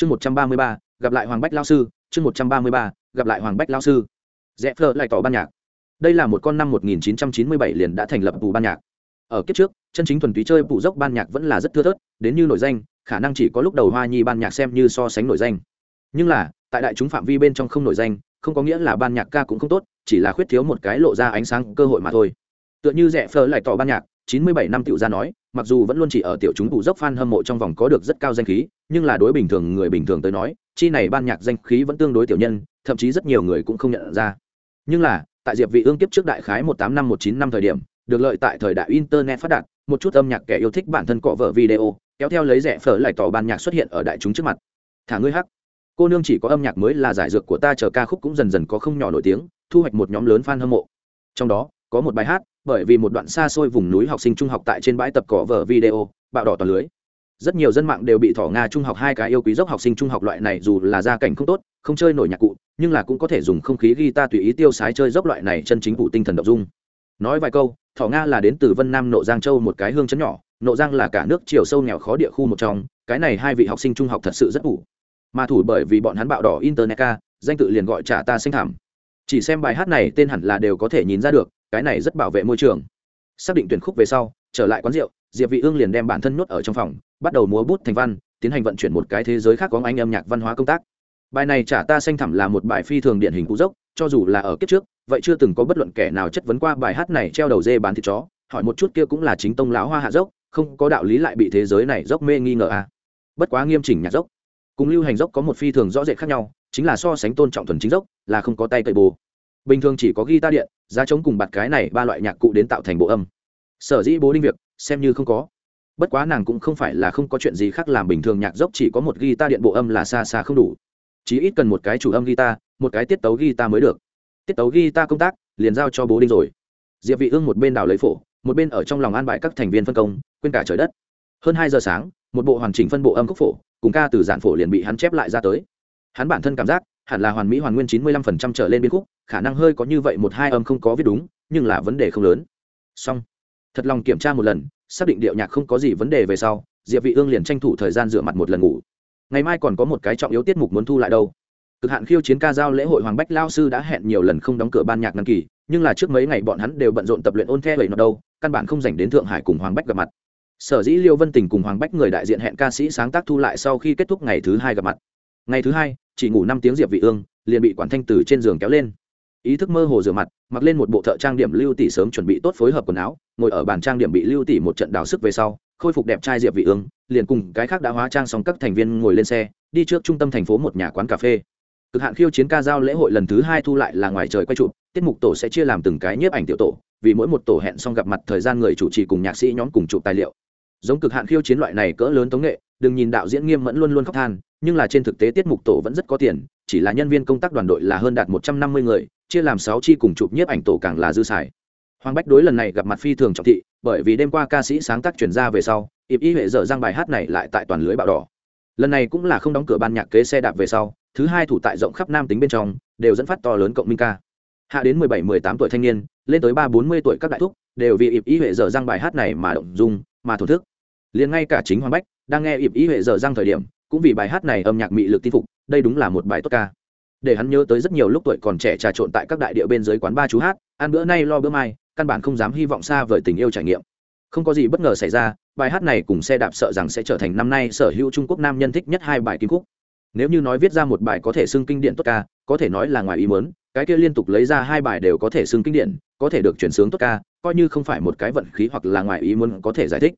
chương một trăm ba mươi ba, gặp lại hoàng bách lao sư. Chương một trăm ba mươi ba, gặp lại hoàng bách lao sư. Rẽ phơ lại tỏ ban nhạc. Đây là một con năm 1997 liền đã thành lập bù ban nhạc. Ở kiếp trước, chân chính thuần túy chơi bù dốc ban nhạc vẫn là rất thưa thớt, đến như nổi danh, khả năng chỉ có lúc đầu hoa nhi ban nhạc xem như so sánh nổi danh. Nhưng là, tại đại chúng phạm vi bên trong không nổi danh, không có nghĩa là ban nhạc ca cũng không tốt, chỉ là khuyết thiếu một cái lộ ra ánh sáng cơ hội mà thôi. Tựa như rẽ phơ lại tỏ ban nhạc 97 năm tiểu ra nói, mặc dù vẫn luôn chỉ ở tiểu chúng bù dốc fan hâm mộ trong vòng có được rất cao danh khí nhưng là đối bình thường người bình thường tới nói, chi này ban nhạc danh khí vẫn tương đối tiểu nhân, thậm chí rất nhiều người cũng không nhận ra. Nhưng là, tại diệp vị ương kiếp trước đại khái một tám năm, một chín năm thời điểm, được lợi tại thời đại internet phát đạt, một chút âm nhạc kẻ yêu thích bản thân cọ vợ video, kéo theo lấy rẻ phở lại tỏ ban nhạc xuất hiện ở đại chúng trước mặt. Thả ngươi hắc. Cô nương chỉ có âm nhạc mới là giải dược của ta chờ ca khúc cũng dần dần có không nhỏ nổi tiếng, thu hoạch một nhóm lớn fan hâm mộ. Trong đó, có một bài hát, bởi vì một đoạn xa xôi vùng núi học sinh trung học tại trên bãi tập cỏ vở video, bạo đỏ toàn lưới rất nhiều dân mạng đều bị thỏ nga trung học hai cái yêu quý dốc học sinh trung học loại này dù là gia cảnh không tốt, không chơi nổi nhạc cụ, nhưng là cũng có thể dùng không khí guitar tùy ý tiêu sái chơi dốc loại này chân chính vụ tinh thần đ ộ n g dung. Nói vài câu, thỏ nga là đến từ vân nam nộ giang châu một cái hương chấn nhỏ, nộ giang là cả nước chiều sâu nghèo khó địa khu một trong, cái này hai vị học sinh trung học thật sự rất ủ. Mà thủ bởi vì bọn hắn bạo đỏ internet ca, danh tự liền gọi trả ta sinh thảm. Chỉ xem bài hát này tên hẳn là đều có thể nhìn ra được, cái này rất bảo vệ môi trường. Xác định tuyển khúc về sau, trở lại quán rượu, diệp vị ương liền đem bản thân nhốt ở trong phòng bắt đầu múa bút thành văn, tiến hành vận chuyển một cái thế giới khác có anh âm nhạc văn hóa công tác. Bài này trả ta xanh thẳm là một bài phi thường điển hình cú dốc, cho dù là ở kiếp trước, vậy chưa từng có bất luận kẻ nào chất vấn qua bài hát này treo đầu dê bán thịt chó, hỏi một chút kia cũng là chính tông lão hoa hạ dốc, không có đạo lý lại bị thế giới này dốc mê nghi ngờ à. Bất quá nghiêm chỉnh nhạc dốc, cùng lưu hành dốc có một phi thường rõ rệt khác nhau, chính là so sánh tôn trọng thuần chính dốc, là không có tay cậy bồ. Bình thường chỉ có guitar điện, giá trống cùng bạt cái này ba loại nhạc cụ đến tạo thành bộ âm. Sở dĩ bố đinh việc, xem như không có bất quá nàng cũng không phải là không có chuyện gì khác làm bình thường nhạc dốc, chỉ có một guitar điện bộ âm là xa xa không đủ. Chí ít cần một cái chủ âm guitar, một cái tiết tấu guitar mới được. Tiết tấu guitar công tác, liền giao cho bố đinh rồi. Diệp vị ương một bên đào lấy phổ, một bên ở trong lòng an bài các thành viên phân công, quên cả trời đất. Hơn hai giờ sáng, một bộ hoàn chỉnh phân bộ âm khúc phổ, cùng ca từ giản phổ liền bị hắn chép lại ra tới. Hắn bản thân cảm giác, hẳn là hoàn mỹ hoàn nguyên chín mươi lăm phần trăm trở lên biên khúc, khả năng hơi có như vậy một hai âm không có viết đúng, nhưng là vấn đề không lớn. Xong. Thật lòng kiểm tra một lần xác định điệu nhạc không có gì vấn đề về sau, diệp vị ương liền tranh thủ thời gian rửa mặt một lần ngủ. Ngày mai còn có một cái trọng yếu tiết mục muốn thu lại đâu. Cực hạn khiêu chiến ca giao lễ hội hoàng bách lao sư đã hẹn nhiều lần không đóng cửa ban nhạc ngăn kỳ, nhưng là trước mấy ngày bọn hắn đều bận rộn tập luyện ôn the vậy nó đâu, căn bản không dành đến thượng hải cùng hoàng bách gặp mặt. Sở dĩ liêu vân tình cùng hoàng bách người đại diện hẹn ca sĩ sáng tác thu lại sau khi kết thúc ngày thứ hai gặp mặt. Ngày thứ hai, chỉ ngủ năm tiếng diệp vị ương, liền bị quản thanh từ trên giường kéo lên ý thức mơ hồ rửa mặt, mặc lên một bộ thợ trang điểm lưu tỷ sớm chuẩn bị tốt phối hợp quần áo, ngồi ở bàn trang điểm bị lưu tỷ một trận đào sức về sau, khôi phục đẹp trai diệp vị ương, liền cùng cái khác đã hóa trang xong các thành viên ngồi lên xe, đi trước trung tâm thành phố một nhà quán cà phê. Cực hạn khiêu chiến ca giao lễ hội lần thứ hai thu lại là ngoài trời quay chụp, tiết mục tổ sẽ chia làm từng cái nhiếp ảnh tiểu tổ, vì mỗi một tổ hẹn xong gặp mặt thời gian người chủ trì cùng nhạc sĩ nhóm cùng chụp tài liệu. Giống cực hạn khiêu chiến loại này cỡ lớn tống nghệ, đừng nhìn đạo diễn nghiêm mẫn luôn luôn khóc than, nhưng là trên thực tế tiết mục tổ vẫn rất có tiền, chỉ là nhân viên công tác đoàn đội là hơn đạt một trăm năm mươi người chia làm sáu chi cùng chụp nhiếp ảnh tổ càng là dư xài. Hoàng bách đối lần này gặp mặt phi thường trọng thị, bởi vì đêm qua ca sĩ sáng tác chuyển ra về sau ịp y huệ dở răng bài hát này lại tại toàn lưới bạo đỏ. Lần này cũng là không đóng cửa ban nhạc kế xe đạp về sau, thứ hai thủ tại rộng khắp nam tính bên trong, đều dẫn phát to lớn cộng minh ca. Hạ đến mười bảy, mười tám tuổi thanh niên, lên tới ba, bốn mươi tuổi các đại thúc, đều vì ịp y huệ dở răng bài hát này mà động dung, mà thổ thức. Liền ngay cả chính hoàng bách, đang nghe ịp y huệ dở răng thời điểm, cũng vì bài hát này âm nhạc mị lực tin phục, đây đúng là một bài tốt ca để hắn nhớ tới rất nhiều lúc tuổi còn trẻ trà trộn tại các đại địa bên dưới quán ba chú hát, ăn bữa nay lo bữa mai, căn bản không dám hy vọng xa vời tình yêu trải nghiệm. Không có gì bất ngờ xảy ra, bài hát này cùng xe đạp sợ rằng sẽ trở thành năm nay sở hữu trung quốc nam nhân thích nhất hai bài kim khúc. Nếu như nói viết ra một bài có thể xưng kinh điển tốt ca, có thể nói là ngoài ý mớn cái kia liên tục lấy ra hai bài đều có thể xưng kinh điển, có thể được chuyển sướng tốt ca, coi như không phải một cái vận khí hoặc là ngoài ý muốn có thể giải thích.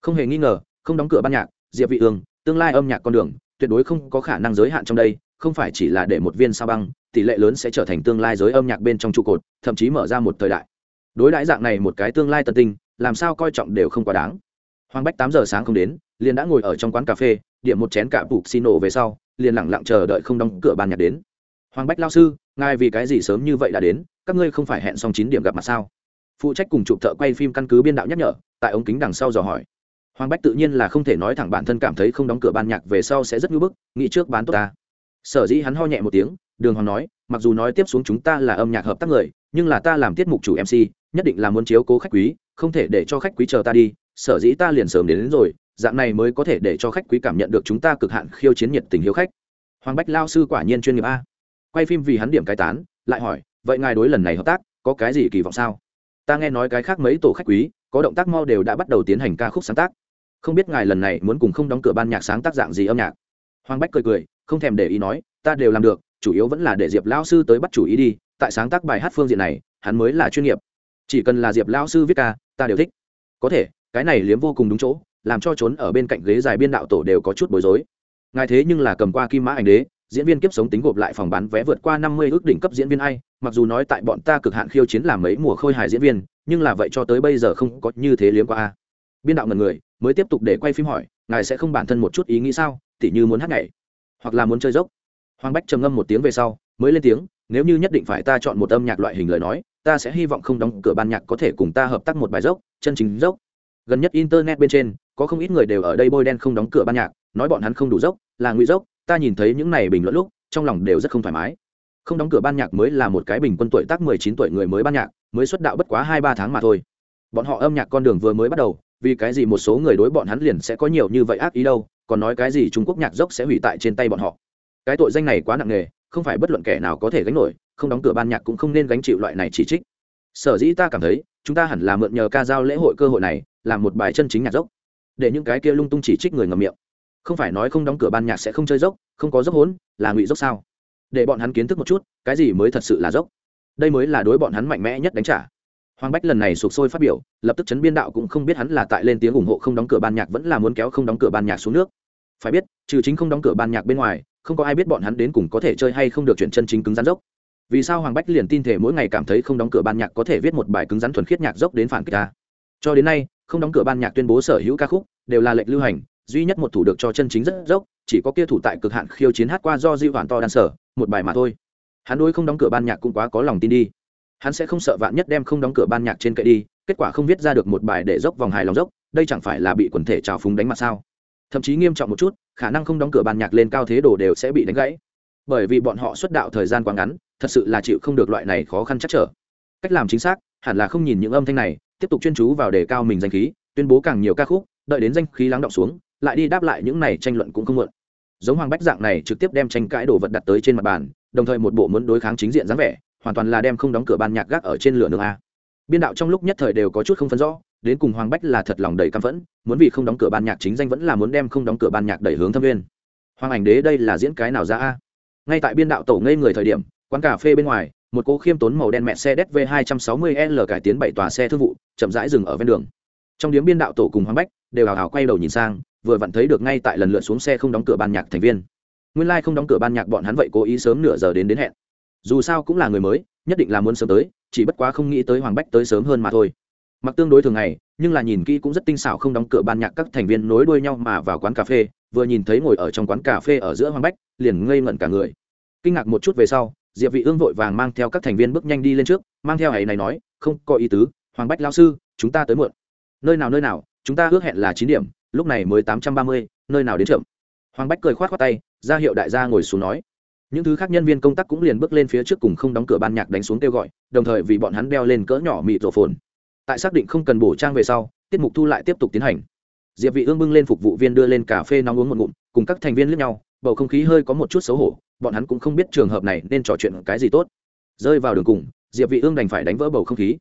Không hề nghi ngờ, không đóng cửa ban nhạc, diệp vị ương, tương lai âm nhạc con đường, tuyệt đối không có khả năng giới hạn trong đây không phải chỉ là để một viên sao băng, tỷ lệ lớn sẽ trở thành tương lai giới âm nhạc bên trong trụ cột, thậm chí mở ra một thời đại. Đối đãi dạng này một cái tương lai tân tinh làm sao coi trọng đều không quá đáng. Hoàng bách tám giờ sáng không đến, liền đã ngồi ở trong quán cà phê, điểm một chén cà bục xin nổ về sau, liền lẳng lặng chờ đợi không đóng cửa ban nhạc đến. Hoàng bách lao sư, ngài vì cái gì sớm như vậy đã đến, các ngươi không phải hẹn xong chín điểm gặp mặt sao? Phụ trách cùng chụp thợ quay phim căn cứ biên đạo nhắc nhở, tại ống kính đằng sau dò hỏi. Hoàng bách tự nhiên là không thể nói thẳng bản thân cảm thấy không đóng cửa ban nhạc về sau sẽ rất ngưỡng bức, nghĩ trước bán tốt ta sở dĩ hắn ho nhẹ một tiếng đường hoàng nói mặc dù nói tiếp xuống chúng ta là âm nhạc hợp tác người nhưng là ta làm tiết mục chủ mc nhất định là muốn chiếu cố khách quý không thể để cho khách quý chờ ta đi. Sở dĩ ta liền sớm đến, đến rồi dạng này mới có thể để cho khách quý cảm nhận được chúng ta cực hạn khiêu chiến nhiệt tình hiếu khách. Hoàng bách lao sư quả nhiên chuyên nghiệp a. Quay phim vì hắn điểm cái tán lại hỏi vậy ngài đối lần này hợp tác có cái gì kỳ vọng sao? Ta nghe nói cái khác mấy tổ khách quý có động tác mau đều đã bắt đầu tiến hành ca khúc sáng tác. Không biết ngài lần này muốn cùng không đóng cửa ban nhạc sáng tác dạng gì âm nhạc? Hoàng bách cười cười không thèm để ý nói, ta đều làm được, chủ yếu vẫn là để diệp lao sư tới bắt chủ ý đi, tại sáng tác bài hát phương diện này, hắn mới là chuyên nghiệp. Chỉ cần là diệp lao sư viết ca, ta đều thích. Có thể, cái này liếm vô cùng đúng chỗ, làm cho trốn ở bên cạnh ghế dài biên đạo tổ đều có chút bối rối. Ngài thế nhưng là cầm qua kim mã ảnh đế, diễn viên kiếp sống tính gộp lại phòng bán vé vượt qua năm mươi ước đỉnh cấp diễn viên ai, mặc dù nói tại bọn ta cực hạn khiêu chiến làm mấy mùa khôi hài diễn viên, nhưng là vậy cho tới bây giờ không có như thế liếm qua a. Biên đạo ngần người, mới tiếp tục để quay phim hỏi, ngài sẽ không bản thân một chút ý nghĩ sao? Tỉ như muốn hát nhảy hoặc là muốn chơi dốc. Hoàng bách trầm ngâm một tiếng về sau, mới lên tiếng, nếu như nhất định phải ta chọn một âm nhạc loại hình lời nói, ta sẽ hy vọng không đóng cửa ban nhạc có thể cùng ta hợp tác một bài dốc, chân chính dốc. Gần nhất internet bên trên, có không ít người đều ở đây bôi đen không đóng cửa ban nhạc, nói bọn hắn không đủ dốc, là ngụy dốc, ta nhìn thấy những này bình luận lúc, trong lòng đều rất không thoải mái. Không đóng cửa ban nhạc mới là một cái bình quân tuổi tác mười chín tuổi người mới ban nhạc, mới xuất đạo bất quá hai ba tháng mà thôi. Bọn họ âm nhạc con đường vừa mới bắt đầu, vì cái gì một số người đối bọn hắn liền sẽ có nhiều như vậy ác ý đâu? Còn nói cái gì trung quốc nhạc dốc sẽ hủy tại trên tay bọn họ. Cái tội danh này quá nặng nề, không phải bất luận kẻ nào có thể gánh nổi, không đóng cửa ban nhạc cũng không nên gánh chịu loại này chỉ trích. Sở dĩ ta cảm thấy, chúng ta hẳn là mượn nhờ ca giao lễ hội cơ hội này, làm một bài chân chính nhạc dốc. Để những cái kia lung tung chỉ trích người ngầm miệng. Không phải nói không đóng cửa ban nhạc sẽ không chơi dốc, không có dốc hốn, là ngụy dốc sao? Để bọn hắn kiến thức một chút, cái gì mới thật sự là dốc? Đây mới là đối bọn hắn mạnh mẽ nhất đánh trả hoàng bách lần này sụp sôi phát biểu, lập tức chấn biên đạo cũng không biết hắn là tại lên tiếng ủng hộ không đóng cửa ban nhạc vẫn là muốn kéo không đóng cửa ban nhạc xuống nước. Phải biết, trừ chính không đóng cửa ban nhạc bên ngoài, không có ai biết bọn hắn đến cùng có thể chơi hay không được chuyển chân chính cứng rắn dốc. Vì sao hoàng bách liền tin thể mỗi ngày cảm thấy không đóng cửa ban nhạc có thể viết một bài cứng rắn thuần khiết nhạc dốc đến phản kịch ta? Cho đến nay, không đóng cửa ban nhạc tuyên bố sở hữu ca khúc đều là lệnh lưu hành, duy nhất một thủ được cho chân chính rất dốc, chỉ có kia thủ tại cực hạn khiêu chiến hát qua do di hoàn to đan sở, một bài mà thôi. Hắn đối không đóng cửa ban nhạc cũng quá có lòng tin đi hắn sẽ không sợ vạn nhất đem không đóng cửa ban nhạc trên kệ đi, kết quả không viết ra được một bài để dốc vòng hài lòng dốc, đây chẳng phải là bị quần thể trào phúng đánh mặt sao? Thậm chí nghiêm trọng một chút, khả năng không đóng cửa ban nhạc lên cao thế đồ đều sẽ bị đánh gãy. Bởi vì bọn họ xuất đạo thời gian quá ngắn, thật sự là chịu không được loại này khó khăn chắc trở. Cách làm chính xác, hẳn là không nhìn những âm thanh này, tiếp tục chuyên chú vào đề cao mình danh khí, tuyên bố càng nhiều ca khúc, đợi đến danh khí lắng động xuống, lại đi đáp lại những này tranh luận cũng không muộn. Giống hoàng bách dạng này trực tiếp đem tranh cãi đồ vật đặt tới trên mặt bàn, đồng thời một bộ muốn đối kháng chính diện dáng vẻ hoàn toàn là đem không đóng cửa ban nhạc gác ở trên lửa nương a. Biên đạo trong lúc nhất thời đều có chút không phân rõ, đến cùng hoàng bách là thật lòng đầy căm phẫn, muốn vì không đóng cửa ban nhạc chính danh vẫn là muốn đem không đóng cửa ban nhạc đẩy hướng thâm viên. Hoàng ảnh đế đây là diễn cái nào ra a? Ngay tại biên đạo tổ ngây người thời điểm, quán cà phê bên ngoài, một cô khiêm tốn màu đen mẹ xe dv 260 l cải tiến bảy tòa xe thương vụ, chậm rãi dừng ở ven đường. Trong điếm biên đạo tổ cùng hoàng bách đều hào hào quay đầu nhìn sang, vừa vặn thấy được ngay tại lần lượt xuống xe không đóng cửa ban nhạc thành viên. Nguyên lai không đóng cửa ban nhạc bọn hắn vậy cố ý sớm nửa giờ đến đến hẹn dù sao cũng là người mới, nhất định là muốn sớm tới, chỉ bất quá không nghĩ tới hoàng bách tới sớm hơn mà thôi. Mặc tương đối thường ngày, nhưng là nhìn kỹ cũng rất tinh xảo không đóng cửa ban nhạc các thành viên nối đuôi nhau mà vào quán cà phê, vừa nhìn thấy ngồi ở trong quán cà phê ở giữa hoàng bách, liền ngây ngẩn cả người. Kinh ngạc một chút về sau, diệp vị ương vội vàng mang theo các thành viên bước nhanh đi lên trước, mang theo ấy này nói, không có ý tứ, hoàng bách lão sư, chúng ta tới muộn. Nơi nào nơi nào, chúng ta ước hẹn là chín điểm, lúc này mới tám trăm ba mươi, nơi nào đến chậm. Hoàng bách cười khoát khoát tay, ra hiệu đại gia ngồi xuống nói những thứ khác nhân viên công tác cũng liền bước lên phía trước cùng không đóng cửa ban nhạc đánh xuống kêu gọi, đồng thời vì bọn hắn đeo lên cỡ nhỏ mịt rổ phồn. Tại xác định không cần bổ trang về sau, tiết mục thu lại tiếp tục tiến hành. Diệp vị ương bưng lên phục vụ viên đưa lên cà phê nóng uống một ngụm, cùng các thành viên lướt nhau, bầu không khí hơi có một chút xấu hổ, bọn hắn cũng không biết trường hợp này nên trò chuyện cái gì tốt. Rơi vào đường cùng, diệp vị ương đành phải đánh vỡ bầu không khí.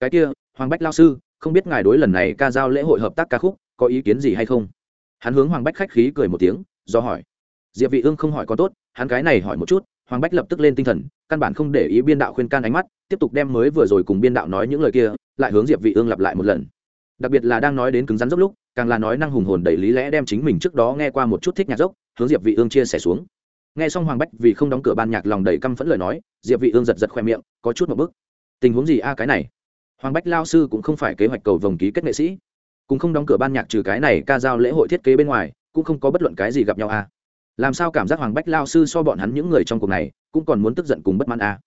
Cái kia, hoàng bách lao sư, không biết ngài đối lần này ca giao lễ hội hợp tác ca khúc, có ý kiến gì hay không? Hắn hướng hoàng bách khách khí cười một tiếng, do hỏi. Diệp vị ương không hỏi có tốt hắn cái này hỏi một chút, hoàng bách lập tức lên tinh thần, căn bản không để ý biên đạo khuyên can ánh mắt, tiếp tục đem mới vừa rồi cùng biên đạo nói những lời kia, lại hướng diệp vị ương lặp lại một lần. Đặc biệt là đang nói đến cứng rắn dốc lúc, càng là nói năng hùng hồn đầy lý lẽ đem chính mình trước đó nghe qua một chút thích nhạc dốc, hướng diệp vị ương chia sẻ xuống. Nghe xong hoàng bách vì không đóng cửa ban nhạc lòng đầy căm phẫn lời nói, diệp vị ương giật giật khoe miệng, có chút một bước tình huống gì a cái này? Hoàng bách lao sư cũng không phải kế hoạch cầu vồng ký kết nghệ sĩ. Cũng không đóng cửa ban nhạc trừ cái này ca giao lễ hội thiết kế bên ngoài, cũng không có bất luận cái gì gặp nhau a làm sao cảm giác hoàng bách lao sư so bọn hắn những người trong cuộc này cũng còn muốn tức giận cùng bất mãn a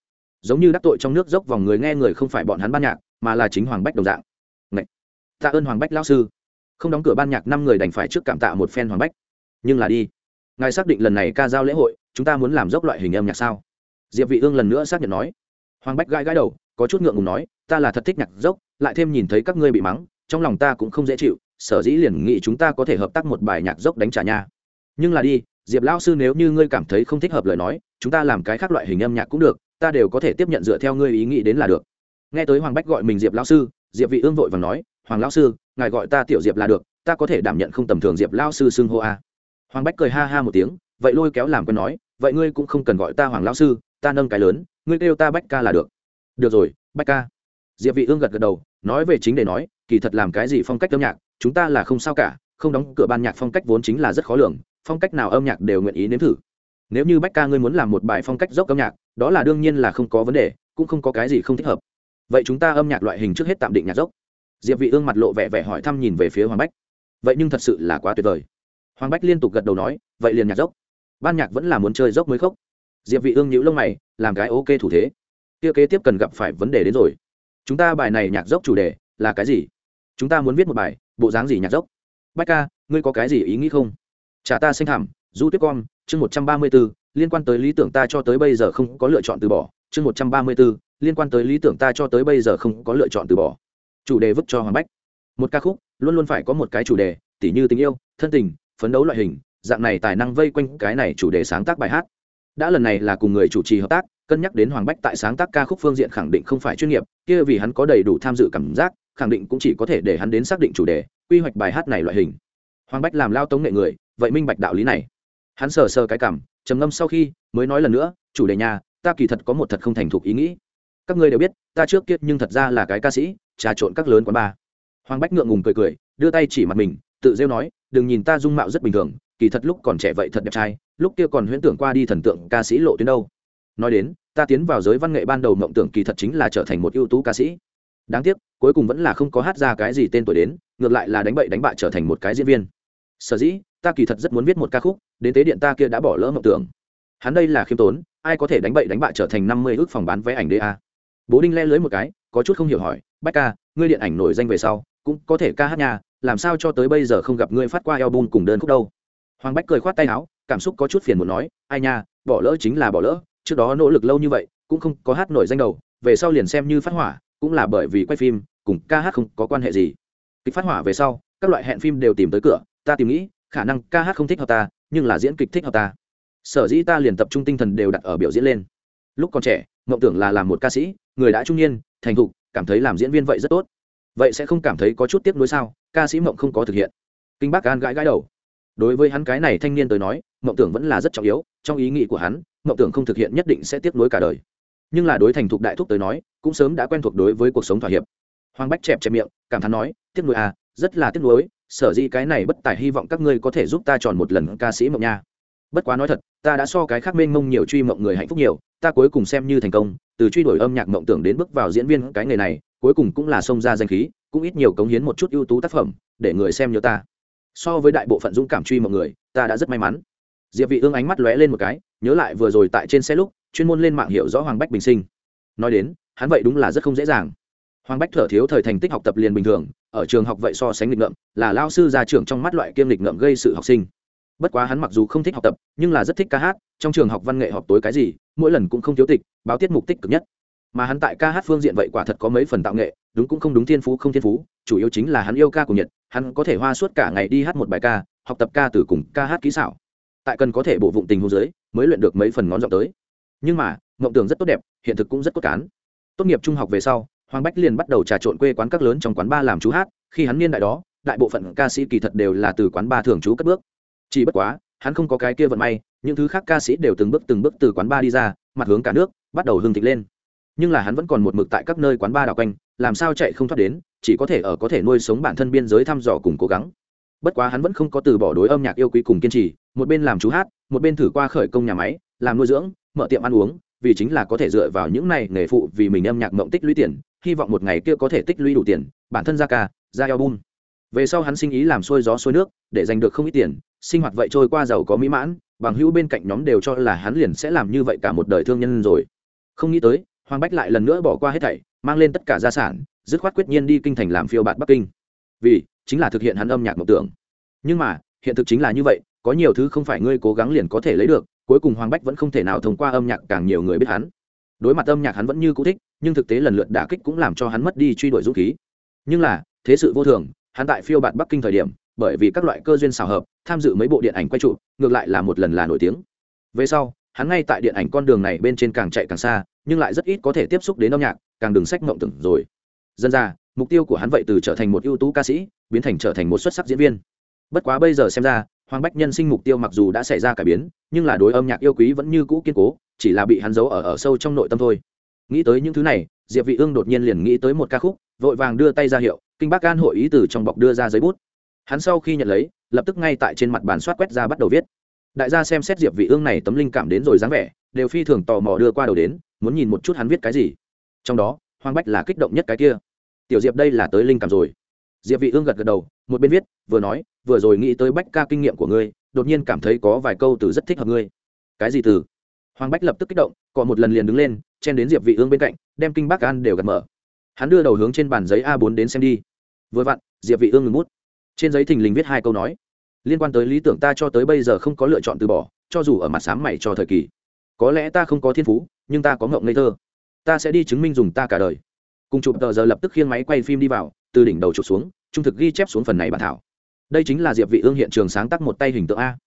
giống như đắc tội trong nước dốc vòng người nghe người không phải bọn hắn ban nhạc, mà là chính hoàng bách đồng dạng. Ngậy! tạ ơn hoàng bách lao sư. Không đóng cửa ban nhạc năm người đành phải trước cảm tạ một phen hoàng bách. Nhưng là đi. Ngài xác định lần này ca giao lễ hội, chúng ta muốn làm dốc loại hình âm nhạc sao? Diệp vị ương lần nữa xác nhận nói. Hoàng bách gãi gãi đầu, có chút ngượng ngùng nói, ta là thật thích nhạc dốc, lại thêm nhìn thấy các ngươi bị mắng, trong lòng ta cũng không dễ chịu, sở dĩ liền nghĩ chúng ta có thể hợp tác một bài nhạc dốc đánh trả nha. Nhưng là đi diệp Lão sư nếu như ngươi cảm thấy không thích hợp lời nói, chúng ta làm cái khác loại hình âm nhạc cũng được, ta đều có thể tiếp nhận dựa theo ngươi ý nghĩ đến là được. Nghe tới hoàng bách gọi mình diệp Lão sư, diệp vị ương vội vàng nói, hoàng Lão sư, ngài gọi ta tiểu diệp là được, ta có thể đảm nhận không tầm thường diệp Lão sư xưng hô a. Hoàng bách cười ha ha một tiếng, vậy lôi kéo làm quen nói, vậy ngươi cũng không cần gọi ta hoàng Lão sư, ta nâng cái lớn, ngươi kêu ta bách ca là được. Được rồi, bách ca. Diệp vị ương gật gật đầu, nói về chính để nói, kỳ thật làm cái gì phong cách âm nhạc, chúng ta là không sao cả, không đóng cửa ban nhạc phong cách vốn chính là rất khó lường phong cách nào âm nhạc đều nguyện ý nếm thử. Nếu như bách ca ngươi muốn làm một bài phong cách dốc âm nhạc, đó là đương nhiên là không có vấn đề, cũng không có cái gì không thích hợp. Vậy chúng ta âm nhạc loại hình trước hết tạm định nhạc dốc. Diệp vị ương mặt lộ vẻ vẻ hỏi thăm nhìn về phía hoàng bách. Vậy nhưng thật sự là quá tuyệt vời. Hoàng bách liên tục gật đầu nói, vậy liền nhạc dốc. Ban nhạc vẫn là muốn chơi dốc mới khóc. Diệp vị ương nhíu lông mày, làm cái ok thủ thế. Kia kế tiếp cần gặp phải vấn đề đến rồi. Chúng ta bài này nhạc dốc chủ đề là cái gì? Chúng ta muốn viết một bài, bộ dáng gì nhạc dốc? Bách ca, ngươi có cái gì ý nghĩ không? Trả ta sinh thảm, du tuyết con chương một trăm ba mươi b ố liên quan tới lý tưởng ta cho tới bây giờ không có lựa chọn từ bỏ. Chương một trăm ba mươi b ố liên quan tới lý tưởng ta cho tới bây giờ không có lựa chọn từ bỏ. Chủ đề vứt cho hoàng bách. Một ca khúc, luôn luôn phải có một cái chủ đề, tỉ như tình yêu, thân tình, phấn đấu loại hình, dạng này tài năng vây quanh cái này chủ đề sáng tác bài hát. Đã lần này là cùng người chủ trì hợp tác, cân nhắc đến hoàng bách tại sáng tác ca khúc phương diện khẳng định không phải chuyên nghiệp, kia vì hắn có đầy đủ tham dự cảm giác, khẳng định cũng chỉ có thể để hắn đến xác định chủ đề, quy hoạch bài hát này loại hình. Hoàng bách làm lao tống nghệ người vậy minh bạch đạo lý này. Hắn sờ sờ cái cảm, trầm ngâm sau khi mới nói lần nữa, chủ đề nhà, ta kỳ thật có một thật không thành thục ý nghĩ. Các ngươi đều biết, ta trước kia nhưng thật ra là cái ca sĩ, trà trộn các lớn quán bar. Hoàng bách ngượng ngùng cười cười, đưa tay chỉ mặt mình, tự rêu nói, đừng nhìn ta dung mạo rất bình thường, kỳ thật lúc còn trẻ vậy thật đẹp trai, lúc kia còn huyễn tưởng qua đi thần tượng ca sĩ lộ tuyến đâu. Nói đến, ta tiến vào giới văn nghệ ban đầu mộng tưởng kỳ thật chính là trở thành một ưu tú ca sĩ. Đáng tiếc, cuối cùng vẫn là không có hát ra cái gì tên tuổi đến, ngược lại là đánh bậy đánh bại trở thành một cái diễn viên. Sở dĩ ta kỳ thật rất muốn viết một ca khúc, đến tế điện ta kia đã bỏ lỡ mộng tưởng. Hắn đây là khiêm tốn, ai có thể đánh bậy đánh bại trở thành năm mươi ước phòng bán vé ảnh da bố đinh le lưới một cái, có chút không hiểu hỏi, bách ca, ngươi điện ảnh nổi danh về sau, cũng có thể ca hát nhà làm sao cho tới bây giờ không gặp ngươi phát qua album cùng đơn khúc đâu? Hoàng bách cười khoát tay áo, cảm xúc có chút phiền muốn nói, ai nha, bỏ lỡ chính là bỏ lỡ, trước đó nỗ lực lâu như vậy, cũng không có hát nổi danh đầu về sau liền xem như phát hỏa, cũng là bởi vì quay phim, cùng ca hát không có quan hệ gì. Kịch phát hỏa về sau, các loại hẹn phim đều tìm tới cửa, ta tìm nghĩ khả năng ca hát không thích hợp ta, nhưng là diễn kịch thích hợp ta. Sở dĩ ta liền tập trung tinh thần đều đặt ở biểu diễn lên. Lúc còn trẻ, mộng tưởng là làm một ca sĩ, người đã trung niên, thành thục, cảm thấy làm diễn viên vậy rất tốt. Vậy sẽ không cảm thấy có chút tiếc nuối sao? Ca sĩ mộng không có thực hiện. Kinh bác gan gãi gãi đầu. Đối với hắn cái này thanh niên tới nói, mộng tưởng vẫn là rất trọng yếu, trong ý nghĩ của hắn, mộng tưởng không thực hiện nhất định sẽ tiếc nuối cả đời. Nhưng là đối thành thục đại thúc tới nói, cũng sớm đã quen thuộc đối với cuộc sống thỏa hiệp. Hoàng bách chẹp chẹp miệng, cảm thán nói, tiếc nuối à rất là tiếc nuối sở dĩ cái này bất tài hy vọng các ngươi có thể giúp ta chọn một lần ca sĩ mộng nha. Bất quá nói thật, ta đã so cái khác mênh mông nhiều truy mộng người hạnh phúc nhiều, ta cuối cùng xem như thành công, từ truy đuổi âm nhạc mộng tưởng đến bước vào diễn viên cái nghề này, cuối cùng cũng là xông ra danh khí, cũng ít nhiều cống hiến một chút ưu tú tác phẩm, để người xem nhớ ta. So với đại bộ phận dũng cảm truy mộng người, ta đã rất may mắn. Diệp vị ương ánh mắt lóe lên một cái, nhớ lại vừa rồi tại trên xe lúc, chuyên môn lên mạng hiểu rõ hoàng bách bình sinh. Nói đến, hắn vậy đúng là rất không dễ dàng hoàng bách thở thiếu thời thành tích học tập liền bình thường, ở trường học vậy so sánh lịch ngợm, là lao sư ra trường trong mắt loại kiêm lịch ngợm gây sự học sinh. Bất quá hắn mặc dù không thích học tập, nhưng là rất thích ca hát, trong trường học văn nghệ họp tối cái gì, mỗi lần cũng không thiếu tịch, báo tiết mục tích cực nhất. Mà hắn tại ca hát phương diện vậy quả thật có mấy phần tạo nghệ, đúng cũng không đúng thiên phú không thiên phú, chủ yếu chính là hắn yêu ca của nhật, hắn có thể hoa suốt cả ngày đi hát một bài ca, học tập ca từ cùng ca hát kỹ xảo. Tại cần có thể bổ vụng tình hô giới mới luyện được mấy phần ngón giọng tới. Nhưng mà, mộng tưởng rất tốt đẹp, hiện thực cũng rất cốt cán. Tốt nghiệp trung học về sau hoàng bách liền bắt đầu trà trộn quê quán các lớn trong quán ba làm chú hát, khi hắn niên đại đó, đại bộ phận ca sĩ kỳ thật đều là từ quán ba thường trú cất bước. Chỉ bất quá, hắn không có cái kia vận may, những thứ khác ca sĩ đều từng bước từng bước từ quán ba đi ra, mặt hướng cả nước, bắt đầu hưng thịnh lên. Nhưng là hắn vẫn còn một mực tại các nơi quán ba đảo quanh, làm sao chạy không thoát đến, chỉ có thể ở có thể nuôi sống bản thân biên giới thăm dò cùng cố gắng. Bất quá hắn vẫn không có từ bỏ đối âm nhạc yêu quý cùng kiên trì, một bên làm chú hát, một bên thử qua khởi công nhà máy, làm nuôi dưỡng, mở tiệm ăn uống, vì chính là có thể dựa vào những này nghề phụ vì mình âm nhạc mộng tích lũy tiền hy vọng một ngày kia có thể tích lũy đủ tiền, bản thân ra ca ra album. Về sau hắn sinh ý làm xuôi gió xuôi nước, để giành được không ít tiền, sinh hoạt vậy trôi qua giàu có mỹ mãn, bằng hữu bên cạnh nhóm đều cho là hắn liền sẽ làm như vậy cả một đời thương nhân rồi. Không nghĩ tới, hoàng bách lại lần nữa bỏ qua hết thảy, mang lên tất cả gia sản, dứt khoát quyết nhiên đi kinh thành làm phiêu bạt bắc kinh. Vì, chính là thực hiện hắn âm nhạc mộng tưởng. Nhưng mà, hiện thực chính là như vậy, có nhiều thứ không phải ngươi cố gắng liền có thể lấy được, cuối cùng hoàng bách vẫn không thể nào thông qua âm nhạc càng nhiều người biết hắn đối mặt âm nhạc hắn vẫn như cũ thích, nhưng thực tế lần lượt đả kích cũng làm cho hắn mất đi truy đuổi dũng khí. Nhưng là, thế sự vô thường, hắn tại phiêu bạt bắc kinh thời điểm, bởi vì các loại cơ duyên xào hợp, tham dự mấy bộ điện ảnh quay trụ, ngược lại là một lần là nổi tiếng. Về sau, hắn ngay tại điện ảnh con đường này bên trên càng chạy càng xa, nhưng lại rất ít có thể tiếp xúc đến âm nhạc, càng đừng sách mộng tưởng rồi. Dân ra, mục tiêu của hắn vậy từ trở thành một ưu tú ca sĩ, biến thành trở thành một xuất sắc diễn viên. Bất quá bây giờ xem ra, hoàng bách nhân sinh mục tiêu mặc dù đã xảy ra cải biến, nhưng là đối âm nhạc yêu quý vẫn như cũ kiên cố chỉ là bị hắn giấu ở ở sâu trong nội tâm thôi. Nghĩ tới những thứ này, diệp vị ương đột nhiên liền nghĩ tới một ca khúc, vội vàng đưa tay ra hiệu, kinh bác an hội ý từ trong bọc đưa ra giấy bút. Hắn sau khi nhận lấy, lập tức ngay tại trên mặt bàn soát quét ra bắt đầu viết. Đại gia xem xét diệp vị ương này tấm linh cảm đến rồi dáng vẻ, đều phi thường tò mò đưa qua đầu đến, muốn nhìn một chút hắn viết cái gì. Trong đó, hoàng bách là kích động nhất cái kia. Tiểu diệp đây là tới linh cảm rồi. Diệp vị ương gật gật đầu, một bên viết, vừa nói, vừa rồi nghĩ tới bách ca kinh nghiệm của ngươi, đột nhiên cảm thấy có vài câu từ rất thích hợp ngươi. Cái gì từ? Hoàng bách lập tức kích động còn một lần liền đứng lên, chen đến diệp vị ương bên cạnh, đem kinh bác an đều gật mở. Hắn đưa đầu hướng trên bàn giấy a 4 đến xem đi. Vừa vặn, diệp vị ương ngừng bút. Trên giấy thình lình viết hai câu nói. Liên quan tới lý tưởng ta cho tới bây giờ không có lựa chọn từ bỏ, cho dù ở mặt sám mày cho thời kỳ. Có lẽ ta không có thiên phú, nhưng ta có ngộng ngây thơ. Ta sẽ đi chứng minh dùng ta cả đời. Cùng chụp tờ giờ lập tức khiêng máy quay phim đi vào, từ đỉnh đầu chụp xuống, trung thực ghi chép xuống phần này bản thảo. Đây chính là diệp vị ương hiện trường sáng tác một tay hình tượng a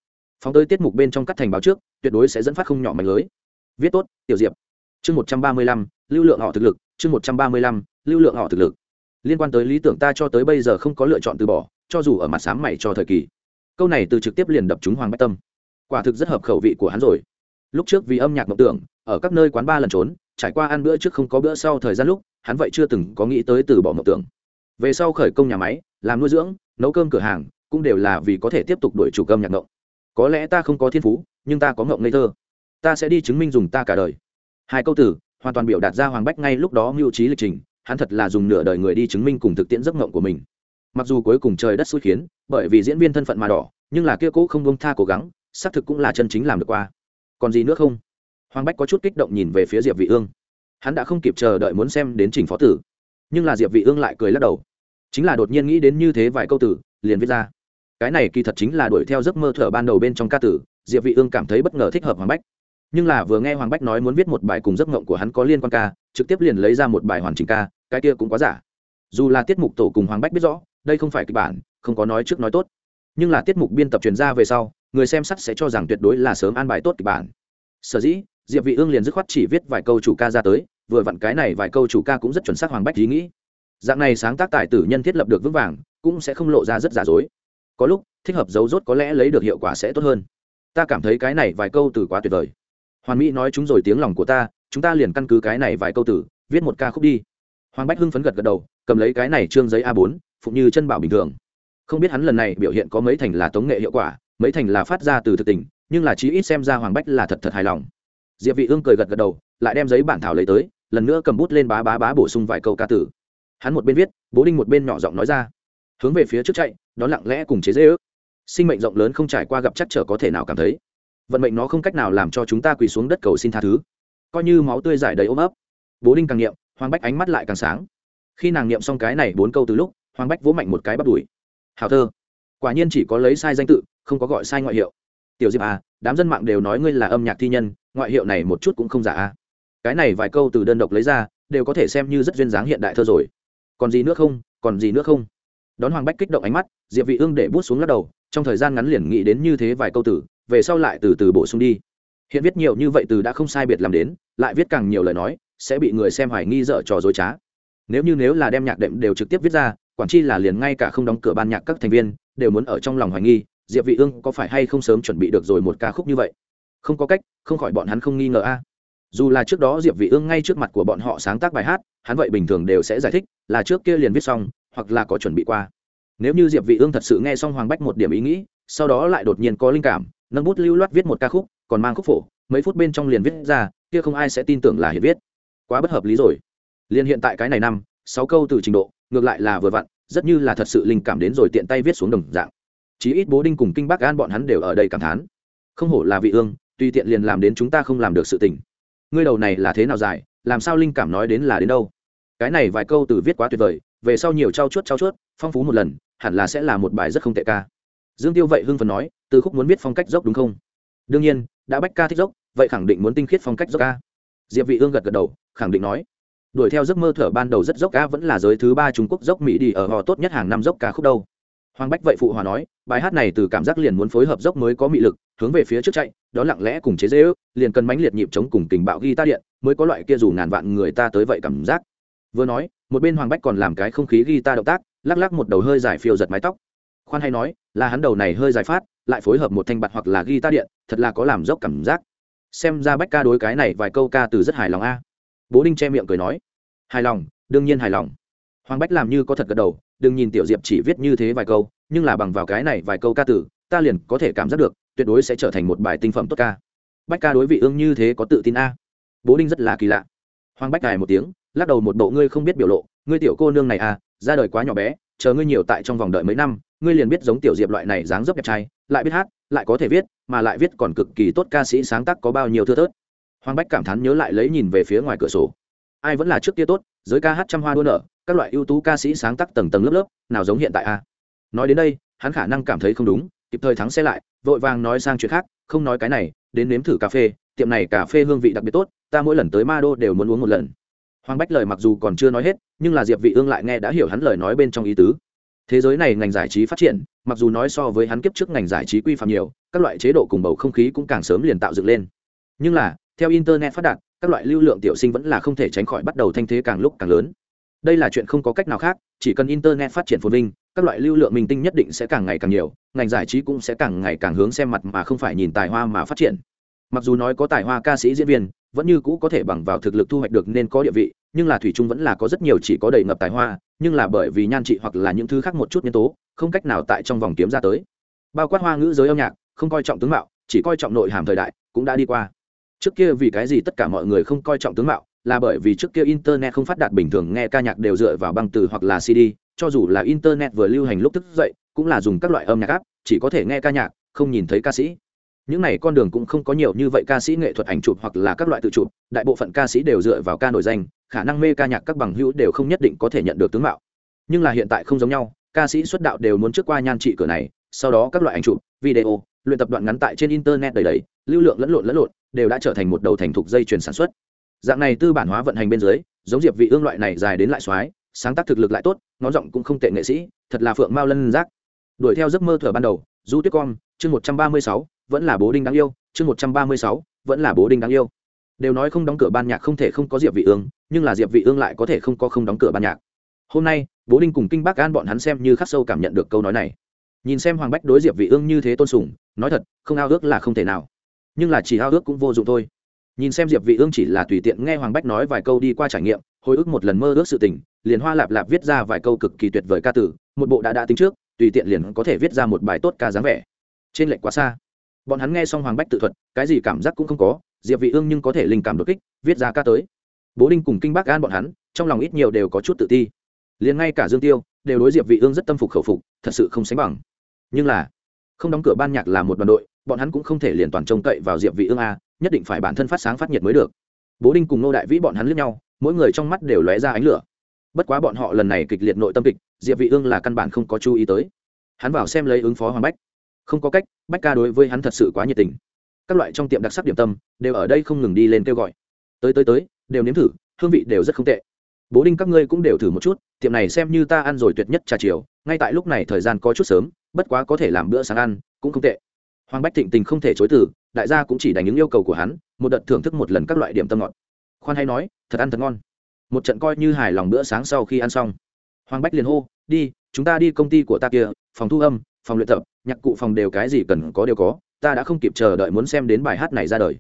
phóng tới tiết mục bên trong cắt thành báo trước, tuyệt đối sẽ dẫn phát không nhỏ mạnh lưới. Viết tốt, tiểu diệp. Chương một trăm ba mươi lăm, lưu lượng họ thực lực. Chương một trăm ba mươi lăm, lưu lượng họ thực lực. Liên quan tới lý tưởng ta cho tới bây giờ không có lựa chọn từ bỏ, cho dù ở mặt sáng mày cho thời kỳ. Câu này từ trực tiếp liền đập chúng hoàng bách tâm. Quả thực rất hợp khẩu vị của hắn rồi. Lúc trước vì âm nhạc mộng tưởng, ở các nơi quán ba lần trốn, trải qua ăn bữa trước không có bữa sau thời gian lúc, hắn vậy chưa từng có nghĩ tới từ bỏ mộng tưởng. Về sau khởi công nhà máy, làm nuôi dưỡng, nấu cơm cửa hàng, cũng đều là vì có thể tiếp tục đổi chủ cơm nhạc mộng có lẽ ta không có thiên phú, nhưng ta có ngộng ngây thơ. Ta sẽ đi chứng minh dùng ta cả đời. Hai câu từ, hoàn toàn biểu đạt ra hoàng bách ngay lúc đó mưu trí lịch trình, hắn thật là dùng nửa đời người đi chứng minh cùng thực tiễn giấc ngộng của mình. Mặc dù cuối cùng trời đất xui khiến, bởi vì diễn viên thân phận mà đỏ, nhưng là kia cố không bông tha cố gắng, xác thực cũng là chân chính làm được qua. Còn gì nữa không? Hoàng bách có chút kích động nhìn về phía diệp vị ương. Hắn đã không kịp chờ đợi muốn xem đến trình phó tử. Nhưng là diệp vị ương lại cười lắc đầu. Chính là đột nhiên nghĩ đến như thế vài câu tử liền viết ra cái này kỳ thật chính là đuổi theo giấc mơ thở ban đầu bên trong ca tử, diệp vị ương cảm thấy bất ngờ thích hợp hoàng bách. Nhưng là vừa nghe hoàng bách nói muốn viết một bài cùng giấc mộng của hắn có liên quan ca, trực tiếp liền lấy ra một bài hoàn chỉnh ca, cái kia cũng quá giả. Dù là tiết mục tổ cùng hoàng bách biết rõ, đây không phải kịch bản, không có nói trước nói tốt. Nhưng là tiết mục biên tập truyền ra về sau, người xem sắc sẽ cho rằng tuyệt đối là sớm an bài tốt kịch bản. Sở dĩ, diệp vị ương liền dứt khoát chỉ viết vài câu chủ ca ra tới, vừa vặn cái này vài câu chủ ca cũng rất chuẩn xác hoàng bách ý nghĩ. Dạng này sáng tác tài tử nhân thiết lập được vững vàng, cũng sẽ không lộ ra rất giả dối có lúc, thích hợp dấu rốt có lẽ lấy được hiệu quả sẽ tốt hơn. Ta cảm thấy cái này vài câu từ quá tuyệt vời. Hoàn mỹ nói chúng rồi tiếng lòng của ta, chúng ta liền căn cứ cái này vài câu từ, viết một ca khúc đi. Hoàng bách hưng phấn gật gật đầu, cầm lấy cái này trương giấy a 4 phụng như chân bảo bình thường. Không biết hắn lần này biểu hiện có mấy thành là tống nghệ hiệu quả, mấy thành là phát ra từ thực tình, nhưng là chí ít xem ra hoàng bách là thật thật hài lòng. Diệp vị ương cười gật gật đầu, lại đem giấy bản thảo lấy tới, lần nữa cầm bút lên bá bá bá bổ sung vài câu ca tử hắn một bên viết, bố đinh một bên nhỏ giọng nói ra hướng về phía trước chạy nó lặng lẽ cùng chế dễ ước. Sinh mệnh rộng lớn không trải qua gặp chắc trở có thể nào cảm thấy. Vận mệnh nó không cách nào làm cho chúng ta quỳ xuống đất cầu xin tha thứ. Coi như máu tươi giải đầy ôm ấp. Bố đinh càng niệm, hoàng bách ánh mắt lại càng sáng. Khi nàng niệm xong cái này bốn câu từ lúc, hoàng bách vỗ mạnh một cái bắt đùi. Hào thơ, quả nhiên chỉ có lấy sai danh tự, không có gọi sai ngoại hiệu. Tiểu diệp à đám dân mạng đều nói ngươi là âm nhạc thi nhân, ngoại hiệu này một chút cũng không giả à. Cái này vài câu từ đơn độc lấy ra, đều có thể xem như rất duyên dáng hiện đại thơ rồi. Còn gì nữa không, còn gì nữa không? Đón hoàng bách kích động ánh mắt, diệp vị ương để bút xuống lắc đầu, trong thời gian ngắn liền nghĩ đến như thế vài câu từ, về sau lại từ từ bổ sung đi. Hiện viết nhiều như vậy từ đã không sai biệt làm đến, lại viết càng nhiều lời nói, sẽ bị người xem hoài nghi dở trò dối trá. Nếu như nếu là đem nhạc đệm đều trực tiếp viết ra, quản chi là liền ngay cả không đóng cửa ban nhạc các thành viên, đều muốn ở trong lòng hoài nghi, diệp vị ương có phải hay không sớm chuẩn bị được rồi một ca khúc như vậy? Không có cách, không khỏi bọn hắn không nghi ngờ a. Dù là trước đó diệp vị ương ngay trước mặt của bọn họ sáng tác bài hát, hắn vậy bình thường đều sẽ giải thích, là trước kia liền viết xong hoặc là có chuẩn bị qua. Nếu như diệp vị ương thật sự nghe xong hoàng bách một điểm ý nghĩ, sau đó lại đột nhiên có linh cảm, nâng bút lưu loát viết một ca khúc, còn mang khúc phổ, mấy phút bên trong liền viết ra, kia không ai sẽ tin tưởng là hiện viết. Quá bất hợp lý rồi. Liền hiện tại cái này năm, sáu câu từ trình độ, ngược lại là vừa vặn, rất như là thật sự linh cảm đến rồi tiện tay viết xuống đồng dạng. Chí ít bố đinh cùng kinh bác an bọn hắn đều ở đây cảm thán. Không hổ là vị ương, tùy tiện liền làm đến chúng ta không làm được sự tình. Ngươi đầu này là thế nào dài, làm sao linh cảm nói đến là đến đâu? Cái này vài câu từ viết quá tuyệt vời về sau nhiều trao chuốt trao chuốt, phong phú một lần, hẳn là sẽ là một bài rất không tệ ca. Dương tiêu vậy hưng phần nói, từ khúc muốn biết phong cách dốc đúng không? Đương nhiên, đã bách ca thích dốc, vậy khẳng định muốn tinh khiết phong cách dốc ca. Diệp vị ương gật gật đầu, khẳng định nói, đuổi theo giấc mơ thở ban đầu rất dốc ca vẫn là giới thứ ba trung quốc dốc mỹ đi ở họ tốt nhất hàng năm dốc ca khúc đâu. Hoàng bách vậy phụ hòa nói, bài hát này từ cảm giác liền muốn phối hợp dốc mới có mị lực, hướng về phía trước chạy, đó lặng lẽ cùng chế dễ ước liền cần mãnh liệt nhịp chống cùng tình bạo ghi ta điện, mới có loại kia dù ngàn vạn người ta tới vậy cảm giác vừa nói một bên hoàng bách còn làm cái không khí ghi ta động tác lắc lắc một đầu hơi dài phiêu giật mái tóc. Khoan hay nói là hắn đầu này hơi dài phát lại phối hợp một thanh bạt hoặc là ghi ta điện thật là có làm dốc cảm giác. Xem ra bách ca đối cái này vài câu ca từ rất hài lòng a. Bố đinh che miệng cười nói hài lòng đương nhiên hài lòng. Hoàng bách làm như có thật gật đầu đừng nhìn tiểu diệp chỉ viết như thế vài câu nhưng là bằng vào cái này vài câu ca từ, ta liền có thể cảm giác được tuyệt đối sẽ trở thành một bài tinh phẩm tốt ca. Bách ca đối vị ương như thế có tự tin a. Bố đinh rất là kỳ lạ. Hoàng bách cài một tiếng lắc đầu một bộ ngươi không biết biểu lộ, ngươi tiểu cô nương này à ra đời quá nhỏ bé, chờ ngươi nhiều tại trong vòng đợi mấy năm, ngươi liền biết giống tiểu diệp loại này dáng dấp đẹp trai, lại biết hát, lại có thể viết, mà lại viết còn cực kỳ tốt ca sĩ sáng tác có bao nhiêu thưa thớt. Hoàng bách cảm thán nhớ lại lấy nhìn về phía ngoài cửa sổ. Ai vẫn là trước kia tốt, giới ca hát trăm hoa đua nở, các loại ưu tú ca sĩ sáng tác tầng tầng lớp lớp, nào giống hiện tại a nói đến đây, hắn khả năng cảm thấy không đúng, kịp thời thắng xe lại, vội vàng nói sang chuyện khác, không nói cái này, đến nếm thử cà phê, tiệm này cà phê hương vị đặc biệt tốt, ta mỗi lần tới ma đô đều muốn uống một lần hoàng bách lời mặc dù còn chưa nói hết, nhưng là diệp vị ương lại nghe đã hiểu hắn lời nói bên trong ý tứ. Thế giới này ngành giải trí phát triển, mặc dù nói so với hắn kiếp trước ngành giải trí quy phạm nhiều, các loại chế độ cùng bầu không khí cũng càng sớm liền tạo dựng lên. Nhưng là, theo internet phát đạt, các loại lưu lượng tiểu sinh vẫn là không thể tránh khỏi bắt đầu thanh thế càng lúc càng lớn. Đây là chuyện không có cách nào khác, chỉ cần internet phát triển phồn vinh, các loại lưu lượng minh tinh nhất định sẽ càng ngày càng nhiều, ngành giải trí cũng sẽ càng ngày càng hướng xem mặt mà không phải nhìn tài hoa mà phát triển mặc dù nói có tài hoa ca sĩ diễn viên, vẫn như cũ có thể bằng vào thực lực thu hoạch được nên có địa vị, nhưng là thủy chung vẫn là có rất nhiều chỉ có đầy ngập tài hoa, nhưng là bởi vì nhan trị hoặc là những thứ khác một chút nhân tố, không cách nào tại trong vòng kiếm ra tới. Bao quát hoa ngữ giới âm nhạc, không coi trọng tướng mạo, chỉ coi trọng nội hàm thời đại, cũng đã đi qua. Trước kia vì cái gì tất cả mọi người không coi trọng tướng mạo, là bởi vì trước kia internet không phát đạt bình thường, nghe ca nhạc đều dựa vào băng từ hoặc là cd, cho dù là internet vừa lưu hành lúc thức dậy, cũng là dùng các loại âm nhạc áp chỉ có thể nghe ca nhạc, không nhìn thấy ca sĩ những này con đường cũng không có nhiều như vậy ca sĩ nghệ thuật ảnh chụp hoặc là các loại tự chụp đại bộ phận ca sĩ đều dựa vào ca nổi danh khả năng mê ca nhạc các bằng hữu đều không nhất định có thể nhận được tướng mạo. Nhưng là hiện tại không giống nhau ca sĩ xuất đạo đều muốn trước qua nhan trị cửa này sau đó các loại ảnh chụp video luyện tập đoạn ngắn tại trên internet đầy đầy lưu lượng lẫn lộn lẫn lộn đều đã trở thành một đầu thành thục dây chuyền sản xuất. Dạng này tư bản hóa vận hành bên dưới giống diệp vị ương loại này dài đến lại xoái sáng tác thực lực lại tốt ngón giọng cũng không tệ nghệ sĩ thật là phượng mao lân giác. Đuổi theo giấc mơ thừa ban đầu du tuyết con chương 136, vẫn là bố đinh đáng yêu chương 136, vẫn là bố đinh đáng yêu. Đều nói không đóng cửa ban nhạc không thể không có diệp vị ương nhưng là diệp vị ương lại có thể không có không đóng cửa ban nhạc. Hôm nay bố đinh cùng kinh bác an bọn hắn xem như khắc sâu cảm nhận được câu nói này. Nhìn xem hoàng bách đối diệp vị ương như thế tôn sùng nói thật không ao ước là không thể nào. Nhưng là chỉ ao ước cũng vô dụng thôi. Nhìn xem diệp vị ương chỉ là tùy tiện nghe hoàng bách nói vài câu đi qua trải nghiệm hồi ức một lần mơ ước sự tình liền hoa lạp lạp viết ra vài câu cực kỳ tuyệt vời ca tử một bộ đã đã tính trước tùy tiện liền có thể viết ra một bài tốt ca dáng vẻ. Trên lệch quá xa bọn hắn nghe xong hoàng bách tự thuật, cái gì cảm giác cũng không có, diệp vị ương nhưng có thể linh cảm đột kích, viết ra ca tới. Bố đinh cùng kinh bác gan bọn hắn, trong lòng ít nhiều đều có chút tự ti. Liền ngay cả dương tiêu, đều đối diệp vị ương rất tâm phục khẩu phục, thật sự không sánh bằng. Nhưng là, không đóng cửa ban nhạc là một đoàn đội, bọn hắn cũng không thể liền toàn trông cậy vào diệp vị ương a, nhất định phải bản thân phát sáng phát nhiệt mới được. Bố đinh cùng nô đại vĩ bọn hắn lướt nhau, mỗi người trong mắt đều lóe ra ánh lửa. Bất quá bọn họ lần này kịch liệt nội tâm kịch, diệp vị ương là căn bản không có chú ý tới. Hắn vào xem lấy ứng phó hoàng bách không có cách, bách ca đối với hắn thật sự quá nhiệt tình. Các loại trong tiệm đặc sắc điểm tâm, đều ở đây không ngừng đi lên kêu gọi. Tới tới tới, đều nếm thử, hương vị đều rất không tệ. Bố đinh các ngươi cũng đều thử một chút, tiệm này xem như ta ăn rồi tuyệt nhất trà chiều, ngay tại lúc này thời gian có chút sớm, bất quá có thể làm bữa sáng ăn, cũng không tệ. Hoàng bách thịnh tình không thể chối từ, đại gia cũng chỉ đánh những yêu cầu của hắn, một đợt thưởng thức một lần các loại điểm tâm ngọt. Khoan hay nói, thật ăn thật ngon. Một trận coi như hài lòng bữa sáng sau khi ăn xong. Hoàng bách liền hô, đi, chúng ta đi công ty của ta kia, phòng thu âm phòng luyện tập, nhạc cụ phòng đều cái gì cần có đều có, ta đã không kịp chờ đợi muốn xem đến bài hát này ra đời.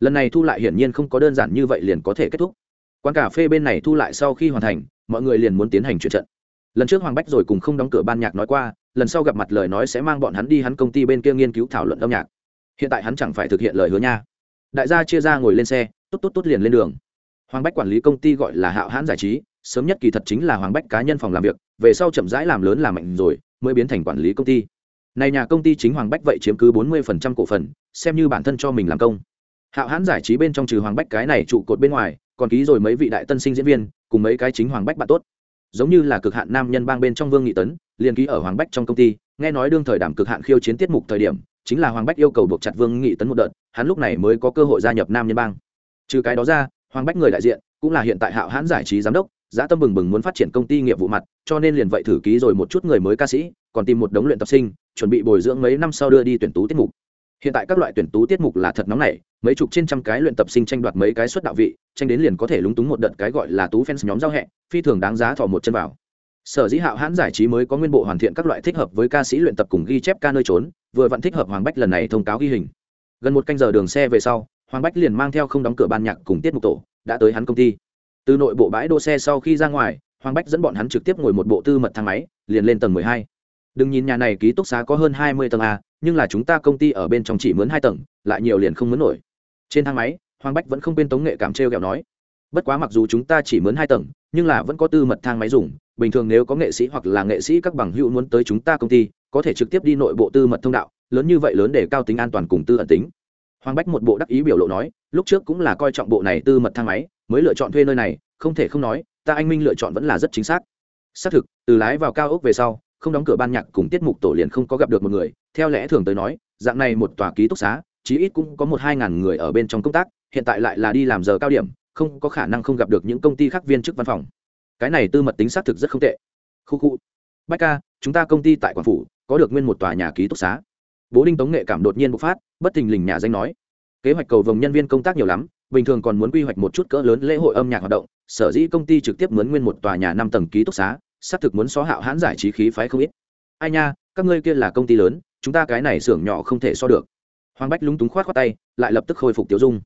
Lần này thu lại hiển nhiên không có đơn giản như vậy liền có thể kết thúc. Quán cà phê bên này thu lại sau khi hoàn thành, mọi người liền muốn tiến hành chuyển trận. Lần trước hoàng bách rồi cùng không đóng cửa ban nhạc nói qua, lần sau gặp mặt lời nói sẽ mang bọn hắn đi hắn công ty bên kia nghiên cứu thảo luận âm nhạc. Hiện tại hắn chẳng phải thực hiện lời hứa nha. Đại gia chia ra ngồi lên xe, tốt tốt tốt liền lên đường. Hoàng bách quản lý công ty gọi là hạo hãn giải trí sớm nhất kỳ thật chính là hoàng bách cá nhân phòng làm việc, về sau chậm rãi làm lớn làm mạnh rồi, mới biến thành quản lý công ty. Này nhà công ty chính hoàng bách vậy chiếm cứ bốn mươi cổ phần, xem như bản thân cho mình làm công. Hạo hãn giải trí bên trong trừ hoàng bách cái này trụ cột bên ngoài, còn ký rồi mấy vị đại tân sinh diễn viên, cùng mấy cái chính hoàng bách bạn tốt. Giống như là cực hạn nam nhân bang bên trong vương nghị tấn, liền ký ở hoàng bách trong công ty, nghe nói đương thời đảm cực hạn khiêu chiến tiết mục thời điểm, chính là hoàng bách yêu cầu buộc chặt vương nghị tấn một đợt, hắn lúc này mới có cơ hội gia nhập nam nhân bang. Trừ cái đó ra, hoàng bách người đại diện, cũng là hiện tại hạo hãn giải trí giám đốc giá tâm bừng bừng muốn phát triển công ty nghiệp vụ mặt, cho nên liền vậy thử ký rồi một chút người mới ca sĩ, còn tìm một đống luyện tập sinh, chuẩn bị bồi dưỡng mấy năm sau đưa đi tuyển tú tiết mục. Hiện tại các loại tuyển tú tiết mục là thật nóng nảy, mấy chục trên trăm cái luyện tập sinh tranh đoạt mấy cái suất đạo vị, tranh đến liền có thể lúng túng một đợt cái gọi là tú fans nhóm giao hẹ phi thường đáng giá thỏ một chân vào. Sở dĩ hạo hãn giải trí mới có nguyên bộ hoàn thiện các loại thích hợp với ca sĩ luyện tập cùng ghi chép ca nơi trốn, vừa vẫn thích hợp hoàng bách lần này thông cáo ghi hình. Gần một canh giờ đường xe về sau, hoàng bách liền mang theo không đóng cửa ban nhạc cùng tiết mục tổ, đã tới hắn công ty từ nội bộ bãi đỗ xe sau khi ra ngoài, hoàng bách dẫn bọn hắn trực tiếp ngồi một bộ tư mật thang máy, liền lên tầng mười hai. Đừng nhìn nhà này ký túc xá có hơn hai mươi tầng a, nhưng là chúng ta công ty ở bên trong chỉ mướn hai tầng, lại nhiều liền không mướn nổi. Trên thang máy, hoàng bách vẫn không quên tống nghệ cảm trêu ghẹo nói, bất quá mặc dù chúng ta chỉ mướn hai tầng, nhưng là vẫn có tư mật thang máy dùng, bình thường nếu có nghệ sĩ hoặc là nghệ sĩ các bằng hữu muốn tới chúng ta công ty, có thể trực tiếp đi nội bộ tư mật thông đạo, lớn như vậy lớn để cao tính an toàn cùng tư ẩn tính. Hoàng bách một bộ đắc ý biểu lộ nói, lúc trước cũng là coi trọng bộ này tư mật thang máy mới lựa chọn thuê nơi này, không thể không nói, ta anh minh lựa chọn vẫn là rất chính xác. Xác thực, từ lái vào cao ốc về sau, không đóng cửa ban nhạc cùng tiết mục tổ liền không có gặp được một người. Theo lẽ thường tới nói, dạng này một tòa ký túc xá, chí ít cũng có một hai ngàn người ở bên trong công tác, hiện tại lại là đi làm giờ cao điểm, không có khả năng không gặp được những công ty khác viên chức văn phòng. Cái này tư mật tính xác thực rất không tệ. Khu khu. Bách ca, chúng ta công ty tại quảng phủ, có được nguyên một tòa nhà ký túc xá. Bố đinh tống nghệ cảm đột nhiên bộc phát, bất thình lình nhà danh nói. Kế hoạch cầu vồng nhân viên công tác nhiều lắm bình thường còn muốn quy hoạch một chút cỡ lớn lễ hội âm nhạc hoạt động, sở dĩ công ty trực tiếp mướn nguyên một tòa nhà năm tầng ký túc xá, xác thực muốn xó hạo hãn giải trí khí phái không ít. Ai nha, các ngươi kia là công ty lớn, chúng ta cái này xưởng nhỏ không thể so được. Hoàng bách lúng túng khoát khoát tay, lại lập tức khôi phục tiêu dung.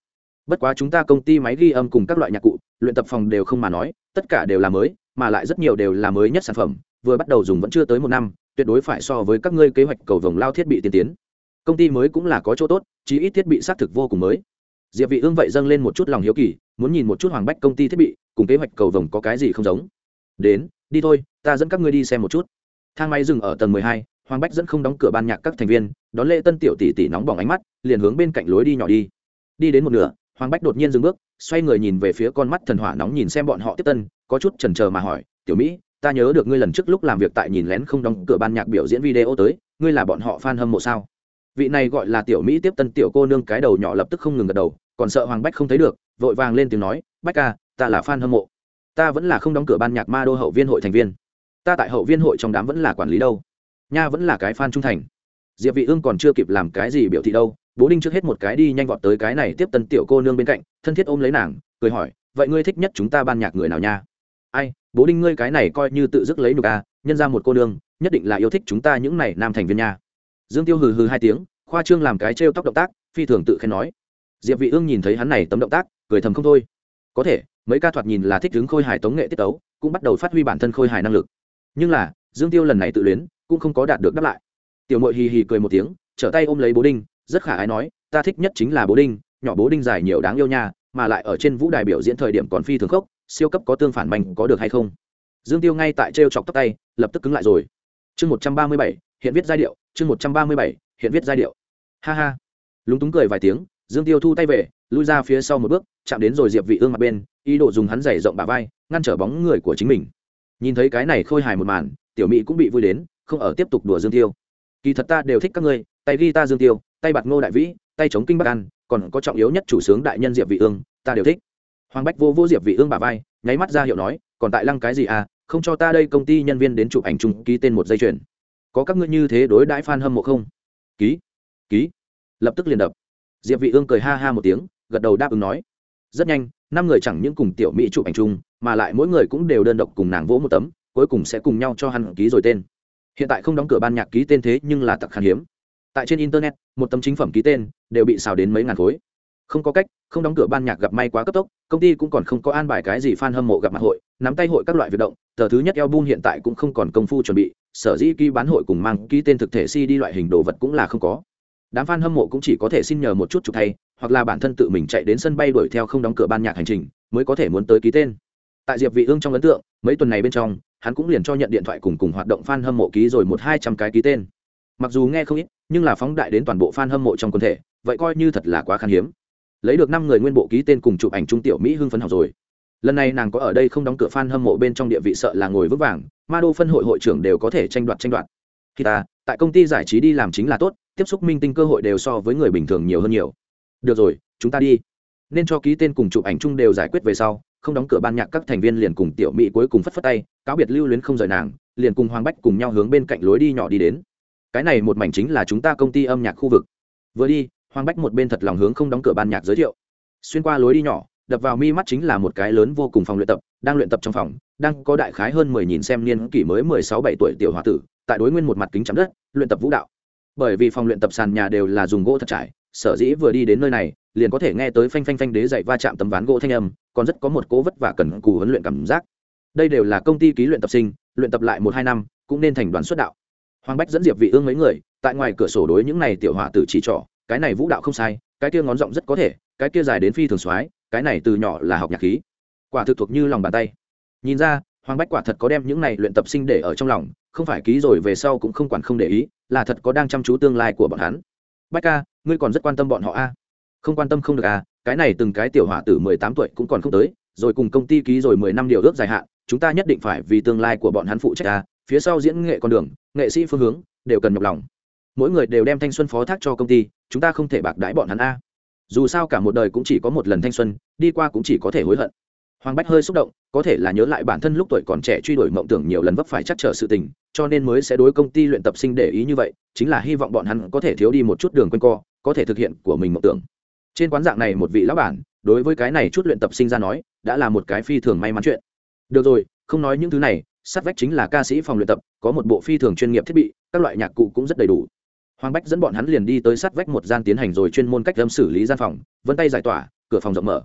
Bất quá chúng ta công ty máy ghi âm cùng các loại nhạc cụ, luyện tập phòng đều không mà nói, tất cả đều là mới, mà lại rất nhiều đều là mới nhất sản phẩm, vừa bắt đầu dùng vẫn chưa tới một năm, tuyệt đối phải so với các ngươi kế hoạch cầu vồng lao thiết bị tiên tiến. Công ty mới cũng là có chỗ tốt, chí ít thiết bị xác thực vô cùng mới diệp vị ương vậy dâng lên một chút lòng hiếu kỳ muốn nhìn một chút hoàng bách công ty thiết bị cùng kế hoạch cầu vồng có cái gì không giống. Đến đi thôi ta dẫn các ngươi đi xem một chút. Thang máy dừng ở tầng 12, hoàng bách dẫn không đóng cửa ban nhạc các thành viên đón lễ tân tiểu tỷ tỷ nóng bỏng ánh mắt liền hướng bên cạnh lối đi nhỏ đi. Đi đến một nửa hoàng bách đột nhiên dừng bước xoay người nhìn về phía con mắt thần hỏa nóng nhìn xem bọn họ tiếp tân có chút chần chờ mà hỏi tiểu mỹ ta nhớ được ngươi lần trước lúc làm việc tại nhìn lén không đóng cửa ban nhạc biểu diễn video tới ngươi là bọn họ fan hâm mộ sao? Vị này gọi là tiểu mỹ tiếp tân tiểu cô nương cái đầu nhỏ lập tức không ngừng gật đầu còn sợ hoàng bách không thấy được, vội vàng lên tiếng nói, bách ca, ta là fan hâm mộ. Ta vẫn là không đóng cửa ban nhạc ma đô hậu viên hội thành viên. Ta tại hậu viên hội trong đám vẫn là quản lý đâu. Nha vẫn là cái fan trung thành. Diệp vị ương còn chưa kịp làm cái gì biểu thị đâu, bố đinh trước hết một cái đi nhanh vọt tới cái này tiếp tân tiểu cô nương bên cạnh, thân thiết ôm lấy nàng, cười hỏi, vậy ngươi thích nhất chúng ta ban nhạc người nào nha? Ai, bố đinh ngươi cái này coi như tự dứt lấy nhục à nhân ra một cô nương, nhất định là yêu thích chúng ta những này nam thành viên nha. Dương tiêu hừ hừ hai tiếng, khoa trương làm cái trêu tóc động tác, phi thường tự khen nói diệp vị ương nhìn thấy hắn này tấm động tác, cười thầm không thôi. Có thể, mấy ca thoạt nhìn là thích đứng khôi hài tống nghệ tiết tấu, cũng bắt đầu phát huy bản thân khôi hài năng lực. Nhưng là, dương tiêu lần này tự luyến, cũng không có đạt được đáp lại. Tiểu mội hì hì cười một tiếng, trở tay ôm lấy bố đinh, rất khả ái nói, ta thích nhất chính là bố đinh, nhỏ bố đinh dài nhiều đáng yêu nha, mà lại ở trên vũ đài biểu diễn thời điểm còn phi thường khốc, siêu cấp có tương phản mạnh có được hay không? Dương tiêu ngay tại treo chọc tóc tay, lập tức cứng lại rồi. Chương một trăm ba mươi bảy, hiện viết giai điệu, chương một trăm ba mươi bảy, hiện viết giai điệu. Ha ha. Lúng túng cười vài tiếng dương tiêu thu tay về, lui ra phía sau một bước, chạm đến rồi diệp vị ương mặt bên, ý đồ dùng hắn giày rộng bà vai, ngăn trở bóng người của chính mình. Nhìn thấy cái này khôi hài một màn, tiểu mỹ cũng bị vui đến, không ở tiếp tục đùa dương tiêu. Kỳ thật ta đều thích các ngươi, tay ghi ta dương tiêu, tay bạt ngô đại vĩ, tay chống kinh bắc an, còn có trọng yếu nhất chủ sướng đại nhân diệp vị ương, ta đều thích. Hoàng bách vô vô diệp vị ương bà vai, nháy mắt ra hiệu nói, còn tại lăng cái gì à không cho ta đây công ty nhân viên đến chụp ảnh chung, ký tên một dây chuyền. Có các ngươi như thế đối đãi fan hâm mộ không? Ký ký. Lập tức liền đập diệp vị ương cười ha ha một tiếng, gật đầu đáp ứng nói. Rất nhanh, năm người chẳng những cùng tiểu mỹ chụp ảnh chung, mà lại mỗi người cũng đều đơn độc cùng nàng vỗ một tấm, cuối cùng sẽ cùng nhau cho hắn ký rồi tên. Hiện tại không đóng cửa ban nhạc ký tên thế nhưng là tặc khan hiếm. Tại trên internet, một tấm chính phẩm ký tên đều bị xào đến mấy ngàn khối. Không có cách, không đóng cửa ban nhạc gặp may quá cấp tốc, công ty cũng còn không có an bài cái gì fan hâm mộ gặp mặt hội, nắm tay hội các loại việc động, tờ thứ nhất album hiện tại cũng không còn công phu chuẩn bị, sở dĩ ký bán hội cùng mang ký tên thực thể si đi loại hình đồ vật cũng là không có đám fan hâm mộ cũng chỉ có thể xin nhờ một chút chụp thay, hoặc là bản thân tự mình chạy đến sân bay đuổi theo không đóng cửa ban nhạc hành trình, mới có thể muốn tới ký tên. Tại diệp vị ương trong ấn tượng, mấy tuần này bên trong, hắn cũng liền cho nhận điện thoại cùng cùng hoạt động fan hâm mộ ký rồi một hai trăm cái ký tên. Mặc dù nghe không ít, nhưng là phóng đại đến toàn bộ fan hâm mộ trong quần thể, vậy coi như thật là quá khan hiếm. Lấy được năm người nguyên bộ ký tên cùng chụp ảnh trung tiểu mỹ hưng phấn học rồi. Lần này nàng có ở đây không đóng cửa fan hâm mộ bên trong địa vị sợ là ngồi vững vàng ma đô phân hội hội trưởng đều có thể tranh đoạt tranh đoạt. Khi ta, tại công ty giải trí đi làm chính là tốt tiếp xúc minh tinh cơ hội đều so với người bình thường nhiều hơn nhiều. Được rồi, chúng ta đi. Nên cho ký tên cùng chụp ảnh chung đều giải quyết về sau, không đóng cửa ban nhạc các thành viên liền cùng tiểu mỹ cuối cùng phất phất tay, cáo biệt lưu luyến không rời nàng, liền cùng hoàng bách cùng nhau hướng bên cạnh lối đi nhỏ đi đến. Cái này một mảnh chính là chúng ta công ty âm nhạc khu vực. Vừa đi, hoàng bách một bên thật lòng hướng không đóng cửa ban nhạc giới thiệu. Xuyên qua lối đi nhỏ, đập vào mi mắt chính là một cái lớn vô cùng phòng luyện tập, đang luyện tập trong phòng, đang có đại khái hơn mười nghìn xem niên kỷ mới mười sáu bảy tuổi tiểu h o a tử, tại đối nguyên một mặt kính chạm đất, luyện tập vũ đạo bởi vì phòng luyện tập sàn nhà đều là dùng gỗ thật trải, sở dĩ vừa đi đến nơi này, liền có thể nghe tới phanh phanh phanh đế dậy va chạm tấm ván gỗ thanh âm, còn rất có một cố vất vả cần cù huấn luyện cảm giác. Đây đều là công ty ký luyện tập sinh, luyện tập lại một hai năm, cũng nên thành đoàn xuất đạo. Hoàng bách dẫn diệp vị ương mấy người, tại ngoài cửa sổ đối những này tiểu hỏa tử chỉ trỏ, cái này vũ đạo không sai, cái kia ngón rộng rất có thể, cái kia dài đến phi thường soái, cái này từ nhỏ là học nhạc khí. Quả thực thuộc như lòng bàn tay. Nhìn ra hoàng bách quả thật có đem những này luyện tập sinh để ở trong lòng, không phải ký rồi về sau cũng không quản không để ý, là thật có đang chăm chú tương lai của bọn hắn. Bách ca, ngươi còn rất quan tâm bọn họ a? Không quan tâm không được à cái này từng cái tiểu hỏa tử mười tám tuổi cũng còn không tới, rồi cùng công ty ký rồi mười năm điều ước dài hạn, chúng ta nhất định phải vì tương lai của bọn hắn phụ trách à phía sau diễn nghệ con đường, nghệ sĩ phương hướng, đều cần nhọc lòng. Mỗi người đều đem thanh xuân phó thác cho công ty, chúng ta không thể bạc đãi bọn hắn a. Dù sao cả một đời cũng chỉ có một lần thanh xuân, đi qua cũng chỉ có thể hối hận hoàng bách hơi xúc động, có thể là nhớ lại bản thân lúc tuổi còn trẻ truy đuổi mộng tưởng nhiều lần vấp phải chắc trở sự tình, cho nên mới sẽ đối công ty luyện tập sinh để ý như vậy, chính là hy vọng bọn hắn có thể thiếu đi một chút đường quên co, có thể thực hiện của mình mộng tưởng. Trên quán dạng này một vị lão bản, đối với cái này chút luyện tập sinh ra nói, đã là một cái phi thường may mắn chuyện. Được rồi, không nói những thứ này, sát vách chính là ca sĩ phòng luyện tập, có một bộ phi thường chuyên nghiệp thiết bị, các loại nhạc cụ cũng rất đầy đủ. Hoàng bách dẫn bọn hắn liền đi tới sát vách một gian tiến hành rồi chuyên môn cách âm xử lý gian phòng, vân tay giải tỏa, cửa phòng rộng mở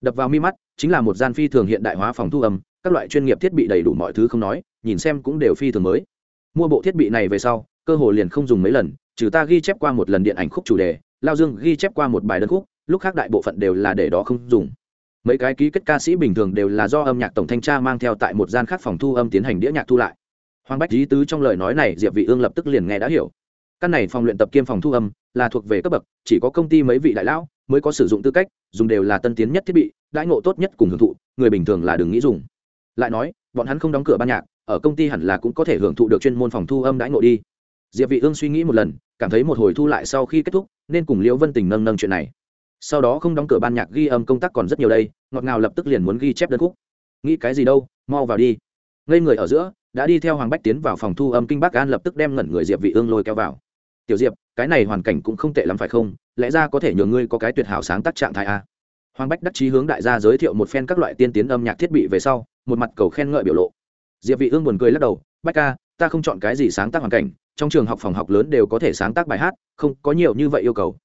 đập vào mi mắt, chính là một gian phi thường hiện đại hóa phòng thu âm, các loại chuyên nghiệp thiết bị đầy đủ mọi thứ không nói, nhìn xem cũng đều phi thường mới. Mua bộ thiết bị này về sau, cơ hồ liền không dùng mấy lần, trừ ta ghi chép qua một lần điện ảnh khúc chủ đề, lao dương ghi chép qua một bài đơn khúc, lúc khác đại bộ phận đều là để đó không dùng. Mấy cái ký kết ca sĩ bình thường đều là do âm nhạc tổng thanh tra mang theo tại một gian khác phòng thu âm tiến hành đĩa nhạc thu lại. Hoàng bách lý tứ trong lời nói này, diệp vị ương lập tức liền nghe đã hiểu căn này phòng luyện tập kiêm phòng thu âm là thuộc về cấp bậc, chỉ có công ty mấy vị đại lão mới có sử dụng tư cách, dùng đều là tân tiến nhất thiết bị, đãi ngộ tốt nhất cùng hưởng thụ, người bình thường là đừng nghĩ dùng. Lại nói, bọn hắn không đóng cửa ban nhạc, ở công ty hẳn là cũng có thể hưởng thụ được chuyên môn phòng thu âm đãi ngộ đi. Diệp vị ương suy nghĩ một lần, cảm thấy một hồi thu lại sau khi kết thúc, nên cùng liễu vân tình nâng nâng chuyện này. Sau đó không đóng cửa ban nhạc ghi âm công tác còn rất nhiều đây, ngọt ngào lập tức liền muốn ghi chép đơn khúc. Nghĩ cái gì đâu, mau vào đi. Ngây người ở giữa, đã đi theo hoàng bách tiến vào phòng thu âm kinh bắc an lập tức đem ngẩn người diệp vị ương lôi kéo vào tiểu diệp, cái này hoàn cảnh cũng không tệ lắm phải không? Lẽ ra có thể nhường ngươi có cái tuyệt hảo sáng tác trạng thái a hoàng bách đắc chí hướng đại gia giới thiệu một phen các loại tiên tiến âm nhạc thiết bị về sau, một mặt cầu khen ngợi biểu lộ. Diệp vị ương buồn cười lắc đầu, bách ca, ta không chọn cái gì sáng tác hoàn cảnh, trong trường học phòng học lớn đều có thể sáng tác bài hát, không có nhiều như vậy yêu cầu.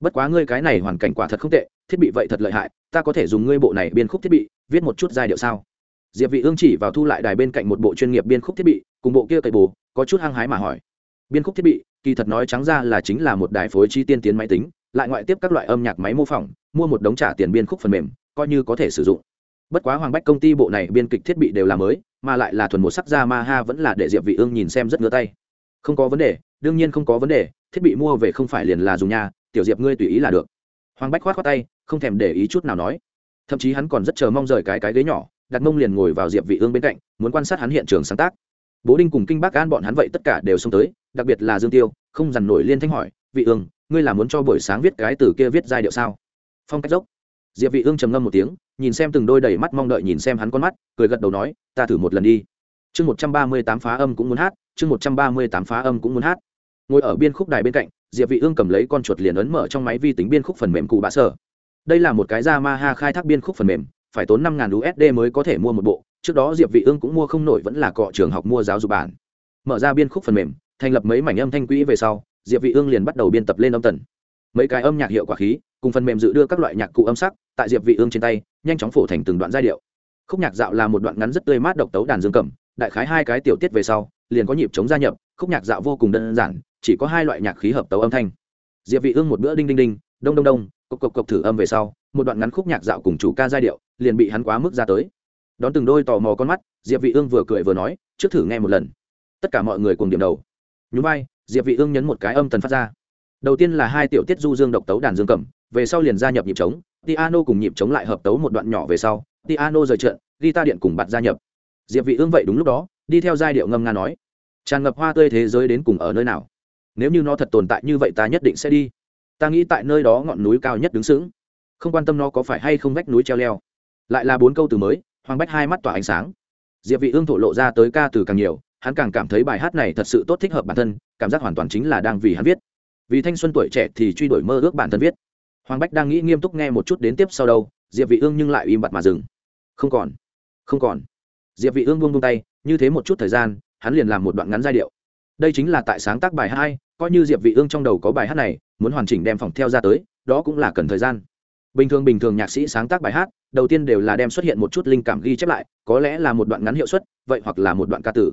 Bất quá ngươi cái này hoàn cảnh quả thật không tệ, thiết bị vậy thật lợi hại, ta có thể dùng ngươi bộ này biên khúc thiết bị, viết một chút giai điệu sao? Diệp vị ương chỉ vào thu lại đài bên cạnh một bộ chuyên nghiệp biên khúc thiết bị, cùng bộ kia cậy bù, có chút hăng hái mà hỏi. Biên khúc thiết bị kỳ thật nói trắng ra là chính là một đài phối chi tiên tiến máy tính, lại ngoại tiếp các loại âm nhạc máy mô phỏng, mua một đống trả tiền biên khúc phần mềm, coi như có thể sử dụng. Bất quá hoàng bách công ty bộ này biên kịch thiết bị đều là mới, mà lại là thuần một sắc da ma ha vẫn là để diệp vị ương nhìn xem rất ngứa tay. Không có vấn đề, đương nhiên không có vấn đề, thiết bị mua về không phải liền là dùng nhà, tiểu diệp ngươi tùy ý là được. Hoàng bách khoát khoát tay, không thèm để ý chút nào nói. Thậm chí hắn còn rất chờ mong rời cái cái ghế nhỏ, đặt mông liền ngồi vào diệp vị ương bên cạnh, muốn quan sát hắn hiện trường sáng tác. Bố đinh cùng kinh bác an bọn hắn vậy tất cả đều xông tới đặc biệt là dương tiêu, không dằn nổi liên thanh hỏi, vị ương, ngươi là muốn cho buổi sáng viết cái từ kia viết giai điệu sao? Phong cách dốc. Diệp vị ương trầm ngâm một tiếng, nhìn xem từng đôi đầy mắt mong đợi nhìn xem hắn con mắt, cười gật đầu nói, ta thử một lần đi. Chương một trăm ba mươi tám phá âm cũng muốn hát, chương một trăm ba mươi tám phá âm cũng muốn hát. Ngồi ở biên khúc đài bên cạnh, diệp vị ương cầm lấy con chuột liền ấn mở trong máy vi tính biên khúc phần mềm cụ bạ sở. Đây là một cái yamaha khai thác biên khúc phần mềm, phải tốn năm usd mới có thể mua một bộ, trước đó diệp vị ương cũng mua không nổi vẫn là cọ trường học mua giáo dục bản. Mở ra biên khúc phần mềm thành lập mấy mảnh âm thanh quỹ về sau, diệp vị ương liền bắt đầu biên tập lên âm tần. Mấy cái âm nhạc hiệu quả khí, cùng phần mềm dự đưa các loại nhạc cụ âm sắc, tại diệp vị ương trên tay, nhanh chóng phổ thành từng đoạn giai điệu. Khúc nhạc dạo là một đoạn ngắn rất tươi mát độc tấu đàn dương cầm, đại khái hai cái tiểu tiết về sau, liền có nhịp chống gia nhập, khúc nhạc dạo vô cùng đơn giản, chỉ có hai loại nhạc khí hợp tấu âm thanh. Diệp vị ương một bữa đinh đinh đinh, đông đông đông, cộc cộc cộc thử âm về sau, một đoạn ngắn khúc nhạc dạo cùng chủ ca giai điệu, liền bị hắn quá mức ra tới. Đón từng đôi tò mò con mắt, diệp vị ương vừa cười vừa nói, trước thử nghe một lần. Tất cả mọi người cùng điểm đầu nhún vai, diệp vị ương nhấn một cái âm tần phát ra. Đầu tiên là hai tiểu tiết du dương độc tấu đàn dương cầm, về sau liền gia nhập nhịp trống, piano cùng nhịp trống lại hợp tấu một đoạn nhỏ về sau, piano rời trận, guitar điện cùng bạn gia nhập. Diệp vị ương vậy đúng lúc đó, đi theo giai điệu ngâm nga nói, tràn ngập hoa tươi thế giới đến cùng ở nơi nào? Nếu như nó thật tồn tại như vậy ta nhất định sẽ đi. Ta nghĩ tại nơi đó ngọn núi cao nhất đứng sững. Không quan tâm nó có phải hay không vách núi treo leo. Lại là bốn câu từ mới, hoàng bách hai mắt tỏa ánh sáng. Diệp vị ương thổ lộ ra tới ca từ càng nhiều hắn càng cảm thấy bài hát này thật sự tốt thích hợp bản thân, cảm giác hoàn toàn chính là đang vì hắn viết. Vì thanh xuân tuổi trẻ thì truy đuổi mơ ước bản thân viết. Hoàng bách đang nghĩ nghiêm túc nghe một chút đến tiếp sau đâu, diệp vị ương nhưng lại im bặt mà dừng. Không còn không còn. Diệp vị ương buông buông tay, như thế một chút thời gian, hắn liền làm một đoạn ngắn giai điệu. Đây chính là tại sáng tác bài hát hai coi như diệp vị ương trong đầu có bài hát này, muốn hoàn chỉnh đem phòng theo ra tới, đó cũng là cần thời gian. Bình thường bình thường nhạc sĩ sáng tác bài hát, đầu tiên đều là đem xuất hiện một chút linh cảm ghi chép lại, có lẽ là một đoạn ngắn hiệu suất, vậy hoặc là một đoạn ca tử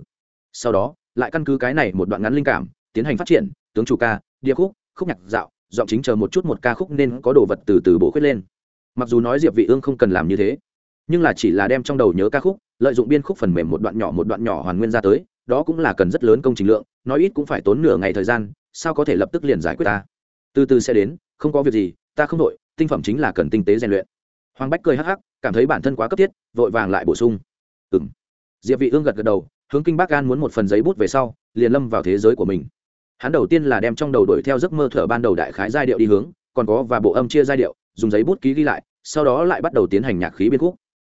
sau đó, lại căn cứ cái này một đoạn ngắn linh cảm, tiến hành phát triển, tướng chủ ca, địa khúc khúc nhạc dạo, giọng chính chờ một chút một ca khúc nên có đồ vật từ từ bổ khuyết lên. Mặc dù nói diệp vị ương không cần làm như thế, nhưng là chỉ là đem trong đầu nhớ ca khúc, lợi dụng biên khúc phần mềm một đoạn nhỏ một đoạn nhỏ hoàn nguyên ra tới, đó cũng là cần rất lớn công trình lượng, nói ít cũng phải tốn nửa ngày thời gian, sao có thể lập tức liền giải quyết ta? Từ từ sẽ đến, không có việc gì, ta không đội tinh phẩm chính là cần tinh tế rèn luyện. Hoàng bách cười hắc hắc, cảm thấy bản thân quá cấp thiết, vội vàng lại bổ sung. Ừm. Diệp vị ương gật gật đầu hướng kinh bác An muốn một phần giấy bút về sau, liền lâm vào thế giới của mình. Hắn đầu tiên là đem trong đầu đuổi theo giấc mơ thở ban đầu đại khái giai điệu đi hướng, còn có và bộ âm chia giai điệu, dùng giấy bút ký ghi lại, sau đó lại bắt đầu tiến hành nhạc khí biên khúc.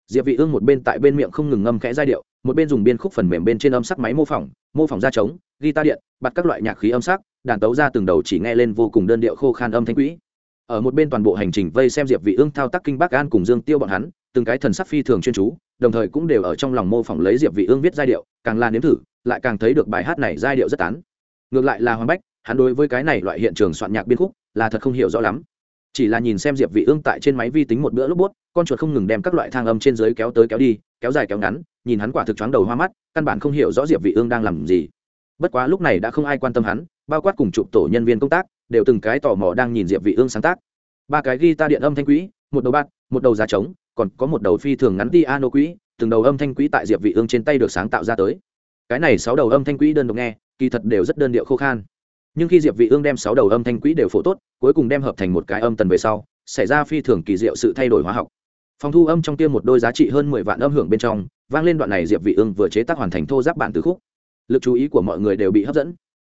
Diệp vị ương một bên tại bên miệng không ngừng ngâm khẽ giai điệu, một bên dùng biên khúc phần mềm bên trên âm sắc máy mô phỏng mô phỏng ra trống, guitar điện, bật các loại nhạc khí âm sắc, đàn tấu ra từng đầu chỉ nghe lên vô cùng đơn điệu khô khan âm thanh quỹ. Ở một bên toàn bộ hành trình vây xem diệp vị ương thao tác kinh bác an cùng dương tiêu bọn hắn từng cái thần sắc phi thường chuyên chú, đồng thời cũng đều ở trong lòng mô phỏng lấy diệp vị ương viết giai điệu, càng là nếm thử, lại càng thấy được bài hát này giai điệu rất tán. Ngược lại là hoàng bách, hắn đối với cái này loại hiện trường soạn nhạc biên khúc, là thật không hiểu rõ lắm. Chỉ là nhìn xem diệp vị ương tại trên máy vi tính một bữa lúc bút, con chuột không ngừng đem các loại thang âm trên dưới kéo tới kéo đi, kéo dài kéo ngắn, nhìn hắn quả thực chóng đầu hoa mắt, căn bản không hiểu rõ diệp vị ương đang làm gì. Bất quá lúc này đã không ai quan tâm hắn, bao quát cùng chụp tổ nhân viên công tác, đều từng cái tò mò đang nhìn diệp vị ương sáng tác. Ba cái guitar điện âm thanh quỹ một đầu bát, một đầu giá trống còn có một đầu phi thường ngắn piano quỹ, từng đầu âm thanh quỹ tại diệp vị ương trên tay được sáng tạo ra tới. Cái này sáu đầu âm thanh quỹ đơn độc nghe, kỳ thật đều rất đơn điệu khô khan. Nhưng khi diệp vị ương đem sáu đầu âm thanh quỹ đều phổ tốt, cuối cùng đem hợp thành một cái âm tần về sau, xảy ra phi thường kỳ diệu sự thay đổi hóa học. Phòng thu âm trong kia một đôi giá trị hơn mười vạn âm hưởng bên trong, vang lên đoạn này diệp vị ương vừa chế tác hoàn thành thô giáp bản từ khúc. Lực chú ý của mọi người đều bị hấp dẫn.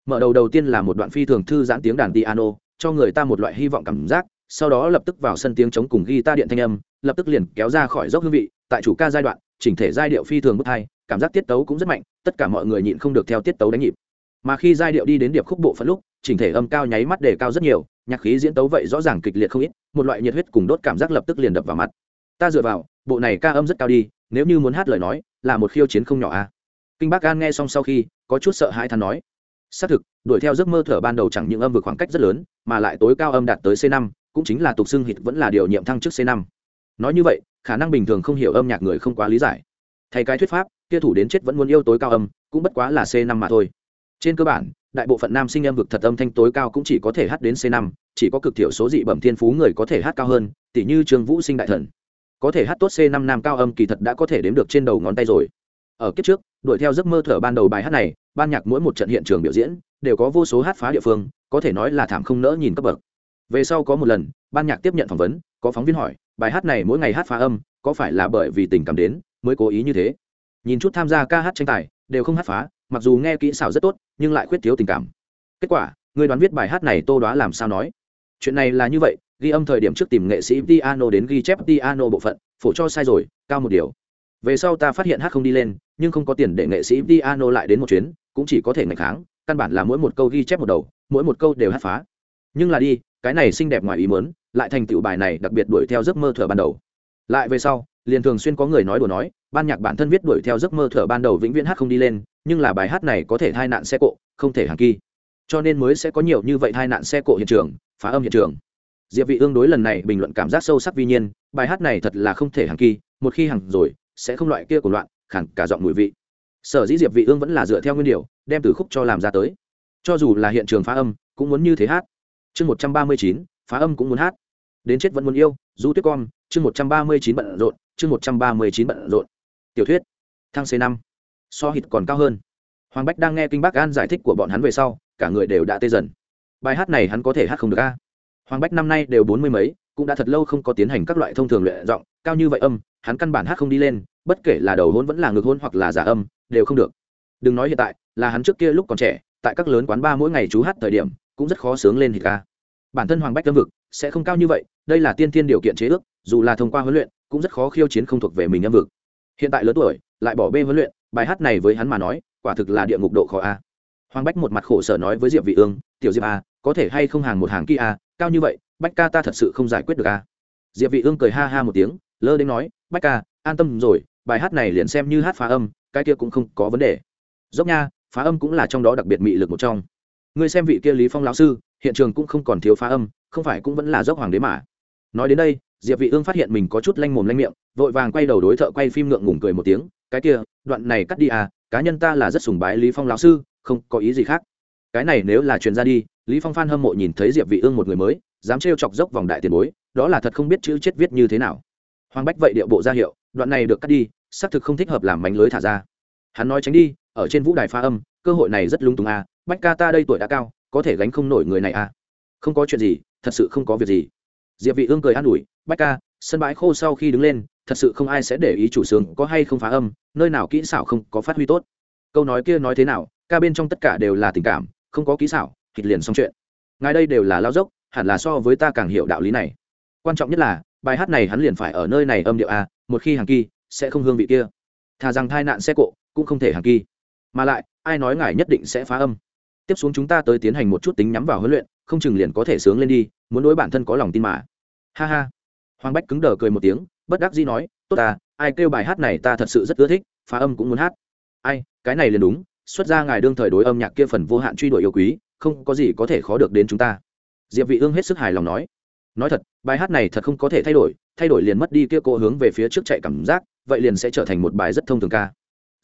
Mở đầu đầu tiên là một đoạn phi thường thư giãn tiếng đàn piano, cho người ta một loại hy vọng cảm giác sau đó lập tức vào sân tiếng chống cùng ghi ta điện thanh âm, lập tức liền kéo ra khỏi dốc hương vị, tại chủ ca giai đoạn, chỉnh thể giai điệu phi thường bất hai cảm giác tiết tấu cũng rất mạnh, tất cả mọi người nhịn không được theo tiết tấu đánh nhịp. Mà khi giai điệu đi đến điệp khúc bộ phận lúc, chỉnh thể âm cao nháy mắt đề cao rất nhiều, nhạc khí diễn tấu vậy rõ ràng kịch liệt không ít, một loại nhiệt huyết cùng đốt cảm giác lập tức liền đập vào mặt. Ta dựa vào, bộ này ca âm rất cao đi, nếu như muốn hát lời nói, là một khiêu chiến không nhỏ a à? kinh bác an nghe xong sau khi, có chút sợ hãi than nói. Xác thực, đuổi theo giấc mơ thở ban đầu chẳng những âm vực khoảng cách rất lớn, mà lại tối cao âm đạt tới c 5 cũng chính là tục xưng hịt vẫn là điều nhiệm thăng chức c năm. Nói như vậy, khả năng bình thường không hiểu âm nhạc người không quá lý giải. Thay cái thuyết pháp, kia thủ đến chết vẫn muốn yêu tối cao âm, cũng bất quá là c năm mà thôi. Trên cơ bản, đại bộ phận nam sinh âm vực thật âm thanh tối cao cũng chỉ có thể hát đến c năm, chỉ có cực thiểu số dị bẩm thiên phú người có thể hát cao hơn tỷ như trương vũ sinh đại thần. Có thể hát tốt c năm nam cao âm kỳ thật đã có thể đếm được trên đầu ngón tay rồi. Ở kiếp trước, đuổi theo giấc mơ thở ban đầu bài hát này, ban nhạc mỗi một trận hiện trường biểu diễn, đều có vô số hát phá địa phương, có thể nói là thảm không nỡ nhìn cấp bậc về sau có một lần, ban nhạc tiếp nhận phỏng vấn, có phóng viên hỏi, bài hát này mỗi ngày hát phá âm, có phải là bởi vì tình cảm đến, mới cố ý như thế? Nhìn chút tham gia ca hát tranh tài, đều không hát phá, mặc dù nghe kỹ xảo rất tốt, nhưng lại khuyết thiếu tình cảm. Kết quả, người đoán viết bài hát này tô đoá làm sao nói? Chuyện này là như vậy, ghi âm thời điểm trước tìm nghệ sĩ piano đến ghi chép piano bộ phận, phổ cho sai rồi, cao một điều. Về sau ta phát hiện hát không đi lên, nhưng không có tiền để nghệ sĩ piano lại đến một chuyến, cũng chỉ có thể ngày kháng, căn bản là mỗi một câu ghi chép một đầu, mỗi một câu đều hát phá. Nhưng là đi cái này xinh đẹp ngoài ý muốn, lại thành tựu bài này đặc biệt đuổi theo giấc mơ thở ban đầu. Lại về sau, liền thường xuyên có người nói đùa nói, ban nhạc bản thân viết đuổi theo giấc mơ thở ban đầu vĩnh viễn hát không đi lên, nhưng là bài hát này có thể thai nạn xe cộ, không thể hàng kỳ. Cho nên mới sẽ có nhiều như vậy thai nạn xe cộ hiện trường, phá âm hiện trường. Diệp vị ương đối lần này bình luận cảm giác sâu sắc vi nhiên, bài hát này thật là không thể hàng kỳ, một khi hàng rồi, sẽ không loại kia của loạn, khẳng cả giọng mùi vị. Sở dĩ diệp vị ương vẫn là dựa theo nguyên điều, đem từ khúc cho làm ra tới. Cho dù là hiện trường phá âm, cũng muốn như thế hát chương 139, phá âm cũng muốn hát. Đến chết vẫn muốn yêu du tuyết con. Chương 139 bận rộn chương 139 bận rộn. Tiểu thuyết thăng c 5 so hít còn cao hơn. Hoàng bách đang nghe kinh bác an giải thích của bọn hắn về sau cả người đều đã tê dần. Bài hát này hắn có thể hát không được a? Hoàng bách năm nay đều bốn mươi mấy cũng đã thật lâu không có tiến hành các loại thông thường luyện giọng cao như vậy âm hắn căn bản hát không đi lên bất kể là đầu hôn vẫn là ngực hôn hoặc là giả âm đều không được. Đừng nói hiện tại là hắn trước kia lúc còn trẻ tại các lớn quán ba mỗi ngày chú hát thời điểm cũng rất khó sướng lên hít ca. Bản thân hoàng bách âm vực sẽ không cao như vậy, đây là tiên thiên điều kiện chế ước, dù là thông qua huấn luyện, cũng rất khó khiêu chiến không thuộc về mình âm vực. Hiện tại lớn tuổi, lại bỏ bê huấn luyện, bài hát này với hắn mà nói, quả thực là địa ngục độ khó a. Hoàng bách một mặt khổ sở nói với diệp vị ương, tiểu diệp a có thể hay không hàng một hàng kia a cao như vậy, bách ca ta thật sự không giải quyết được a diệp vị ương cười ha ha một tiếng, lơ đến nói, bách ca, an tâm rồi, bài hát này liền xem như hát phá âm, cái kia cũng không có vấn đề. Dốc nha, phá âm cũng là trong đó đặc biệt mị lực một trong ngươi xem vị kia lý phong lão sư, hiện trường cũng không còn thiếu phá âm, không phải cũng vẫn là dốc hoàng đế mà. Nói đến đây, diệp vị ương phát hiện mình có chút lanh mồm lanh miệng, vội vàng quay đầu đối thợ quay phim ngượng ngùng cười một tiếng, cái kia, đoạn này cắt đi à cá nhân ta là rất sùng bái lý phong lão sư, không có ý gì khác. Cái này nếu là truyền ra đi, lý phong phan hâm mộ nhìn thấy diệp vị ương một người mới, dám trêu chọc dốc vòng đại tiền bối, đó là thật không biết chữ chết viết như thế nào. Hoàng bách vậy điệu bộ ra hiệu, đoạn này được cắt đi, xác thực không thích hợp làm mánh lưới thả ra. Hắn nói tránh đi, ở trên vũ đài pha âm, cơ hội này rất lung tung à bách ca ta đây tuổi đã cao, có thể gánh không nổi người này à? Không có chuyện gì, thật sự không có việc gì. Diệp vị ương cười an ủi, bách ca, sân bãi khô sau khi đứng lên, thật sự không ai sẽ để ý chủ sướng có hay không phá âm, nơi nào kỹ xảo không có phát huy tốt. Câu nói kia nói thế nào, ca bên trong tất cả đều là tình cảm, không có kỹ xảo, thịt liền xong chuyện. Ngài đây đều là lao dốc, hẳn là so với ta càng hiểu đạo lý này. Quan trọng nhất là, bài hát này hắn liền phải ở nơi này âm điệu a một khi hàng kỳ, sẽ không hương vị kia. Thà rằng tai nạn xe cộ, cũng không thể hàng kỳ. Mà lại, ai nói ngài nhất định sẽ phá âm? Tiếp xuống chúng ta tới tiến hành một chút tính nhắm vào huấn luyện, không chừng liền có thể sướng lên đi, muốn đối bản thân có lòng tin mà. Ha ha. Hoàng bách cứng đờ cười một tiếng, bất đắc dĩ nói, tốt ta, ai kêu bài hát này ta thật sự rất ưa thích, phá âm cũng muốn hát. Ai, cái này liền đúng, xuất ra ngài đương thời đối âm nhạc kia phần vô hạn truy đuổi yêu quý, không có gì có thể khó được đến chúng ta. Diệp vị ương hết sức hài lòng nói. Nói thật, bài hát này thật không có thể thay đổi thay đổi liền mất đi kia cô hướng về phía trước chạy cảm giác, vậy liền sẽ trở thành một bài rất thông thường ca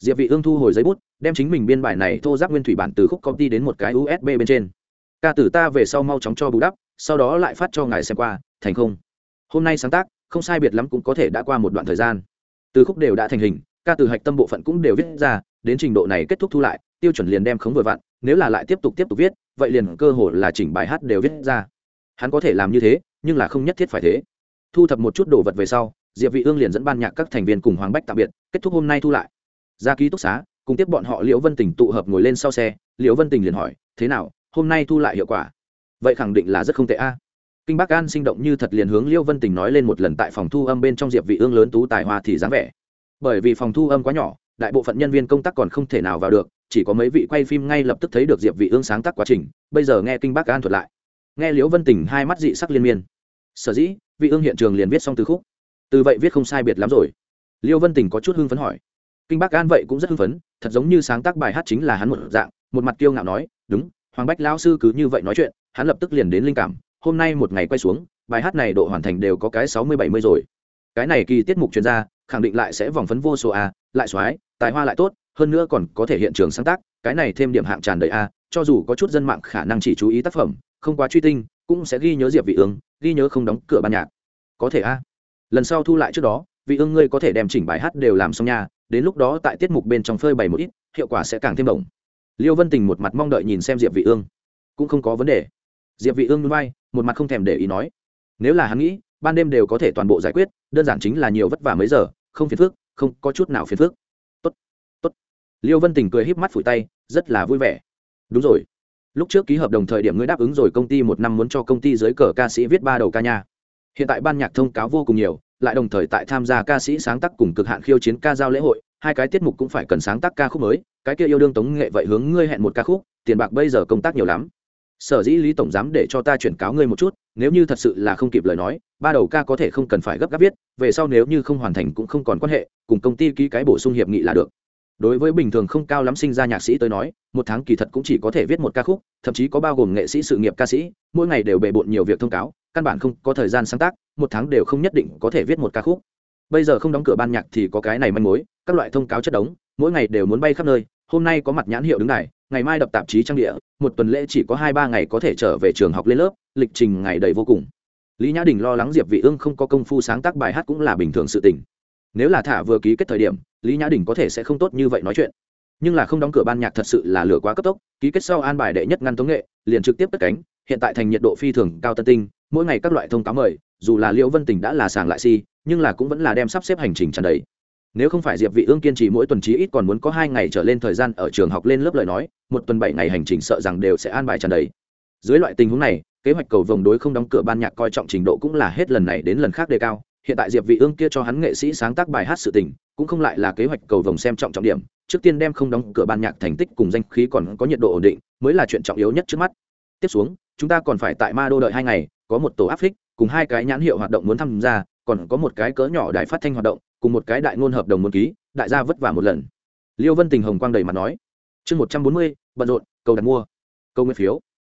diệp vị ương thu hồi giấy bút, đem chính mình biên bài này thô giáp nguyên thủy bản từ khúc công ty đến một cái usb bên trên. Ca tử ta về sau mau chóng cho bù đắp, sau đó lại phát cho ngài xem qua, thành không? Hôm nay sáng tác, không sai biệt lắm cũng có thể đã qua một đoạn thời gian. Từ khúc đều đã thành hình, ca từ hạch tâm bộ phận cũng đều viết ra, đến trình độ này kết thúc thu lại, tiêu chuẩn liền đem khống vừa vặn, nếu là lại tiếp tục tiếp tục viết, vậy liền cơ hội là chỉnh bài hát đều viết ra. Hắn có thể làm như thế, nhưng là không nhất thiết phải thế. Thu thập một chút đồ vật về sau, diệp vị ương liền dẫn ban nhạc các thành viên cùng hoàng bách tạm biệt, kết thúc hôm nay thu lại ra ký túc xá, cùng tiếp bọn họ liễu vân tình tụ hợp ngồi lên sau xe, liễu vân tình liền hỏi, thế nào, hôm nay thu lại hiệu quả? Vậy khẳng định là rất không tệ a. Kinh bắc an sinh động như thật liền hướng liễu vân tình nói lên một lần tại phòng thu âm bên trong diệp vị ương lớn tú tài hoa thì dáng vẻ. Bởi vì phòng thu âm quá nhỏ, đại bộ phận nhân viên công tác còn không thể nào vào được, chỉ có mấy vị quay phim ngay lập tức thấy được diệp vị ương sáng tác quá trình, bây giờ nghe kinh bắc an thuật lại. Nghe liễu vân tình hai mắt dị sắc liên miên. Sở dĩ, vị ương hiện trường liền viết xong từ khúc. Từ vậy viết không sai biệt lắm rồi. Liễu vân tình có chút hưng phấn hỏi kinh bắc an vậy cũng rất hưng phấn, thật giống như sáng tác bài hát chính là hắn một dạng, một mặt kiêu ngạo nói, đúng, hoàng bách lão sư cứ như vậy nói chuyện, hắn lập tức liền đến linh cảm, hôm nay một ngày quay xuống, bài hát này độ hoàn thành đều có cái sáu mươi bảy mươi rồi. Cái này kỳ tiết mục chuyên gia, khẳng định lại sẽ vòng phấn vô số a, lại soái tài hoa lại tốt, hơn nữa còn có thể hiện trường sáng tác, cái này thêm điểm hạng tràn đầy a, cho dù có chút dân mạng khả năng chỉ chú ý tác phẩm, không quá truy tinh, cũng sẽ ghi nhớ diệp vị ương, ghi nhớ không đóng cửa ban nhạc. Có thể a. Lần sau thu lại trước đó, vị ương ngươi có thể đem chỉnh bài hát đều làm xong nha đến lúc đó tại tiết mục bên trong phơi bày một ít, hiệu quả sẽ càng thêm đồng. Liêu vân tình một mặt mong đợi nhìn xem diệp vị ương. Cũng không có vấn đề. Diệp vị ương vai, một mặt không thèm để ý nói. Nếu là hắn nghĩ, ban đêm đều có thể toàn bộ giải quyết, đơn giản chính là nhiều vất vả mấy giờ, không phiền phức, không có chút nào phiền phức. Tốt tốt. Liêu vân tình cười híp mắt phủi tay, rất là vui vẻ. Đúng rồi. Lúc trước ký hợp đồng thời điểm ngươi đáp ứng rồi công ty một năm muốn cho công ty dưới cờ ca sĩ viết ba đầu ca nha. Hiện tại ban nhạc thông cáo vô cùng nhiều lại đồng thời tại tham gia ca sĩ sáng tác cùng cực hạn khiêu chiến ca giao lễ hội, hai cái tiết mục cũng phải cần sáng tác ca khúc mới, cái kia yêu đương tống nghệ vậy hướng ngươi hẹn một ca khúc, tiền bạc bây giờ công tác nhiều lắm. Sở dĩ lý tổng giám để cho ta chuyển cáo ngươi một chút, nếu như thật sự là không kịp lời nói, ba đầu ca có thể không cần phải gấp gáp viết, về sau nếu như không hoàn thành cũng không còn quan hệ, cùng công ty ký cái bổ sung hiệp nghị là được. Đối với bình thường không cao lắm sinh ra nhạc sĩ tới nói, một tháng kỳ thật cũng chỉ có thể viết một ca khúc, thậm chí có bao gồm nghệ sĩ sự nghiệp ca sĩ, mỗi ngày đều bề bộn nhiều việc thông cáo căn bản không có thời gian sáng tác, một tháng đều không nhất định có thể viết một ca khúc. Bây giờ không đóng cửa ban nhạc thì có cái này manh mối, các loại thông cáo chất đống, mỗi ngày đều muốn bay khắp nơi, hôm nay có mặt nhãn hiệu đứng này ngày mai đập tạp chí trang địa, một tuần lễ chỉ có hai ba ngày có thể trở về trường học lên lớp, lịch trình ngày đầy vô cùng. Lý nhã đình lo lắng diệp vị ương không có công phu sáng tác bài hát cũng là bình thường sự tình. Nếu là thả vừa ký kết thời điểm, lý nhã đình có thể sẽ không tốt như vậy nói chuyện. Nhưng là không đóng cửa ban nhạc thật sự là lửa quá cấp tốc, ký kết sau an bài đệ nhất ngăn tống nghệ, liền trực tiếp cất cánh, hiện tại thành nhiệt độ phi thường cao tân tinh mỗi ngày các loại thông cáo mời, dù là liễu vân tình đã là sàng lại si, nhưng là cũng vẫn là đem sắp xếp hành trình tràn đầy. Nếu không phải diệp vị ương kiên trì mỗi tuần trí ít còn muốn có hai ngày trở lên thời gian ở trường học lên lớp lời nói, một tuần bảy ngày hành trình sợ rằng đều sẽ an bài tràn đầy. Dưới loại tình huống này, kế hoạch cầu vồng đối không đóng cửa ban nhạc coi trọng trình độ cũng là hết lần này đến lần khác đề cao. Hiện tại diệp vị ương kia cho hắn nghệ sĩ sáng tác bài hát sự tình, cũng không lại là kế hoạch cầu vồng xem trọng trọng điểm, trước tiên đem không đóng cửa ban nhạc thành tích cùng danh khí còn có nhiệt độ ổn định, mới là chuyện trọng yếu nhất trước mắt. Tiếp xuống, chúng ta còn phải tại ma đô đợi hai ngày có một tổ áp phích, cùng hai cái nhãn hiệu hoạt động muốn tham gia, còn có một cái cỡ nhỏ đài phát thanh hoạt động, cùng một cái đại ngôn hợp đồng muốn ký, đại gia vất vả một lần. Liêu vân tình hồng quang đầy mặt nói, chương một trăm bốn mươi, bận rộn, cầu đặt mua câu nguyên phiếu.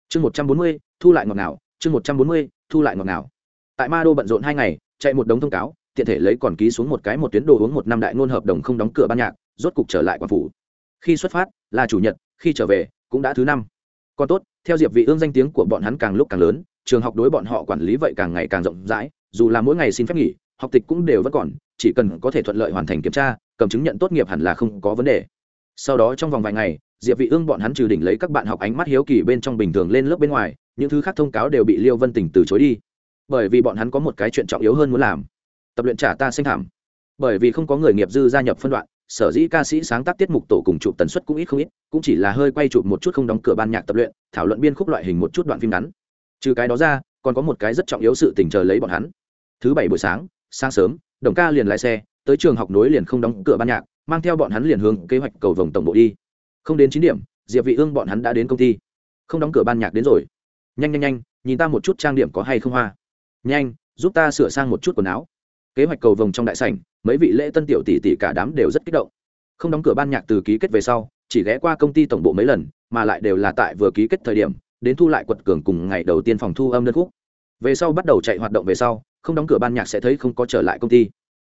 Chương một trăm bốn mươi, thu lại ngọt nào chương một trăm bốn mươi, thu lại ngọt nào. tại ma đô bận rộn hai ngày, chạy một đống thông cáo, tiện thể lấy còn ký xuống một cái một tuyến đồ uống một năm đại ngôn hợp đồng không đóng cửa ban nhạc, rốt cục trở lại quảng phủ. Khi xuất phát, là chủ nhật, khi trở về, cũng đã thứ năm. Còn tốt, theo diệp vị ương danh tiếng của bọn hắn càng lúc càng lớn trường học đối bọn họ quản lý vậy càng ngày càng rộng rãi, dù là mỗi ngày xin phép nghỉ, học tịch cũng đều vẫn còn, chỉ cần có thể thuận lợi hoàn thành kiểm tra, cầm chứng nhận tốt nghiệp hẳn là không có vấn đề. Sau đó trong vòng vài ngày, diệp vị ương bọn hắn trừ đỉnh lấy các bạn học ánh mắt hiếu kỳ bên trong bình thường lên lớp bên ngoài, những thứ khác thông cáo đều bị liêu vân tình từ chối đi. Bởi vì bọn hắn có một cái chuyện trọng yếu hơn muốn làm. Tập luyện trả ta sinh thảm. Bởi vì không có người nghiệp dư gia nhập phân đoạn, sở dĩ ca sĩ sáng tác tiết mục tổ cùng chụp tần suất cũng ít không ít, cũng chỉ là hơi quay chụp một chút không đóng cửa ban nhạc tập luyện, thảo luận biên khúc loại hình một chút đoạn phim ngắn trừ cái đó ra, còn có một cái rất trọng yếu sự tình chờ lấy bọn hắn. Thứ bảy buổi sáng sáng sớm, đồng ca liền lái xe, tới trường học nối liền không đóng cửa ban nhạc, mang theo bọn hắn liền hướng kế hoạch cầu vồng tổng bộ đi. Không đến chín điểm, diệp vị ương bọn hắn đã đến công ty. Không đóng cửa ban nhạc đến rồi. Nhanh nhanh nhanh, nhìn ta một chút trang điểm có hay không hoa. Nhanh, giúp ta sửa sang một chút quần áo. Kế hoạch cầu vồng trong đại sảnh, mấy vị lễ tân tiểu tỷ tỷ cả đám đều rất kích động. Không đóng cửa ban nhạc từ ký kết về sau, chỉ ghé qua công ty tổng bộ mấy lần, mà lại đều là tại vừa ký kết thời điểm đến thu lại quật cường cùng ngày đầu tiên phòng thu âm đơn khúc. Về sau bắt đầu chạy hoạt động về sau, không đóng cửa ban nhạc sẽ thấy không có trở lại công ty.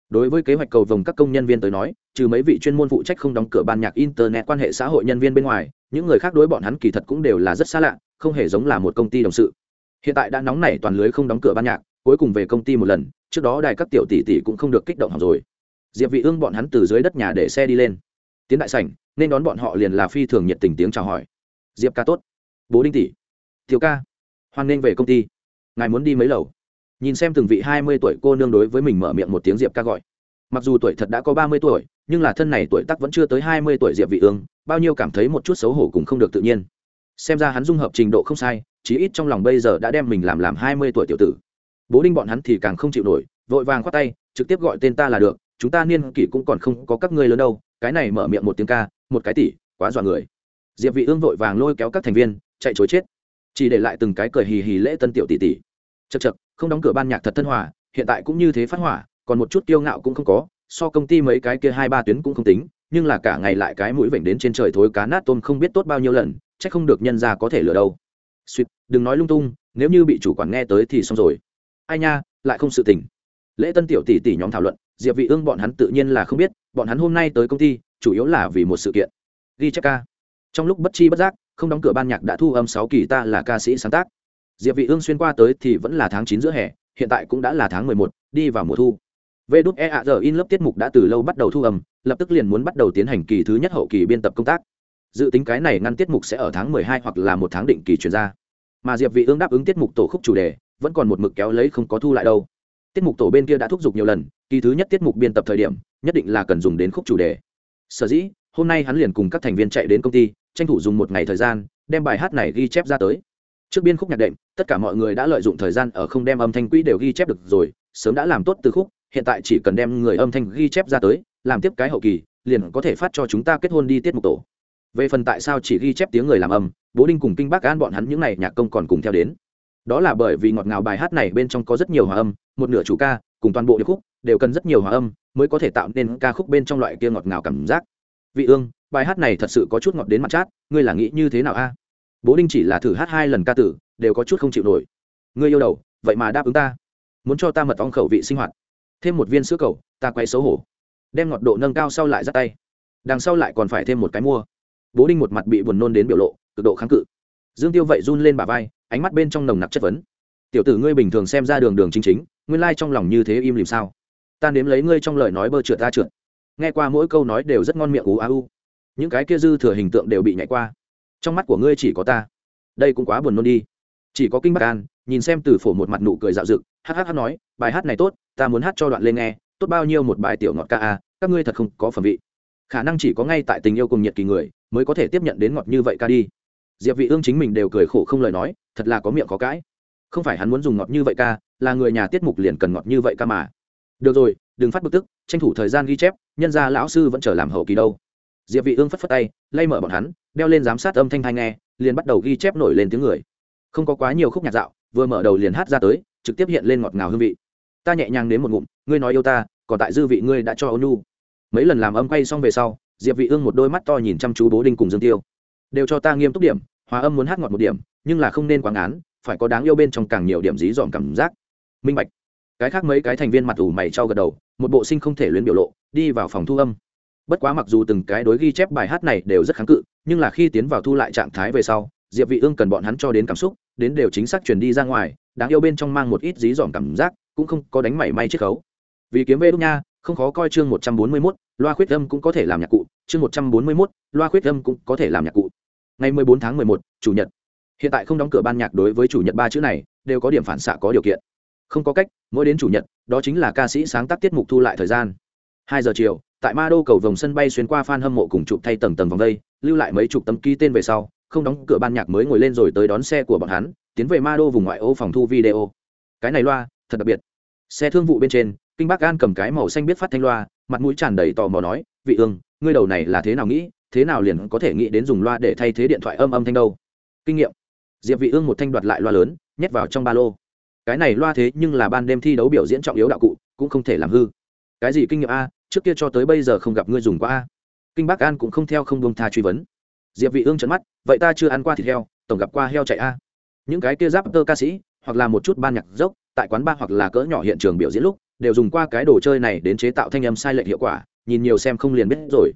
Đối với kế hoạch cầu vồng các công nhân viên tới nói, trừ mấy vị chuyên môn phụ trách không đóng cửa ban nhạc internet quan hệ xã hội nhân viên bên ngoài, những người khác đối bọn hắn kỳ thật cũng đều là rất xa lạ, không hề giống là một công ty đồng sự. Hiện tại đã nóng nảy toàn lưới không đóng cửa ban nhạc, cuối cùng về công ty một lần, trước đó đài các tiểu tỷ tỷ cũng không được kích động học rồi. Diệp vị ương bọn hắn từ dưới đất nhà để xe đi lên. Tiến đại sảnh, nên đón bọn họ liền là phi thường nhiệt tình tiếng chào hỏi. Diệp ca tốt. Bố đinh tỷ tiểu ca, hoan nghênh về công ty. Ngài muốn đi mấy lầu? Nhìn xem từng vị hai mươi tuổi cô nương đối với mình mở miệng một tiếng diệp ca gọi. Mặc dù tuổi thật đã có ba mươi tuổi, nhưng là thân này tuổi tác vẫn chưa tới hai mươi tuổi diệp vị ương, bao nhiêu cảm thấy một chút xấu hổ cũng không được tự nhiên. Xem ra hắn dung hợp trình độ không sai, chí ít trong lòng bây giờ đã đem mình làm làm hai mươi tuổi tiểu tử. Bố đinh bọn hắn thì càng không chịu nổi, vội vàng khoát tay, trực tiếp gọi tên ta là được, chúng ta niên kỷ cũng còn không có các ngươi lớn đâu, cái này mở miệng một tiếng ca, một cái tỷ, quá dọa người. Diệp vị ương vội vàng lôi kéo các thành viên, chạy chối chết chỉ để lại từng cái cười hì hì lễ tân tiểu tỷ tỷ. Chật chật không đóng cửa ban nhạc thật thân hòa, hiện tại cũng như thế phát hỏa, còn một chút kiêu ngạo cũng không có, so công ty mấy cái kia hai ba tuyến cũng không tính, nhưng là cả ngày lại cái mũi vểnh đến trên trời thối cá nát tôm không biết tốt bao nhiêu lần, chắc không được nhân ra có thể lừa đâu. Suýt đừng nói lung tung, nếu như bị chủ quản nghe tới thì xong rồi. Ai nha, lại không sự tình. Lễ tân tiểu tỷ tỷ nhóm thảo luận, diệp vị ương bọn hắn tự nhiên là không biết, bọn hắn hôm nay tới công ty, chủ yếu là vì một sự kiện. Ghi chép ca. Trong lúc bất chi bất giác không đóng cửa ban nhạc đã thu âm sáu kỳ ta là ca sĩ sáng tác. Diệp vị ương xuyên qua tới thì vẫn là tháng chín giữa hè hiện tại cũng đã là tháng mười một, đi vào mùa thu. Vê đút e ạ giờ in lớp tiết mục đã từ lâu bắt đầu thu âm lập tức liền muốn bắt đầu tiến hành kỳ thứ nhất hậu kỳ biên tập công tác. Dự tính cái này ngăn tiết mục sẽ ở tháng mười hai hoặc là một tháng định kỳ chuyển ra. Mà diệp vị ương đáp ứng tiết mục tổ khúc chủ đề vẫn còn một mực kéo lấy không có thu lại đâu. Tiết mục tổ bên kia đã thúc giục nhiều lần kỳ thứ nhất tiết mục biên tập thời điểm nhất định là cần dùng đến khúc chủ đề. Sở dĩ hôm nay hắn liền cùng các thành viên chạy đến công ty tranh thủ dùng một ngày thời gian, đem bài hát này ghi chép ra tới. Trước biên khúc nhạc đệm, tất cả mọi người đã lợi dụng thời gian ở không đem âm thanh quỹ đều ghi chép được rồi, sớm đã làm tốt từ khúc, hiện tại chỉ cần đem người âm thanh ghi chép ra tới, làm tiếp cái hậu kỳ, liền có thể phát cho chúng ta kết hôn đi tiết mục tổ. Về phần tại sao chỉ ghi chép tiếng người làm âm, bố đinh cùng kinh bác an bọn hắn những n à y nhạc công còn cùng theo đến. Đó là bởi vì ngọt ngào bài hát này bên trong có rất nhiều hòa âm, một nửa chủ ca, cùng toàn bộ điệp khúc, đều cần rất nhiều hòa âm, mới có thể tạo nên ca khúc bên trong loại kia ngọt ngào cảm giác. Vị ương bài hát này thật sự có chút ngọt đến mặt chát, ngươi là nghĩ như thế nào a? Bố đinh chỉ là thử hát hai lần ca tử, đều có chút không chịu nổi. Ngươi yêu đầu, vậy mà đáp ứng ta. Muốn cho ta mật ong khẩu vị sinh hoạt. Thêm một viên sữa cầu, ta quay xấu hổ. Đem ngọt độ nâng cao sau lại ra tay. Đằng sau lại còn phải thêm một cái mua. Bố đinh một mặt bị buồn nôn đến biểu lộ, cực độ kháng cự. Dương tiêu vậy run lên bà vai, ánh mắt bên trong nồng nặc chất vấn. Tiểu tử ngươi bình thường xem ra đường đường chính chính, nguyên lai trong lòng như thế im lìm sao? Ta nếm lấy ngươi trong lời nói bơ trượt ta trượt. Nghe qua mỗi câu nói đều rất ngon miệng ú á u những cái kia dư thừa hình tượng đều bị nhảy qua. Trong mắt của ngươi chỉ có ta. Đây cũng quá buồn nôn đi. Chỉ có kinh bắc an, nhìn xem từ phổ một mặt nụ cười dạo dực hhh nói, bài hát này tốt, ta muốn hát cho đoạn lên nghe, tốt bao nhiêu một bài tiểu ngọt ca a, các ngươi thật không có phẩm vị. Khả năng chỉ có ngay tại tình yêu cùng nhiệt kỳ người, mới có thể tiếp nhận đến ngọt như vậy ca đi. Diệp vị ương chính mình đều cười khổ không lời nói, thật là có miệng có cãi. Không phải hắn muốn dùng ngọt như vậy ca, là người nhà tiết mục liền cần ngọt như vậy ca mà. Được rồi, đừng phát bực tức, tranh thủ thời gian ghi chép, nhân gia lão sư vẫn chờ làm hậu kỳ đâu diệp vị ương phất phất tay, lay mở bọn hắn, đeo lên giám sát âm thanh thanh nghe, liền bắt đầu ghi chép nổi lên tiếng người. Không có quá nhiều khúc nhạc dạo, vừa mở đầu liền hát ra tới, trực tiếp hiện lên ngọt ngào hương vị. Ta nhẹ nhàng đến một ngụm, ngươi nói yêu ta, còn tại dư vị ngươi đã cho ônu. Mấy lần làm âm quay xong về sau, diệp vị ương một đôi mắt to nhìn chăm chú bố đinh cùng dương tiêu. Đều cho ta nghiêm túc điểm, hòa âm muốn hát ngọt một điểm, nhưng là không nên quá án phải có đáng yêu bên trong càng nhiều điểm dí dỏm cảm giác. Minh bạch. Cái khác mấy cái thành viên mặt ủ mày trao gật đầu, một bộ sinh không thể luyến biểu lộ, đi vào phòng thu âm bất quá mặc dù từng cái đối ghi chép bài hát này đều rất kháng cự nhưng là khi tiến vào thu lại trạng thái về sau diệp vị ương cần bọn hắn cho đến cảm xúc đến đều chính xác truyền đi ra ngoài đáng yêu bên trong mang một ít dí dỏm cảm giác cũng không có đánh mảy may chiết khấu. Vì kiếm vê đúc nha không khó coi chương 141, loa khuyết âm cũng có thể làm nhạc cụ chương 141, loa khuyết âm cũng có thể làm nhạc cụ. Ngày 14 tháng 11, chủ nhật. Hiện tại không đóng cửa ban nhạc đối với chủ nhật ba chữ này đều có điểm phản xạ có điều kiện. Không có cách mỗi đến chủ nhật đó chính là ca sĩ sáng tác tiết mục thu lại thời gian. Hai giờ chiều tại ma đô cầu vòng sân bay xuyên qua f a n hâm mộ cùng chụp thay tầng tầng vòng đây, lưu lại mấy chục tấm ký tên về sau, không đóng cửa ban nhạc mới ngồi lên rồi tới đón xe của bọn hắn, tiến về ma đô vùng ngoại ô phòng thu video. Cái này loa, thật đặc biệt. Xe thương vụ bên trên, kinh bác an cầm cái màu xanh biết phát thanh loa, mặt mũi tràn đầy tò mò nói, vị ương, ngươi đầu này là thế nào nghĩ? Thế nào liền có thể nghĩ đến dùng loa để thay thế điện thoại âm âm thanh đâu? Kinh nghiệm. Diệp vị ương một thanh đoạt lại loa lớn, nhét vào trong ba lô. Cái này loa thế nhưng là ban đêm thi đấu biểu diễn trọng yếu đạo cụ, cũng không thể làm hư. Cái gì kinh nghiệm a? Trước kia cho tới bây giờ không gặp ngươi dùng qua a. Kinh bác an cũng không theo không buông tha truy vấn. Diệp vị ương trợn mắt, vậy ta chưa ăn qua thịt heo, tổng gặp qua heo chạy a. Những cái kia giáp tơ ca sĩ, hoặc là một chút ban nhạc dốc, tại quán bar hoặc là cỡ nhỏ hiện trường biểu diễn lúc, đều dùng qua cái đồ chơi này đến chế tạo thanh âm sai lệch hiệu quả, nhìn nhiều xem không liền biết rồi.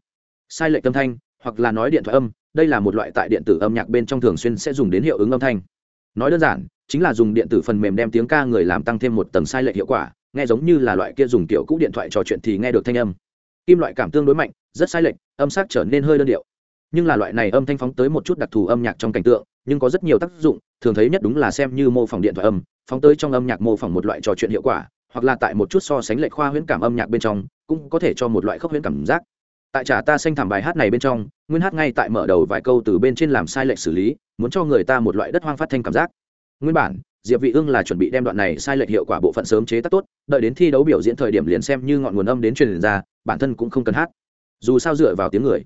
Sai lệch âm thanh, hoặc là nói điện thoại âm, đây là một loại tại điện tử âm nhạc bên trong thường xuyên sẽ dùng đến hiệu ứng âm thanh. Nói đơn giản, chính là dùng điện tử phần mềm đem tiếng ca người làm tăng thêm một tầng sai lệch hiệu quả nghe giống như là loại kia dùng kiểu cũ điện thoại trò chuyện thì nghe được thanh âm. Kim loại cảm tương đối mạnh, rất sai lệch, âm sắc trở nên hơi đơn điệu. Nhưng là loại này âm thanh phóng tới một chút đặc thù âm nhạc trong cảnh tượng, nhưng có rất nhiều tác dụng, thường thấy nhất đúng là xem như mô phỏng điện thoại âm, phóng tới trong âm nhạc mô phỏng một loại trò chuyện hiệu quả, hoặc là tại một chút so sánh lệch khoa huyễn cảm âm nhạc bên trong, cũng có thể cho một loại khốc huyễn cảm giác. Tại trả ta xanh thảm bài hát này bên trong, nguyên hát ngay tại mở đầu vài câu từ bên trên làm sai lệch xử lý, muốn cho người ta một loại đất hoang phát thanh cảm giác. Nguyên bản, diệp vị ương là chuẩn bị đem đoạn này sai lệch hiệu quả bộ phận sớm chế tác tốt đợi đến thi đấu biểu diễn thời điểm liền xem như ngọn nguồn âm đến truyền ra, bản thân cũng không cần hát. Dù sao dựa vào tiếng người.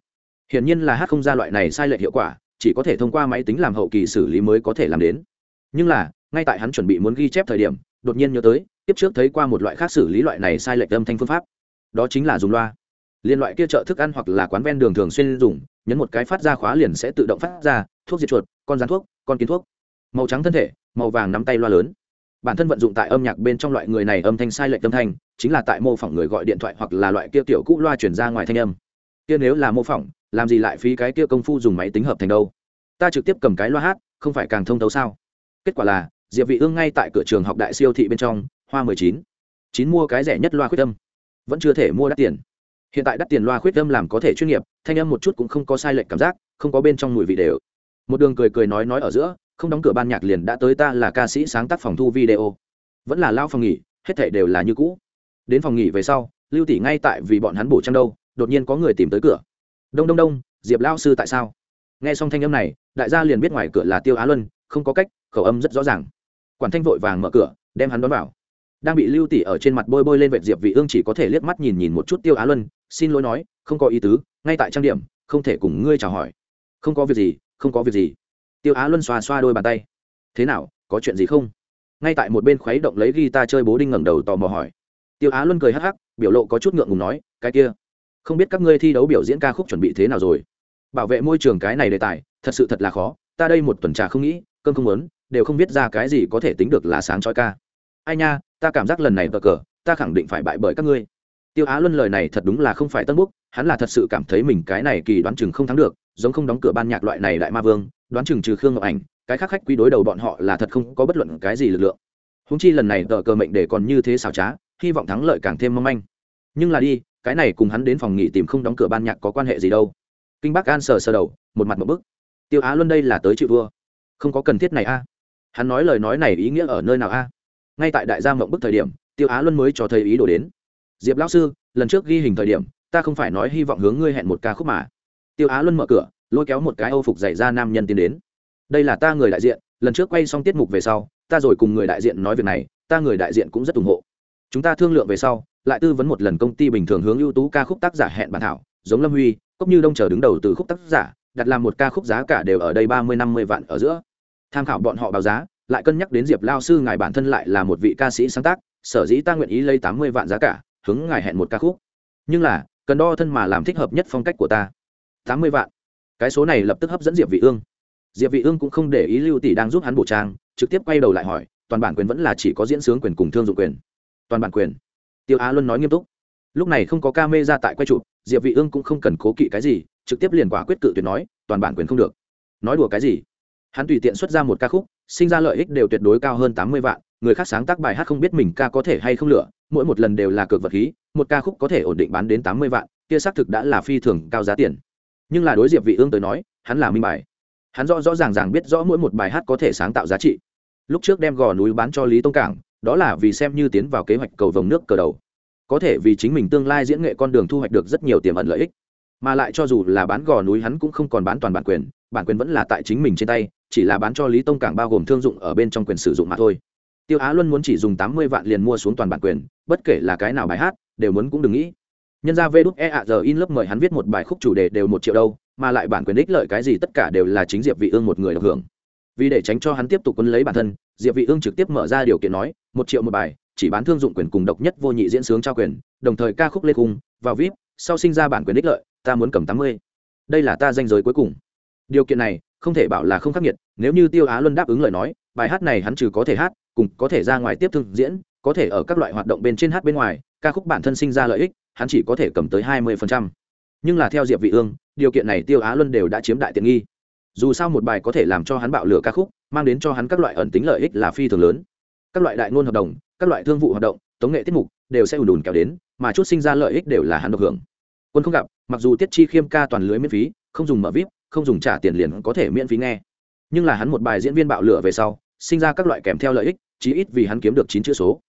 Hiển nhiên là hát không ra loại này sai lệch hiệu quả, chỉ có thể thông qua máy tính làm hậu kỳ xử lý mới có thể làm đến. Nhưng là, ngay tại hắn chuẩn bị muốn ghi chép thời điểm, đột nhiên nhớ tới tiếp trước thấy qua một loại khác xử lý loại này sai lệch âm thanh phương pháp. Đó chính là dùng loa. Liên loại kia chợ thức ăn hoặc là quán ven đường thường xuyên dùng, nhấn một cái phát ra khóa liền sẽ tự động phát ra, thuốc diệt chuột, con rán thuốc, con kiến thuốc. Màu trắng thân thể, màu vàng nắm tay loa lớn bản thân vận dụng tại âm nhạc bên trong loại người này âm thanh sai lệch âm thanh, chính là tại mô phỏng người gọi điện thoại hoặc là loại kia tiểu cũ loa chuyển ra ngoài thanh âm. Kia nếu là mô phỏng, làm gì lại phí cái kia công phu dùng máy tính hợp thành đâu? Ta trực tiếp cầm cái loa hát, không phải càng thông thấu sao? Kết quả là, diệp vị ương ngay tại cửa trường học đại siêu thị bên trong, hoa 19. chín mua cái rẻ nhất loa khuyết âm. Vẫn chưa thể mua đắt tiền. Hiện tại đắt tiền loa khuyết âm làm có thể chuyên nghiệp, thanh âm một chút cũng không có sai lệch cảm giác, không có bên trong mùi vị đều. Một đường cười cười nói nói ở giữa không đóng cửa ban nhạc liền đã tới ta là ca sĩ sáng tác phòng thu video. Vẫn là lao phòng nghỉ, hết thảy đều là như cũ. Đến phòng nghỉ về sau, lưu tỷ ngay tại vì bọn hắn bổ trang đâu, đột nhiên có người tìm tới cửa. Đông đông đông, diệp lao sư tại sao? Nghe xong thanh âm này, đại gia liền biết ngoài cửa là tiêu á luân, không có cách, khẩu âm rất rõ ràng. Quản thanh vội vàng mở cửa, đem hắn đón vào. Đang bị lưu tỷ ở trên mặt bôi bôi lên vệt diệp vị ương chỉ có thể liếc mắt nhìn nhìn một chút tiêu á luân, xin lỗi nói, không có ý tứ, ngay tại trang điểm, không thể cùng ngươi chào hỏi. Không có việc gì, không có việc gì tiêu á luân xoa xoa đôi bàn tay. Thế nào, có chuyện gì không? Ngay tại một bên khuấy động lấy guitar chơi bố đinh ngẩng đầu tò mò hỏi. Tiêu á luân cười hắc hắc, biểu lộ có chút ngượng ngùng nói, cái kia, không biết các ngươi thi đấu biểu diễn ca khúc chuẩn bị thế nào rồi? Bảo vệ môi trường cái này đề tài, thật sự thật là khó, ta đây một tuần trà không nghĩ, cơm không muốn, đều không biết ra cái gì có thể tính được là sáng trói ca. Ai nha, ta cảm giác lần này bờ cờ, ta khẳng định phải bại bởi các ngươi. Tiêu á luân lời này thật đúng là không phải tân búc hắn là thật sự cảm thấy mình cái này kỳ đoán chừng không thắng được giống không đóng cửa ban nhạc loại này đại ma vương, đoán chừng trừ khương ngọc ảnh, cái khác khách quý đối đầu bọn họ là thật không có bất luận cái gì lực lượng. Húng chi lần này tờ cờ mệnh để còn như thế xảo trá, hy vọng thắng lợi càng thêm mong manh. Nhưng là đi, cái này cùng hắn đến phòng nghỉ tìm không đóng cửa ban nhạc có quan hệ gì đâu. Kinh bắc an sờ sờ đầu, một mặt một bức. Tiêu á luân đây là tới chịu vua. Không có cần thiết này a. Hắn nói lời nói này ý nghĩa ở nơi nào a? Ngay tại đại gia mộng bức thời điểm, tiêu á luân mới cho thấy ý đồ đến. Diệp lão sư, lần trước ghi hình thời điểm, ta không phải nói hy vọng hướng ngươi hẹn một ca khúc mà tiêu á luân mở cửa, lôi kéo một cái âu phục dày ra nam nhân tiến đến. Đây là ta người đại diện, lần trước quay xong tiết mục về sau, ta rồi cùng người đại diện nói việc này, ta người đại diện cũng rất ủng hộ. Chúng ta thương lượng về sau, lại tư vấn một lần công ty bình thường hướng ưu tú ca khúc tác giả hẹn bản thảo, giống lâm huy, cốc như đông chờ đứng đầu từ khúc tác giả, đặt làm một ca khúc giá cả đều ở đây ba mươi, năm mươi vạn ở giữa. Tham khảo bọn họ báo giá, lại cân nhắc đến diệp lao sư ngài bản thân lại là một vị ca sĩ sáng tác, sở dĩ ta nguyện ý lấy tám mươi vạn giá cả, hướng ngài hẹn một ca khúc. Nhưng là, cần đo thân mà làm thích hợp nhất phong cách của ta tám mươi vạn. Cái số này lập tức hấp dẫn diệp vị ương. Diệp vị ương cũng không để ý lưu tỷ đang giúp hắn bổ trang, trực tiếp quay đầu lại hỏi, toàn bản quyền vẫn là chỉ có diễn sướng quyền cùng thương dụng quyền. Toàn bản quyền. Tiêu á luân nói nghiêm túc. Lúc này không có ca mê ra tại quay chụp, diệp vị ương cũng không cần cố kỵ cái gì, trực tiếp liền quả quyết cự tuyệt nói, toàn bản quyền không được. Nói đùa cái gì? Hắn tùy tiện xuất ra một ca khúc, sinh ra lợi ích đều tuyệt đối cao hơn tám mươi vạn, người khác sáng tác bài hát không biết mình ca có thể hay không lựa, mỗi một lần đều là cược vật khí, một ca khúc có thể ổn định bán đến tám mươi vạn, kia xác thực đã là phi thường cao giá tiền nhưng là đối diệp vị ương tới nói, hắn là minh bài. Hắn rõ rõ ràng ràng biết rõ mỗi một bài hát có thể sáng tạo giá trị. Lúc trước đem gò núi bán cho lý tông cảng, đó là vì xem như tiến vào kế hoạch cầu vồng nước cờ đầu. Có thể vì chính mình tương lai diễn nghệ con đường thu hoạch được rất nhiều tiềm ẩn lợi ích. Mà lại cho dù là bán gò núi hắn cũng không còn bán toàn bản quyền bản quyền vẫn là tại chính mình trên tay, chỉ là bán cho lý tông cảng bao gồm thương dụng ở bên trong quyền sử dụng mà thôi. Tiêu á luân muốn chỉ dùng tám mươi vạn liền mua xuống toàn bản quyền, bất kể là cái nào bài hát, đều muốn cũng đừng nghĩ nhân ra vê đúc e ạ giờ in lớp mời hắn viết một bài khúc chủ đề đều một triệu đâu, mà lại bản quyền ích lợi cái gì tất cả đều là chính diệp vị ương một người được hưởng. Vì để tránh cho hắn tiếp tục quân lấy bản thân, diệp vị ương trực tiếp mở ra điều kiện nói, một triệu một bài, chỉ bán thương dụng quyền cùng độc nhất vô nhị diễn sướng trao quyền, đồng thời ca khúc lê cung, vào vip, sau sinh ra bản quyền ích lợi, ta muốn cầm tám mươi. Đây là ta danh giới cuối cùng. Điều kiện này, không thể bảo là không khắc nghiệt, nếu như tiêu á luân đáp ứng lời nói, bài hát này hắn trừ có thể hát, cùng có thể ra ngoài tiếp thương diễn, có thể ở các loại hoạt động bên trên hát bên ngoài, ca khúc bản thân sinh ra lợi ích hắn chỉ có thể cầm tới hai mươi nhưng là theo diệp vị ương, điều kiện này tiêu á luân đều đã chiếm đại tiện nghi. Dù sao một bài có thể làm cho hắn bạo lửa ca khúc, mang đến cho hắn các loại ẩn tính lợi ích là phi thường lớn. Các loại đại ngôn hợp đồng, các loại thương vụ hoạt động, tống nghệ tiết mục đều sẽ ùn ùn kéo đến, mà chút sinh ra lợi ích đều là hắn được hưởng. Quân không gặp, mặc dù tiết chi khiêm ca toàn lưới miễn phí, không dùng mở vip, không dùng trả tiền liền có thể miễn phí nghe. Nhưng là hắn một bài diễn viên bạo lửa về sau, sinh ra các loại kèm theo lợi ích, chí ít vì hắn kiếm được chín chữ số.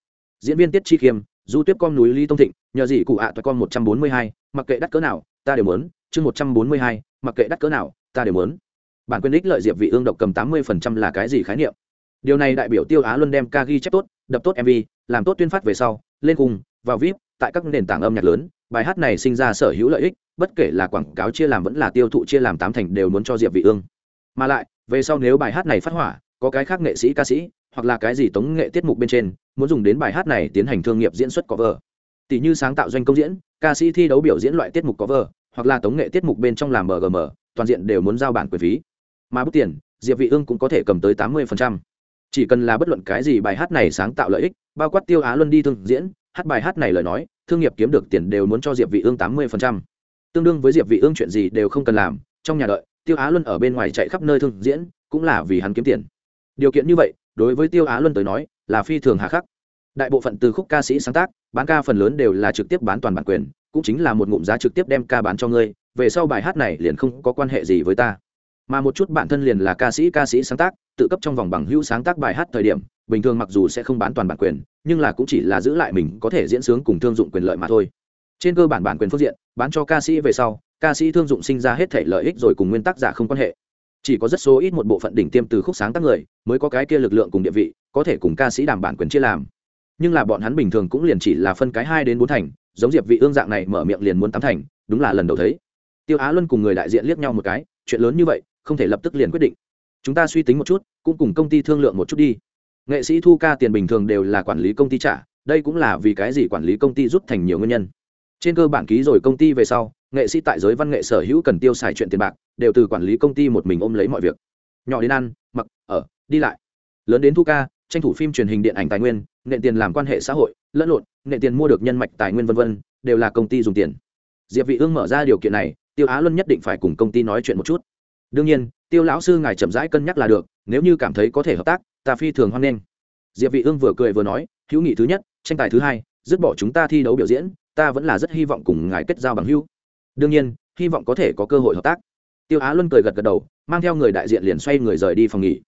Diễn viên tiết chi khiêm du tiếp con núi ly tông thịnh, nhờ gì cụ ạ à con một trăm bốn mươi hai, mặc kệ đắt cỡ nào, ta đều muốn, chương một trăm bốn mươi hai, mặc kệ đắt cỡ nào, ta đều muốn. Bản quyền ích lợi diệp vị ương độc cầm tám mươi phần trăm là cái gì khái niệm? Điều này đại biểu tiêu á luân đem ca ghi chép tốt, đập tốt mv làm tốt tuyên phát về sau, lên cùng, vào vip tại các nền tảng âm nhạc lớn, bài hát này sinh ra sở hữu lợi ích, bất kể là quảng cáo chia làm vẫn là tiêu thụ chia làm tám thành đều muốn cho diệp vị ương. Mà lại, về sau nếu bài hát này phát hỏa, có cái khác nghệ sĩ ca sĩ, hoặc là cái gì tống nghệ tiết mục bên trên muốn dùng đến bài hát này tiến hành thương nghiệp diễn xuất cover tỷ như sáng tạo doanh công diễn, ca sĩ thi đấu biểu diễn loại tiết mục cover, hoặc là tống nghệ tiết mục bên trong làm mgm toàn diện đều muốn giao bản quyền phí mà bút tiền, diệp vị ương cũng có thể cầm tới tám 80%. chỉ cần là bất luận cái gì bài hát này sáng tạo lợi ích, bao quát tiêu á luân đi thương diễn, hát bài hát này lời nói, thương nghiệp kiếm được tiền đều muốn cho diệp vị ương tám 80%. tương đương với diệp vị ương chuyện gì đều không cần làm, trong nhà đợi, tiêu á luân ở bên ngoài chạy khắp nơi thương diễn, cũng là vì hắn kiếm tiền điều kiện như vậy, đối với tiêu á luân tới nói là phi thường hà khắc. Đại bộ phận từ khúc ca sĩ sáng tác, bán ca phần lớn đều là trực tiếp bán toàn bản quyền, cũng chính là một ngụm giá trực tiếp đem ca bán cho ngươi, về sau bài hát này liền không có quan hệ gì với ta. Mà một chút bản thân liền là ca sĩ ca sĩ sáng tác, tự cấp trong vòng bằng hữu sáng tác bài hát thời điểm, bình thường mặc dù sẽ không bán toàn bản quyền, nhưng là cũng chỉ là giữ lại mình có thể diễn sướng cùng thương dụng quyền lợi mà thôi. Trên cơ bản bản quyền phương diện, bán cho ca sĩ về sau, ca sĩ thương dụng sinh ra hết thể lợi ích rồi cùng nguyên tắc giả không quan hệ. Chỉ có rất số ít một bộ phận đỉnh tiêm từ khúc sáng tác người, mới có cái kia lực lượng cùng địa vị có thể cùng ca sĩ đảm bản quyền chia làm. Nhưng là bọn hắn bình thường cũng liền chỉ là phân cái hai đến bốn thành, giống diệp vị ương dạng này mở miệng liền muốn tám thành, đúng là lần đầu thấy. Tiêu á luân cùng người đại diện liếc nhau một cái, chuyện lớn như vậy, không thể lập tức liền quyết định. Chúng ta suy tính một chút, cũng cùng công ty thương lượng một chút đi. Nghệ sĩ thu ca tiền bình thường đều là quản lý công ty trả, đây cũng là vì cái gì quản lý công ty rút thành nhiều nguyên nhân. Trên cơ bản ký rồi công ty về sau, nghệ sĩ tại giới văn nghệ sở hữu cần tiêu xài chuyện tiền bạc, đều từ quản lý công ty một mình ôm lấy mọi việc. Nhỏ đến ăn, mặc, ở, đi lại. Lớn đến thu ca tranh thủ phim truyền hình điện ảnh tài nguyên nghệ tiền làm quan hệ xã hội, lẫn lộn nghệ tiền mua được nhân mạch tài nguyên v v đều là công ty dùng tiền. Diệp vị ương mở ra điều kiện này, tiêu á luân nhất định phải cùng công ty nói chuyện một chút. Đương nhiên, tiêu lão sư ngài chậm rãi cân nhắc là được, nếu như cảm thấy có thể hợp tác, ta phi thường hoan nghênh. Diệp vị ương vừa cười vừa nói, hữu nghị thứ nhất, tranh tài thứ hai, dứt bỏ chúng ta thi đấu biểu diễn, ta vẫn là rất hy vọng cùng ngài kết giao bằng hữu. Đương nhiên, hy vọng có thể có cơ hội hợp tác. Tiêu á luân cười gật gật đầu, mang theo người đại diện liền xoay người rời đi phòng nghỉ.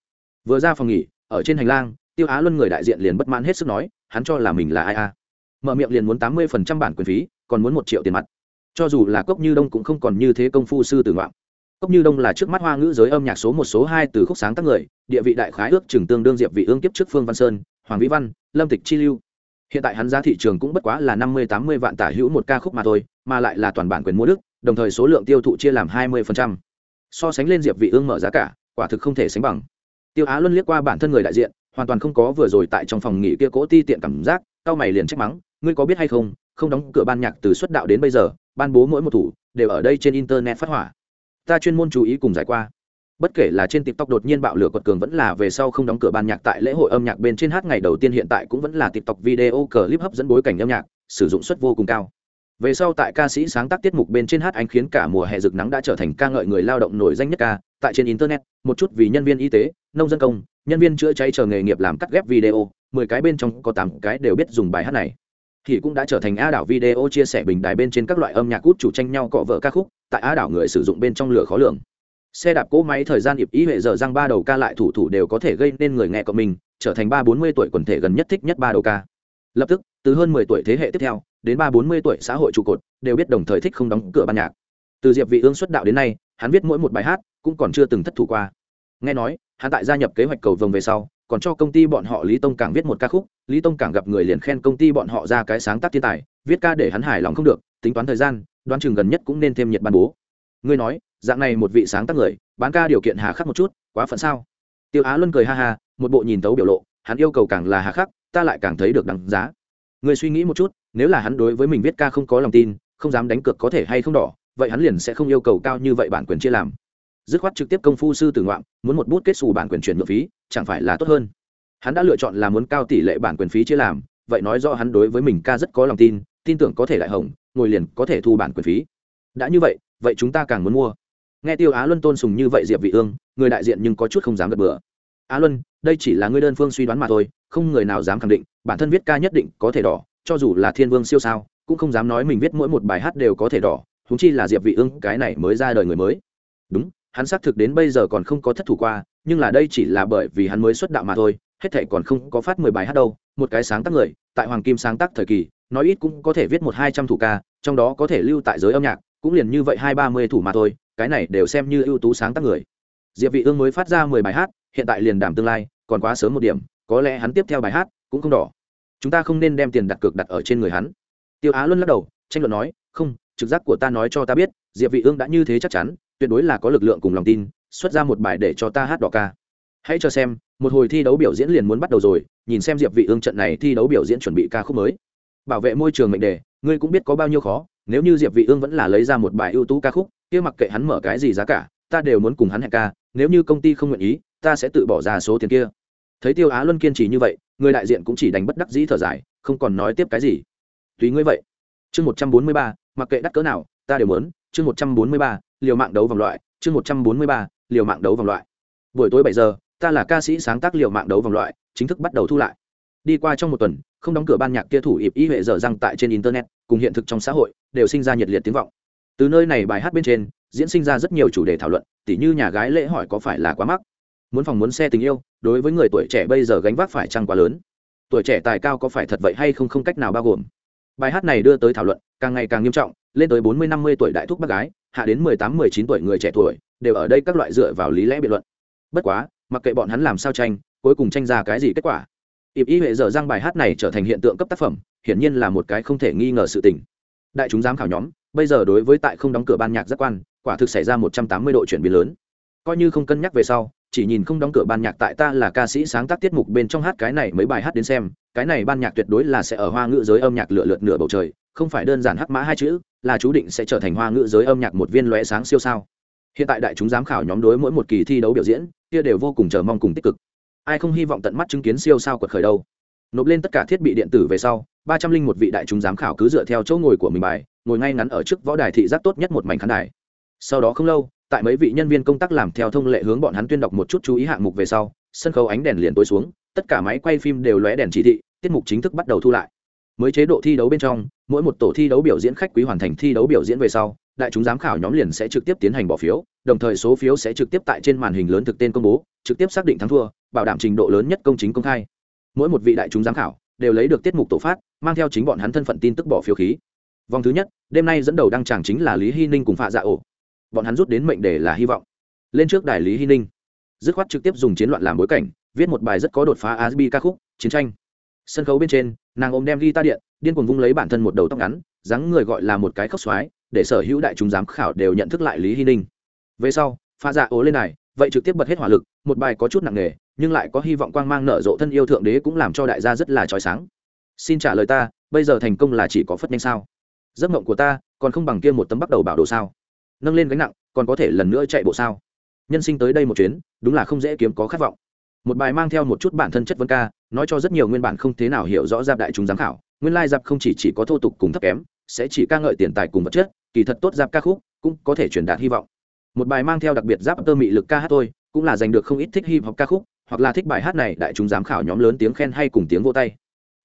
Vừa ra phòng nghỉ, ở trên hành lang tiêu á luân người đại diện liền bất mãn hết sức nói, hắn cho là mình là ai a? Mở miệng liền muốn tám mươi phần trăm bản quyền phí, còn muốn một triệu tiền mặt. Cho dù là cốc như đông cũng không còn như thế công phu sư tử ngoạm cốc như đông là trước mắt hoa ngữ giới âm nhạc số một, số hai từ khúc sáng tác người, địa vị đại khái ước chừng tương đương diệp vị ương kiếp trước phương văn sơn, hoàng vĩ văn, lâm tịch chi lưu. Hiện tại hắn giá thị trường cũng bất quá là năm mươi, tám mươi vạn tả hữu một ca khúc mà thôi, mà lại là toàn bản quyền mua đức, đồng thời số lượng tiêu thụ chia làm hai mươi so sánh lên diệp vị ương mở giá cả, quả thực không thể sánh bằng. Tiêu á luân liếc qua bản thân người đại diện hoàn toàn không có vừa rồi tại trong phòng nghỉ kia cố ti tiện cảm giác cao mày liền trách mắng, ngươi có biết hay không không đóng cửa ban nhạc từ xuất đạo đến bây giờ, ban bố mỗi một thủ, đều ở đây trên internet phát hỏa. Ta chuyên môn chú ý cùng giải qua. Bất kể là trên tiktok đột nhiên bạo lửa quật cường vẫn là về sau không đóng cửa ban nhạc tại lễ hội âm nhạc bên trên hát ngày đầu tiên hiện tại cũng vẫn là tiktok video clip hấp dẫn bối cảnh âm nhạc, sử dụng suất vô cùng cao. Về sau tại ca sĩ sáng tác tiết mục bên trên hát anh khiến cả mùa hè rực nắng đã trở thành ca ngợi người lao động nổi danh nhất ca tại trên internet, một chút vì nhân viên y tế, nông dân công, nhân viên chữa cháy chờ nghề nghiệp làm cắt ghép video, mười cái bên trong có tám cái đều biết dùng bài hát này. Thì cũng đã trở thành a đảo video chia sẻ bình đài bên trên các loại âm nhạc út chủ tranh nhau cọ vợ ca khúc, tại a đảo người sử dụng bên trong lửa khó lường. Xe đạp cỗ máy thời gian ịp ý hệ giờ răng ba đầu ca lại thủ thủ đều có thể gây nên người nghe cộng mình, trở thành ba bốn mươi tuổi quần thể gần nhất thích nhất ba đầu ca. Lập tức, từ hơn mười tuổi thế hệ tiếp theo, đến ba bốn mươi tuổi xã hội trụ cột, đều biết đồng thời thích không đóng cửa ban nhạc. Từ diệp vị ương xuất đạo đến nay, hắn viết mỗi một bài hát cũng còn chưa từng thất thủ qua. Nghe nói, hắn tại gia nhập kế hoạch cầu vồng về sau, còn cho công ty bọn họ lý tông cảng viết một ca khúc, lý tông cảng gặp người liền khen công ty bọn họ ra cái sáng tác thiên tài, viết ca để hắn hài lòng không được, tính toán thời gian, đoán chừng gần nhất cũng nên thêm nhiệt ban bố. Ngươi nói, dạng này một vị sáng tác người, bán ca điều kiện hà khắc một chút, quá phận sao? Tiêu á luân cười ha ha, một bộ nhìn tấu biểu lộ, hắn yêu cầu càng là hà khắc, ta lại càng thấy được đằng giá. Người suy nghĩ một chút, nếu là hắn đối với mình viết ca không có lòng tin, không dám đánh cược có thể hay không đỏ, vậy hắn liền sẽ không yêu cầu cao như vậy bản quyền chia làm dứt khoát trực tiếp công phu sư tử ngoạm, muốn một bút kết xù bản quyền chuyển nhượng phí, chẳng phải là tốt hơn. Hắn đã lựa chọn là muốn cao tỷ lệ bản quyền phí chia làm, vậy nói rõ hắn đối với mình ca rất có lòng tin tin tưởng có thể lại hồng ngồi liền có thể thu bản quyền phí. Đã như vậy vậy chúng ta càng muốn mua. Nghe tiêu á luân tôn sùng như vậy diệp vị ương, người đại diện nhưng có chút không dám gật bừa. Á luân, đây chỉ là ngươi đơn phương suy đoán mà thôi, không người nào dám khẳng định, bản thân viết ca nhất định có thể đỏ, cho dù là thiên vương siêu sao, cũng không dám nói mình viết mỗi một bài hát đều có thể đỏ chúng chi là diệp vị ương cái này mới ra đời người mới. Đúng hắn xác thực đến bây giờ còn không có thất thủ qua, nhưng là đây chỉ là bởi vì hắn mới xuất đạo mà thôi, hết thảy còn không có phát mười bài hát đâu, một cái sáng tác người, tại hoàng kim sáng tác thời kỳ, nói ít cũng có thể viết một hai trăm thủ ca, trong đó có thể lưu tại giới âm nhạc, cũng liền như vậy hai ba mươi thủ mà thôi, cái này đều xem như ưu tú sáng tác người. Diệp vị ương mới phát ra mười bài hát, hiện tại liền đảm tương lai, còn quá sớm một điểm, có lẽ hắn tiếp theo bài hát cũng không đỏ. Chúng ta không nên đem tiền đặt cược đặt ở trên người hắn. Tiêu á luân lắc đầu, tranh luận nói, không, trực giác của ta nói cho ta biết, diệp vị ương đã như thế chắc chắn tuyệt đối là có lực lượng cùng lòng tin xuất ra một bài để cho ta hát đỏ ca. Hãy cho xem một hồi thi đấu biểu diễn liền muốn bắt đầu rồi nhìn xem diệp vị ương trận này thi đấu biểu diễn chuẩn bị ca khúc mới. Bảo vệ môi trường mệnh đề ngươi cũng biết có bao nhiêu khó nếu như diệp vị ương vẫn là lấy ra một bài ưu tú ca khúc kia mặc kệ hắn mở cái gì giá cả ta đều muốn cùng hắn hẹn ca nếu như công ty không nguyện ý ta sẽ tự bỏ ra số tiền kia. Thấy tiêu á luân kiên trì như vậy người đại diện cũng chỉ đánh bất đắc dĩ thở dài không còn nói tiếp cái gì. Tùy ngươi vậy. Chương 143, mặc kệ đắt cỡ nào ta đều muốn. Chương 143, liều mạng đấu vòng loại, chương một trăm bốn mươi ba, liều mạng đấu vòng loại. Buổi tối bảy giờ, ta là ca sĩ sáng tác liều mạng đấu vòng loại, chính thức bắt đầu thu lại. Đi qua trong một tuần, không đóng cửa ban nhạc kia thủ ịp ý huệ dở răng tại trên internet, cùng hiện thực trong xã hội, đều sinh ra nhiệt liệt tiếng vọng. Từ nơi này bài hát bên trên, diễn sinh ra rất nhiều chủ đề thảo luận, tỉ như nhà gái lễ hỏi có phải là quá mắc. Muốn phòng muốn xe tình yêu, đối với người tuổi trẻ bây giờ gánh vác phải chăng quá lớn? Tuổi trẻ tài cao có phải thật vậy hay không không cách nào bao gồm. Bài hát này đưa tới thảo luận, càng ngày càng nghiêm trọng lên tới bốn mươi năm mươi tuổi đại thúc bác gái, hạ đến mười tám, mười chín tuổi người trẻ tuổi, đều ở đây các loại dựa vào lý lẽ biện luận. Bất quá, mặc kệ bọn hắn làm sao tranh, cuối cùng tranh ra cái gì kết quả. Ịp ý hệ dở giang bài hát này trở thành hiện tượng cấp tác phẩm, hiển nhiên là một cái không thể nghi ngờ sự tình. Đại chúng giám khảo nhóm, bây giờ đối với tại không đóng cửa ban nhạc giác quan, quả thực xảy ra một trăm tám mươi độ chuyển biến lớn. Coi như không cân nhắc về sau, chỉ nhìn không đóng cửa ban nhạc tại ta là ca sĩ sáng tác tiết mục bên trong hát cái này mấy bài hát đến xem, cái này ban nhạc tuyệt đối là sẽ ở hoa ngữ giới âm nhạc lựa lượt nửa bầu trời, không phải đơn giản hắc mã hai chữ là chú định sẽ trở thành hoa ngữ giới âm nhạc một viên lóe sáng siêu sao. Hiện tại đại chúng giám khảo nhóm đối mỗi một kỳ thi đấu biểu diễn, kia đều vô cùng chờ mong cùng tích cực. Ai không hy vọng tận mắt chứng kiến siêu sao quật khởi đâu. Nộp lên tất cả thiết bị điện tử về sau, ba trăm linh một vị đại chúng giám khảo cứ dựa theo chỗ ngồi của mình bài, ngồi ngay ngắn ở trước võ đài thị giác tốt nhất một mảnh khán đài. Sau đó không lâu, tại mấy vị nhân viên công tác làm theo thông lệ hướng bọn hắn tuyên đọc một chút chú ý hạng mục về sau, sân khấu ánh đèn liền tối xuống, tất cả máy quay phim đều lóe đèn chỉ thị, tiết mục chính thức bắt đầu thu lại. Mới chế độ thi đấu bên trong mỗi một tổ thi đấu biểu diễn khách quý hoàn thành thi đấu biểu diễn về sau, đại chúng giám khảo nhóm liền sẽ trực tiếp tiến hành bỏ phiếu, đồng thời số phiếu sẽ trực tiếp tại trên màn hình lớn thực tên công bố, trực tiếp xác định thắng thua, bảo đảm trình độ lớn nhất công chính công khai. Mỗi một vị đại chúng giám khảo đều lấy được tiết mục tổ phát, mang theo chính bọn hắn thân phận tin tức bỏ phiếu khí. Vòng thứ nhất, đêm nay dẫn đầu đăng tràng chính là lý hy ninh cùng phạ dạ ổ. Bọn hắn rút đến mệnh đề là hy vọng. Lên trước đài lý hy ninh. Dứt khoát trực tiếp dùng chiến loạn làm bối cảnh, viết một bài rất có đột phá asbi ca khúc, chiến tranh. Sân khấu bên trên nàng ôm đem ghi ta điện, điên cuồng vung lấy bản thân một đầu tóc ngắn, dáng người gọi là một cái khóc xoái, để sở hữu đại chúng giám khảo đều nhận thức lại lý hy ninh. Về sau, pha dạ ố lên này, vậy trực tiếp bật hết hỏa lực, một bài có chút nặng nề, nhưng lại có hy vọng quang mang nở rộ thân yêu thượng đế cũng làm cho đại gia rất là trói sáng. Xin trả lời ta, bây giờ thành công là chỉ có phất nhanh sao? Giấc mộng của ta, còn không bằng kia một tấm bắt đầu bảo đồ sao? Nâng lên gánh nặng, còn có thể lần nữa chạy bộ sao? Nhân sinh tới đây một chuyến, đúng là không dễ kiếm có khát vọng một bài mang theo một chút bản thân chất vấn ca, nói cho rất nhiều nguyên bản không thế nào hiểu rõ giáp đại chúng giám khảo, nguyên lai giáp không chỉ chỉ có thô tục cùng thấp kém, sẽ chỉ ca ngợi tiền tài cùng vật chất, kỳ thật tốt giáp ca khúc cũng có thể truyền đạt hy vọng. Một bài mang theo đặc biệt giáp tơ mị lực ca hát tôi cũng là giành được không ít thích hip hop ca khúc, hoặc là thích bài hát này đại chúng giám khảo nhóm lớn tiếng khen hay cùng tiếng vô tay.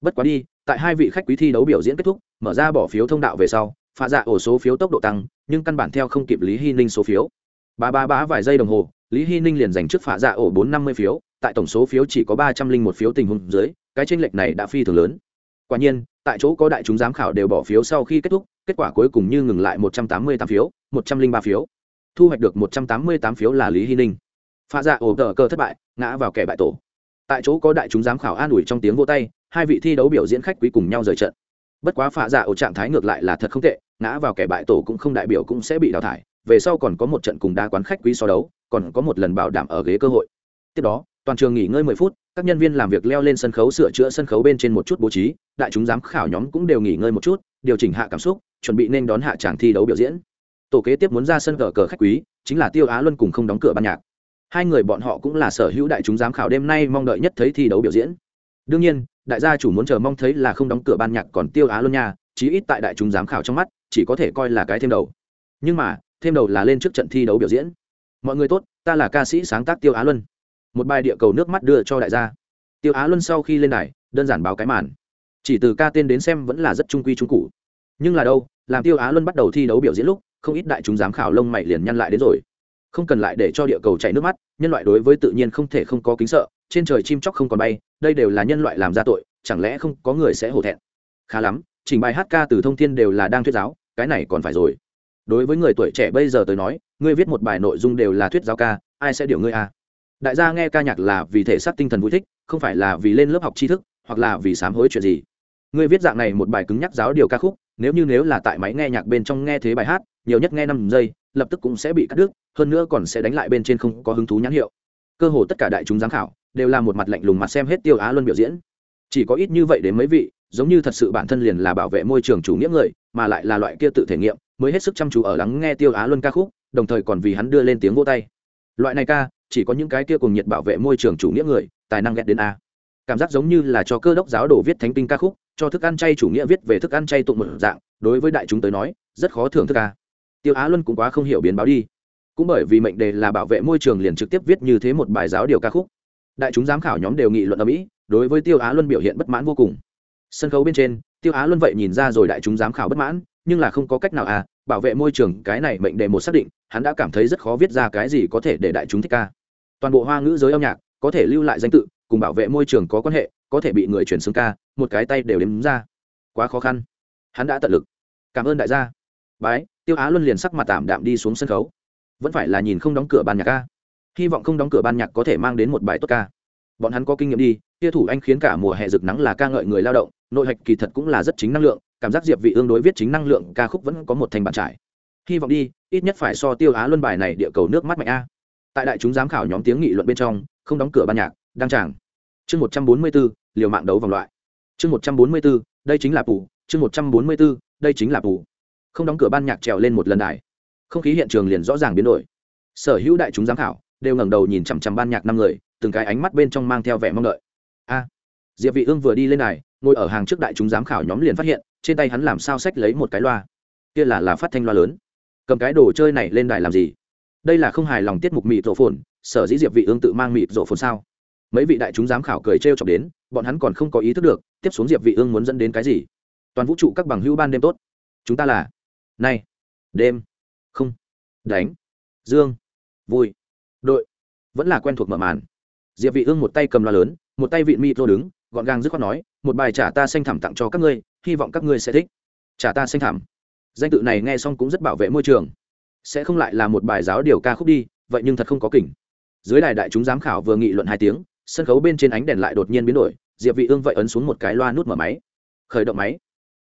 Bất quá đi, tại hai vị khách quý thi đấu biểu diễn kết thúc, mở ra bỏ phiếu thông đạo về sau pha dạ ổ số phiếu tốc độ tăng, nhưng căn bản theo không kịp lý hy ninh số phiếu. Ba ba bá vài giây đồng hồ, lý hy ninh liền giành trước pha dạ ổ bốn năm mươi phiếu tại tổng số phiếu chỉ có ba trăm linh một phiếu tình huống dưới, cái tranh lệch này đã phi thường lớn. Quả nhiên, tại chỗ có đại chúng giám khảo đều bỏ phiếu sau khi kết thúc, kết quả cuối cùng như ngừng lại một trăm tám mươi tám phiếu, một trăm linh ba phiếu. Thu hoạch được một trăm tám mươi tám phiếu là lý hy ninh. Pha dạ ổ tờ cơ thất bại, ngã vào kẻ bại tổ. Tại chỗ có đại chúng giám khảo an ủi trong tiếng vỗ tay, hai vị thi đấu biểu diễn khách quý cùng nhau rời trận. Bất quá phạ dạ ổ trạng thái ngược lại là thật không tệ, ngã vào kẻ bại tổ cũng không đại biểu cũng sẽ bị đào thải, về sau còn có một trận cùng đa quán khách quý so đấu, còn có một lần bảo đảm ở ghế cơ hội. Tiếp đó toàn trường nghỉ ngơi 10 phút, các nhân viên làm việc leo lên sân khấu sửa chữa sân khấu bên trên một chút bố trí, đại chúng giám khảo nhóm cũng đều nghỉ ngơi một chút, điều chỉnh hạ cảm xúc, chuẩn bị nên đón hạ tràng thi đấu biểu diễn. Tổ kế tiếp muốn ra sân cờ cờ khách quý, chính là tiêu á luân cùng không đóng cửa ban nhạc. Hai người bọn họ cũng là sở hữu đại chúng giám khảo đêm nay mong đợi nhất thấy thi đấu biểu diễn. Đương nhiên, đại gia chủ muốn chờ mong thấy là không đóng cửa ban nhạc còn tiêu á luân nha, chí ít tại đại chúng giám khảo trong mắt, chỉ có thể coi là cái thêm đầu. Nhưng mà, thêm đầu là lên trước trận thi đấu biểu diễn. Mọi người tốt, ta là ca sĩ sáng tác tiêu á luân một bài địa cầu nước mắt đưa cho đại gia. Tiêu á luân sau khi lên đài, đơn giản báo cái màn. Chỉ từ ca tên đến xem vẫn là rất trung quy trung cụ. Nhưng là đâu, làm tiêu á luân bắt đầu thi đấu biểu diễn lúc, không ít đại chúng giám khảo lông mày liền nhăn lại đến rồi. Không cần lại để cho địa cầu chảy nước mắt, nhân loại đối với tự nhiên không thể không có kính sợ, trên trời chim chóc không còn bay, đây đều là nhân loại làm ra tội, chẳng lẽ không có người sẽ hổ thẹn? Khá lắm, trình bài hát ca từ thông thiên đều là đang thuyết giáo, cái này còn phải rồi. Đối với người tuổi trẻ bây giờ tới nói, ngươi viết một bài nội dung đều là thuyết giáo ca, ai sẽ điều ngươi à? Đại gia nghe ca nhạc là vì thể xác tinh thần vui thích, không phải là vì lên lớp học tri thức, hoặc là vì sám hối chuyện gì. Ngươi viết dạng này một bài cứng nhắc giáo điều ca khúc, nếu như nếu là tại máy nghe nhạc bên trong nghe thế bài hát, nhiều nhất nghe năm giây, lập tức cũng sẽ bị cắt đứt, hơn nữa còn sẽ đánh lại bên trên không có hứng thú nhãn hiệu. Cơ hồ tất cả đại chúng giám khảo đều là một mặt lạnh lùng mặt xem hết tiêu á luân biểu diễn. Chỉ có ít như vậy đến mấy vị, giống như thật sự bản thân liền là bảo vệ môi trường chủ nghĩa người, mà lại là loại kia tự thể nghiệm, mới hết sức chăm chú ở lắng nghe tiêu á luân ca khúc, đồng thời còn vì hắn đưa lên tiếng vô tay. Loại này ca chỉ có những cái kia cùng nhiệt bảo vệ môi trường chủ nghĩa người, tài năng ghét đến a. Cảm giác giống như là cho cơ đốc giáo đồ viết thánh kinh ca khúc, cho thức ăn chay chủ nghĩa viết về thức ăn chay tụng một dạng, đối với đại chúng tới nói, rất khó thưởng thức a. Tiêu á luân cũng quá không hiểu biến báo đi. Cũng bởi vì mệnh đề là bảo vệ môi trường liền trực tiếp viết như thế một bài giáo điều ca khúc. Đại chúng giám khảo nhóm đều nghị luận ở mỹ, đối với tiêu á luân biểu hiện bất mãn vô cùng. Sân khấu bên trên, tiêu á luân vậy nhìn ra rồi đại chúng giám khảo bất mãn, nhưng là không có cách nào à bảo vệ môi trường, cái này mệnh đề một xác định, hắn đã cảm thấy rất khó viết ra cái gì có thể để đại chúng thích ca toàn bộ hoa ngữ giới âm nhạc có thể lưu lại danh tự, cùng bảo vệ môi trường có quan hệ, có thể bị người chuyển xương ca, một cái tay đều đếm ra. Quá khó khăn. Hắn đã tận lực. Cảm ơn đại gia. Bái, tiêu á luân liền sắc mặt tạm đạm đi xuống sân khấu. Vẫn phải là nhìn không đóng cửa ban nhạc ca. Hy vọng không đóng cửa ban nhạc có thể mang đến một bài tốt ca. Bọn hắn có kinh nghiệm đi, kia thủ anh khiến cả mùa hè rực nắng là ca ngợi người lao động, nội hạch kỳ thật cũng là rất chính năng lượng, cảm giác diệp vị ương đối viết chính năng lượng ca khúc vẫn có một thành bản trải. Hy vọng đi, ít nhất phải so tiêu á luân bài này địa cầu nước mắt mạnh a tại đại chúng giám khảo nhóm tiếng nghị luận bên trong không đóng cửa ban nhạc đăng tràng. Chương 144, liều mạng đấu vòng loại. Chương 144, đây chính là phủ chương 144, đây chính là phủ không đóng cửa ban nhạc trèo lên một lần đài. Không khí hiện trường liền rõ ràng biến đổi. Sở hữu đại chúng giám khảo đều ngẩng đầu nhìn chằm chằm ban nhạc năm người từng cái ánh mắt bên trong mang theo vẻ mong đợi. A! Diệp vị ương vừa đi lên đài ngồi ở hàng trước đại chúng giám khảo nhóm liền phát hiện trên tay hắn làm sao sách lấy một cái loa. Kia là là phát thanh loa lớn. Cầm cái đồ chơi này lên đài làm gì? Đây là không hài lòng tiết mục mịt rổ phồn, sở dĩ diệp vị ương tự mang mịt rổ phồn sao? Mấy vị đại chúng giám khảo cười trêu chọc đến, bọn hắn còn không có ý thức được, tiếp xuống diệp vị ương muốn dẫn đến cái gì? Toàn vũ trụ các bằng hữu ban đêm tốt. Chúng ta là nay đêm, không, đánh, dương, vui, đội, vẫn là quen thuộc mở màn. Diệp vị ương một tay cầm loa lớn, một tay vị mịt rổ đứng, gọn gàng dứt khoát nói, một bài trả ta xanh thẳm tặng cho các ngươi, hy vọng các ngươi sẽ thích. Trả ta xanh thẳm. Danh tự này nghe xong cũng rất bảo vệ môi trường sẽ không lại là một bài giáo điều ca khúc đi, vậy nhưng thật không có kỉnh. Dưới đài đại chúng giám khảo vừa nghị luận hai tiếng, sân khấu bên trên ánh đèn lại đột nhiên biến đổi, diệp vị ương vậy ấn xuống một cái loa nút mở máy. Khởi động máy.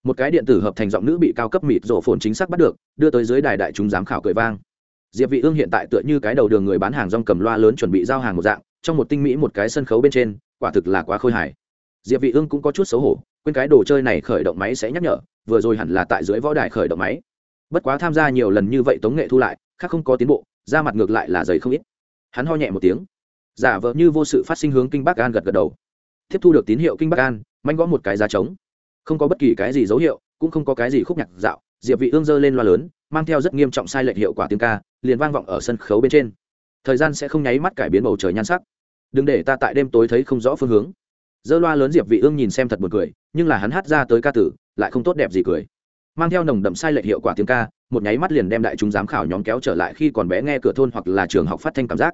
Một cái điện tử hợp thành giọng nữ bị cao cấp mịt rổ phồn chính xác bắt được, đưa tới dưới đài đại chúng giám khảo cười vang. Diệp vị ương hiện tại tựa như cái đầu đường người bán hàng rong cầm loa lớn chuẩn bị giao hàng một dạng, trong một tinh mỹ một cái sân khấu bên trên, quả thực là quá khôi hài. Diệp vị ương cũng có chút xấu hổ, quên cái đồ chơi này khởi động máy sẽ nhắc nhở, vừa rồi hẳn là tại dưới võ đài khởi động máy bất quá tham gia nhiều lần như vậy tống nghệ thu lại, khác không có tiến bộ, ra mặt ngược lại là dày không ít. Hắn ho nhẹ một tiếng. Giả vờ như vô sự phát sinh hướng kinh bắc an gật gật đầu. Tiếp thu được tín hiệu kinh bắc an, manh gõ một cái giá trống. Không có bất kỳ cái gì dấu hiệu, cũng không có cái gì khúc nhạc dạo, diệp vị ương dơ lên loa lớn, mang theo rất nghiêm trọng sai lệch hiệu quả tiếng ca, liền vang vọng ở sân khấu bên trên. Thời gian sẽ không nháy mắt cải biến bầu trời nhan sắc. Đừng để ta tại đêm tối thấy không rõ phương hướng. Dơ loa lớn diệp vị ương nhìn xem thật buồn cười, nhưng là hắn hát ra tới ca tử, lại không tốt đẹp gì cười mang theo nồng đậm sai lệch hiệu quả tiếng ca, một nháy mắt liền đem đại chúng giám khảo nhóm kéo trở lại khi còn bé nghe cửa thôn hoặc là trường học phát thanh cảm giác.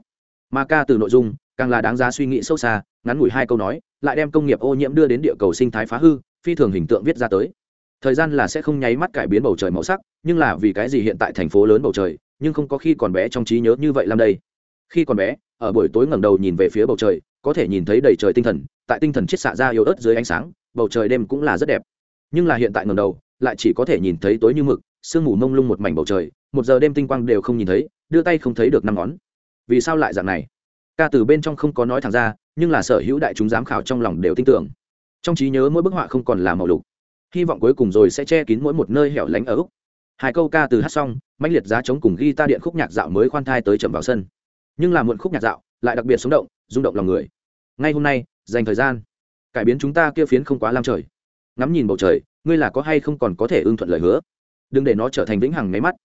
Mà ca từ nội dung, càng là đáng giá suy nghĩ sâu xa, ngắn ngủi hai câu nói, lại đem công nghiệp ô nhiễm đưa đến địa cầu sinh thái phá hư, phi thường hình tượng viết ra tới. Thời gian là sẽ không nháy mắt cải biến bầu trời màu sắc, nhưng là vì cái gì hiện tại thành phố lớn bầu trời, nhưng không có khi còn bé trong trí nhớ như vậy làm đây. Khi còn bé, ở buổi tối ngẩng đầu nhìn về phía bầu trời, có thể nhìn thấy đầy trời tinh thần, tại tinh thần chiết xạ ra yếu ớt dưới ánh sáng, bầu trời đêm cũng là rất đẹp. Nhưng là hiện tại ngẩng đầu lại chỉ có thể nhìn thấy tối như mực, sương mù mông lung một mảnh bầu trời, một giờ đêm tinh quang đều không nhìn thấy, đưa tay không thấy được năm ngón. Vì sao lại dạng này? Ca từ bên trong không có nói thẳng ra, nhưng là sở hữu đại chúng giám khảo trong lòng đều tin tưởng. Trong trí nhớ mỗi bức họa không còn là màu lục. Hy vọng cuối cùng rồi sẽ che kín mỗi một nơi hẻo lánh ở úc. Hai câu ca từ hát xong, mãnh liệt giá chống cùng ghi ta điện khúc nhạc dạo mới khoan thai tới chậm vào sân. Nhưng là muộn khúc nhạc dạo, lại đặc biệt sống động, rung động lòng người. Ngay hôm nay, dành thời gian, cải biến chúng ta kia phiến không quá lam trời. Ngắm nhìn bầu trời ngươi là có hay không còn có thể ưng thuận lời hứa? Đừng để nó trở thành vĩnh hằng máy mắt.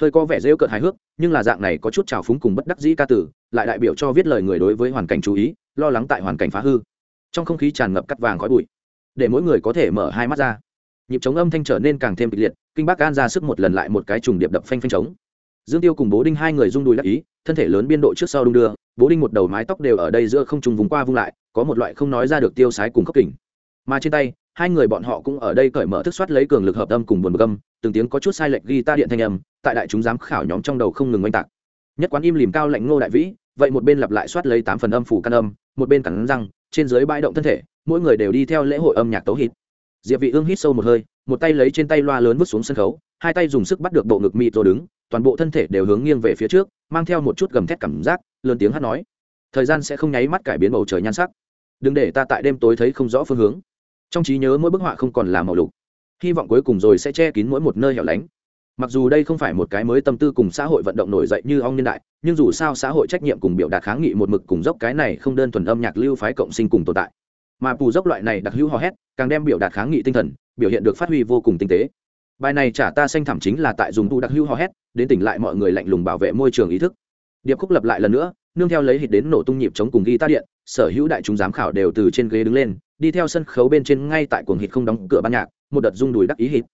Hơi có vẻ rêu cợt hài hước, nhưng là dạng này có chút trào phúng cùng bất đắc dĩ ca tử, lại đại biểu cho viết lời người đối với hoàn cảnh chú ý, lo lắng tại hoàn cảnh phá hư. Trong không khí tràn ngập cắt vàng khói bụi, để mỗi người có thể mở hai mắt ra. Nhịp chống âm thanh trở nên càng thêm kịch liệt, kinh bác an ra sức một lần lại một cái trùng điệp đập phanh phanh trống. Dương tiêu cùng bố đinh hai người rung đùi đắc ý, thân thể lớn biên độ trước sau đung đưa, bố đinh một đầu mái tóc đều ở đây giữa không trùng vùng qua vung lại, có một loại không nói ra được tiêu sái cùng khốc kỉnh mà trên tay hai người bọn họ cũng ở đây cởi mở thức soát lấy cường lực hợp âm cùng buồn bực âm từng tiếng có chút sai lệch ghi ta điện thanh âm, tại đại chúng giám khảo nhóm trong đầu không ngừng oanh tạc. Nhất quán im lìm cao lạnh ngô đại vĩ, vậy một bên lặp lại soát lấy tám phần âm phủ căn âm, một bên cắn răng, trên dưới bãi động thân thể, mỗi người đều đi theo lễ hội âm nhạc tấu hít diệp vị ương hít sâu một hơi, một tay lấy trên tay loa lớn vứt xuống sân khấu, hai tay dùng sức bắt được bộ ngực mịt rồi đứng, toàn bộ thân thể đều hướng nghiêng về phía trước, mang theo một chút gầm thét cảm giác, lớn tiếng hát nói. Thời gian sẽ không nháy mắt cải biến bầu trời nhan sắc. Đừng để ta tại đêm tối thấy không rõ phương hướng trong trí nhớ mỗi bức họa không còn là màu lục. Hy vọng cuối cùng rồi sẽ che kín mỗi một nơi hẻo lánh. Mặc dù đây không phải một cái mới tâm tư cùng xã hội vận động nổi dậy như ông niên đại, nhưng dù sao xã hội trách nhiệm cùng biểu đạt kháng nghị một mực cùng dốc cái này không đơn thuần âm nhạc lưu phái cộng sinh cùng tồn tại. Mà phù dốc loại này đặc hữu hò hét, càng đem biểu đạt kháng nghị tinh thần, biểu hiện được phát huy vô cùng tinh tế. Bài này trả ta xanh thảm chính là tại dùng tu đặc hữu hò hét, đến tỉnh lại mọi người lạnh lùng bảo vệ môi trường ý thức. Điệp khúc lập lại lần nữa, nương theo lấy hít đến nổ tung nhịp chống cùng ghi ta điện, sở hữu đại chúng giám khảo đều từ trên ghế đứng lên đi theo sân khấu bên trên ngay tại cuồng hít không đóng cửa ban nhạc, một đợt rung đùi đắc ý hít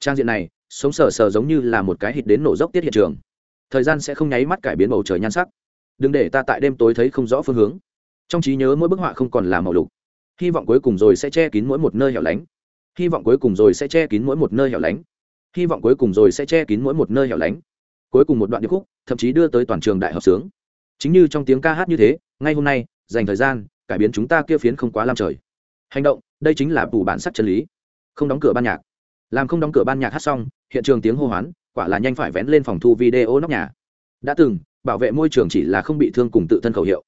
trang diện này, sống sờ sờ giống như là một cái hít đến nổ dốc tiết hiện trường. Thời gian sẽ không nháy mắt cải biến bầu trời nhan sắc. Đừng để ta tại đêm tối thấy không rõ phương hướng. Trong trí nhớ mỗi bức họa không còn là màu lục. Hy vọng cuối cùng rồi sẽ che kín mỗi một nơi hẻo lánh. Hy vọng cuối cùng rồi sẽ che kín mỗi một nơi hẻo lánh. Hy vọng cuối cùng rồi sẽ che kín mỗi một nơi hẻo lánh. Cuối cùng một đoạn điệp khúc, thậm chí đưa tới toàn trường đại hợp sướng. Chính như trong tiếng ca hát như thế, ngay hôm nay, dành thời gian, cải biến chúng ta kia phiến không quá lam trời hành động, đây chính là bù bản sắc chân lý. Không đóng cửa ban nhạc. Làm không đóng cửa ban nhạc hát xong, hiện trường tiếng hô hoán, quả là nhanh phải vén lên phòng thu video nóc nhà. Đã từng, bảo vệ môi trường chỉ là không bị thương cùng tự thân khẩu hiệu.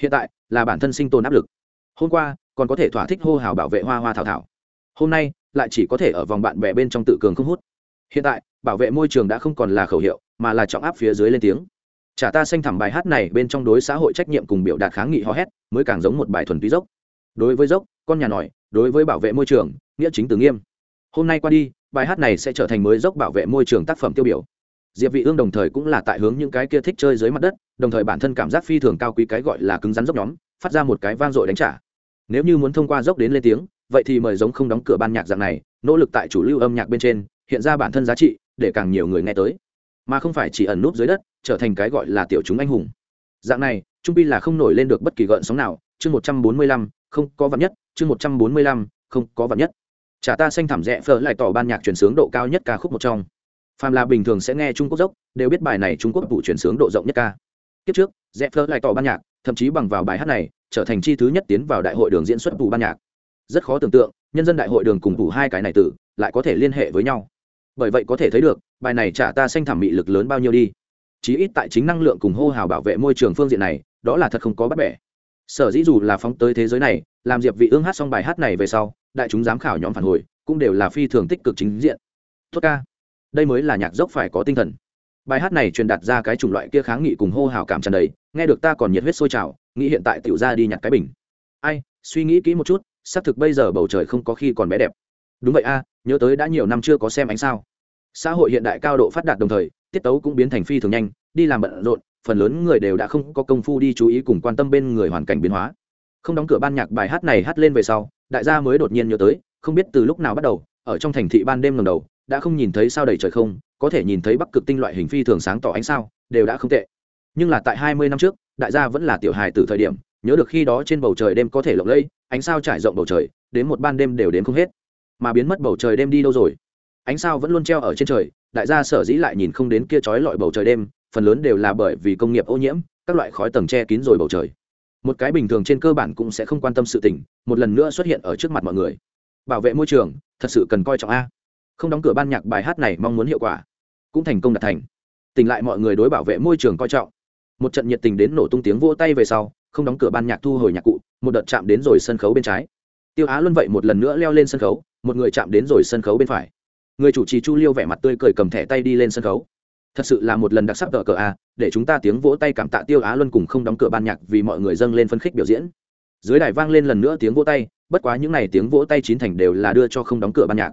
Hiện tại, là bản thân sinh tồn áp lực. Hôm qua, còn có thể thỏa thích hô hào bảo vệ hoa hoa thảo thảo. Hôm nay, lại chỉ có thể ở vòng bạn bè bên trong tự cường không hút. Hiện tại, bảo vệ môi trường đã không còn là khẩu hiệu, mà là trọng áp phía dưới lên tiếng. Chả ta xanh thẳm bài hát này bên trong đối xã hội trách nhiệm cùng biểu đạt kháng nghị hò hét, mới càng giống một bài thuần túy dốc. Đối với dốc con nhà nòi đối với bảo vệ môi trường, nghĩa chính từ nghiêm. Hôm nay qua đi, bài hát này sẽ trở thành mới dốc bảo vệ môi trường tác phẩm tiêu biểu. Diệp vị ương đồng thời cũng là tại hướng những cái kia thích chơi dưới mặt đất, đồng thời bản thân cảm giác phi thường cao quý cái gọi là cứng rắn dốc nhóm, phát ra một cái vang dội đánh trả. Nếu như muốn thông qua dốc đến lên tiếng, vậy thì mời giống không đóng cửa ban nhạc dạng này, nỗ lực tại chủ lưu âm nhạc bên trên, hiện ra bản thân giá trị, để càng nhiều người nghe tới. Mà không phải chỉ ẩn núp dưới đất, trở thành cái gọi là tiểu chúng anh hùng. Dạng này, trung pi là không nổi lên được bất kỳ gợn sóng nào. Chương một trăm bốn mươi lăm không có vạn nhất, chương một trăm bốn mươi lăm, không có vạn nhất. Chả ta xanh thảm rẽ phở lại tỏ ban nhạc chuyển sướng độ cao nhất ca khúc một trong. Phàm là bình thường sẽ nghe trung quốc dốc, đều biết bài này trung quốc vụ chuyển sướng độ rộng nhất ca. Kiếp trước, rẽ phở lại tỏ ban nhạc, thậm chí bằng vào bài hát này, trở thành chi thứ nhất tiến vào đại hội đường diễn xuất vụ ban nhạc. Rất khó tưởng tượng, nhân dân đại hội đường cùng vụ hai cái này tử, lại có thể liên hệ với nhau. Bởi vậy có thể thấy được, bài này chả ta xanh thảm mị lực lớn bao nhiêu đi. Chí ít tại chính năng lượng cùng hô hào bảo vệ môi trường phương diện này, đó là thật không có bắt bẻ sở dĩ dù là phóng tới thế giới này, làm diệp vị ương hát xong bài hát này về sau, đại chúng giám khảo nhóm phản hồi, cũng đều là phi thường tích cực chính diện. Tốt ca. Đây mới là nhạc dốc phải có tinh thần. Bài hát này truyền đạt ra cái chủng loại kia kháng nghị cùng hô hào cảm tràn đầy, nghe được ta còn nhiệt huyết sôi trào, nghĩ hiện tại tiểu ra đi nhặt cái bình. Ai, suy nghĩ kỹ một chút, xác thực bây giờ bầu trời không có khi còn bé đẹp. Đúng vậy a, nhớ tới đã nhiều năm chưa có xem ánh sao. Xã hội hiện đại cao độ phát đạt đồng thời, tiết tấu cũng biến thành phi thường nhanh, đi làm bận rộn phần lớn người đều đã không có công phu đi chú ý cùng quan tâm bên người hoàn cảnh biến hóa. Không đóng cửa ban nhạc bài hát này hát lên về sau, đại gia mới đột nhiên nhớ tới, không biết từ lúc nào bắt đầu, ở trong thành thị ban đêm lần đầu, đã không nhìn thấy sao đầy trời không, có thể nhìn thấy bắc cực tinh loại hình phi thường sáng tỏ ánh sao, đều đã không tệ. Nhưng là tại hai mươi năm trước, đại gia vẫn là tiểu hài từ thời điểm, nhớ được khi đó trên bầu trời đêm có thể lộng lẫy, ánh sao trải rộng bầu trời, đến một ban đêm đều đến không hết. Mà biến mất bầu trời đêm đi đâu rồi? Ánh sao vẫn luôn treo ở trên trời, đại gia sở dĩ lại nhìn không đến kia trói lọi bầu trời đêm phần lớn đều là bởi vì công nghiệp ô nhiễm, các loại khói tầng che kín rồi bầu trời. Một cái bình thường trên cơ bản cũng sẽ không quan tâm sự tình, một lần nữa xuất hiện ở trước mặt mọi người. Bảo vệ môi trường, thật sự cần coi trọng a. Không đóng cửa ban nhạc bài hát này mong muốn hiệu quả. Cũng thành công đạt thành. Tỉnh lại mọi người đối bảo vệ môi trường coi trọng. Một trận nhiệt tình đến nổ tung tiếng vỗ tay về sau, không đóng cửa ban nhạc thu hồi nhạc cụ, một đợt chạm đến rồi sân khấu bên trái. Tiêu á luân vậy một lần nữa leo lên sân khấu, một người chạm đến rồi sân khấu bên phải. Người chủ trì chu liêu vẻ mặt tươi cười cầm thẻ tay đi lên sân khấu thật sự là một lần đặc sắc tờ cờ a, để chúng ta tiếng vỗ tay cảm tạ tiêu á luân cùng không đóng cửa ban nhạc vì mọi người dâng lên phân khích biểu diễn. Dưới đài vang lên lần nữa tiếng vỗ tay, bất quá những n à y tiếng vỗ tay chín thành đều là đưa cho không đóng cửa ban nhạc.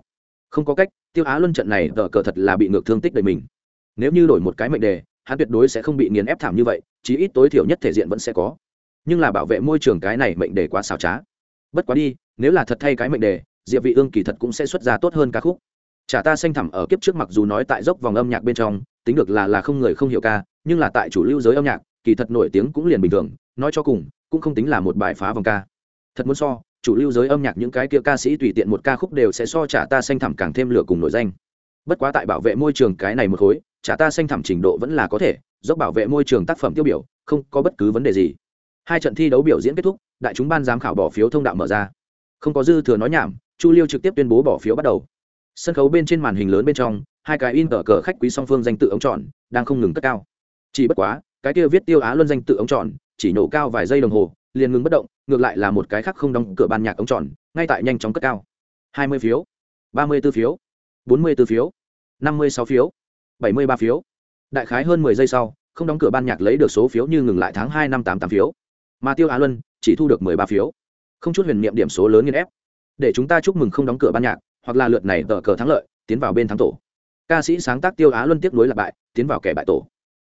Không có cách, tiêu á luân trận này tờ cờ thật là bị ngược thương tích đầy mình. Nếu như đổi một cái mệnh đề, hắn tuyệt đối sẽ không bị nghiền ép thảm như vậy, chí ít tối thiểu nhất thể diện vẫn sẽ có. Nhưng là bảo vệ môi trường cái này mệnh đề quá xào trá. Bất quá đi, nếu là thật thay cái mệnh đề, diệp vị ương kỳ thật cũng sẽ xuất ra tốt hơn ca khúc. Chả ta xanh thẳm ở kiếp trước mặc dù nói tại dốc vòng âm nhạc bên trong tính được là là không người không hiểu ca, nhưng là tại chủ lưu giới âm nhạc, kỳ thật nổi tiếng cũng liền bình thường, nói cho cùng, cũng không tính là một bài phá vòng ca. Thật muốn so, chủ lưu giới âm nhạc những cái kia ca sĩ tùy tiện một ca khúc đều sẽ so trả ta xanh thẳm càng thêm lửa cùng nổi danh. Bất quá tại bảo vệ môi trường cái này một khối, trả ta xanh thẳm trình độ vẫn là có thể, dốc bảo vệ môi trường tác phẩm tiêu biểu, không có bất cứ vấn đề gì. Hai trận thi đấu biểu diễn kết thúc, đại chúng ban giám khảo bỏ phiếu thông đạo mở ra. Không có dư thừa nói nhảm, chu liêu trực tiếp tuyên bố bỏ phiếu bắt đầu. Sân khấu bên trên màn hình lớn bên trong hai cái in tờ cờ khách quý song phương danh tự ống tròn đang không ngừng cất cao. Chỉ bất quá, cái kia viết tiêu á luân danh tự ống tròn chỉ nổ cao vài giây đồng hồ, liền ngừng bất động, ngược lại là một cái khác không đóng cửa ban nhạc ống tròn, ngay tại nhanh chóng cất cao. Hai mươi phiếu, ba mươi b ố phiếu, bốn mươi b ố phiếu, năm mươi sáu phiếu, bảy mươi ba phiếu. Đại khái hơn mười giây sau, không đóng cửa ban nhạc lấy được số phiếu như ngừng lại tháng hai năm tám tám phiếu. Mà tiêu á luân chỉ thu được mười ba phiếu. Không chút huyền niệm điểm số lớn nghiên ép. Để chúng ta chúc mừng không đóng cửa ban nhạc, hoặc là lượt này tờ cờ thắng lợi, tiến vào bên thắng tổ ca sĩ sáng tác tiêu á luân tiếp nối là bại, tiến vào kẻ bại tổ.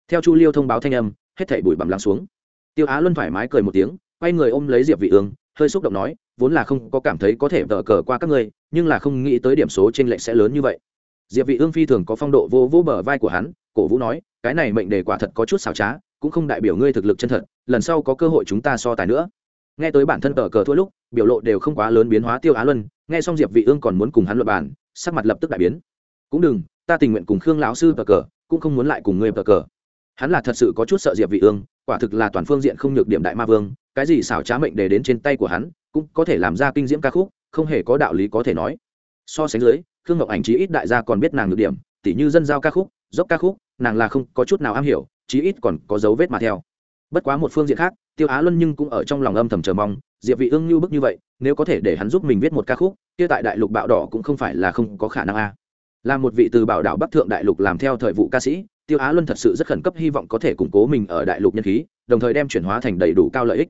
Theo chu liêu thông báo thanh âm, hết thảy bụi bặm lắng xuống. Tiêu á luân thoải mái cười một tiếng, quay người ôm lấy diệp vị ương, hơi xúc động nói, vốn là không có cảm thấy có thể tờ cờ qua các ngươi, nhưng là không nghĩ tới điểm số trên lệnh sẽ lớn như vậy. Diệp vị ương phi thường có phong độ vô vô bờ vai của hắn, cổ vũ nói, cái này mệnh đề quả thật có chút xảo trá, cũng không đại biểu ngươi thực lực chân thật, lần sau có cơ hội chúng ta so tài nữa. Nghe tới bản thân tờ cờ thua lúc, biểu lộ đều không quá lớn biến hóa tiêu á luân, nghe xong diệp vị ương còn muốn cùng hắn luận bàn, sắc mặt lập tức đại biến cũng đừng, ta tình nguyện cùng khương lão sư tờ cờ, cũng không muốn lại cùng ngươi tờ cờ. Hắn là thật sự có chút sợ diệp vị ương, quả thực là toàn phương diện không nhược điểm đại ma vương, cái gì xảo trá mệnh để đến trên tay của hắn, cũng có thể làm ra kinh diễm ca khúc, không hề có đạo lý có thể nói. So sánh dưới, khương ngọc ảnh chí ít đại gia còn biết nàng nhược điểm, tỉ như dân giao ca khúc, dốc ca khúc, nàng là không có chút nào am hiểu, chí ít còn có dấu vết mà theo. Bất quá một phương diện khác, tiêu á luân nhưng cũng ở trong lòng âm thầm chờ mong, diệp vị ương như bức như vậy, nếu có thể để hắn giúp mình viết một ca khúc, kia tại đại lục bạo đỏ cũng không phải là không có khả năng a là một vị từ bảo đảo bắc thượng đại lục làm theo thời vụ ca sĩ, tiêu á luân thật sự rất khẩn cấp hy vọng có thể củng cố mình ở đại lục nhân khí, đồng thời đem chuyển hóa thành đầy đủ cao lợi ích.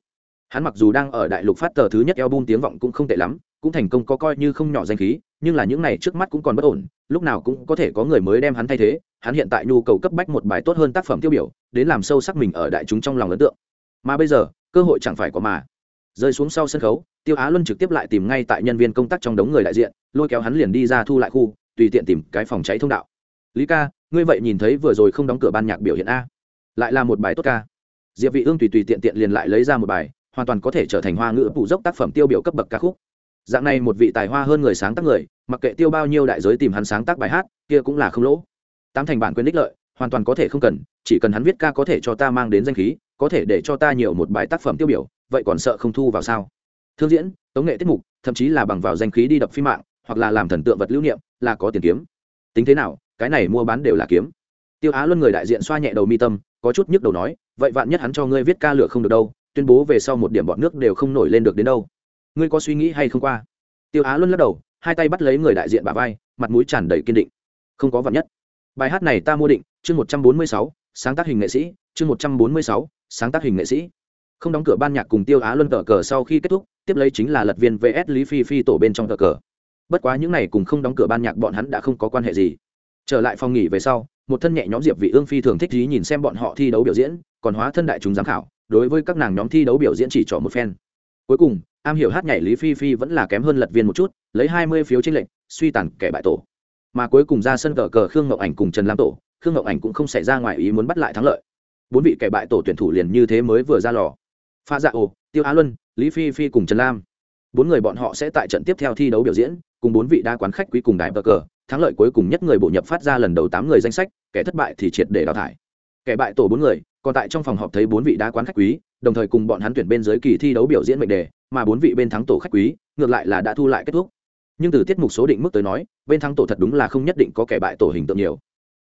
Hắn mặc dù đang ở đại lục phát tờ thứ nhất album tiếng vọng cũng không tệ lắm, cũng thành công có coi như không nhỏ danh khí, nhưng là những này trước mắt cũng còn bất ổn, lúc nào cũng có thể có người mới đem hắn thay thế, hắn hiện tại nhu cầu cấp bách một bài tốt hơn tác phẩm tiêu biểu, đến làm sâu sắc mình ở đại chúng trong lòng ấn tượng. Mà bây giờ, cơ hội chẳng phải có mà. Rơi xuống sau sân khấu, tiêu á luân trực tiếp lại tìm ngay tại nhân viên công tác trong đống người đại diện, lôi kéo hắn liền đi ra thu lại khu tùy tiện tìm cái phòng cháy thông đạo. Lý ca, ngươi vậy nhìn thấy vừa rồi không đóng cửa ban nhạc biểu hiện a. Lại là một bài tốt ca. Diệp vị ương tùy tùy tiện tiện liền lại lấy ra một bài, hoàn toàn có thể trở thành hoa ngữ phụ dốc tác phẩm tiêu biểu cấp bậc ca khúc. Dạng này một vị tài hoa hơn người sáng tác người, mặc kệ tiêu bao nhiêu đại giới tìm hắn sáng tác bài hát, kia cũng là không lỗ. Tám thành bản quyền đích lợi, hoàn toàn có thể không cần, chỉ cần hắn viết ca có thể cho ta mang đến danh khí, có thể để cho ta nhiều một bài tác phẩm tiêu biểu, vậy còn sợ không thu vào sao? Thương diễn, tống nghệ tiết mục, thậm chí là bằng vào danh khí đi đập phim mạng, hoặc là làm thần tượng vật lưu niệm là có tiền kiếm. Tính thế nào, cái này mua bán đều là kiếm. Tiêu á luân người đại diện xoa nhẹ đầu mi tâm, có chút nhức đầu nói, vậy vạn nhất hắn cho ngươi viết ca lửa không được đâu, tuyên bố về sau một điểm bọn nước đều không nổi lên được đến đâu. Ngươi có suy nghĩ hay không qua? Tiêu á luân lắc đầu, hai tay bắt lấy người đại diện bà vai, mặt mũi tràn đầy kiên định. Không có vạn nhất. Bài hát này ta mua định, chương một trăm bốn mươi sáu, sáng tác hình nghệ sĩ, chương một trăm bốn mươi sáu, sáng tác hình nghệ sĩ. Không đóng cửa ban nhạc cùng tiêu á luân cờ cờ sau khi kết thúc, tiếp lấy chính là lật viên vs lý phi phi tổ bên trong cờ cờ bất quá những này cùng không đóng cửa ban nhạc bọn hắn đã không có quan hệ gì. Trở lại phòng nghỉ về sau, một thân nhẹ nhóm diệp vị ương phi thường thích trí nhìn xem bọn họ thi đấu biểu diễn, còn hóa thân đại chúng giám khảo, đối với các nàng nhóm thi đấu biểu diễn chỉ trỏ một phen. Cuối cùng, am hiểu hát nhảy lý phi phi vẫn là kém hơn lật viên một chút, lấy hai mươi phiếu trên lệnh suy tàn kẻ bại tổ. Mà cuối cùng ra sân cờ cờ khương ngọc ảnh cùng trần lam tổ, khương ngọc ảnh cũng không xảy ra ngoài ý muốn bắt lại thắng lợi. Bốn vị kẻ bại tổ tuyển thủ liền như thế mới vừa ra lò. Pha dạ ồ, tiêu á luân, lý phi phi cùng trần lam bốn người bọn họ sẽ tại trận tiếp theo thi đấu biểu diễn, cùng bốn vị đa quán khách quý cùng đài bờ cờ thắng lợi cuối cùng nhất người bổ nhập phát ra lần đầu tám người danh sách, kẻ thất bại thì triệt để đào thải. Kẻ bại tổ bốn người, còn tại trong phòng họp thấy bốn vị đa quán khách quý, đồng thời cùng bọn hắn tuyển bên dưới kỳ thi đấu biểu diễn mệnh đề, mà bốn vị bên thắng tổ khách quý, ngược lại là đã thu lại kết thúc. Nhưng từ tiết mục số định mức tới nói, bên thắng tổ thật đúng là không nhất định có kẻ bại tổ hình tượng nhiều.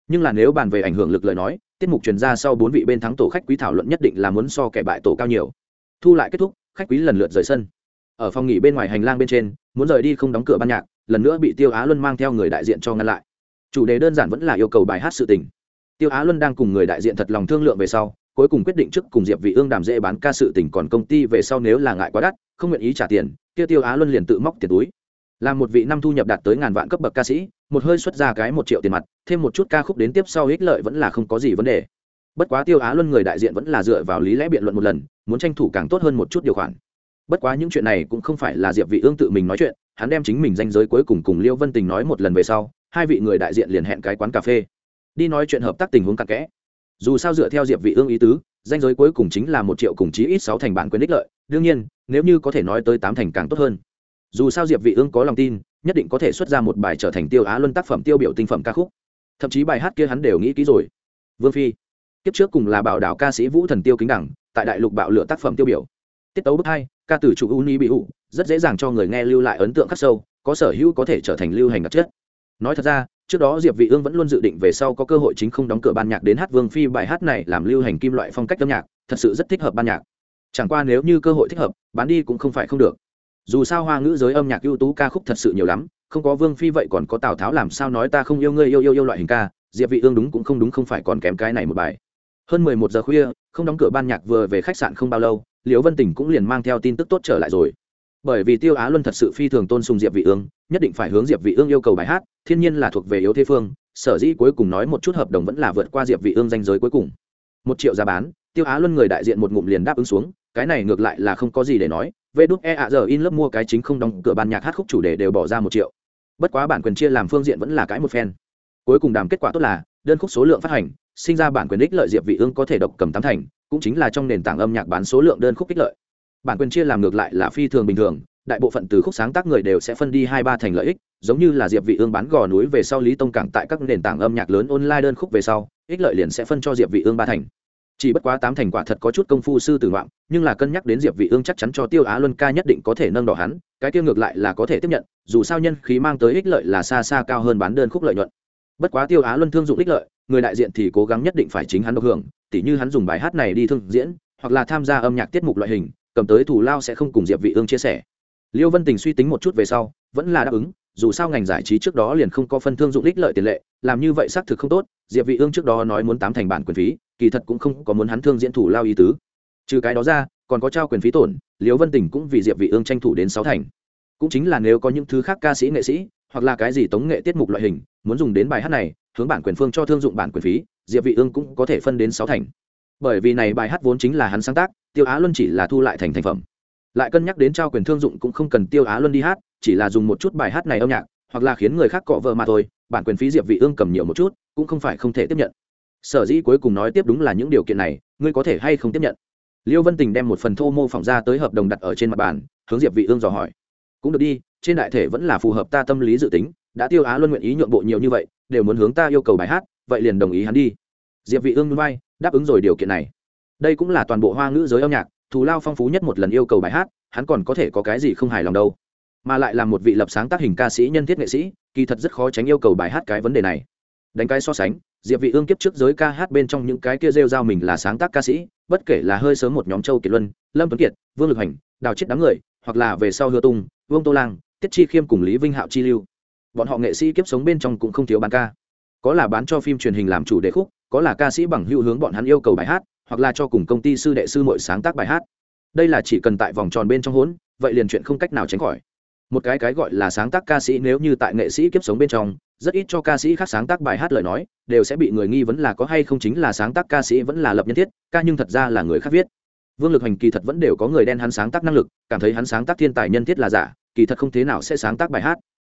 Nhưng là nếu bàn về ảnh hưởng lực lời nói, tiết mục truyền ra sau bốn vị bên thắng tổ khách quý thảo luận nhất định là muốn so kẻ bại tổ cao nhiều. Thu lại kết thúc, khách quý lần lượt rời sân ở phòng nghỉ bên ngoài hành lang bên trên, muốn rời đi không đóng cửa ban nhạc, lần nữa bị tiêu á luân mang theo người đại diện cho ngăn lại. Chủ đề đơn giản vẫn là yêu cầu bài hát sự tình. Tiêu á luân đang cùng người đại diện thật lòng thương lượng về sau, cuối cùng quyết định trước cùng diệp vị ương đàm dễ bán ca sự tình còn công ty về sau nếu là ngại quá đắt, không nguyện ý trả tiền, kia tiêu á luân liền tự móc tiền túi. Làm một vị năm thu nhập đạt tới ngàn vạn cấp bậc ca sĩ, một hơi xuất ra cái một triệu tiền mặt, thêm một chút ca khúc đến tiếp sau ích lợi vẫn là không có gì vấn đề. Bất quá tiêu á luân người đại diện vẫn là dựa vào lý lẽ biện luận một lần, muốn tranh thủ càng tốt hơn một chút điều khoản bất quá những chuyện này cũng không phải là diệp vị ương tự mình nói chuyện, hắn đem chính mình danh giới cuối cùng cùng liêu vân tình nói một lần về sau, hai vị người đại diện liền hẹn cái quán cà phê. Đi nói chuyện hợp tác tình huống cặn kẽ. Dù sao dựa theo diệp vị ương ý tứ, danh giới cuối cùng chính là một triệu cùng chí ít sáu thành bản quyền ích lợi, đương nhiên, nếu như có thể nói tới tám thành càng tốt hơn. Dù sao diệp vị ương có lòng tin, nhất định có thể xuất ra một bài trở thành tiêu á luân tác phẩm tiêu biểu tinh phẩm ca khúc. Thậm chí bài hát kia hắn đều nghĩ kỹ rồi. Vương phi tiếp trước cùng là bảo đạo ca sĩ vũ thần tiêu kính đẳng, tại đại lục bạo lựa tác phẩm tiêu biểu tiết tấu bước hai, ca từ chủ uni bị ủ rất dễ dàng cho người nghe lưu lại ấn tượng khắc sâu, có sở hữu có thể trở thành lưu hành đặc chất. Nói thật ra, trước đó diệp vị ương vẫn luôn dự định về sau có cơ hội chính không đóng cửa ban nhạc đến hát vương phi bài hát này làm lưu hành kim loại phong cách âm nhạc, thật sự rất thích hợp ban nhạc. Chẳng qua nếu như cơ hội thích hợp, bán đi cũng không phải không được. Dù sao hoa ngữ giới âm nhạc ưu tú ca khúc thật sự nhiều lắm, không có vương phi vậy còn có tào tháo làm sao nói ta không yêu ngươi yêu yêu yêu loại hình ca, diệp vị ương đúng cũng không đúng không phải còn kém cái này một bài. Hơn 11 giờ khuya, không đóng cửa ban nhạc vừa về khách sạn không bao lâu liễu vân tỉnh cũng liền mang theo tin tức tốt trở lại rồi. Bởi vì tiêu á luân thật sự phi thường tôn sùng diệp vị ương, nhất định phải hướng diệp vị ương yêu cầu bài hát, thiên nhiên là thuộc về yếu thế phương, sở dĩ cuối cùng nói một chút hợp đồng vẫn là vượt qua diệp vị ương danh giới cuối cùng. Một triệu giá bán, tiêu á luân người đại diện một ngụm liền đáp ứng xuống, cái này ngược lại là không có gì để nói về đúc e ạ giờ in lớp mua cái chính không đóng cửa ban nhạc hát khúc chủ đề đều bỏ ra một triệu. Bất quá bản quyền chia làm phương diện vẫn là cái một phen. Cuối cùng đàm kết quả tốt là, đơn khúc số lượng phát hành, sinh ra bản quyền ích lợi diệp vị ương có thể độc cầm tám thành cũng chính là trong nền tảng âm nhạc bán số lượng đơn khúc ích lợi. Bản quyền chia làm ngược lại là phi thường bình thường, đại bộ phận từ khúc sáng tác người đều sẽ phân đi hai ba thành lợi ích, giống như là diệp vị ương bán gò núi về sau lý tông cảng tại các nền tảng âm nhạc lớn online đơn khúc về sau, ích lợi liền sẽ phân cho diệp vị ương ba thành. Chỉ bất quá tám thành quả thật có chút công phu sư tử ngoạn nhưng là cân nhắc đến diệp vị ương chắc chắn cho tiêu á luân ca nhất định có thể nâng đỏ hắn, cái tiêu ngược lại là có thể tiếp nhận, dù sao nhân khí mang tới ích lợi là xa xa cao hơn bán đơn khúc lợi nhuận bất quá tiêu á luân thương dụng ích lợi, người đại diện thì cố gắng nhất định phải chính hắn độc hưởng, tỉ như hắn dùng bài hát này đi thương diễn, hoặc là tham gia âm nhạc tiết mục loại hình, cầm tới thủ lao sẽ không cùng diệp vị ương chia sẻ. Liêu vân tình suy tính một chút về sau, vẫn là đáp ứng, dù sao ngành giải trí trước đó liền không có phân thương dụng ích lợi tiền lệ, làm như vậy xác thực không tốt, diệp vị ương trước đó nói muốn tám thành bản quyền phí, kỳ thật cũng không có muốn hắn thương diễn thủ lao ý tứ. Trừ cái đó ra, còn có trao quyền phí tổn, liêu vân tình cũng vì diệp vị ương tranh thủ đến sáu thành. Cũng chính là nếu có những thứ khác ca sĩ nghệ sĩ hoặc là cái gì tống nghệ tiết mục loại hình, muốn dùng đến bài hát này, hướng bản quyền phương cho thương dụng bản quyền phí, diệp vị ương cũng có thể phân đến sáu thành. Bởi vì này bài hát vốn chính là hắn sáng tác, tiêu á luân chỉ là thu lại thành thành phẩm. Lại cân nhắc đến trao quyền thương dụng cũng không cần tiêu á luân đi hát, chỉ là dùng một chút bài hát này âm nhạc, hoặc là khiến người khác cọ vợ mà thôi, bản quyền phí diệp vị ương cầm nhiều một chút, cũng không phải không thể tiếp nhận. Sở dĩ cuối cùng nói tiếp đúng là những điều kiện này, ngươi có thể hay không tiếp nhận? Liêu vân tình đem một phần thô mô phỏng ra tới hợp đồng đặt ở trên mặt bàn, hướng diệp vị ương dò hỏi. Cũng được đi trên đại thể vẫn là phù hợp ta tâm lý dự tính, đã tiêu á luân nguyện ý nhượng bộ nhiều như vậy, đều muốn hướng ta yêu cầu bài hát, vậy liền đồng ý hắn đi. Diệp vị ương núi bay đáp ứng rồi điều kiện này. Đây cũng là toàn bộ hoa ngữ giới âm nhạc, thù lao phong phú nhất một lần yêu cầu bài hát, hắn còn có thể có cái gì không hài lòng đâu. Mà lại là một vị lập sáng tác hình ca sĩ nhân thiết nghệ sĩ, kỳ thật rất khó tránh yêu cầu bài hát cái vấn đề này. Đánh cái so sánh, diệp vị ương kiếp trước giới ca hát bên trong những cái kia rêu rao mình là sáng tác ca sĩ, bất kể là hơi sớm một nhóm châu kiệt luân, lâm tuấn kiệt, vương lực hành, đào chết đám người, hoặc là về sau hứa tung, vương tô lang tiết chi khiêm cùng lý vinh hạo chi lưu. Bọn họ nghệ sĩ kiếp sống bên trong cũng không thiếu bán ca. Có là bán cho phim truyền hình làm chủ đề khúc, có là ca sĩ bằng hữu hướng bọn hắn yêu cầu bài hát, hoặc là cho cùng công ty sư đệ sư muội sáng tác bài hát. Đây là chỉ cần tại vòng tròn bên trong hốn, vậy liền chuyện không cách nào tránh khỏi. Một cái cái gọi là sáng tác ca sĩ nếu như tại nghệ sĩ kiếp sống bên trong, rất ít cho ca sĩ khác sáng tác bài hát lời nói, đều sẽ bị người nghi vấn là có hay không chính là sáng tác ca sĩ vẫn là lập nhân thiết, ca nhưng thật ra là người khác viết. Vương lực hành kỳ thật vẫn đều có người đen hắn sáng tác năng lực, cảm thấy hắn sáng tác thiên tài nhân thiết là giả kỳ thật không thế nào sẽ sáng tác bài hát.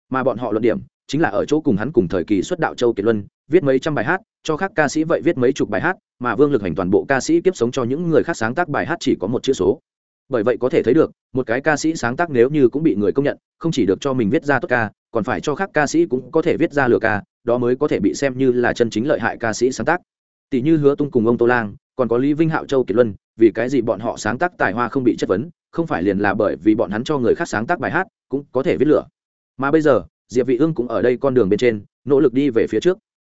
Mà bọn họ luận điểm chính là ở chỗ cùng hắn cùng thời kỳ xuất đạo châu kiệt luân, viết mấy trăm bài hát, cho khác ca sĩ vậy viết mấy chục bài hát, mà vương lực hành toàn bộ ca sĩ kiếp sống cho những người khác sáng tác bài hát chỉ có một chữ số. Bởi vậy có thể thấy được, một cái ca sĩ sáng tác nếu như cũng bị người công nhận, không chỉ được cho mình viết ra tốt ca, còn phải cho khác ca sĩ cũng có thể viết ra lừa ca, đó mới có thể bị xem như là chân chính lợi hại ca sĩ sáng tác. Tỷ như hứa tung cùng ông tô lang, còn có lý vinh hạo châu kiệt luân, vì cái gì bọn họ sáng tác tài hoa không bị chất vấn? Không phải liền là bởi vì bọn hắn cho người khác sáng tác bài hát cũng có thể viết lửa. Mà bây giờ diệp vị ương cũng ở đây con đường bên trên nỗ lực đi về phía trước.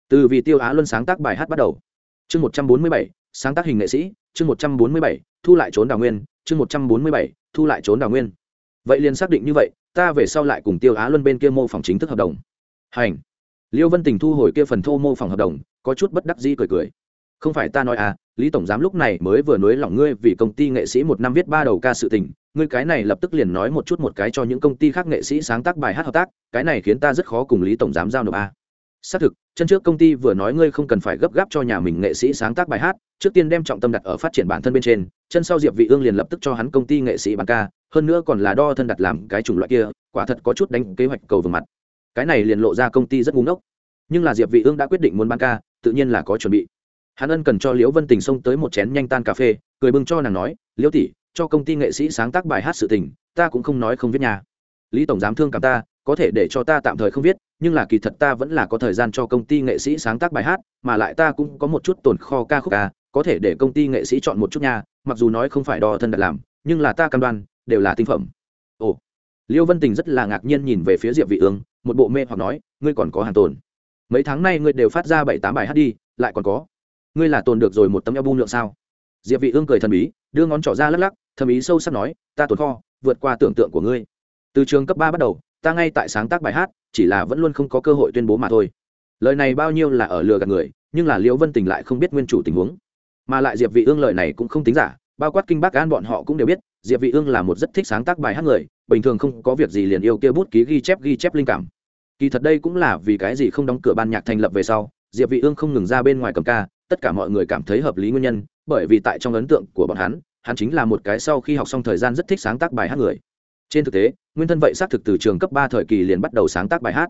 Từ vì tiêu á luân sáng tác bài hát bắt đầu. Chương 147, sáng tác hình nghệ sĩ chương 147, thu lại trốn đào nguyên chương 147, thu lại trốn đào nguyên. Vậy liền xác định như vậy ta về sau lại cùng tiêu á luân bên kia mô phỏng chính thức hợp đồng. Hành. Liêu vân tình thu hồi kia phần thô mô phỏng hợp đồng có chút bất đắc dĩ cười cười không phải ta nói à lý tổng giám lúc này mới vừa nối lòng ngươi vì công ty nghệ sĩ một năm viết ba đầu ca sự tình, ngươi cái này lập tức liền nói một chút một cái cho những công ty khác nghệ sĩ sáng tác bài hát hợp tác, cái này khiến ta rất khó cùng lý tổng giám giao nộp a xác thực, chân trước công ty vừa nói ngươi không cần phải gấp gáp cho nhà mình nghệ sĩ sáng tác bài hát, trước tiên đem trọng tâm đặt ở phát triển bản thân bên trên, chân sau diệp vị ương liền lập tức cho hắn công ty nghệ sĩ bán ca, hơn nữa còn là đo thân đặt làm cái chủng loại kia, quả thật có chút đánh kế hoạch cầu vương mặt. Cái này liền lộ ra công ty rất ngu ngốc. Nhưng là diệp vị ương đã quyết định muốn bán ca, tự nhiên là có chuẩn bị hắn ân cần cho liễu vân tình xông tới một chén nhanh tan cà phê, cười bưng cho nàng nói, liễu tỷ, cho công ty nghệ sĩ sáng tác bài hát sự tình, ta cũng không nói không viết nhà lý tổng giám thương cảm ta, có thể để cho ta tạm thời không viết, nhưng là kỳ thật ta vẫn là có thời gian cho công ty nghệ sĩ sáng tác bài hát, mà lại ta cũng có một chút tồn kho ca khúc ca, có thể để công ty nghệ sĩ chọn một chút nha, mặc dù nói không phải đo thân đặt làm, nhưng là ta cam đoan, đều là tinh phẩm. Ồ. Liêu vân tình rất là ngạc nhiên nhìn về phía diệp vị ương, một bộ mê hoặc nói, ngươi còn có hàng tồn. Mấy tháng nay ngươi đều phát ra bảy tám bài hát đi, lại còn có ngươi là tồn được rồi một tấm album lượng sao? Diệp vị ương cười thần bí, đưa ngón trỏ ra lắc lắc, thầm ý sâu sắc nói, ta tồn kho, vượt qua tưởng tượng của ngươi. Từ trường cấp ba bắt đầu, ta ngay tại sáng tác bài hát, chỉ là vẫn luôn không có cơ hội tuyên bố mà thôi. Lời này bao nhiêu là ở lừa gạt người, nhưng là liễu vân tình lại không biết nguyên chủ tình huống. Mà lại diệp vị ương lời này cũng không tính giả, bao quát kinh bác an bọn họ cũng đều biết, diệp vị ương là một rất thích sáng tác bài hát người, bình thường không có việc gì liền yêu kia bút ký ghi chép ghi chép linh cảm. Kỳ thật đây cũng là vì cái gì không đóng cửa ban nhạc thành lập về sau, diệp vị ương không ngừng ra bên ngoài cầm ca tất cả mọi người cảm thấy hợp lý nguyên nhân, bởi vì tại trong ấn tượng của bọn hắn hắn chính là một cái sau khi học xong thời gian rất thích sáng tác bài hát người. Trên thực tế, nguyên thân vậy xác thực từ trường cấp ba thời kỳ liền bắt đầu sáng tác bài hát.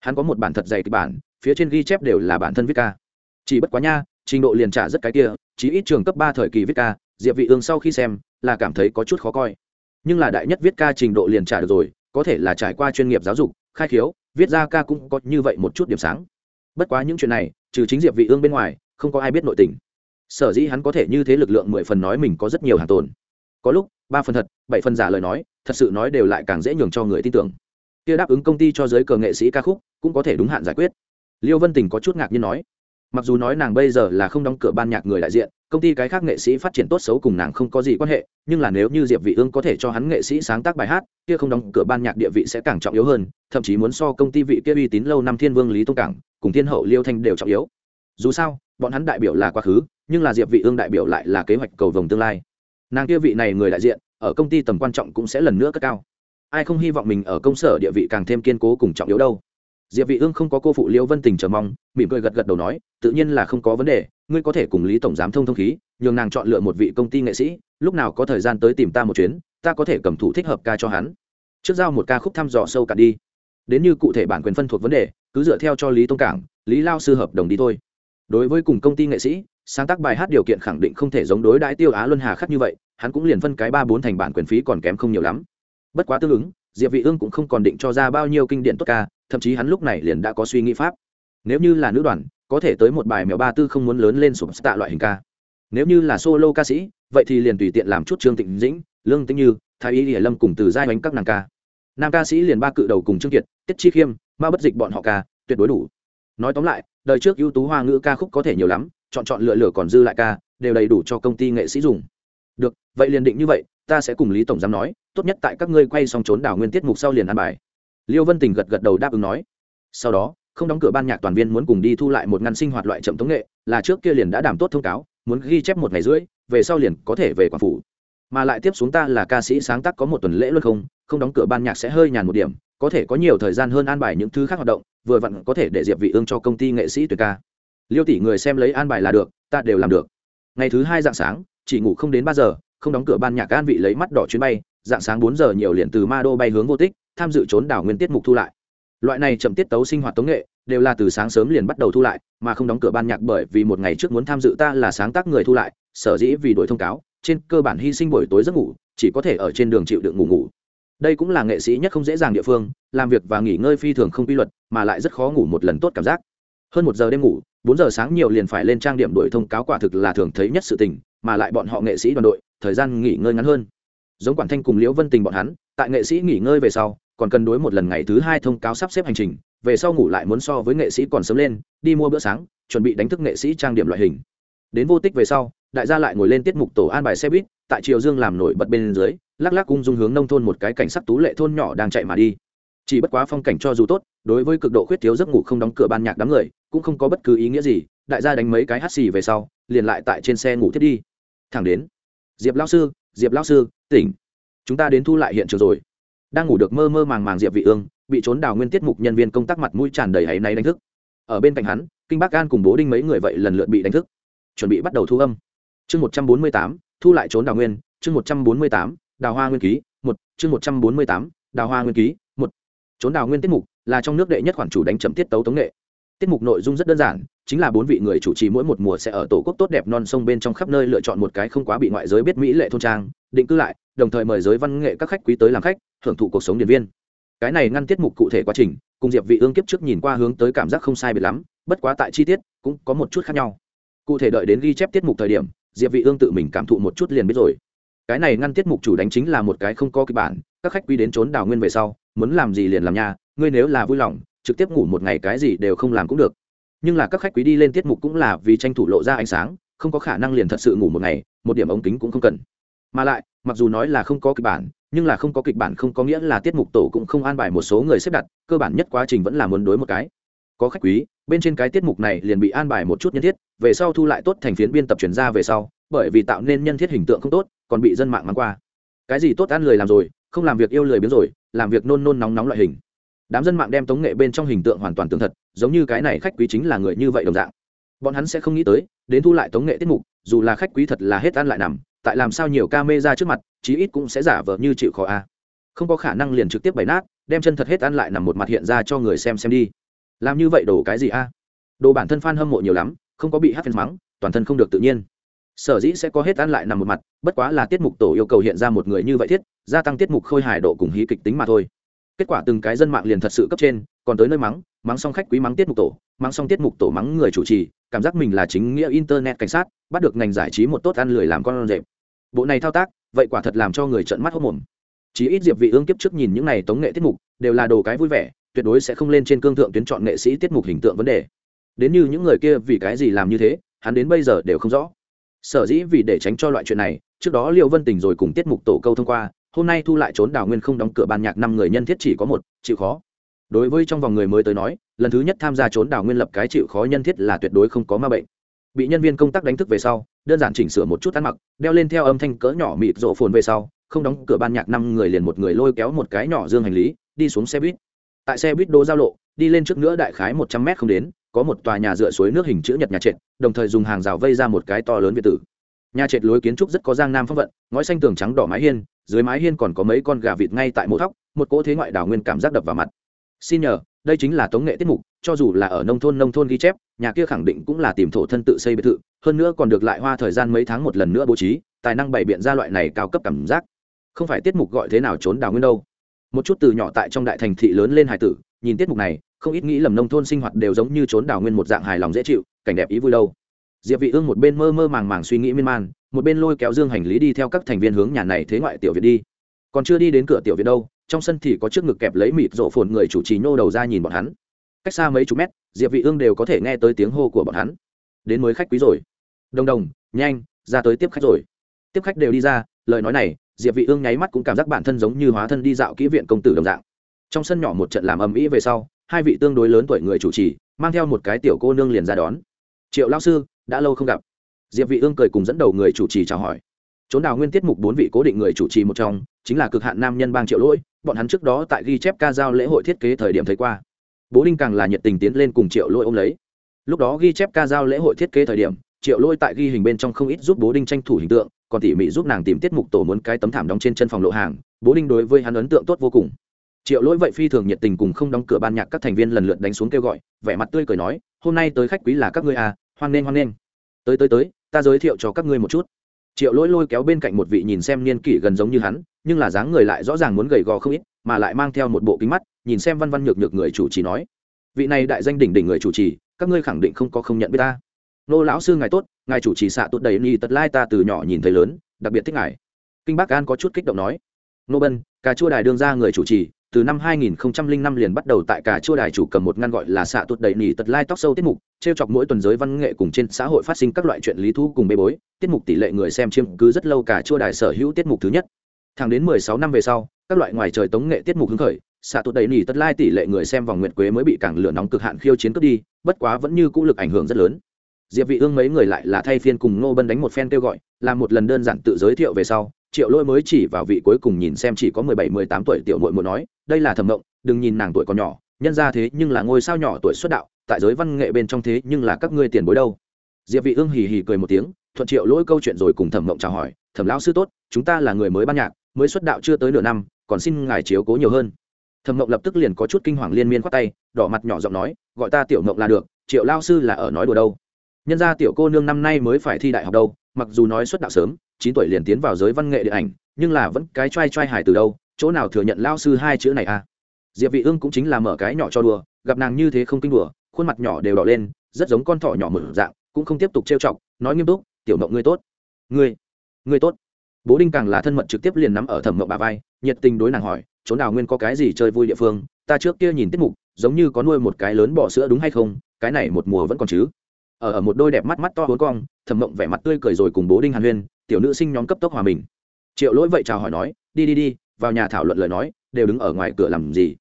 Hắn có một bản thật dày kịch bản, phía trên ghi chép đều là bản thân viết ca. Chỉ bất quá nha, trình độ liền trả rất cái kia chỉ ít trường cấp ba thời kỳ viết ca, diệp vị ương sau khi xem, là cảm thấy có chút khó coi. Nhưng là đại nhất viết ca trình độ liền trả được rồi, có thể là trải qua chuyên nghiệp giáo dục, khai khiếu, viết ra ca cũng có như vậy một chút điểm sáng. Bất quá những chuyện này, trừ chính diệp vị ương bên ngoài không có ai biết nội tình. Sở dĩ hắn có thể như thế lực lượng mười phần nói mình có rất nhiều hàng tồn. Có lúc, ba phần thật, bảy phần giả lời nói, thật sự nói đều lại càng dễ nhường cho người tin tưởng. Kia đáp ứng công ty cho giới cờ nghệ sĩ ca khúc, cũng có thể đúng hạn giải quyết. Liêu vân tình có chút ngạc nhiên nói, mặc dù nói nàng bây giờ là không đóng cửa ban nhạc người đại diện, công ty cái khác nghệ sĩ phát triển tốt xấu cùng nàng không có gì quan hệ, nhưng là nếu như diệp vị ương có thể cho hắn nghệ sĩ sáng tác bài hát, kia không đóng cửa ban nhạc địa vị sẽ càng trọng yếu hơn, thậm chí muốn so công ty vị kia uy tín lâu năm thiên vương lý tông cảng, cùng thiên hậu liêu thanh đều trọng yếu. Dù sao bọn hắn đại biểu là quá khứ, nhưng là diệp vị ương đại biểu lại là kế hoạch cầu vồng tương lai. Nàng kia vị này người đại diện, ở công ty tầm quan trọng cũng sẽ lần nữa cất cao. Ai không hy vọng mình ở công sở địa vị càng thêm kiên cố cùng trọng yếu đâu? Diệp vị ương không có cô phụ liễu vân tình chờ mong, mỉm cười gật gật đầu nói, tự nhiên là không có vấn đề, ngươi có thể cùng lý tổng giám thông thông khí, nhường nàng chọn lựa một vị công ty nghệ sĩ, lúc nào có thời gian tới tìm ta một chuyến, ta có thể cầm thủ thích hợp ca cho hắn. Trước giao một ca khúc thăm dò sâu cả đi. Đến như cụ thể bản quyền phân thuộc vấn đề, cứ dựa theo cho lý tông cảng, lý lao sư hợp đồng đi thôi đối với cùng công ty nghệ sĩ, sáng tác bài hát điều kiện khẳng định không thể giống đối đãi tiêu á luân hà khắc như vậy, hắn cũng liền phân cái ba bốn thành bản quyền phí còn kém không nhiều lắm. Bất quá tương ứng, diệp vị ương cũng không còn định cho ra bao nhiêu kinh điển tốt ca, thậm chí hắn lúc này liền đã có suy nghĩ pháp. Nếu như là nữ đoàn, có thể tới một bài mèo ba tư không muốn lớn lên sụp tạ loại hình ca. Nếu như là solo ca sĩ, vậy thì liền tùy tiện làm chút trương tịnh dĩnh, lương tĩnh như, thái y hiển lâm cùng từ giai đánh các nàng ca. Nam ca sĩ liền ba cự đầu cùng trương kiệt, tiết chi khiêm, ma bất dịch bọn họ ca, tuyệt đối đủ nói tóm lại, đời trước ưu tú hoa ngữ ca khúc có thể nhiều lắm, chọn chọn lựa lựa còn dư lại ca, đều đầy đủ cho công ty nghệ sĩ dùng. Được, vậy liền định như vậy, ta sẽ cùng lý tổng giám nói, tốt nhất tại các ngươi quay xong trốn đảo nguyên tiết mục sau liền ăn bài. Liêu vân tình gật gật đầu đáp ứng nói. Sau đó, không đóng cửa ban nhạc toàn viên muốn cùng đi thu lại một ngăn sinh hoạt loại chậm tống nghệ, là trước kia liền đã đảm tốt thông cáo, muốn ghi chép một ngày rưỡi, về sau liền có thể về quảng phủ. Mà lại tiếp xuống ta là ca sĩ sáng tác có một tuần lễ luôn không không đóng cửa ban nhạc sẽ hơi nhàn một điểm, có thể có nhiều thời gian hơn an bài những thứ khác hoạt động vừa vặn có thể để diệp vị ương cho công ty nghệ sĩ tuyệt ca. Liêu tỷ người xem lấy an bài là được, ta đều làm được. Ngày thứ hai dạng sáng, chỉ ngủ không đến ba giờ, không đóng cửa ban nhạc an vị lấy mắt đỏ chuyến bay, dạng sáng bốn giờ nhiều liền từ ma đô bay hướng vô tích, tham dự trốn đảo nguyên tiết mục thu lại. Loại này chậm tiết tấu sinh hoạt tống nghệ, đều là từ sáng sớm liền bắt đầu thu lại, mà không đóng cửa ban nhạc bởi vì một ngày trước muốn tham dự ta là sáng tác người thu lại, sở dĩ vì đổi thông cáo, trên cơ bản hy sinh buổi tối giấc ngủ, chỉ có thể ở trên đường chịu đựng ngủ ngủ đây cũng là nghệ sĩ nhất không dễ dàng địa phương, làm việc và nghỉ ngơi phi thường không quy luật, mà lại rất khó ngủ một lần tốt cảm giác. Hơn một giờ đêm ngủ, bốn giờ sáng nhiều liền phải lên trang điểm đổi thông cáo quả thực là thường thấy nhất sự tình, mà lại bọn họ nghệ sĩ đoàn đội, thời gian nghỉ ngơi ngắn hơn. Giống quản thanh cùng liễu vân tình bọn hắn, tại nghệ sĩ nghỉ ngơi về sau, còn cần đối một lần ngày thứ hai thông cáo sắp xếp hành trình, về sau ngủ lại muốn so với nghệ sĩ còn sớm lên, đi mua bữa sáng, chuẩn bị đánh thức nghệ sĩ trang điểm loại hình. Đến vô tích về sau đại gia lại ngồi lên tiết mục tổ an bài xe buýt, tại triều dương làm nổi bật bên dưới, lắc lắc cung dung hướng nông thôn một cái cảnh sắc tú lệ thôn nhỏ đang chạy mà đi. Chỉ bất quá phong cảnh cho dù tốt, đối với cực độ khuyết thiếu giấc ngủ không đóng cửa ban nhạc đám người, cũng không có bất cứ ý nghĩa gì, đại gia đánh mấy cái hắt xì về sau, liền lại tại trên xe ngủ thiết đi. Thẳng đến, diệp lao sư, diệp lao sư, tỉnh. Chúng ta đến thu lại hiện trường rồi. Đang ngủ được mơ mơ màng màng diệp vị ương, bị trốn đào nguyên tiết mục nhân viên công tác mặt mũi tràn đầy hãy náy đánh thức. Ở bên cạnh hắn, kinh bác An cùng bố đinh mấy người vậy lần lượt bị đánh thức. Chuẩn bị bắt đầu thu âm chương một trăm bốn mươi tám, thu lại trốn đào nguyên, chương một trăm bốn mươi tám, đào hoa nguyên ký, một, chương một trăm bốn mươi tám, đào hoa nguyên ký, một. Trốn đào nguyên tiết mục là trong nước đệ nhất khoản chủ đánh chậm tiết tấu tống nghệ. Tiết mục nội dung rất đơn giản, chính là bốn vị người chủ trì mỗi một mùa sẽ ở tổ quốc tốt đẹp non sông bên trong khắp nơi lựa chọn một cái không quá bị ngoại giới biết mỹ lệ thôn trang, định cư lại, đồng thời mời giới văn nghệ các khách quý tới làm khách hưởng thụ cuộc sống điện viên. Cái này ngăn tiết mục cụ thể quá trình, cùng diệp vị ương kiếp trước nhìn qua hướng tới cảm giác không sai biệt lắm, bất quá tại chi tiết cũng có một chút khác nhau. Cụ thể đợi đến ghi chép tiết mục thời điểm diệp vị ương tự mình cảm thụ một chút liền biết rồi. Cái này ngăn tiết mục chủ đánh chính là một cái không có kịch bản, các khách quý đến trốn đào nguyên về sau, muốn làm gì liền làm nha, ngươi nếu là vui lòng, trực tiếp ngủ một ngày cái gì đều không làm cũng được. Nhưng là các khách quý đi lên tiết mục cũng là vì tranh thủ lộ ra ánh sáng, không có khả năng liền thật sự ngủ một ngày, một điểm ống kính cũng không cần. Mà lại, mặc dù nói là không có kịch bản, nhưng là không có kịch bản không có nghĩa là tiết mục tổ cũng không an bài một số người xếp đặt, cơ bản nhất quá trình vẫn là muốn đối một cái có khách quý, bên trên cái tiết mục này liền bị an bài một chút nhân thiết, về sau thu lại tốt thành phiến biên tập chuyển ra về sau, bởi vì tạo nên nhân thiết hình tượng không tốt, còn bị dân mạng mắng qua. Cái gì tốt ăn lười làm rồi, không làm việc yêu lười biến rồi, làm việc nôn nôn nóng nóng loại hình. Đám dân mạng đem tống nghệ bên trong hình tượng hoàn toàn tương thật, giống như cái này khách quý chính là người như vậy đồng dạng. Bọn hắn sẽ không nghĩ tới, đến thu lại tống nghệ tiết mục, dù là khách quý thật là hết ăn lại nằm, tại làm sao nhiều ca mê ra trước mặt, chí ít cũng sẽ giả vờ như chịu khó a. Không có khả năng liền trực tiếp bày nát, đem chân thật hết ăn lại nằm một mặt hiện ra cho người xem xem đi làm như vậy đồ cái gì a? Đồ bản thân f a n hâm mộ nhiều lắm, không có bị hát phen mắng, toàn thân không được tự nhiên. Sở dĩ sẽ có hết ăn lại nằm một mặt, bất quá là tiết mục tổ yêu cầu hiện ra một người như vậy thiết, gia tăng tiết mục khôi hài độ cùng hí kịch tính mà thôi. Kết quả từng cái dân mạng liền thật sự cấp trên, còn tới nơi mắng mắng xong khách quý mắng tiết mục tổ, mắng xong tiết mục tổ mắng người chủ trì, cảm giác mình là chính nghĩa internet cảnh sát, bắt được ngành giải trí một tốt ăn lười làm con rệp bộ này thao tác, vậy quả thật làm cho người trợn mắt hốc mồm. Chỉ ít diệp vị ương kiếp trước nhìn những này tống nghệ tiết mục, đều là đồ cái vui vẻ tuyệt đối sẽ không lên trên cương thượng tuyến chọn nghệ sĩ tiết mục hình tượng vấn đề. Đến như những người kia vì cái gì làm như thế, hắn đến bây giờ đều không rõ. Sở dĩ vì để tránh cho loại chuyện này, trước đó liệu vân tình rồi cùng tiết mục tổ câu thông qua, hôm nay thu lại trốn đào nguyên không đóng cửa ban nhạc năm người nhân thiết chỉ có một, chịu khó. Đối với trong vòng người mới tới nói, lần thứ nhất tham gia trốn đào nguyên lập cái chịu khó nhân thiết là tuyệt đối không có ma bệnh. Bị nhân viên công tác đánh thức về sau, đơn giản chỉnh sửa một chút ăn mặc, đeo lên theo âm thanh cỡ nhỏ mịt rộ phồn về sau, không đóng cửa ban nhạc năm người liền một người lôi kéo một cái nhỏ dương hành lý, đi xuống xe buýt tại xe buýt đỗ giao lộ, đi lên trước nữa đại khái một trăm mét không đến, có một tòa nhà dựa suối nước hình chữ nhật nhà trệt, đồng thời dùng hàng rào vây ra một cái to lớn biệt tử. Nhà trệt lối kiến trúc rất có giang nam phong vận, ngói xanh tường trắng đỏ mái hiên, dưới mái hiên còn có mấy con gà vịt ngay tại mộ thóc một cỗ thế ngoại đảo nguyên cảm giác đập vào mặt. Xin nhờ, đây chính là tống nghệ tiết mục, cho dù là ở nông thôn nông thôn ghi chép, nhà kia khẳng định cũng là tìm thổ thân tự xây biệt thự, hơn nữa còn được lại hoa thời gian mấy tháng một lần nữa bố trí, tài năng bày biện ra loại này cao cấp cảm giác. Không phải tiết mục gọi thế nào trốn đào nguyên đâu một chút từ nhỏ tại trong đại thành thị lớn lên hải tử, nhìn tiết mục này, không ít nghĩ lầm nông thôn sinh hoạt đều giống như trốn đào nguyên một dạng hài lòng dễ chịu, cảnh đẹp ý vui đâu. Diệp vị ương một bên mơ mơ màng màng suy nghĩ miên man, một bên lôi kéo dương hành lý đi theo các thành viên hướng nhà này thế ngoại tiểu viện đi. Còn chưa đi đến cửa tiểu viện đâu, trong sân thì có trước ngực kẹp lấy mịt rộ phồn người chủ trì nhô đầu ra nhìn bọn hắn. Cách xa mấy chục mét, diệp vị ương đều có thể nghe tới tiếng hô của bọn hắn. Đến mới khách quý rồi. Đồng đồng, nhanh, ra tới tiếp khách rồi. Tiếp khách đều đi ra, lời nói này diệp vị ương nháy mắt cũng cảm giác bản thân giống như hóa thân đi dạo kỹ viện công tử đồng dạng. Trong sân nhỏ một trận làm ầm ĩ về sau, hai vị tương đối lớn tuổi người chủ trì, mang theo một cái tiểu cô nương liền ra đón. Triệu Lão sư, đã lâu không gặp. Diệp vị ương cười cùng dẫn đầu người chủ trì chào hỏi. Trốn đào nguyên tiết mục bốn vị cố định người chủ trì một trong, chính là cực hạn nam nhân bang triệu lỗi, bọn hắn trước đó tại ghi chép ca giao lễ hội thiết kế thời điểm thấy qua. Bố Linh càng là nhiệt tình tiến lên cùng triệu lỗi ôm lấy. Lúc đó ghi chép ca giao lễ hội thiết kế thời điểm triệu Lôi tại ghi hình bên trong không ít giúp bố đinh tranh thủ hình tượng, còn tỉ mỉ giúp nàng tìm tiết mục tổ muốn cái tấm thảm đóng trên chân phòng lộ hàng, bố đinh đối với hắn ấn tượng tốt vô cùng. Triệu lỗi vậy phi thường nhiệt tình cùng không đóng cửa ban nhạc các thành viên lần lượt đánh xuống kêu gọi, vẻ mặt tươi cười nói, hôm nay tới khách quý là các ngươi à hoan nghênh hoan nghênh. Tới tới tới, ta giới thiệu cho các ngươi một chút. Triệu lỗi lôi kéo bên cạnh một vị nhìn xem niên kỷ gần giống như hắn, nhưng là dáng người lại rõ ràng muốn gầy gò không ít, mà lại mang theo một bộ kính mắt, nhìn xem văn văn nhược nhược người chủ trì nói, vị này đại danh đỉnh đỉnh người chủ trì, các ngươi khẳng định không có không nhận biết ta nô lão sư ngài tốt, ngài chủ trì xạ tốt đầy ni tật lai ta từ nhỏ nhìn thấy lớn, đặc biệt thích ngài. Kinh bác an có chút kích động nói. Nô bân, cà chua đài đương ra người chủ trì, từ năm 2005 liền bắt đầu tại cả chua đài chủ cầm một ngăn gọi là xạ tuột đầy nỉ tật lai tóc sâu tiết mục, trêu chọc mỗi tuần giới văn nghệ cùng trên xã hội phát sinh các loại chuyện lý thu cùng bê bối, tiết mục tỷ lệ người xem chiếm cứ rất lâu cả chua đài sở hữu tiết mục thứ nhất. Thẳng đến 16 năm về sau, các loại ngoài trời tống nghệ tiết mục hứng khởi, xạ tuột đầy nỉ tật lai tỷ lệ người xem vòng nguyệt quế mới bị càng lửa nóng cực hạn khiêu chiến cướp đi, bất quá vẫn như cũ lực ảnh hưởng rất lớn diệp vị ương mấy người lại là thay phiên cùng ngô bân đánh một phen kêu gọi làm một lần đơn giản tự giới thiệu về sau, triệu lôi mới chỉ vào vị cuối cùng nhìn xem chỉ có mười bảy, mười tám tuổi tiểu muội muội nói, đây là thẩm mộng, đừng nhìn nàng tuổi còn nhỏ, nhân ra thế nhưng là ngôi sao nhỏ tuổi xuất đạo, tại giới văn nghệ bên trong thế nhưng là các ngươi tiền bối đâu. Diệp vị ương hì hì cười một tiếng, thuận triệu lỗi câu chuyện rồi cùng thẩm mộng chào hỏi, thẩm lão sư tốt, chúng ta là người mới ban nhạc, mới xuất đạo chưa tới nửa năm, còn xin ngài chiếu cố nhiều hơn. Thẩm mộng lập tức liền có chút kinh hoàng liên miên khoát tay, đỏ mặt nhỏ giọng nói, gọi ta tiểu mộng là được, triệu lao sư là ở nói đùa đâu? Nhân gia tiểu cô nương năm nay mới phải thi đại học đâu, mặc dù nói xuất đạo sớm, chín tuổi liền tiến vào giới văn nghệ điện ảnh, nhưng là vẫn cái t r a i t r a i hài từ đâu, chỗ nào thừa nhận lao sư hai chữ này à? Diệp vị ương cũng chính là mở cái nhỏ cho đùa, gặp nàng như thế không kinh đùa, khuôn mặt nhỏ đều đỏ lên, rất giống con thỏ nhỏ mở dạng, cũng không tiếp tục trêu chọc, nói nghiêm túc, tiểu mộng ngươi tốt. Ngươi ngươi tốt. Bố đinh càng là thân mật trực tiếp liền nắm ở thẩm mộng bà vai, nhiệt tình đối nàng hỏi, chỗ nào nguyên có cái gì chơi vui địa phương? Ta trước kia nhìn tiết mục, giống như có nuôi một cái lớn bò sữa đúng hay không? Cái này một mùa vẫn còn chứ? Ở ở một đôi đẹp mắt mắt to hốn cong thẩm mộng vẻ mặt tươi cười rồi cùng bố đinh hàn huyên, tiểu nữ sinh nhóm cấp tốc hòa mình. Triệu lỗi vậy chào hỏi nói, đi đi đi, vào nhà thảo luận lời nói, đều đứng ở ngoài cửa làm gì?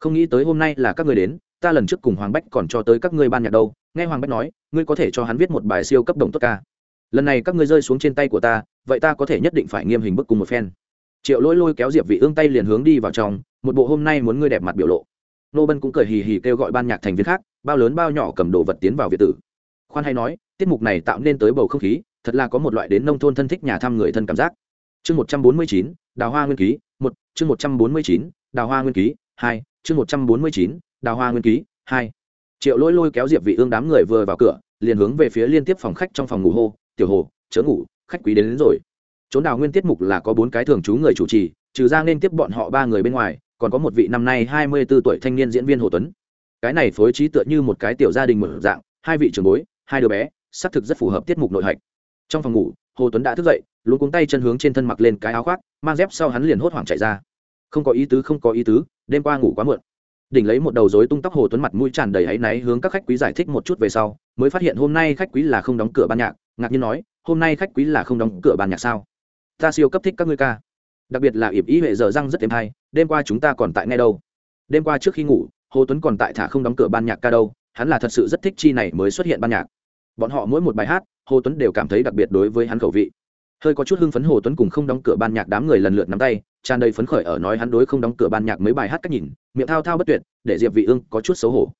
Không nghĩ tới hôm nay là các người đến, ta lần trước cùng hoàng bách còn cho tới các ngươi ban nhạc đâu. Nghe hoàng bách nói, ngươi có thể cho hắn viết một bài siêu cấp đồng tốt ca. Lần này các ngươi rơi xuống trên tay của ta, vậy ta có thể nhất định phải nghiêm hình bức cùng một phen. Triệu lỗi lôi kéo diệp vị ương tay liền hướng đi vào trong, một bộ hôm nay muốn ngươi đẹp mặt biểu lộ. Nô bân cũng cười hì hì kêu gọi ban nhạc thành viên khác, bao lớn bao nhỏ cầm đồ vật tiến vào việt tử khoan hay nói tiết mục này tạo nên tới bầu không khí thật là có một loại đến nông thôn thân thích nhà thăm người thân cảm giác. Chương một trăm bốn mươi chín đào hoa nguyên ký một chương một trăm bốn mươi chín đào hoa nguyên ký hai chương một trăm bốn mươi chín đào hoa nguyên ký hai. Triệu lôi lôi kéo diệp vị ương đám người vừa vào cửa liền hướng về phía liên tiếp phòng khách trong phòng ngủ hô tiểu hồ chớ ngủ khách quý đến, đến rồi. Trốn đào nguyên tiết mục là có bốn cái thường trú người chủ trì trừ ra nên tiếp bọn họ ba người bên ngoài còn có một vị năm nay hai mươi 24 tuổi thanh niên diễn viên hồ tuấn. Cái này phối trí tựa như một cái tiểu gia đình mở dạng hai vị trưởng bối hai đứa bé, xác thực rất phù hợp tiết mục nội hạch. Trong phòng ngủ, hồ tuấn đã thức dậy luôn cuống tay chân hướng trên thân mặc lên cái áo khoác, mang dép sau hắn liền hốt hoảng chạy ra. Không có ý tứ, không có ý tứ, đêm qua ngủ quá muộn. Đỉnh lấy một đầu rối tung tóc hồ tuấn mặt mũi tràn đầy áy náy hướng các khách quý giải thích một chút về sau, mới phát hiện hôm nay khách quý là không đóng cửa ban nhạc, ngạc nhiên nói, hôm nay khách quý là không đóng cửa ban nhạc sao? Ta siêu cấp thích các ngươi ca. Đặc biệt là ịp ý huệ giờ răng rất êm hay, đêm qua chúng ta còn tại nghe đâu? Đêm qua trước khi ngủ, hồ tuấn còn tại thả không đóng cửa ban nhạc ca đâu, hắn là thật sự rất thích chi này mới xuất hiện ban nhạc bọn họ mỗi một bài hát, hồ tuấn đều cảm thấy đặc biệt đối với hắn khẩu vị. Hơi có chút hưng phấn hồ tuấn cùng không đóng cửa ban nhạc đám người lần lượt nắm tay, tràn đầy phấn khởi ở nói hắn đối không đóng cửa ban nhạc mấy bài hát cách nhìn, miệng thao thao bất tuyệt, để diệp vị ương có chút xấu hổ.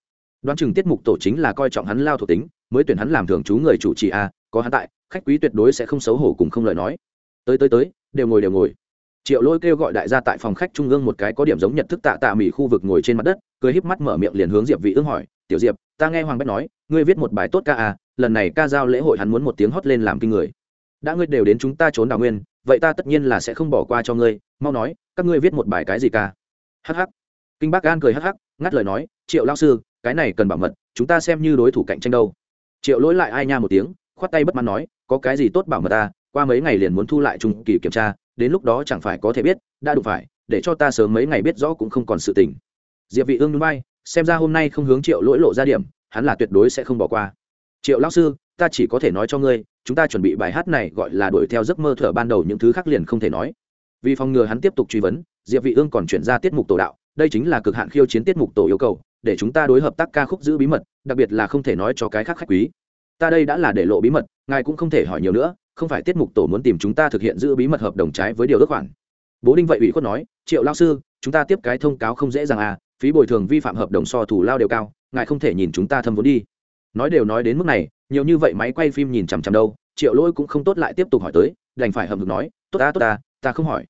Đoán chừng tiết mục tổ chính là coi trọng hắn lao thuộc tính, mới tuyển hắn làm thường chú người chủ trì a, có hắn tại, khách quý tuyệt đối sẽ không xấu hổ cùng không lời nói. Tới tới tới, đều ngồi đều ngồi. Triệu lôi kêu gọi đại gia tại phòng khách trung ương một cái có điểm giống nhận thức tạ tạ mỹ khu vực ngồi trên mặt đất, cười híp mắt mở miệng liền hướng diệp vị ương hỏi, tiểu diệp, ta nghe hoàng bách nói, ngươi viết một bài tốt ca à lần này ca giao lễ hội hắn muốn một tiếng hót lên làm kinh người. Đã ngươi đều đến chúng ta trốn đào nguyên, vậy ta tất nhiên là sẽ không bỏ qua cho ngươi, mau nói, các ngươi viết một bài cái gì ca? Hh kinh bác gan cười hh ngắt lời nói, triệu lao sư, cái này cần bảo mật, chúng ta xem như đối thủ cạnh tranh đâu. Triệu lỗi lại ai nha một tiếng, khoát tay bất mãn nói, có cái gì tốt bảo mật ta, qua mấy ngày liền muốn thu lại trung kỳ kiểm tra, đến lúc đó chẳng phải có thể biết, đã đụng phải, để cho ta sớm mấy ngày biết rõ cũng không còn sự tình. Diệp vị ương núi bay xem ra hôm nay không hướng triệu lỗi lộ ra điểm, hắn là tuyệt đối sẽ không bỏ qua triệu lão sư, ta chỉ có thể nói cho ngươi, chúng ta chuẩn bị bài hát này gọi là đuổi theo giấc mơ thở ban đầu những thứ khác liền không thể nói. Vì phòng ngừa hắn tiếp tục truy vấn, diệp vị ương còn chuyển ra tiết mục tổ đạo, đây chính là cực hạn khiêu chiến tiết mục tổ yêu cầu, để chúng ta đối hợp tác ca khúc giữ bí mật, đặc biệt là không thể nói cho cái khác khách quý. Ta đây đã là để lộ bí mật, ngài cũng không thể hỏi nhiều nữa, không phải tiết mục tổ muốn tìm chúng ta thực hiện giữ bí mật hợp đồng trái với điều ước khoản. Bố đinh vậy ủy khuất nói, triệu lao sư, chúng ta tiếp cái thông cáo không dễ dàng à phí bồi thường vi phạm hợp đồng so thủ lao đều cao, ngài không thể nhìn chúng ta thâm vốn đi nói đều nói đến mức này, nhiều như vậy máy quay phim nhìn chằm chằm đâu, triệu lỗi cũng không tốt lại tiếp tục hỏi tới, đành phải hầm hực nói, tốt ta tốt ta ta không hỏi.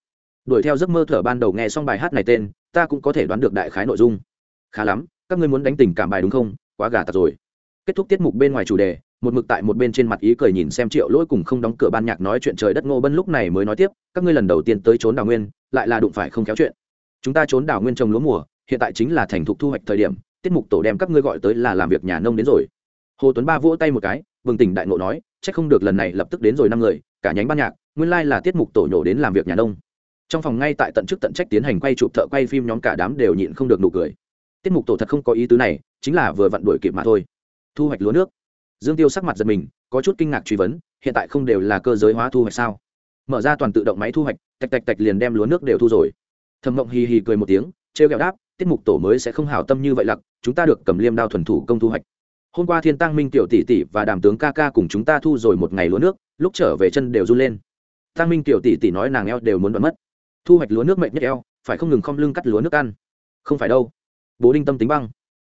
Đuổi theo giấc mơ thở ban đầu nghe xong bài hát này tên, ta cũng có thể đoán được đại khái nội dung. Khá lắm, các ngươi muốn đánh tình cảm bài đúng không? Quá gà tặc rồi. Kết thúc tiết mục bên ngoài chủ đề, một mực tại một bên trên mặt ý cười nhìn xem triệu lỗi cùng không đóng cửa ban nhạc nói chuyện trời đất ngô bân lúc này mới nói tiếp, các ngươi lần đầu tiên tới trốn đào nguyên, lại là đụng phải không kéo chuyện. Chúng ta trốn đào nguyên trồng lúa mùa, hiện tại chính là thành thục thu hoạch thời điểm, tiết mục tổ đem các ngươi gọi tới là làm việc nhà nông đến rồi hồ tuấn ba vỗ tay một cái vừng tỉnh đại ngộ nói c h ắ c không được lần này lập tức đến rồi năm người, cả nhánh ban nhạc, nguyên lai là tiết mục tổ nhổ đến làm việc nhà nông. Trong phòng ngay tại tận chức tận trách tiến hành quay chụp thợ quay phim nhóm cả đám đều nhịn không được nụ cười. Tiết mục tổ thật không có ý tứ này, chính là vừa vặn đuổi kịp mà thôi. Thu hoạch lúa nước. Dương tiêu sắc mặt giật mình, có chút kinh ngạc truy vấn, hiện tại không đều là cơ giới hóa thu hoạch sao? Mở ra toàn tự động máy thu hoạch, tạch tạch tạch liền đem lúa nước đều thu rồi. Thầm mộng hì hì cười một tiếng, trêu ghẹo đáp, tiết mục tổ mới sẽ không hào tâm như vậy lặc, chúng ta được cầm liêm đao thuần thủ công thu hoạch hôm qua thiên tăng minh tiểu tỷ tỷ và đàm tướng ca ca cùng chúng ta thu rồi một ngày lúa nước, lúc trở về chân đều run lên. Tăng minh tiểu tỷ tỷ nói nàng eo đều muốn đoán mất. Thu hoạch lúa nước mệt nhất eo, phải không ngừng không lưng cắt lúa nước ăn? Không phải đâu. Bố đinh tâm tính băng.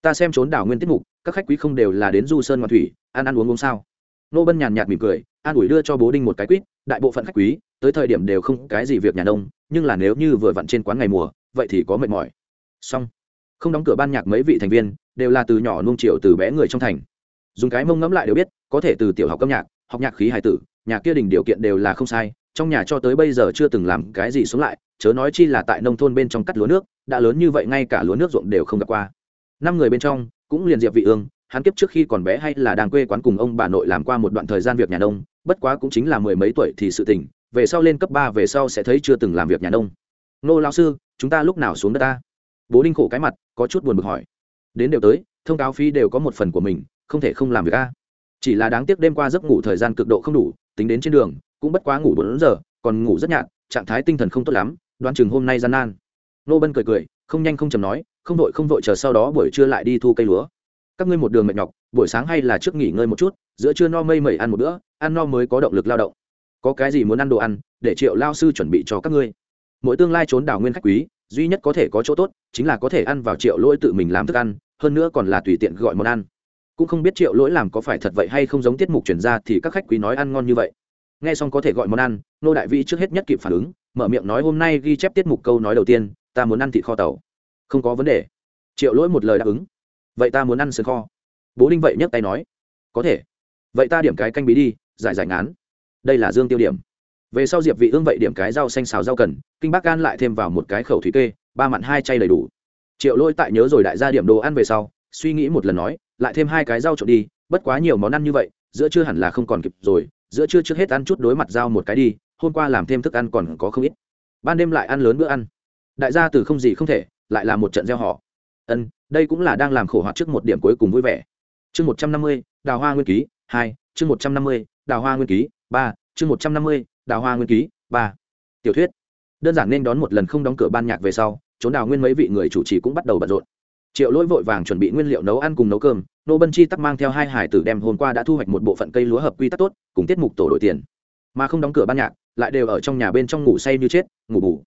Ta xem trốn đảo nguyên tiết mục, các khách quý không đều là đến du sơn ngoạn thủy, ăn ăn uống uống sao? Nô bân nhàn nhạt mỉm cười, an ủi đưa cho bố đinh một cái quýt, đại bộ phận khách quý, tới thời điểm đều không cái gì việc nhà nông, nhưng là nếu như vừa vặn trên quán ngày mùa, vậy thì có mệt mỏi. Xong không đóng cửa ban nhạc mấy vị thành viên, đều là từ nhỏ nuông triệu từ bé người trong thành. Dùng cái mông ngẫm lại đều biết, có thể từ tiểu học âm nhạc, học nhạc khí hài tử, nhà kia đình điều kiện đều là không sai, trong nhà cho tới bây giờ chưa từng làm cái gì xuống lại, chớ nói chi là tại nông thôn bên trong cắt lúa nước, đã lớn như vậy ngay cả lúa nước ruộng đều không gặp qua. Năm người bên trong, cũng liền diệp vị ương, hắn kiếp trước khi còn bé hay là đang quê quán cùng ông bà nội làm qua một đoạn thời gian việc nhà nông, bất quá cũng chính là mười mấy tuổi thì sự tình, về sau lên cấp ba về sau sẽ thấy chưa từng làm việc nhà nông. Nô lão sư, chúng ta lúc nào xuống đất ta? Bố đinh khổ cái mặt, có chút buồn bực hỏi. Đến đều tới, thông cáo phí đều có một phần của mình, không thể không làm việc a. Chỉ là đáng tiếc đêm qua giấc ngủ thời gian cực độ không đủ, tính đến trên đường, cũng bất quá ngủ bốn giờ, còn ngủ rất nhạt, trạng thái tinh thần không tốt lắm, đoán chừng hôm nay gian nan. Nô bân cười cười, không nhanh không chầm nói, không vội không vội chờ sau đó buổi trưa lại đi thu cây lúa. Các ngươi một đường mệt nhọc, buổi sáng hay là trước nghỉ ngơi một chút, giữa trưa no mây mẩy ăn một bữa, ăn no mới có động lực lao động. Có cái gì muốn ăn đồ ăn, để triệu lao sư chuẩn bị cho các ngươi. Mỗi tương lai trốn đảo nguyên khách quý duy nhất có thể có chỗ tốt chính là có thể ăn vào triệu lỗi tự mình làm thức ăn, hơn nữa còn là tùy tiện gọi món ăn. Cũng không biết triệu lỗi làm có phải thật vậy hay không giống tiết mục chuyển ra thì các khách quý nói ăn ngon như vậy. Nghe xong có thể gọi món ăn nô đại vĩ trước hết nhất kịp phản ứng, mở miệng nói hôm nay ghi chép tiết mục câu nói đầu tiên, ta muốn ăn thịt kho tàu. Không có vấn đề. Triệu lỗi một lời đáp ứng. Vậy ta muốn ăn sườn kho. Bố đinh vậy nhấc tay nói. Có thể. Vậy ta điểm cái canh bí đi, giải giải ngán. Đây là dương tiêu điểm về sau diệp vị ương vậy điểm cái rau xanh xào rau cần, kinh bác gan lại thêm vào một cái khẩu thủy kê, ba mặn hai chay đầy đủ. Triệu lỗi tại nhớ rồi đại gia điểm đồ ăn về sau, suy nghĩ một lần nói, lại thêm hai cái rau trộn đi, bất quá nhiều món ăn như vậy, giữa trưa hẳn là không còn kịp rồi, giữa trưa trước hết ăn chút đối mặt rau một cái đi, hôm qua làm thêm thức ăn còn có không ít. Ban đêm lại ăn lớn bữa ăn. Đại gia từ không gì không thể, lại là một trận gieo họ. Ân, đây cũng là đang làm khổ hoạt trước một điểm cuối cùng vui vẻ. Chương một trăm năm mươi, đào hoa nguyên ký hai, chương một trăm năm mươi, đào hoa nguyên ký ba, chương một trăm năm mươi đào hoa nguyên ký, ba. Tiểu thuyết. Đơn giản nên đón một lần không đóng cửa ban nhạc về sau, trốn đào nguyên mấy vị người chủ trì cũng bắt đầu bận rộn. Triệu lỗi vội vàng chuẩn bị nguyên liệu nấu ăn cùng nấu cơm, nô bân chi tắc mang theo hai hải tử đem hôm qua đã thu hoạch một bộ phận cây lúa hợp quy tắc tốt, cùng tiết mục tổ đội tiền. Mà không đóng cửa ban nhạc, lại đều ở trong nhà bên trong ngủ say như chết, ngủ ngủ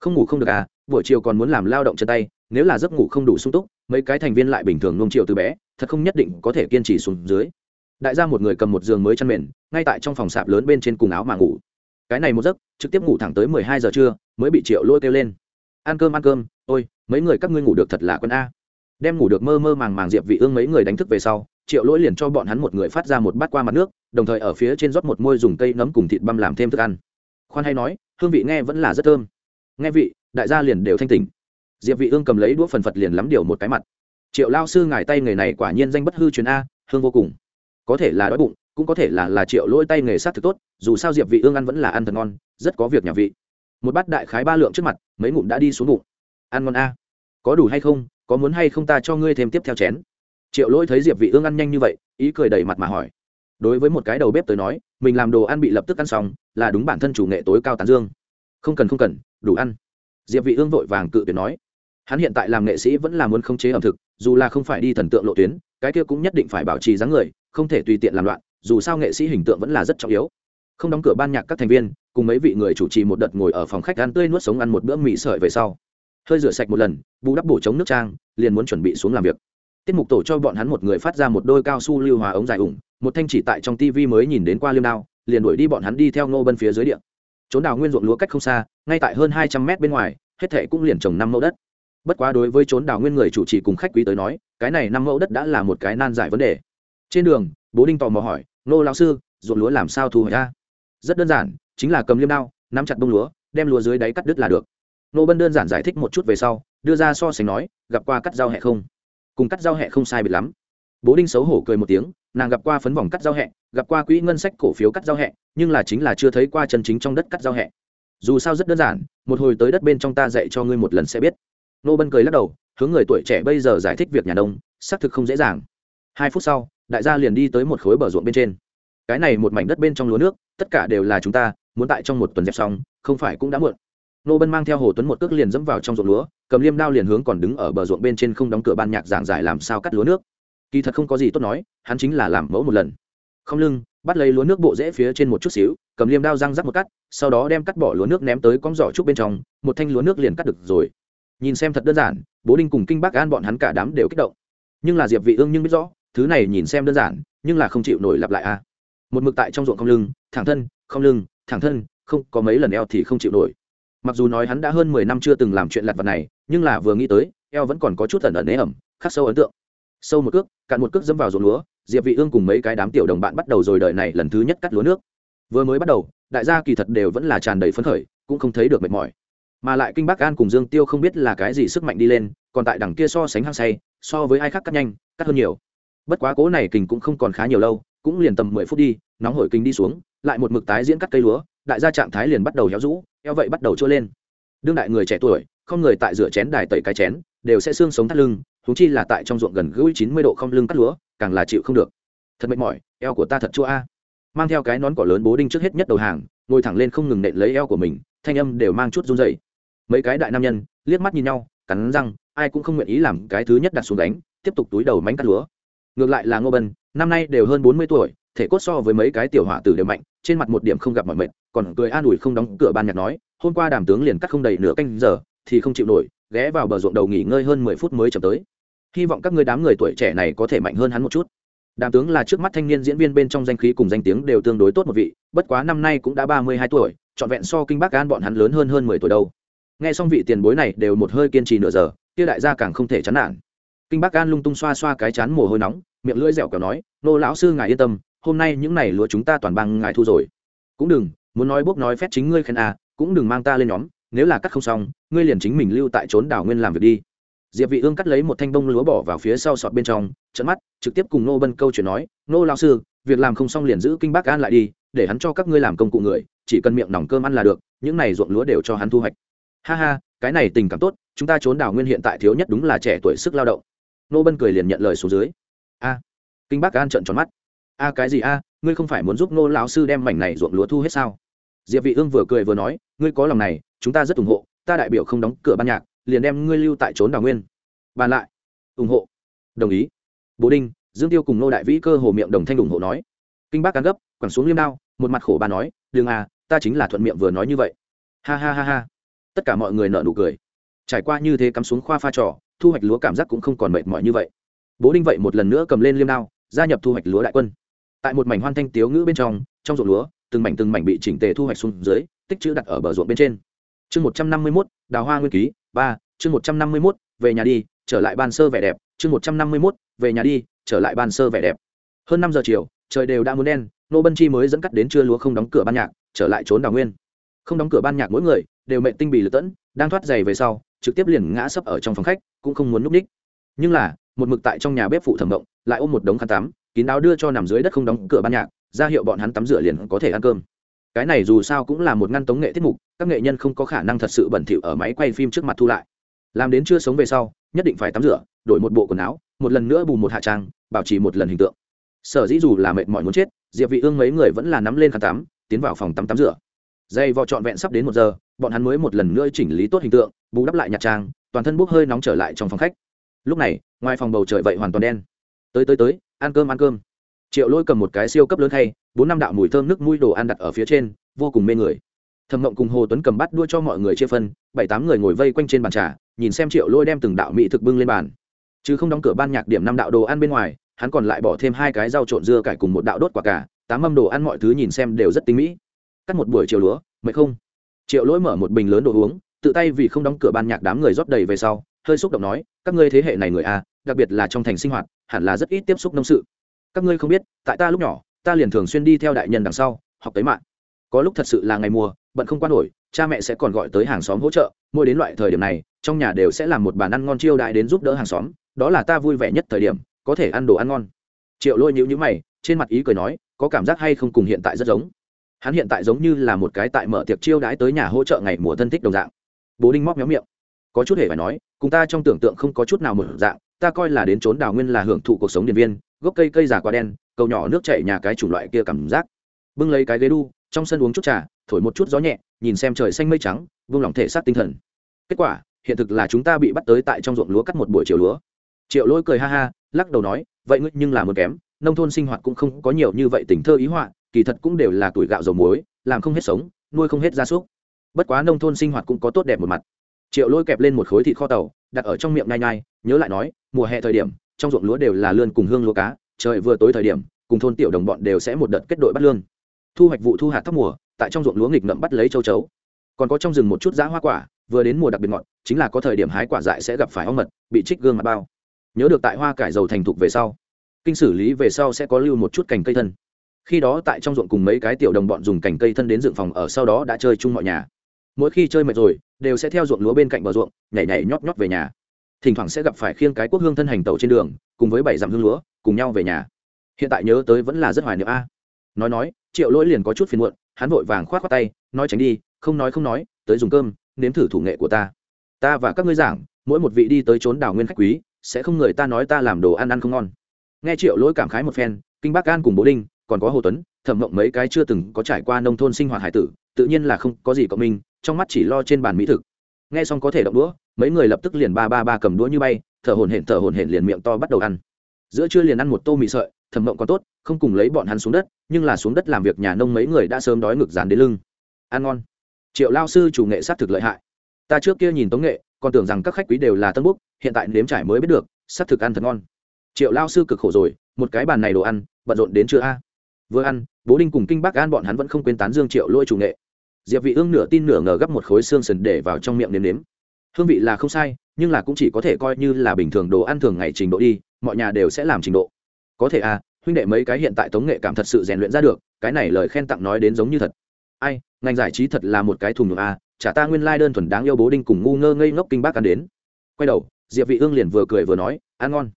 không ngủ không được à buổi chiều còn muốn làm lao động chân tay, nếu là giấc ngủ không đủ sung túc, mấy cái thành viên lại bình thường nông triệu từ bé, thật không nhất định có thể kiên trì xuống dưới. Đại gia một người cầm một giường mới chăn mền, ngay tại trong phòng sạp lớn bên trên cùng áo mà ngủ cái này một giấc, trực tiếp ngủ thẳng tới mười hai giờ trưa, mới bị triệu lôi kêu lên. Ăn cơm ăn cơm, ôi, mấy người các ngươi ngủ được thật là quân a. Đem ngủ được mơ mơ màng màng diệp vị ương mấy người đánh thức về sau, triệu lỗi liền cho bọn hắn một người phát ra một bát qua mặt nước, đồng thời ở phía trên rót một môi dùng cây nấm cùng thịt băm làm thêm thức ăn. Khoan hay nói, hương vị nghe vẫn là rất thơm. Nghe vị, đại gia liền đều thanh tỉnh. Diệp vị ương cầm lấy đũa phần phật liền lắm điều một cái mặt. Triệu lao sư ngài tay người này quả nhiên danh bất hư truyền a, hương vô cùng. Có thể là đói bụng cũng có thể là là triệu lỗi tay nghề sát thực tốt, dù sao diệp vị ương ăn vẫn là ăn thật ngon, rất có việc nhà vị. Một bát đại khái ba lượng trước mặt, mấy ngụm đã đi xuống bụng. Ăn ngon a. Có đủ hay không, có muốn hay không ta cho ngươi thêm tiếp theo chén. Triệu lỗi thấy diệp vị ương ăn nhanh như vậy, ý cười đầy mặt mà hỏi. Đối với một cái đầu bếp tới nói, mình làm đồ ăn bị lập tức ăn xong, là đúng bản thân chủ nghệ tối cao tán dương. Không cần không cần, đủ ăn. Diệp vị ương vội vàng cự tuyệt nói. Hắn hiện tại làm nghệ sĩ vẫn là muốn khống chế ẩm thực, dù là không phải đi thần tượng lộ tuyến, cái kia cũng nhất định phải bảo trì dáng người, không thể tùy tiện làm loạn dù sao nghệ sĩ hình tượng vẫn là rất trọng yếu. Không đóng cửa ban nhạc các thành viên, cùng mấy vị người chủ trì một đợt ngồi ở phòng khách ăn tươi nuốt sống ăn một bữa mì sợi về sau. Hơi rửa sạch một lần, bù đắp bổ chống nước trang, liền muốn chuẩn bị xuống làm việc. Tiết mục tổ cho bọn hắn một người phát ra một đôi cao su lưu hòa ống dài ủng, một thanh chỉ tại trong tv mới nhìn đến qua liêm đao, liền đuổi đi bọn hắn đi theo ngô bân phía dưới điện trốn đào nguyên ruộng lúa cách không xa, ngay tại hơn hai trăm mét bên ngoài, hết thệ cũng liền trồng năm mẫu đất. Bất quá đối với trốn đào nguyên người chủ trì cùng khách quý tới nói, cái này năm mẫu đất đã là một cái nan giải vấn đề. Trên đường, bố đinh tò mò hỏi nô lao sư, ruộng lúa làm sao thu hoạch ra? Rất đơn giản, chính là cầm liêm đao, nắm chặt bông lúa, đem lúa dưới đáy cắt đứt là được. Nô bân đơn giản giải thích một chút về sau, đưa ra so sánh nói, gặp qua cắt rau hẹ không? Cùng cắt rau hẹ không sai biệt lắm. Bố đinh xấu hổ cười một tiếng, nàng gặp qua phấn vòng cắt rau hẹ, gặp qua quỹ ngân sách cổ phiếu cắt rau hẹ, nhưng là chính là chưa thấy qua chân chính trong đất cắt rau hẹ. Dù sao rất đơn giản, một hồi tới đất bên trong ta dạy cho ngươi một lần sẽ biết. Nô bân cười lắc đầu, hướng người tuổi trẻ bây giờ giải thích việc nhà đông xác thực không dễ dàng. Hai phút sau đại gia liền đi tới một khối bờ ruộng bên trên. Cái này một mảnh đất bên trong lúa nước, tất cả đều là chúng ta, muốn tại trong một tuần dẹp xong, không phải cũng đã muộn. Nô bân mang theo hồ tuấn một cước liền dẫm vào trong ruộng lúa, cầm liêm đao liền hướng còn đứng ở bờ ruộng bên trên không đóng cửa ban nhạc giảng giải làm sao cắt lúa nước. Kỳ thật không có gì tốt nói, hắn chính là làm mẫu một lần. Không lưng, bắt lấy lúa nước bộ rễ phía trên một chút xíu, cầm liêm đao răng rắc một cắt, sau đó đem cắt bỏ lúa nước ném tới con giỏ trúc bên trong, một thanh lúa nước liền cắt được rồi. Nhìn xem thật đơn giản, bố đinh cùng kinh bác an bọn hắn cả đám đều kích động. Nhưng là diệp vị ương nhưng biết rõ thứ này nhìn xem đơn giản, nhưng là không chịu nổi lặp lại a. Một mực tại trong ruộng không lưng, thẳng thân, không lưng, thẳng thân, không, có mấy lần eo thì không chịu nổi. Mặc dù nói hắn đã hơn mười năm chưa từng làm chuyện lặt vặt này, nhưng là vừa nghĩ tới, eo vẫn còn có chút ẩn ẩn ế ẩm, khắc sâu ấn tượng. Sâu một cước, cạn một cước dẫm vào ruộng lúa, diệp vị ương cùng mấy cái đám tiểu đồng bạn bắt đầu rồi đời này lần thứ nhất cắt lúa nước. Vừa mới bắt đầu, đại gia kỳ thật đều vẫn là tràn đầy phấn khởi, cũng không thấy được mệt mỏi. Mà lại kinh bắc an cùng dương tiêu không biết là cái gì sức mạnh đi lên, còn tại đằng kia so sánh hăng say, so với ai khác cắt nhanh, cắt hơn nhiều bất quá cố này kình cũng không còn khá nhiều lâu, cũng liền tầm mười phút đi, nóng hổi kinh đi xuống, lại một mực tái diễn cắt cây lúa, đại gia trạng thái liền bắt đầu héo rũ, eo vậy bắt đầu trôi lên. Đương đại người trẻ tuổi, không người tại rửa chén đài tẩy cái chén, đều sẽ xương sống thắt lưng thú chi là tại trong ruộng gần gũi chín mươi độ không lưng cắt lúa, càng là chịu không được. Thật mệt mỏi, eo của ta thật chua a. Mang theo cái nón cỏ lớn bố đinh trước hết nhất đầu hàng, ngồi thẳng lên không ngừng nện lấy eo của mình, thanh âm đều mang chút run dày mấy cái đại nam nhân, liếc mắt nhìn nhau, cắn răng, ai cũng không nguyện ý làm cái thứ nhất đặt xuống đánh tiếp tục túi đầu mánh cắt lúa ngược lại là ngô bân, năm nay đều hơn bốn mươi tuổi, thể cốt so với mấy cái tiểu hỏa tử đều mạnh, trên mặt một điểm không gặp mọi mệt, còn cười an ủi không đóng cửa ban nhạc nói, hôm qua đàm tướng liền cắt không đầy nửa canh giờ, thì không chịu nổi, ghé vào bờ ruộng đầu nghỉ ngơi hơn mười phút mới chậm tới. Hy vọng các người đám người tuổi trẻ này có thể mạnh hơn hắn một chút. Đàm tướng là trước mắt thanh niên diễn viên bên trong danh khí cùng danh tiếng đều tương đối tốt một vị, bất quá năm nay cũng đã ba mươi hai tuổi, trọn vẹn so kinh bác an bọn hắn lớn hơn hơn mười tuổi đâu. Nghe xong vị tiền bối này đều một hơi kiên trì nửa giờ, kia đại gia càng không thể chán nản. Kinh bác an lung tung xoa xoa cái chán mồ hôi nóng miệng lưỡi dẻo kẹo nói, nô lão sư ngài yên tâm, hôm nay những này lúa chúng ta toàn bằng ngài thu rồi. Cũng đừng, muốn nói bốc nói phép chính ngươi khen à cũng đừng mang ta lên nhóm, nếu là cắt không xong, ngươi liền chính mình lưu tại trốn đảo nguyên làm việc đi. Diệp vị ương cắt lấy một thanh bông lúa bỏ vào phía sau sọt bên trong trận mắt, trực tiếp cùng nô bân câu chuyện nói, nô lão sư, việc làm không xong liền giữ kinh bác an lại đi, để hắn cho các ngươi làm công cụ người, chỉ cần miệng nòng cơm ăn là được, những này ruộng lúa đều cho hắn thu hoạch. Ha ha, cái này tình cảm tốt, chúng ta trốn đảo nguyên hiện tại thiếu nhất đúng là trẻ tuổi sức lao động. Nô bân cười liền nhận lời xuống dưới a. Kinh bác an trợn tròn mắt. A, cái gì a? Ngươi không phải muốn giúp nô lão sư đem mảnh này ruộng lúa thu hết sao? Diệp vị ương vừa cười vừa nói, ngươi có lòng này, chúng ta rất ủng hộ, ta đại biểu không đóng cửa ban nhạc, liền đem ngươi lưu tại trốn đào nguyên. Bàn lại. Ủng hộ. Đồng ý. Bố đinh, dương tiêu cùng nô đại vĩ cơ hồ miệng đồng thanh ủng hộ nói. Kinh bác cán gấp, quẳng xuống liêm đao, một mặt khổ bà nói đường à ta chính là thuận miệng vừa nói như vậy. Ha ha ha ha. Tất cả mọi người nở nụ cười. Trải qua như thế cắm xuống khoa pha trò, thu hoạch lúa cảm giác cũng không còn mệt mỏi như vậy bố đinh vậy một lần nữa cầm lên liêm đao, gia nhập thu hoạch lúa đại quân. Tại một mảnh hoan thanh tiếu ngữ bên trong trong ruộng lúa, từng mảnh từng mảnh bị chỉnh tề thu hoạch xuống dưới, tích chữ đặt ở bờ ruộng bên trên. Chương một trăm năm mươi mốt, đào hoa nguyên ký, ba, chương một trăm năm mươi mốt, về nhà đi, trở lại ban sơ vẻ đẹp. Chương một trăm năm mươi mốt, về nhà đi, trở lại ban sơ vẻ đẹp. Hơn năm giờ chiều, trời đều đã muốn đen, nô bân chi mới dẫn cắt đến trưa lúa không đóng cửa ban nhạc, trở lại trốn đào nguyên. Không đóng cửa ban nhạc mỗi người đều mệnh tinh bì lật tẫn, đang thoát giày về sau, trực tiếp liền ngã sấp ở trong phòng khách, cũng không muốn núp ních nhưng là một mực tại trong nhà bếp phụ thẩm động lại ôm một đống khăn tắm, kín đáo đưa cho nằm dưới đất không đóng cửa ban nhạc, ra hiệu bọn hắn tắm rửa liền có thể ăn cơm. Cái này dù sao cũng là một ngăn tống nghệ tiết mục, các nghệ nhân không có khả năng thật sự bẩn thỉu ở máy quay phim trước mặt thu lại. Làm đến chưa sống về sau, nhất định phải tắm rửa, đổi một bộ quần áo, một lần nữa bù một hạ trang, bảo trì một lần hình tượng. Sở dĩ dù là mệt mỏi muốn chết, diệp vị ương mấy người vẫn là nắm lên khăn tắm, tiến vào phòng tắm tắm rửa. Dây vò trọn vẹn sắp đến một giờ, bọn hắn mới một lần nữa chỉnh lý tốt hình tượng, bù đắp lại nhạt trang, toàn thân bốc hơi nóng trở lại trong phòng khách lúc này, ngoài phòng bầu trời vậy hoàn toàn đen. Tới tới tới, ăn cơm ăn cơm. Triệu lôi cầm một cái siêu cấp lớn hay bốn năm đạo mùi thơm nước mũi đồ ăn đặt ở phía trên, vô cùng mê người. Thẩm mộng cùng hồ tuấn cầm bắt đua cho mọi người chia phân, bảy tám người ngồi vây quanh trên bàn trà, nhìn xem triệu lôi đem từng đạo mỹ thực bưng lên bàn. Chứ không đóng cửa ban nhạc điểm năm đạo đồ ăn bên ngoài, hắn còn lại bỏ thêm hai cái rau trộn dưa cải cùng một đạo đốt quả cả tám mâm đồ ăn mọi thứ nhìn xem đều rất tinh mỹ. Cắt một buổi chiều lúa, mệt không? Triệu lỗi mở một bình lớn đồ uống, tự tay vì không đóng cửa ban nhạc đám người rót đầy về sau hơi xúc động nói, các ngươi thế hệ này người a, đặc biệt là trong thành sinh hoạt, hẳn là rất ít tiếp xúc nông sự. Các ngươi không biết, tại ta lúc nhỏ, ta liền thường xuyên đi theo đại nhân đằng sau, học tới mạng có lúc thật sự là ngày mùa, bận không quan nổi, cha mẹ sẽ còn gọi tới hàng xóm hỗ trợ, mỗi đến loại thời điểm này, trong nhà đều sẽ làm một bàn ăn ngon chiêu đại đến giúp đỡ hàng xóm, đó là ta vui vẻ nhất thời điểm, có thể ăn đồ ăn ngon. Triệu lôi nhữ nhữ mày, trên mặt ý cười nói, có cảm giác hay không cùng hiện tại rất giống. Hắn hiện tại giống như là một cái tại mở tiệc chiêu đãi tới nhà hỗ trợ ngày mùa thân thích đồng dạng. Bố đinh móc méo miệng có chút hề phải nói, cùng ta trong tưởng tượng không có chút nào một dạng, ta coi là đến trốn đào nguyên là hưởng thụ cuộc sống điện viên, gốc cây cây già quá đen, cầu nhỏ nước chảy nhà cái chủng loại kia cảm giác. Bưng lấy cái ghế đu, trong sân uống chút trà, thổi một chút gió nhẹ, nhìn xem trời xanh mây trắng, vung lòng thể xác tinh thần. Kết quả, hiện thực là chúng ta bị bắt tới tại trong ruộng lúa cắt một buổi chiều lúa. Triệu lỗi cười ha ha, lắc đầu nói, vậy ngươi nhưng là một kém, nông thôn sinh hoạt cũng không có nhiều như vậy tình thơ ý họa, kỳ thật cũng đều là tuổi gạo dầu muối, làm không hết sống, nuôi không hết gia súc. Bất quá nông thôn sinh hoạt cũng có tốt đẹp một mặt triệu lôi kẹp lên một khối thịt kho tàu, đặt ở trong miệng nhai nhai, nhớ lại nói, mùa hè thời điểm, trong ruộng lúa đều là lươn cùng hương lúa cá, trời vừa tối thời điểm, cùng thôn tiểu đồng bọn đều sẽ một đợt kết đội bắt lương. Thu hoạch vụ thu hạt thóc mùa, tại trong ruộng lúa nghịch ngậm bắt lấy châu chấu. Còn có trong rừng một chút giá hoa quả, vừa đến mùa đặc biệt ngọt, chính là có thời điểm hái quả dại sẽ gặp phải ong mật, bị trích gương mặt bao. Nhớ được tại hoa cải dầu thành thục về sau, kinh xử lý về sau sẽ có lưu một chút cành cây thân. Khi đó tại trong ruộng cùng mấy cái tiểu đồng bọn dùng cành cây thân đến dựng phòng ở sau đó đã chơi chung mọi nhà mỗi khi chơi mệt rồi, đều sẽ theo ruộng lúa bên cạnh bờ ruộng, nhảy nhảy nhót nhót về nhà. Thỉnh thoảng sẽ gặp phải khiêng cái quốc hương thân hành tàu trên đường, cùng với bảy dặm hương lúa, cùng nhau về nhà. Hiện tại nhớ tới vẫn là rất hoài niệm a. Nói nói, triệu lỗi liền có chút phiền muộn, hắn vội vàng k h o á t khoác tay, nói tránh đi, không nói không nói, tới dùng cơm, nếm thử thủ nghệ của ta. Ta và các ngươi giảng, mỗi một vị đi tới trốn đảo nguyên khách quý, sẽ không người ta nói ta làm đồ ăn ăn không ngon. Nghe triệu lỗi cảm khái một phen, kinh bác an cùng bố đinh, còn có hồ tuấn, thẩm mộng mấy cái chưa từng có trải qua nông thôn sinh hoạt hải tử, tự nhiên là không có gì cộng minh trong mắt chỉ lo trên bàn mỹ thực. Nghe xong có thể động đũa, mấy người lập tức liền ba ba ba cầm đũa như bay, thở hồn hển, thở hồn hển liền miệng to bắt đầu ăn. Giữa trưa liền ăn một tô mì sợi thẩm mộng còn tốt, không cùng lấy bọn hắn xuống đất, nhưng là xuống đất làm việc nhà nông mấy người đã sớm đói ngực dán đến lưng. Ăn ngon. Triệu lao sư chủ nghệ s á t thực lợi hại. Ta trước kia nhìn tống nghệ, còn tưởng rằng các khách quý đều là tân búc, hiện tại nếm trải mới biết được s á t thực ăn thật ngon. Triệu lao sư cực khổ rồi, một cái bàn này đồ ăn, bận rộn đến chưa a. Vừa ăn, bố đinh cùng kinh bác an bọn hắn vẫn không quên tán dương triệu lôi chủ nghệ diệp vị ương nửa tin nửa ngờ gấp một khối xương sườn để vào trong miệng nếm nếm. Hương vị là không sai, nhưng là cũng chỉ có thể coi như là bình thường đồ ăn thường ngày trình độ đi, mọi nhà đều sẽ làm trình độ. Có thể à huynh đệ mấy cái hiện tại tống nghệ cảm thật sự rèn luyện ra được, cái này lời khen tặng nói đến giống như thật. Ai, ngành giải trí thật là một cái thùng nhục à chả ta nguyên lai đơn thuần đáng yêu bố đinh cùng ngu ngơ ngây ngốc kinh bác ăn đến. Quay đầu, diệp vị ương liền vừa cười vừa nói, ăn ngon.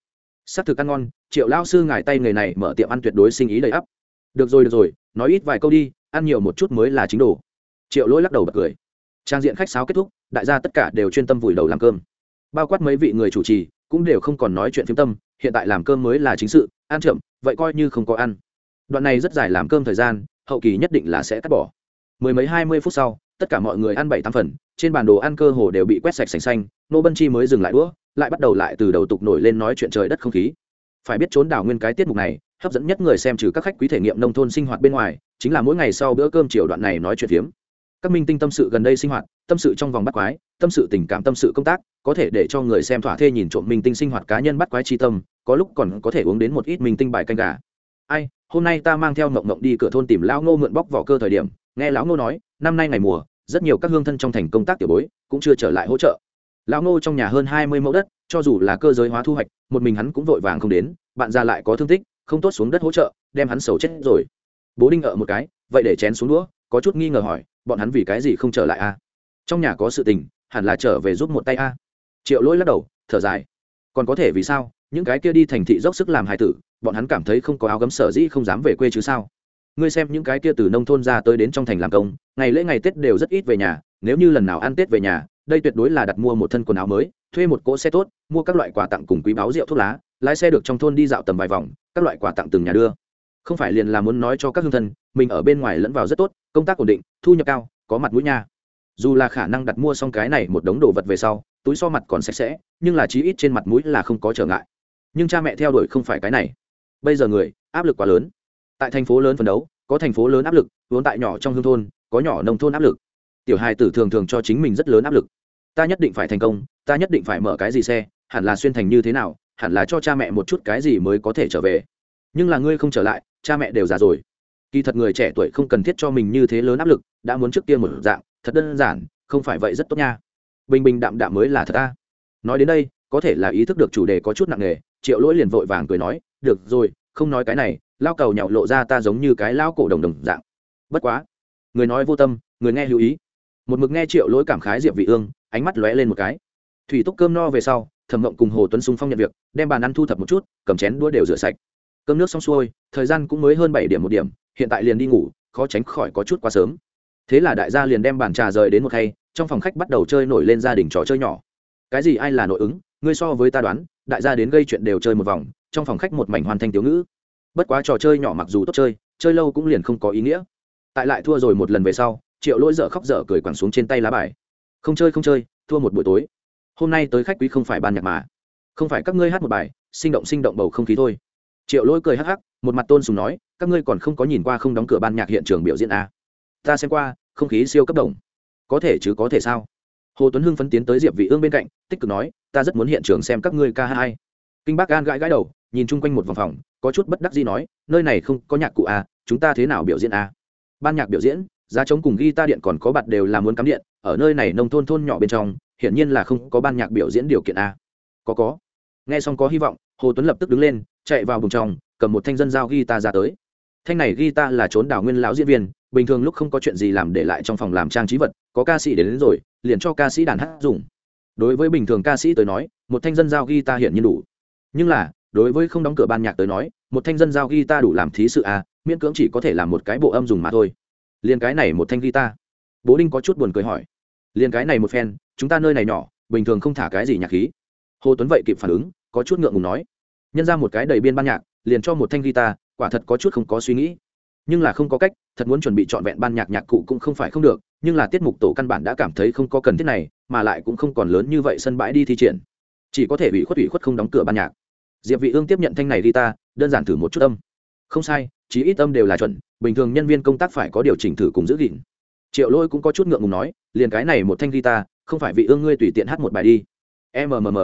Sắc thực ăn ngon, triệu lão sư ngài tay người này mở tiệm ăn tuyệt đối sinh ý đầy ắp. Được rồi được rồi, nói ít vài câu đi, ăn nhiều một chút mới là chính đồ triệu lỗi lắc đầu bật cười. Trang diện khách sáo kết thúc, đại gia tất cả đều chuyên tâm vùi đầu làm cơm. Bao quát mấy vị người chủ trì, cũng đều không còn nói chuyện phiếm tâm, hiện tại làm cơm mới là chính sự, ăn chậm, vậy coi như không có ăn. Đoạn này rất dài làm cơm thời gian, hậu kỳ nhất định là sẽ cắt bỏ. Mười mấy hai mươi phút sau, tất cả mọi người ăn bảy tám phần, trên bản đồ ăn cơ hồ đều bị quét sạch sành xanh, nô bân chi mới dừng lại đũa, lại bắt đầu lại từ đầu tục nổi lên nói chuyện trời đất không khí. Phải biết trốn đảo nguyên cái tiết mục này, hấp dẫn nhất người xem trừ các khách quý thể nghiệm nông thôn sinh hoạt bên ngoài, chính là mỗi ngày sau bữa cơm chiều đoạn này nói chuyện phiếm các minh tinh tâm sự gần đây sinh hoạt, tâm sự trong vòng bắt quái, tâm sự tình cảm, tâm sự công tác, có thể để cho người xem thỏa thê nhìn trộm minh tinh sinh hoạt cá nhân bắt quái tri tâm, có lúc còn có thể uống đến một ít minh tinh bài canh gà. Ai, hôm nay ta mang theo mộng mộng đi cửa thôn tìm lão ngô mượn bóc vỏ cơ thời điểm, nghe lão ngô nói, năm nay ngày mùa, rất nhiều các hương thân trong thành công tác tiểu bối, cũng chưa trở lại hỗ trợ. Lão ngô trong nhà hơn hai mươi mẫu đất, cho dù là cơ giới hóa thu hoạch, một mình hắn cũng vội vàng không đến, bạn già lại có thương tích, không tốt xuống đất hỗ trợ, đem hắn sầu chết rồi. Bố đinh ở một cái, vậy để chén xuống đũa có chút nghi ngờ hỏi, bọn hắn vì cái gì không trở lại a? Trong nhà có sự tình, hẳn là trở về giúp một tay a. Triệu lỗi lắc đầu, thở dài. Còn có thể vì sao? Những cái kia đi thành thị dốc sức làm hài tử, bọn hắn cảm thấy không có áo gấm sở dĩ không dám về quê chứ sao? Ngươi xem những cái kia từ nông thôn ra tới đến trong thành làm công, ngày lễ ngày tết đều rất ít về nhà, nếu như lần nào ăn tết về nhà, đây tuyệt đối là đặt mua một thân quần áo mới, thuê một cỗ xe tốt, mua các loại quà tặng cùng quý báo rượu thuốc lá, lái xe được trong thôn đi dạo tầm vài vòng, các loại quà tặng từng nhà đưa không phải liền là muốn nói cho các hương thân, mình ở bên ngoài lẫn vào rất tốt, công tác ổn định, thu nhập cao, có mặt mũi nha. Dù là khả năng đặt mua xong cái này một đống đồ vật về sau, túi so mặt còn sạch sẽ, nhưng là chí ít trên mặt mũi là không có trở ngại. Nhưng cha mẹ theo đuổi không phải cái này. Bây giờ người, áp lực quá lớn. Tại thành phố lớn phấn đấu, có thành phố lớn áp lực, vốn tại nhỏ trong hương thôn, có nhỏ nông thôn áp lực. Tiểu hài tử thường thường cho chính mình rất lớn áp lực. Ta nhất định phải thành công, ta nhất định phải mở cái gì xe, hẳn là xuyên thành như thế nào, hẳn là cho cha mẹ một chút cái gì mới có thể trở về. Nhưng là ngươi không trở lại cha mẹ đều già rồi. Kỳ thật người trẻ tuổi không cần thiết cho mình như thế lớn áp lực, đã muốn trước tiên một dạng, thật đơn giản, không phải vậy rất tốt nha. Bình bình đạm đạm mới là thật ta. Nói đến đây, có thể là ý thức được chủ đề có chút nặng nề, triệu lỗi liền vội vàng cười nói, được rồi, không nói cái này, lao cầu nhậu lộ ra ta giống như cái lao cổ đồng đồng dạng. Bất quá, người nói vô tâm, người nghe lưu ý. Một mực nghe triệu lỗi cảm khái diệp vị ương, ánh mắt lóe lên một cái. Thủy túc cơm no về sau, thẩm mộng cùng hồ tuấn sung phong nhận việc, đem bàn ăn thu thập một chút, cầm chén đũa đều rửa sạch cơm nước xong xuôi, thời gian cũng mới hơn bảy điểm một điểm, hiện tại liền đi ngủ, khó tránh khỏi có chút quá sớm. Thế là đại gia liền đem bàn trà rời đến một hay trong phòng khách bắt đầu chơi nổi lên gia đình trò chơi nhỏ. Cái gì ai là nội ứng, ngươi so với ta đoán, đại gia đến gây chuyện đều chơi một vòng, trong phòng khách một mảnh hoàn thành tiểu ngữ. Bất quá trò chơi nhỏ mặc dù tốt chơi chơi lâu cũng liền không có ý nghĩa. Tại lại thua rồi một lần về sau, triệu lỗi dở khóc dở cười quẳng xuống trên tay lá bài. Không chơi không chơi, thua một buổi tối. Hôm nay tới khách quý không phải ban nhạc mà. Không phải các ngươi hát một bài, sinh động sinh động bầu không khí thôi triệu lỗi cười hắc hắc, một mặt tôn sùng nói, các ngươi còn không có nhìn qua không đóng cửa ban nhạc hiện trường biểu diễn à. ta xem qua, không khí siêu cấp đồng. Có thể chứ có thể sao? Hồ tuấn hưng phấn tiến tới diệp vị ương bên cạnh, tích cực nói, ta rất muốn hiện trường xem các ngươi ca hai kinh bác gan gãi gãi đầu, nhìn chung quanh một vòng phòng, có chút bất đắc dĩ nói, nơi này không có nhạc cụ à chúng ta thế nào biểu diễn à? Ban nhạc biểu diễn, giá trống cùng guitar điện còn có bạt đều là muốn cắm điện, ở nơi này nông thôn thôn nhỏ bên trong, hiển nhiên là không có ban nhạc biểu diễn điều kiện a có có. Nghe xong có hy vọng, hồ tuấn lập tức đứng lên chạy vào bùng trong cầm một thanh dân giao guitar ra tới. Thanh này guitar là trốn đảo nguyên lão diễn viên bình thường lúc không có chuyện gì làm để lại trong phòng làm trang trí vật có ca sĩ đến, đến rồi liền cho ca sĩ đàn hát dùng. Đối với bình thường ca sĩ tới nói một thanh dân giao guitar hiện nhiên đủ. Nhưng là đối với không đóng cửa ban nhạc tới nói một thanh dân giao guitar đủ làm thí sự à? miễn cưỡng chỉ có thể làm một cái bộ âm dùng mà thôi. Liền cái này một thanh guitar. Bố đinh có chút buồn cười hỏi. Liền cái này một phen chúng ta nơi này nhỏ bình thường không thả cái gì nhạc khí. Hồ tuấn vậy kịp phản ứng có chút ngượng ngùng nói nhân ra một cái đầy biên ban nhạc, liền cho một thanh guitar, quả thật có chút không có suy nghĩ. Nhưng là không có cách, thật muốn chuẩn bị trọn vẹn ban nhạc nhạc cụ cũng không phải không được, nhưng là tiết mục tổ căn bản đã cảm thấy không có cần thiết này, mà lại cũng không còn lớn như vậy sân bãi đi thi triển. Chỉ có thể bị khuất ủy khuất không đóng cửa ban nhạc. Diệp vị ương tiếp nhận thanh này guitar, đơn giản thử một chút âm. Không sai chỉ ít âm đều là chuẩn, bình thường nhân viên công tác phải có điều chỉnh thử cùng giữ gìn. Triệu lôi cũng có chút ngượng ngùng nói, liền cái này một thanh guitar, không phải vị ương ngươi tùy tiện hát một bài đi. Mmm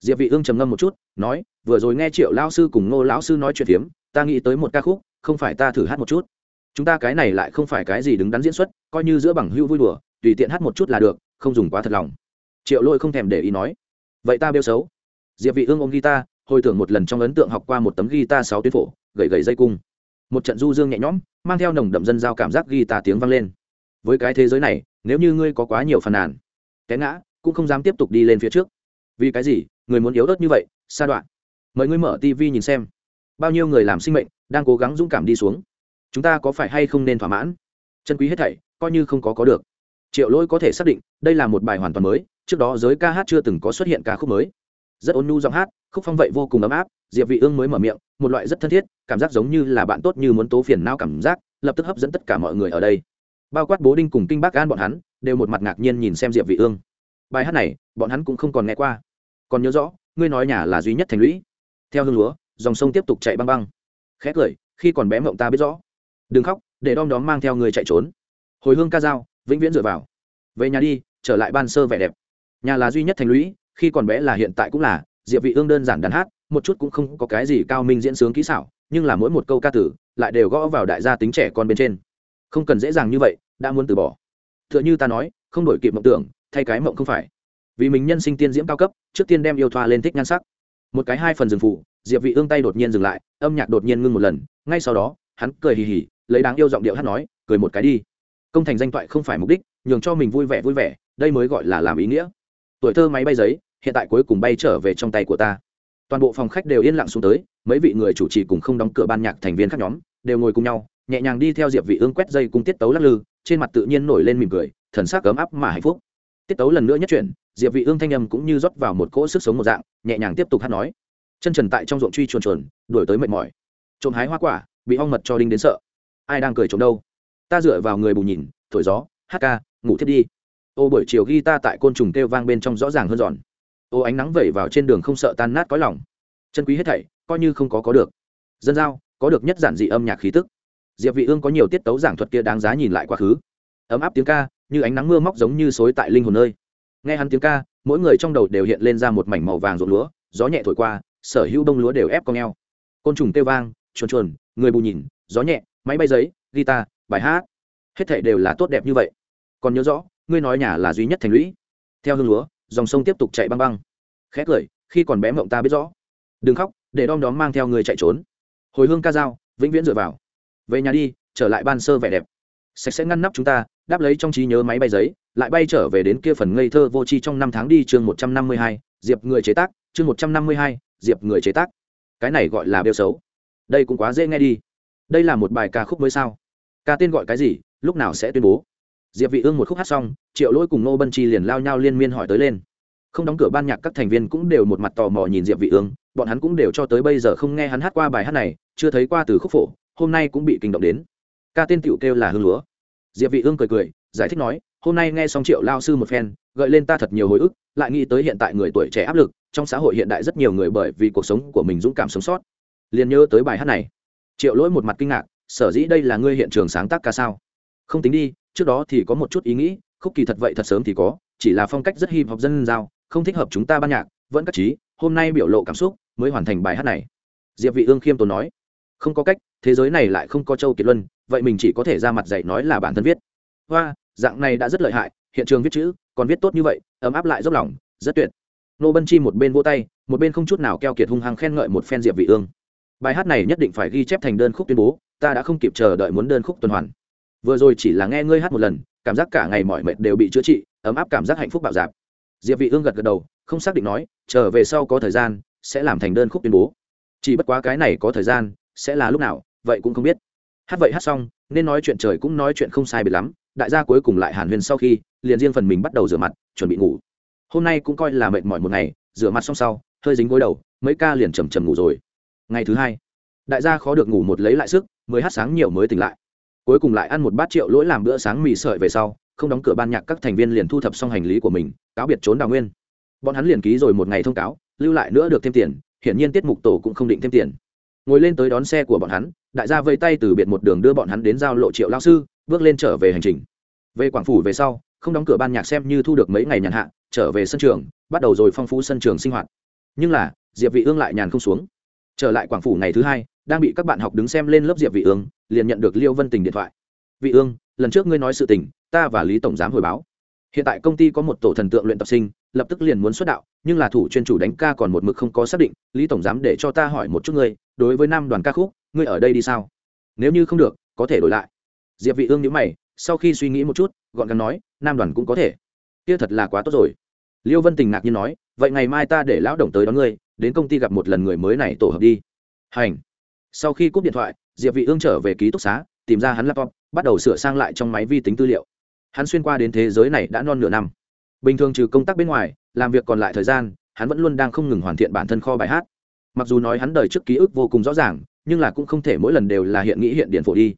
diệp vị ương trầm ngâm một chút, nói vừa rồi nghe triệu lão sư cùng ngô lão sư nói chuyện phiếm, ta nghĩ tới một ca khúc, không phải ta thử hát một chút. Chúng ta cái này lại không phải cái gì đứng đắn diễn xuất, coi như giữa bằng hữu vui đùa, tùy tiện hát một chút là được, không dùng quá thật lòng. Triệu lôi không thèm để ý nói. Vậy ta bêu xấu. Diệp vị ương ôm guitar, hồi tưởng một lần trong ấn tượng học qua một tấm guitar sáu tuyến phổ gậy gậy dây cung. Một trận du dương nhẹ nhõm, mang theo nồng đậm dân giao cảm giác guitar tiếng vang lên. Với cái thế giới này, nếu như ngươi có quá nhiều phàn nàn, té ngã, cũng không dám tiếp tục đi lên phía trước. Vì cái gì, người muốn yếu ớt như vậy xa đoạn mời ngươi mở tv nhìn xem. Bao nhiêu người làm sinh mệnh, đang cố gắng dũng cảm đi xuống. Chúng ta có phải hay không nên thỏa mãn? Chân quý hết thảy, coi như không có có được. Triệu lỗi có thể xác định, đây là một bài hoàn toàn mới, trước đó giới ca hát chưa từng có xuất hiện ca khúc mới. Rất ôn nhu giọng hát, khúc phong vậy vô cùng ấm áp, diệp vị ương mới mở miệng, một loại rất thân thiết, cảm giác giống như là bạn tốt như muốn tố phiền não cảm giác, lập tức hấp dẫn tất cả mọi người ở đây. Bao quát bố đinh cùng kinh bác gan bọn hắn, đều một mặt ngạc nhiên nhìn xem diệp vị ương. Bài hát này, bọn hắn cũng không còn nghe qua. Còn nhớ rõ, ngươi nói nhà là duy nhất thành lũy theo hương lúa, dòng sông tiếp tục chạy băng băng. Khẽ cười, khi còn bé mộng ta biết rõ. Đừng khóc, để đom đóm mang theo người chạy trốn. Hồi hương ca dao, vĩnh viễn dựa vào. Về nhà đi, trở lại ban sơ vẻ đẹp. Nhà là duy nhất thành lũy, khi còn bé là hiện tại cũng là, diệp vị ương đơn giản đàn hát, một chút cũng không có cái gì cao minh diễn sướng kỹ xảo, nhưng là mỗi một câu ca tử, lại đều gõ vào đại gia tính trẻ con bên trên. Không cần dễ dàng như vậy, đã muốn từ bỏ. Tựa như ta nói, không đổi kịp mộng tưởng, thay cái mộng không phải. Vì mình nhân sinh tiên diễm cao cấp, trước tiên đem yêu thoa lên thích nhan sắc một cái hai phần rừng phụ, diệp vị ương tay đột nhiên dừng lại, âm nhạc đột nhiên ngưng một lần, ngay sau đó, hắn cười hì hì, lấy đáng yêu giọng điệu hát nói, cười một cái đi. Công thành danh toại không phải mục đích, nhường cho mình vui vẻ vui vẻ, đây mới gọi là làm ý nghĩa. Tuổi thơ máy bay giấy, hiện tại cuối cùng bay trở về trong tay của ta. Toàn bộ phòng khách đều yên lặng xuống tới, mấy vị người chủ trì cùng không đóng cửa ban nhạc thành viên khác nhóm, đều ngồi cùng nhau, nhẹ nhàng đi theo diệp vị ương quét dây cung tiết tấu lắc lư, trên mặt tự nhiên nổi lên mỉm cười, thần sắc ấm áp mà hạnh phúc tiết tấu lần nữa nhất chuyển, diệp vị ương thanh âm cũng như rót vào một cỗ sức sống một dạng, nhẹ nhàng tiếp tục hát nói. Chân trần tại trong ruộng truy chuồn chuồn, đuổi tới mệt mỏi. Trộm hái hoa quả, bị ong mật cho đinh đến sợ. Ai đang cười trộm đâu? Ta dựa vào người bù nhìn, thổi gió, hát ca, ngủ thiết đi. Ô, buổi chiều ghi ta tại côn trùng kêu vang bên trong rõ ràng hơn giòn. Ô, ánh nắng vẩy vào trên đường không sợ tan nát có lòng. Chân quý hết thảy, coi như không có có được. Dân giao, có được nhất giản dị âm nhạc khí tức. Diệp vị ương có nhiều tiết tấu giảng thuật kia đáng giá nhìn lại quá khứ. Ấm áp tiếng ca như ánh nắng mưa móc giống như xối tại linh hồn nơi. Nghe hắn tiếng ca, mỗi người trong đầu đều hiện lên ra một mảnh màu vàng rộn lúa, gió nhẹ thổi qua, sở hữu đông lúa đều ép con eo. Côn trùng kêu vang, chuồn chuồn, người bù nhìn, gió nhẹ, máy bay giấy, guitar, bài hát. Hết thảy đều là tốt đẹp như vậy. Còn nhớ rõ, ngươi nói nhà là duy nhất thành lũy. Theo hương lúa, dòng sông tiếp tục chạy băng băng. Khẽ cười, khi còn bé mộng ta biết rõ. Đừng khóc, để đom đóm mang theo người chạy trốn. Hồi hương ca dao, vĩnh viễn dựa vào. Về nhà đi, trở lại ban sơ vẻ đẹp. Sạch sẽ ngăn nắp chúng ta đáp lấy trong trí nhớ máy bay giấy, lại bay trở về đến kia phần ngây thơ vô tri trong năm tháng đi chương một trăm năm mươi hai, diệp người chế tác, chương một trăm năm mươi hai, diệp người chế tác. Cái này gọi là bêu xấu. Đây cũng quá dễ nghe đi. Đây là một bài ca khúc mới sao? Ca tên gọi cái gì, lúc nào sẽ tuyên bố? Diệp vị ương một khúc hát xong, triệu lỗi cùng nô bân chi liền lao nhau liên miên hỏi tới lên. Không đóng cửa ban nhạc các thành viên cũng đều một mặt tò mò nhìn diệp vị ương, bọn hắn cũng đều cho tới bây giờ không nghe hắn hát qua bài hát này, chưa thấy qua từ khúc phổ, hôm nay cũng bị kinh động đến. Ca tên tiểu kêu là hương lúa diệp vị ương cười cười, giải thích nói, hôm nay nghe xong triệu lao sư một phen, gợi lên ta thật nhiều hồi ức, lại nghĩ tới hiện tại người tuổi trẻ áp lực, trong xã hội hiện đại rất nhiều người bởi vì cuộc sống của mình dũng cảm sống sót. Liền nhớ tới bài hát này. Triệu lỗi một mặt kinh ngạc, sở dĩ đây là ngươi hiện trường sáng tác ca sao? Không tính đi, trước đó thì có một chút ý nghĩ, khúc kỳ thật vậy thật sớm thì có, chỉ là phong cách rất hip hop dân giao, không thích hợp chúng ta ban nhạc, vẫn các trí, hôm nay biểu lộ cảm xúc mới hoàn thành bài hát này. Diệp vị ương khiêm tốn nói, không có cách, thế giới này lại không có châu kiệt luân vậy mình chỉ có thể ra mặt dạy nói là bản thân viết. Hoa, dạng này đã rất lợi hại, hiện trường viết chữ, còn viết tốt như vậy, ấm áp lại dốc lòng, rất tuyệt. Nô bân chi một bên vỗ tay, một bên không chút nào keo kiệt hung hăng khen ngợi một phen diệp vị ương. Bài hát này nhất định phải ghi chép thành đơn khúc tuyên bố, ta đã không kịp chờ đợi muốn đơn khúc tuần hoàn. Vừa rồi chỉ là nghe ngươi hát một lần, cảm giác cả ngày mỏi mệt đều bị chữa trị, ấm áp cảm giác hạnh phúc bạo dạp. Diệp vị ương gật gật đầu, không xác định nói, chờ về sau có thời gian, sẽ làm thành đơn khúc tuyên bố. Chỉ bất quá cái này có thời gian, sẽ là lúc nào, vậy cũng không biết hát vậy hát xong, nên nói chuyện trời cũng nói chuyện không sai biệt lắm, đại gia cuối cùng lại hàn huyền sau khi, liền riêng phần mình bắt đầu rửa mặt, chuẩn bị ngủ. Hôm nay cũng coi là mệt mỏi một ngày, rửa mặt xong sau, hơi dính gối đầu, mấy ca liền chầm chầm ngủ rồi. Ngày thứ hai, đại gia khó được ngủ một lấy lại sức, mới hát sáng nhiều mới tỉnh lại. Cuối cùng lại ăn một bát triệu lỗi làm bữa sáng mì sợi về sau, không đóng cửa ban nhạc các thành viên liền thu thập xong hành lý của mình, cáo biệt trốn đào nguyên. Bọn hắn liền ký rồi một ngày thông cáo, lưu lại nữa được thêm tiền, hiển nhiên tiết mục tổ cũng không định thêm tiền. Ngồi lên tới đón xe của bọn hắn đại gia vây tay từ biệt một đường đưa bọn hắn đến giao lộ triệu lao sư, bước lên trở về hành trình. Về quảng phủ về sau, không đóng cửa ban nhạc xem như thu được mấy ngày nhàn hạ, trở về sân trường, bắt đầu rồi phong phú sân trường sinh hoạt. Nhưng là, diệp vị ương lại nhàn không xuống. Trở lại quảng phủ ngày thứ hai, đang bị các bạn học đứng xem lên lớp diệp vị ương, liền nhận được liêu vân tình điện thoại. Vị ương, lần trước ngươi nói sự tình, ta và lý tổng giám hồi báo. Hiện tại công ty có một tổ thần tượng luyện tập sinh, lập tức liền muốn xuất đạo, nhưng là thủ chuyên chủ đánh ca còn một mực không có xác định, lý tổng giám để cho ta hỏi một chút ngươi, đối với nam đoàn ca khúc ngươi ở đây đi sao? Nếu như không được, có thể đổi lại. Diệp vị ương nhíu mày, sau khi suy nghĩ một chút, gọn gàng nói, nam đoàn cũng có thể. Kia thật là quá tốt rồi. Liêu vân tình ngạc nhiên nói, vậy ngày mai ta để lão đồng tới đón ngươi, đến công ty gặp một lần người mới này tổ hợp đi. Hành. Sau khi cúp điện thoại, diệp vị ương trở về ký túc xá, tìm ra hắn laptop, bắt đầu sửa sang lại trong máy vi tính tư liệu. Hắn xuyên qua đến thế giới này đã non nửa năm. Bình thường trừ công tác bên ngoài, làm việc còn lại thời gian, hắn vẫn luôn đang không ngừng hoàn thiện bản thân kho bài hát. Mặc dù nói hắn đời trước ký ức vô cùng rõ ràng nhưng là cũng không thể mỗi lần đều là hiện nghĩ hiện điện phổ đi.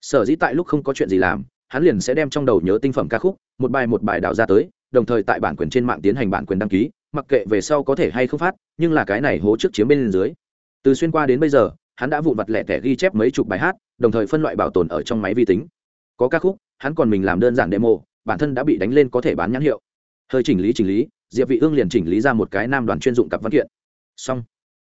Sở dĩ tại lúc không có chuyện gì làm, hắn liền sẽ đem trong đầu nhớ tinh phẩm ca khúc, một bài một bài đào ra tới, đồng thời tại bản quyền trên mạng tiến hành bản quyền đăng ký, mặc kệ về sau có thể hay không phát, nhưng là cái này hố trước chiếm bên dưới. Từ xuyên qua đến bây giờ, hắn đã vụn vặt lẻ tẻ ghi chép mấy chục bài hát, đồng thời phân loại bảo tồn ở trong máy vi tính. Có ca khúc, hắn còn mình làm đơn giản demo, bản thân đã bị đánh lên có thể bán nhãn hiệu. Hơi chỉnh lý chỉnh lý, diệp vị ương liền chỉnh lý ra một cái nam đoàn chuyên dụng cặp văn kiện. Xong.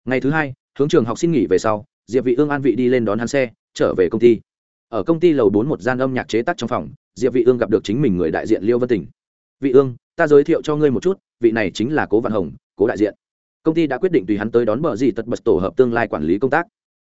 Ngày thứ hai, hướng trường học xin nghỉ về sau diệp vị ương an vị đi lên đón hắn xe, trở về công ty. Ở công ty lầu bốn một gian âm nhạc chế tác trong phòng, diệp vị ương gặp được chính mình người đại diện liêu vân tình. Vị ương, ta giới thiệu cho ngươi một chút, vị này chính là cố văn hồng, cố đại diện. Công ty đã quyết định tùy hắn tới đón bờ gì tật bật tổ hợp tương lai quản lý công tác.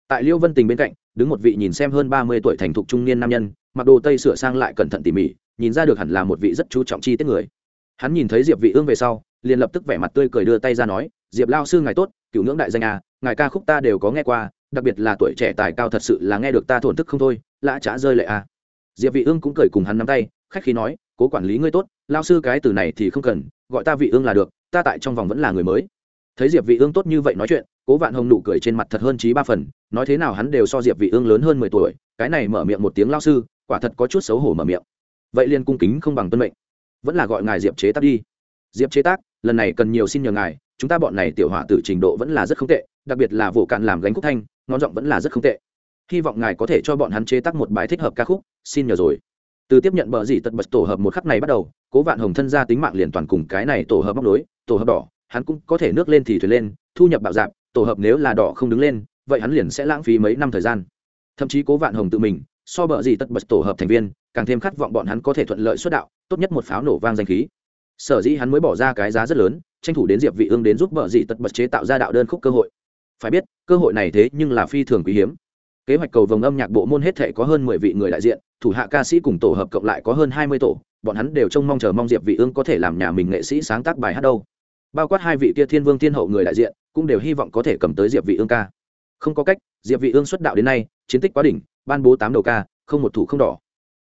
Tại liêu vân tình bên cạnh, đứng một vị nhìn xem hơn ba mươi tuổi thành thục trung niên nam nhân, mặc đồ tây sửa sang lại cẩn thận tỉ mỉ, nhìn ra được hẳn là một vị rất chú trọng chi tiết người. Hắn nhìn thấy diệp vị ương về sau, liền lập tức vẻ mặt tươi cười đưa tay ra nói, diệp lao sư ngài tốt, cựu ngưỡng đại danh à ngài ca khúc ta đều có nghe qua đặc biệt là tuổi trẻ tài cao thật sự là nghe được ta thổn thức không thôi, lã chả rơi lệ à? diệp vị ương cũng cười cùng hắn nắm tay, khách khí nói, cố quản lý ngươi tốt, lao sư cái từ này thì không cần, gọi ta vị ương là được, ta tại trong vòng vẫn là người mới. Thấy diệp vị ương tốt như vậy nói chuyện, cố vạn hồng nụ cười trên mặt thật hơn trí ba phần, nói thế nào hắn đều so diệp vị ương lớn hơn 10 tuổi, cái này mở miệng một tiếng lao sư, quả thật có chút xấu hổ mở miệng. Vậy liền cung kính không bằng tuân mệnh. Vẫn là gọi ngài diệp chế tác đi. Diệp chế tác, lần này cần nhiều xin nhờ ngài, chúng ta bọn này tiểu hỏa tử trình độ vẫn là rất không tệ đặc biệt là vụ cạn làm gánh khúc thanh, ngón giọng vẫn là rất không tệ. Hy vọng ngài có thể cho bọn hắn chế tác một bài thích hợp ca khúc, xin nhờ rồi. Từ tiếp nhận bờ dì tật bật tổ hợp một khắc này bắt đầu, cố vạn hồng thân ra tính mạng liền toàn cùng cái này tổ hợp móc nối, tổ hợp đỏ, hắn cũng có thể nước lên thì thuyền lên, thu nhập bạo dạp tổ hợp nếu là đỏ không đứng lên, vậy hắn liền sẽ lãng phí mấy năm thời gian. Thậm chí cố vạn hồng tự mình, so bờ dì tật bật tổ hợp thành viên, càng thêm khát vọng bọn hắn có thể thuận lợi xuất đạo, tốt nhất một pháo nổ vang danh khí. Sở dĩ hắn mới bỏ ra cái giá rất lớn, tranh thủ đến diệp vị ương đến giúp bờ dì tật bật chế tạo ra đạo đơn khúc cơ hội phải biết, cơ hội này thế nhưng là phi thường quý hiếm. Kế hoạch cầu vồng âm nhạc bộ môn hết thể có hơn mười vị người đại diện, thủ hạ ca sĩ cùng tổ hợp cộng lại có hơn hai mươi tổ, bọn hắn đều trông mong chờ mong diệp vị ương có thể làm nhà mình nghệ sĩ sáng tác bài hát đâu. Bao quát hai vị kia thiên vương thiên hậu người đại diện, cũng đều hy vọng có thể cầm tới diệp vị ương ca. Không có cách, diệp vị ương xuất đạo đến nay, chiến tích quá đỉnh, ban bố tám đầu ca, không một thủ không đỏ.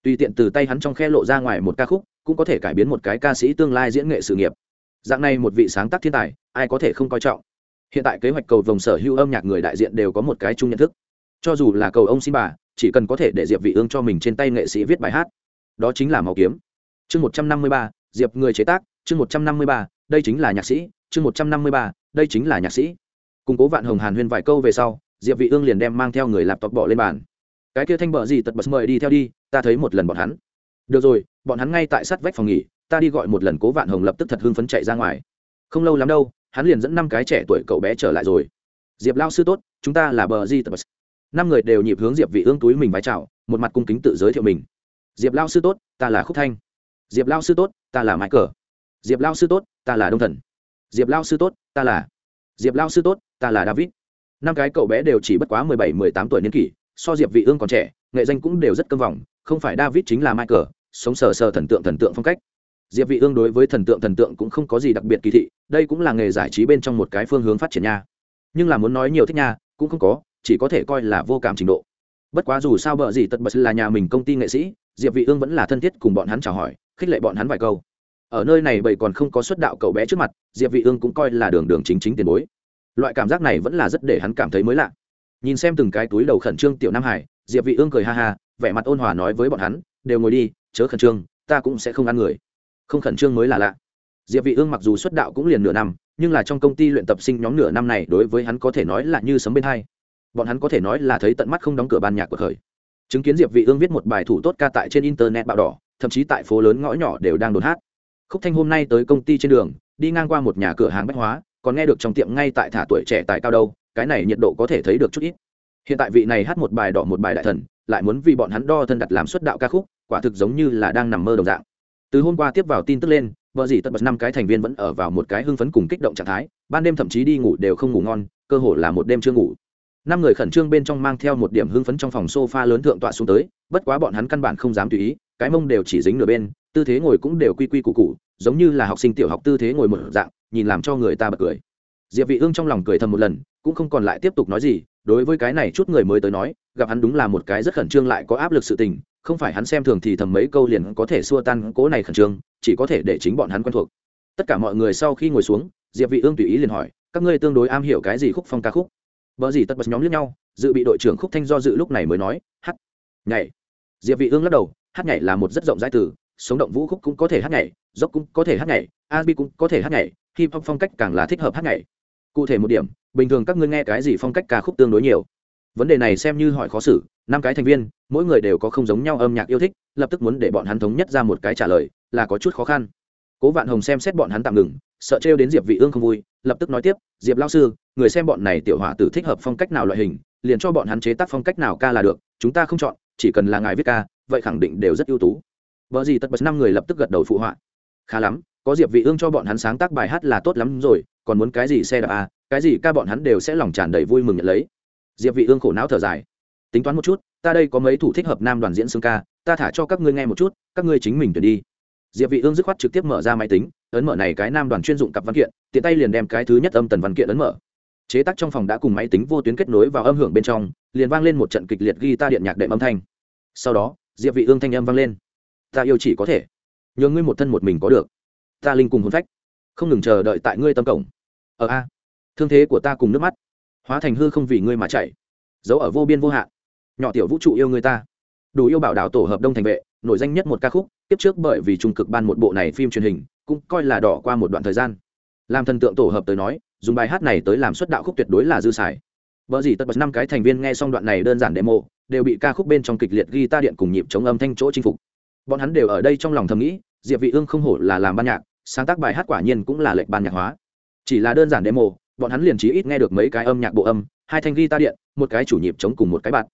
Tùy tiện từ tay hắn trong khe lộ ra ngoài một ca khúc, cũng có thể cải biến một cái ca sĩ tương lai diễn nghệ sự nghiệp. Dạng này một vị sáng tác thiên tài, ai có thể không coi trọng? Hiện tại kế hoạch cầu vồng sở hữu âm nhạc người đại diện đều có một cái chung nhận thức. Cho dù là cầu ông xin bà, chỉ cần có thể để diệp vị ương cho mình trên tay nghệ sĩ viết bài hát. Đó chính là màu kiếm. Chương một trăm năm mươi ba, diệp người chế tác. Chương một trăm năm mươi ba, đây chính là nhạc sĩ. Chương một trăm năm mươi ba, đây chính là nhạc sĩ. Cùng cố vạn hồng hàn huyên vài câu về sau, diệp vị ương liền đem mang theo người lạp tộc bỏ lên bàn. Cái kia thanh bờ gì tật bật mời đi theo đi, ta thấy một lần bọn hắn. Được rồi, bọn hắn ngay tại sát vách phòng nghỉ, ta đi gọi một lần cố vạn hồng lập tức thật hưng phấn chạy ra ngoài. Không lâu lắm đâu hắn liền dẫn năm cái trẻ tuổi cậu bé trở lại rồi. Diệp lao sư tốt, chúng ta là bờ di tập năm người đều nhịp hướng diệp vị ương túi mình vái chào, một mặt cung kính tự giới thiệu mình. Diệp lao sư tốt, ta là khúc thanh. Diệp lao sư tốt, ta là mãi cờ diệp lao sư tốt, ta là đông thần. Diệp lao sư tốt, ta là diệp lao sư tốt, ta là david. Năm cái cậu bé đều chỉ bất quá mười bảy, mười tám tuổi niên kỷ, so diệp vị ương còn trẻ, nghệ danh cũng đều rất cân vòng, không phải david chính là michael, sống sờ sờ thần tượng thần tượng phong cách diệp vị ương đối với thần tượng thần tượng cũng không có gì đặc biệt kỳ thị, đây cũng là nghề giải trí bên trong một cái phương hướng phát triển nha. Nhưng là muốn nói nhiều thích nha, cũng không có, chỉ có thể coi là vô cảm trình độ. Bất quá dù sao bợ gì tật bật là nhà mình công ty nghệ sĩ, diệp vị ương vẫn là thân thiết cùng bọn hắn chào hỏi, khích lệ bọn hắn vài câu. Ở nơi này bởi còn không có xuất đạo cậu bé trước mặt, diệp vị ương cũng coi là đường đường chính chính tiền bối. Loại cảm giác này vẫn là rất để hắn cảm thấy mới lạ. Nhìn xem từng cái túi đầu khẩn trương tiểu nam hải, diệp vị ương cười ha ha, vẻ mặt ôn hòa nói với bọn hắn, đều ngồi đi, chớ khẩn trương, ta cũng sẽ không ăn người không khẩn trương mới là lạ. Diệp vị ương mặc dù xuất đạo cũng liền nửa năm, nhưng là trong công ty luyện tập sinh nhóm nửa năm này đối với hắn có thể nói là như sấm bên hay bọn hắn có thể nói là thấy tận mắt không đóng cửa ban nhạc của khởi chứng kiến diệp vị ương viết một bài thủ tốt ca tại trên internet bạo đỏ, thậm chí tại phố lớn ngõ nhỏ đều đang đồn hát. Khúc thanh hôm nay tới công ty trên đường, đi ngang qua một nhà cửa hàng bách hóa, còn nghe được trong tiệm ngay tại thả tuổi trẻ tại cao đâu, cái này nhiệt độ có thể thấy được chút ít. Hiện tại vị này hát một bài đỏ một bài đại thần, lại muốn vì bọn hắn đo thân đặt làm xuất đạo ca khúc, quả thực giống như là đang nằm mơ đồng dạng từ hôm qua tiếp vào tin tức lên, vợ dì tật bật năm cái thành viên vẫn ở vào một cái hưng phấn cùng kích động trạng thái, ban đêm thậm chí đi ngủ đều không ngủ ngon, cơ hồ là một đêm chưa ngủ. Năm người khẩn trương bên trong mang theo một điểm hưng phấn trong phòng sofa lớn thượng tọa xuống tới, bất quá bọn hắn căn bản không dám tùy ý, cái mông đều chỉ dính nửa bên, tư thế ngồi cũng đều quy quy củ cụ giống như là học sinh tiểu học tư thế ngồi một dạng, nhìn làm cho người ta bật cười. Diệp vị ương trong lòng cười thầm một lần, cũng không còn lại tiếp tục nói gì, đối với cái này chút người mới tới nói, gặp hắn đúng là một cái rất khẩn trương lại có áp lực sự tình không phải hắn xem thường thì thầm mấy câu liền có thể xua tan cố này khẩn trương chỉ có thể để chính bọn hắn quen thuộc tất cả mọi người sau khi ngồi xuống diệp vị ương tùy ý liền hỏi các ngươi tương đối am hiểu cái gì khúc phong ca khúc bờ gì tất bật nhóm liếc nhau, dự bị đội trưởng Khúc Thanh do dự lúc này mới nói, hát, nhảy. Diệp Vị Ương lắc đầu, hát nhảy là một rất rộng rãi từ, sống động vũ khúc cũng có thể hát nhảy, dốc cũng có thể hát nhảy, R&B cũng có thể hát nhảy, hip hop phong cách càng là thích hợp hát nhảy. Cụ thể một điểm, bình thường các ngươi nghe cái gì phong cách ca khúc tương đối nhiều? Vấn đề này xem như hỏi khó xử, năm cái thành viên, mỗi người đều có không giống nhau âm nhạc yêu thích, lập tức muốn để bọn hắn thống nhất ra một cái trả lời, là có chút khó khăn. Cố Vạn Hồng xem xét bọn hắn tạm ngừng, sợ trêu đến Diệp Vị Ương không vui, lập tức nói tiếp, "Diệp lão sư, người xem bọn này tiểu hỏa tử thích hợp phong cách nào loại hình liền cho bọn hắn chế tác phong cách nào ca là được chúng ta không chọn chỉ cần là ngài viết ca vậy khẳng định đều rất ưu tú. Vợ gì tất bật năm người lập tức gật đầu phụ họa. Khá lắm có diệp vị ương cho bọn hắn sáng tác bài hát là tốt lắm rồi còn muốn cái gì xe đạp à cái gì ca bọn hắn đều sẽ lòng tràn đầy vui mừng nhận lấy diệp vị ương khổ não thở dài. Tính toán một chút, ta đây có mấy thủ thích hợp nam đoàn diễn xương ca, ta thả cho các ngươi nghe một chút, các ngươi chính mình tuyển đi. Diệp vị ương dứt khoát trực tiếp mở ra máy tính, ấn mở này cái nam đoàn chuyên dụng cặp văn kiện, tiện tay liền đem cái thứ nhất âm tần văn kiện ấn mở. Chế tác trong phòng đã cùng máy tính vô tuyến kết nối vào âm hưởng bên trong, liền vang lên một trận kịch liệt ghi ta điện nhạc đệm âm thanh. Sau đó, diệp vị ương thanh âm vang lên. Ta yêu chỉ có thể. Nhường ngươi một thân một mình có được. Ta linh cùng hồn phách. Không ngừng chờ đợi tại ngươi tâm cổng. Ở a. Thương thế của ta cùng nước mắt hóa thành hư không vì ngươi mà chạy, giấu ở vô biên vô hạn. Nhỏ tiểu vũ trụ yêu người ta. Đủ yêu bảo đảo tổ hợp đông thành vệ, nổi danh nhất một ca khúc, tiếp trước bởi vì trung cực ban một bộ này phim truyền hình, cũng coi là đỏ qua một đoạn thời gian. Làm thần tượng tổ hợp tới nói, dùng bài hát này tới làm xuất đạo khúc tuyệt đối là dư xài. Vợ gì tất bật năm cái thành viên nghe xong đoạn này đơn giản demo, đều bị ca khúc bên trong kịch liệt ghi ta điện cùng nhịp chống âm thanh chỗ chinh phục. Bọn hắn đều ở đây trong lòng thầm nghĩ, diệp vị ương không hổ là làm ban nhạc, sáng tác bài hát quả nhiên cũng là lệnh ban nhạc hóa. Chỉ là đơn giản demo bọn hắn liền chỉ ít nghe được mấy cái âm nhạc bộ âm, hai thanh guitar điện, một cái chủ nhịp chống cùng một cái bạt.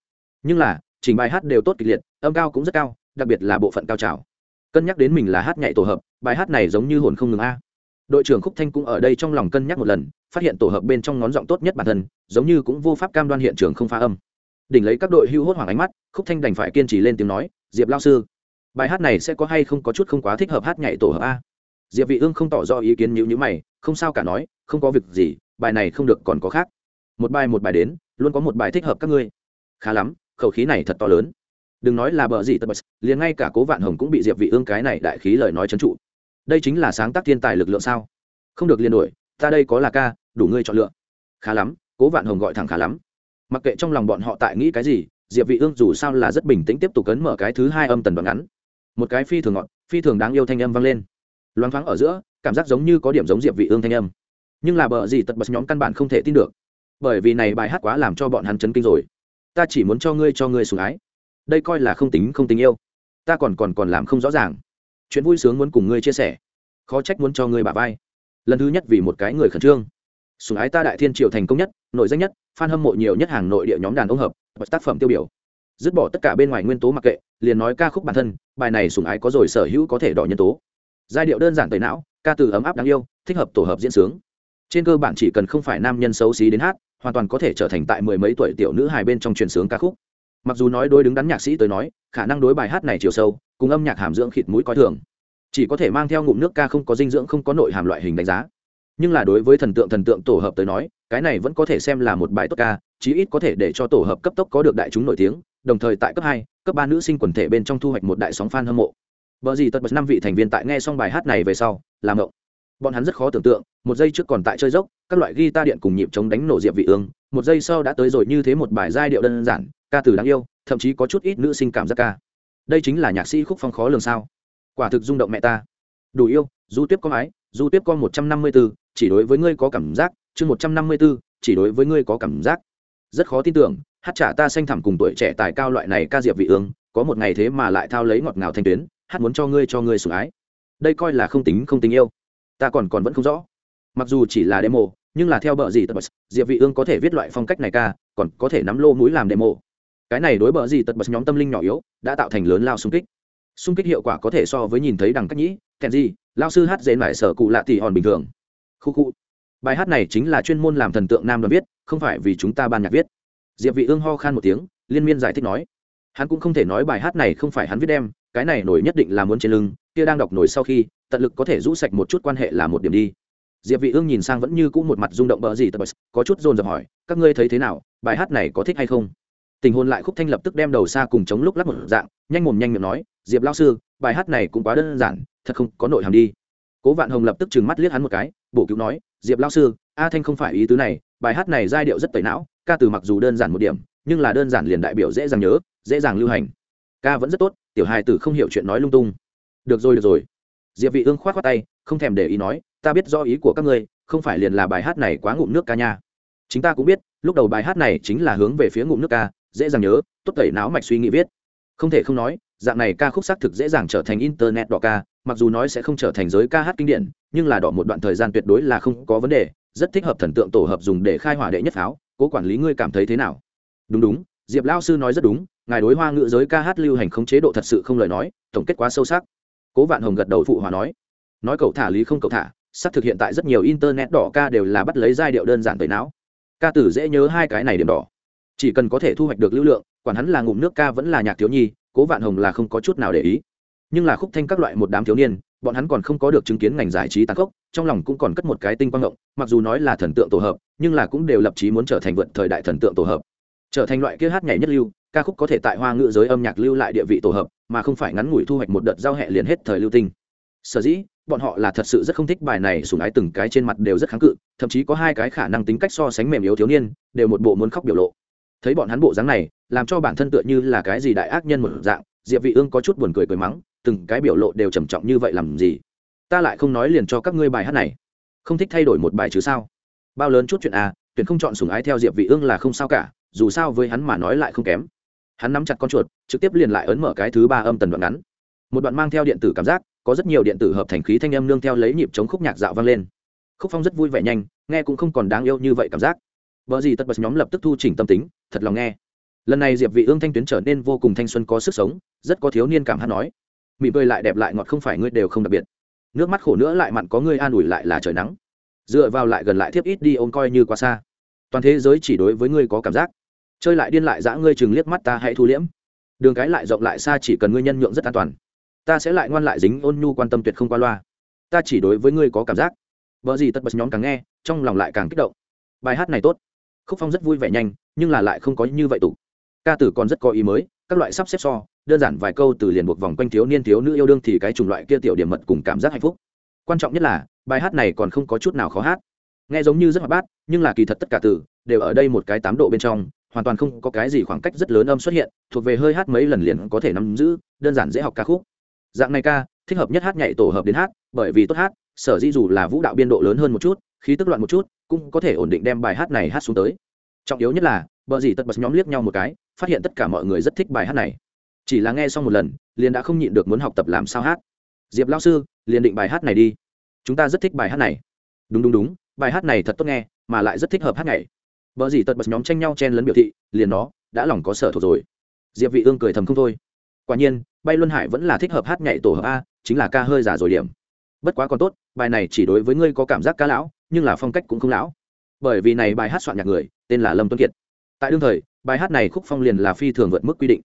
Nhưng là, trình bài hát đều tốt kịch liệt, âm cao cũng rất cao, đặc biệt là bộ phận cao trào. Cân nhắc đến mình là hát nhạy tổ hợp, bài hát này giống như hồn không ngừng a. Đội trưởng khúc thanh cũng ở đây trong lòng cân nhắc một lần, phát hiện tổ hợp bên trong ngón giọng tốt nhất bản thân, giống như cũng vô pháp cam đoan hiện trường không phá âm. Đỉnh lấy các đội hưu hốt hoảng ánh mắt, khúc thanh đành phải kiên trì lên tiếng nói, diệp lao sư, bài hát này sẽ có hay không có chút không quá thích hợp hát nhảy tổ hợp a? Diệp vị ương không tỏ rõ ý kiến nhữ nhữ mày, không sao cả nói, không có việc gì bài này không được còn có khác. Một bài một bài đến, luôn có một bài thích hợp các ngươi. Khá lắm, khẩu khí này thật to lớn. Đừng nói là bờ gì tật bật liền ngay cả cố vạn hồng cũng bị diệp vị ương cái này đại khí lời nói chấn trụ. Đây chính là sáng tác thiên tài lực lượng sao? Không được liền đổi, ta đây có là ca, đủ ngươi chọn lựa. Khá lắm, cố vạn hồng gọi thẳng khá lắm. Mặc kệ trong lòng bọn họ tại nghĩ cái gì, diệp vị ương dù sao là rất bình tĩnh tiếp tục cấn mở cái thứ hai âm tần đoạn ngắn. Một cái phi thường ngọn phi thường đáng yêu thanh âm vang lên. Loáng thoáng ở giữa, cảm giác giống như có điểm giống diệp vị ương thanh âm nhưng là bờ gì tật bật nhóm căn bản không thể tin được. Bởi vì này bài hát quá làm cho bọn hắn chấn kinh rồi. Ta chỉ muốn cho ngươi cho ngươi sủng ái. Đây coi là không tính không tình yêu. Ta còn còn còn làm không rõ ràng. Chuyện vui sướng muốn cùng ngươi chia sẻ. Khó trách muốn cho ngươi bà vai. Lần thứ nhất vì một cái người khẩn trương. Sủng ái ta đại thiên triều thành công nhất nội danh nhất, fan hâm mộ nhiều nhất hàng nội địa nhóm đàn ông hợp, và tác phẩm tiêu biểu. Dứt bỏ tất cả bên ngoài nguyên tố mặc kệ, liền nói ca khúc bản thân, bài này sủng ái có rồi sở hữu có thể đỏ nhân tố. Giai điệu đơn giản tẩy não, ca từ ấm áp đáng yêu, thích hợp tổ hợp diễn sướng trên cơ bản chỉ cần không phải nam nhân xấu xí đến hát hoàn toàn có thể trở thành tại mười mấy tuổi tiểu nữ hài bên trong truyền sướng ca khúc. Mặc dù nói đối đứng đắn nhạc sĩ tới nói khả năng đối bài hát này chiều sâu cùng âm nhạc hàm dưỡng khịt mũi coi thường. Chỉ có thể mang theo ngụm nước ca không có dinh dưỡng không có nội hàm loại hình đánh giá. Nhưng là đối với thần tượng thần tượng tổ hợp tới nói cái này vẫn có thể xem là một bài tốt ca chí ít có thể để cho tổ hợp cấp tốc có được đại chúng nổi tiếng đồng thời tại cấp hai cấp ba nữ sinh quần thể bên trong thu hoạch một đại sóng fan hâm mộ. Bở gì tất bật năm vị thành viên tại nghe xong bài hát này về sau, làm ngộng. Bọn hắn rất khó tưởng tượng, một giây trước còn tại chơi dốc, các loại ghi ta điện cùng nhịp chống đánh nổ Diệp Vị Ương, một giây sau đã tới rồi như thế một bài giai điệu đơn giản, ca từ đáng yêu, thậm chí có chút ít nữ sinh cảm giác ca. Đây chính là nhạc sĩ khúc phong khó lường sao? Quả thực rung động mẹ ta. Đủ yêu, du tiếp con ái, du tiếp con 154, chỉ đối với ngươi có cảm giác, chương 154, chỉ đối với ngươi có cảm giác. Rất khó tin tưởng, hát trả ta xanh thẳm cùng tuổi trẻ tài cao loại này ca Diệp Vị Ương, có một ngày thế mà lại thao lấy ngọt ngào thanh tuyến, hát muốn cho ngươi cho ngươi sủng ái đây coi là không tính không tình yêu ta còn còn vẫn không rõ. Mặc dù chỉ là demo, nhưng là theo bờ gì tật bật, diệp vị ương có thể viết loại phong cách này ca, còn có thể nắm lô mũi làm demo. Cái này đối bờ gì tật bật nhóm tâm linh nhỏ yếu, đã tạo thành lớn lao xung kích. Xung kích hiệu quả có thể so với nhìn thấy đằng cách nhĩ kèn gì, lao sư hát dễ mải sở cụ lạ tỷ hòn bình thường. Khu khu. Bài hát này chính là chuyên môn làm thần tượng nam đoàn viết, không phải vì chúng ta ban nhạc viết. Diệp vị ương ho khan một tiếng, liên miên giải thích nói. Hắn cũng không thể nói bài hát này không phải hắn viết đem, cái này nổi nhất định là muốn trên lưng kia đang đọc nổi sau khi, tận lực có thể rũ sạch một chút quan hệ là một điểm đi. Diệp vị ương nhìn sang vẫn như cũ một mặt rung động bờ gì tập có chút rôn rập hỏi, các ngươi thấy thế nào? Bài hát này có thích hay không? Tình hôn lại khúc thanh lập tức đem đầu xa cùng chống lúc lắc một dạng, nhanh mồm nhanh miệng nói, diệp lão sư, bài hát này cũng quá đơn giản, thật không có nội hàm đi. Cố vạn hồng lập tức trừng mắt liếc hắn một cái, bổ cứu nói, diệp lão sư, a thanh không phải ý tứ này, bài hát này giai điệu rất tẩy não, ca từ mặc dù đơn giản một điểm, nhưng là đơn giản liền đại biểu dễ dàng nhớ, dễ dàng lưu hành. Ca vẫn rất tốt, tiểu hài tử không hiểu chuyện nói lung tung được rồi được rồi. Diệp vị ương khoát khoát tay, không thèm để ý nói, ta biết rõ ý của các ngươi, không phải liền là bài hát này quá ngụm nước ca nha. Chính ta cũng biết, lúc đầu bài hát này chính là hướng về phía ngụm nước ca, dễ dàng nhớ, tốt tẩy não mạch suy nghĩ viết. Không thể không nói, dạng này ca khúc xác thực dễ dàng trở thành internet đỏ ca, mặc dù nói sẽ không trở thành giới ca hát kinh điển, nhưng là đỏ một đoạn thời gian tuyệt đối là không có vấn đề, rất thích hợp thần tượng tổ hợp dùng để khai hỏa đệ nhất pháo, cố quản lý ngươi cảm thấy thế nào. Đúng đúng, diệp lao sư nói rất đúng, ngài đối hoa ngữ giới ca hát lưu hành không chế độ thật sự không lời nói, tổng kết quá sâu sắc cố vạn hồng gật đầu phụ hòa nói nói cậu thả lý không cậu thả, sắp thực hiện tại rất nhiều internet đỏ ca đều là bắt lấy giai điệu đơn giản tẩy não. Ca tử dễ nhớ hai cái này điểm đỏ. Chỉ cần có thể thu hoạch được lưu lượng, quản hắn là ngụm nước ca vẫn là nhạc thiếu nhi, cố vạn hồng là không có chút nào để ý. Nhưng là khúc thanh các loại một đám thiếu niên, bọn hắn còn không có được chứng kiến ngành giải trí tàn khốc, trong lòng cũng còn cất một cái tinh quang động mặc dù nói là thần tượng tổ hợp, nhưng là cũng đều lập trí muốn trở thành vượt thời đại thần tượng tổ hợp trở thành loại kia hát nhảy nhất lưu, ca khúc có thể tại hoa ngữ giới âm nhạc lưu lại địa vị tổ hợp, mà không phải ngắn ngủi thu hoạch một đợt giao hẹ liền hết thời lưu tinh. Sở dĩ, bọn họ là thật sự rất không thích bài này sùng ái từng cái trên mặt đều rất kháng cự, thậm chí có hai cái khả năng tính cách so sánh mềm yếu thiếu niên, đều một bộ muốn khóc biểu lộ. Thấy bọn hắn bộ dáng này, làm cho bản thân tựa như là cái gì đại ác nhân một dạng, diệp vị ương có chút buồn cười cười mắng, từng cái biểu lộ đều trầm trọng như vậy làm gì? Ta lại không nói liền cho các ngươi bài hát này. Không thích thay đổi một bài chứ sao? Bao lớn chút chuyện à tuyển không chọn sủng ái theo diệp vị ương là không sao cả dù sao với hắn mà nói lại không kém. Hắn nắm chặt con chuột, trực tiếp liền lại ấn mở cái thứ ba âm tần đoạn ngắn. Một đoạn mang theo điện tử cảm giác, có rất nhiều điện tử hợp thành khí thanh âm nương theo lấy nhịp chống khúc nhạc dạo vang lên. Khúc phong rất vui vẻ nhanh, nghe cũng không còn đáng yêu như vậy cảm giác. Vợ gì tất bật nhóm lập tức thu chỉnh tâm tính, thật lòng nghe. Lần này diệp vị ương thanh tuyến trở nên vô cùng thanh xuân có sức sống, rất có thiếu niên cảm hát nói. Mỉm cười lại đẹp lại ngọt không phải ngươi đều không đặc biệt. Nước mắt khổ nữa lại mặn có ngươi an ủi lại là trời nắng. Dựa vào lại gần lại tiếp ít đi ôm coi như quá xa. Toàn thế giới chỉ đối với ngươi có cảm giác chơi lại điên lại dã ngươi chừng liếc mắt ta hãy thu liễm. Đường cái lại rộng lại xa chỉ cần ngươi nhân nhượng rất an toàn. Ta sẽ lại ngoan lại dính ôn nhu quan tâm tuyệt không qua loa. Ta chỉ đối với ngươi có cảm giác. Vợ gì tất bật nhóm càng nghe, trong lòng lại càng kích động. Bài hát này tốt. Khúc phong rất vui vẻ nhanh, nhưng là lại không có như vậy tụ. Ca tử còn rất có ý mới, các loại sắp xếp so, đơn giản vài câu từ liền buộc vòng quanh thiếu niên thiếu nữ yêu đương thì cái chủng loại kia tiểu điểm mật cùng cảm giác hạnh phúc. Quan trọng nhất là, bài hát này còn không có chút nào khó hát. Nghe giống như rất hoạt bát, nhưng là kỳ thật tất cả từ đều ở đây một cái tám độ bên trong hoàn toàn không có cái gì khoảng cách rất lớn âm xuất hiện, thuộc về hơi hát mấy lần liền có thể nắm giữ, đơn giản dễ học ca khúc. Dạng này ca, thích hợp nhất hát nhảy tổ hợp đến hát, bởi vì tốt hát, sở dĩ dù là vũ đạo biên độ lớn hơn một chút, khí tức loạn một chút, cũng có thể ổn định đem bài hát này hát xuống tới. Trọng yếu nhất là, bờ gì tất bật nhóm liếc nhau một cái, phát hiện tất cả mọi người rất thích bài hát này. Chỉ là nghe xong một lần, liền đã không nhịn được muốn học tập làm sao hát. Diệp lao sư, liền định bài hát này đi. Chúng ta rất thích bài hát này. Đúng đúng đúng, bài hát này thật tốt nghe, mà lại rất thích hợp hát nhảy. Bờ gì tật bật nhóm tranh nhau chen lấn biểu thị, liền nó, đã lòng có sở thuộc rồi. Diệp Vị Ương cười thầm không thôi. Quả nhiên, Bay Luân Hải vẫn là thích hợp hát nhảy tổ hợp a, chính là ca hơi giả rồi điểm. Bất quá còn tốt, bài này chỉ đối với ngươi có cảm giác ca lão, nhưng là phong cách cũng không lão. Bởi vì này bài hát soạn nhạc người, tên là Lâm Tuấn Kiệt. Tại đương thời, bài hát này khúc phong liền là phi thường vượt mức quy định.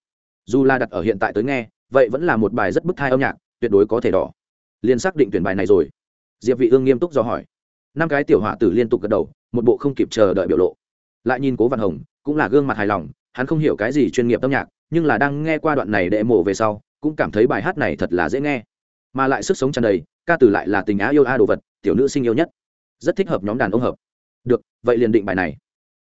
Dù là đặt ở hiện tại tới nghe, vậy vẫn là một bài rất bức thai âm nhạc, tuyệt đối có thể đỏ. Liên xác định tuyển bài này rồi. Diệp Vị Ương nghiêm túc do hỏi. Năm cái tiểu họa tử liên tục gật đầu, một bộ không kịp chờ đợi biểu lộ lại nhìn cố văn hồng, cũng là gương mặt hài lòng, hắn không hiểu cái gì chuyên nghiệp âm nhạc, nhưng là đang nghe qua đoạn này đệ mổ về sau, cũng cảm thấy bài hát này thật là dễ nghe. Mà lại sức sống tràn đầy, ca từ lại là tình á yêu a đồ vật, tiểu nữ sinh yêu nhất. Rất thích hợp nhóm đàn ông hợp. Được, vậy liền định bài này.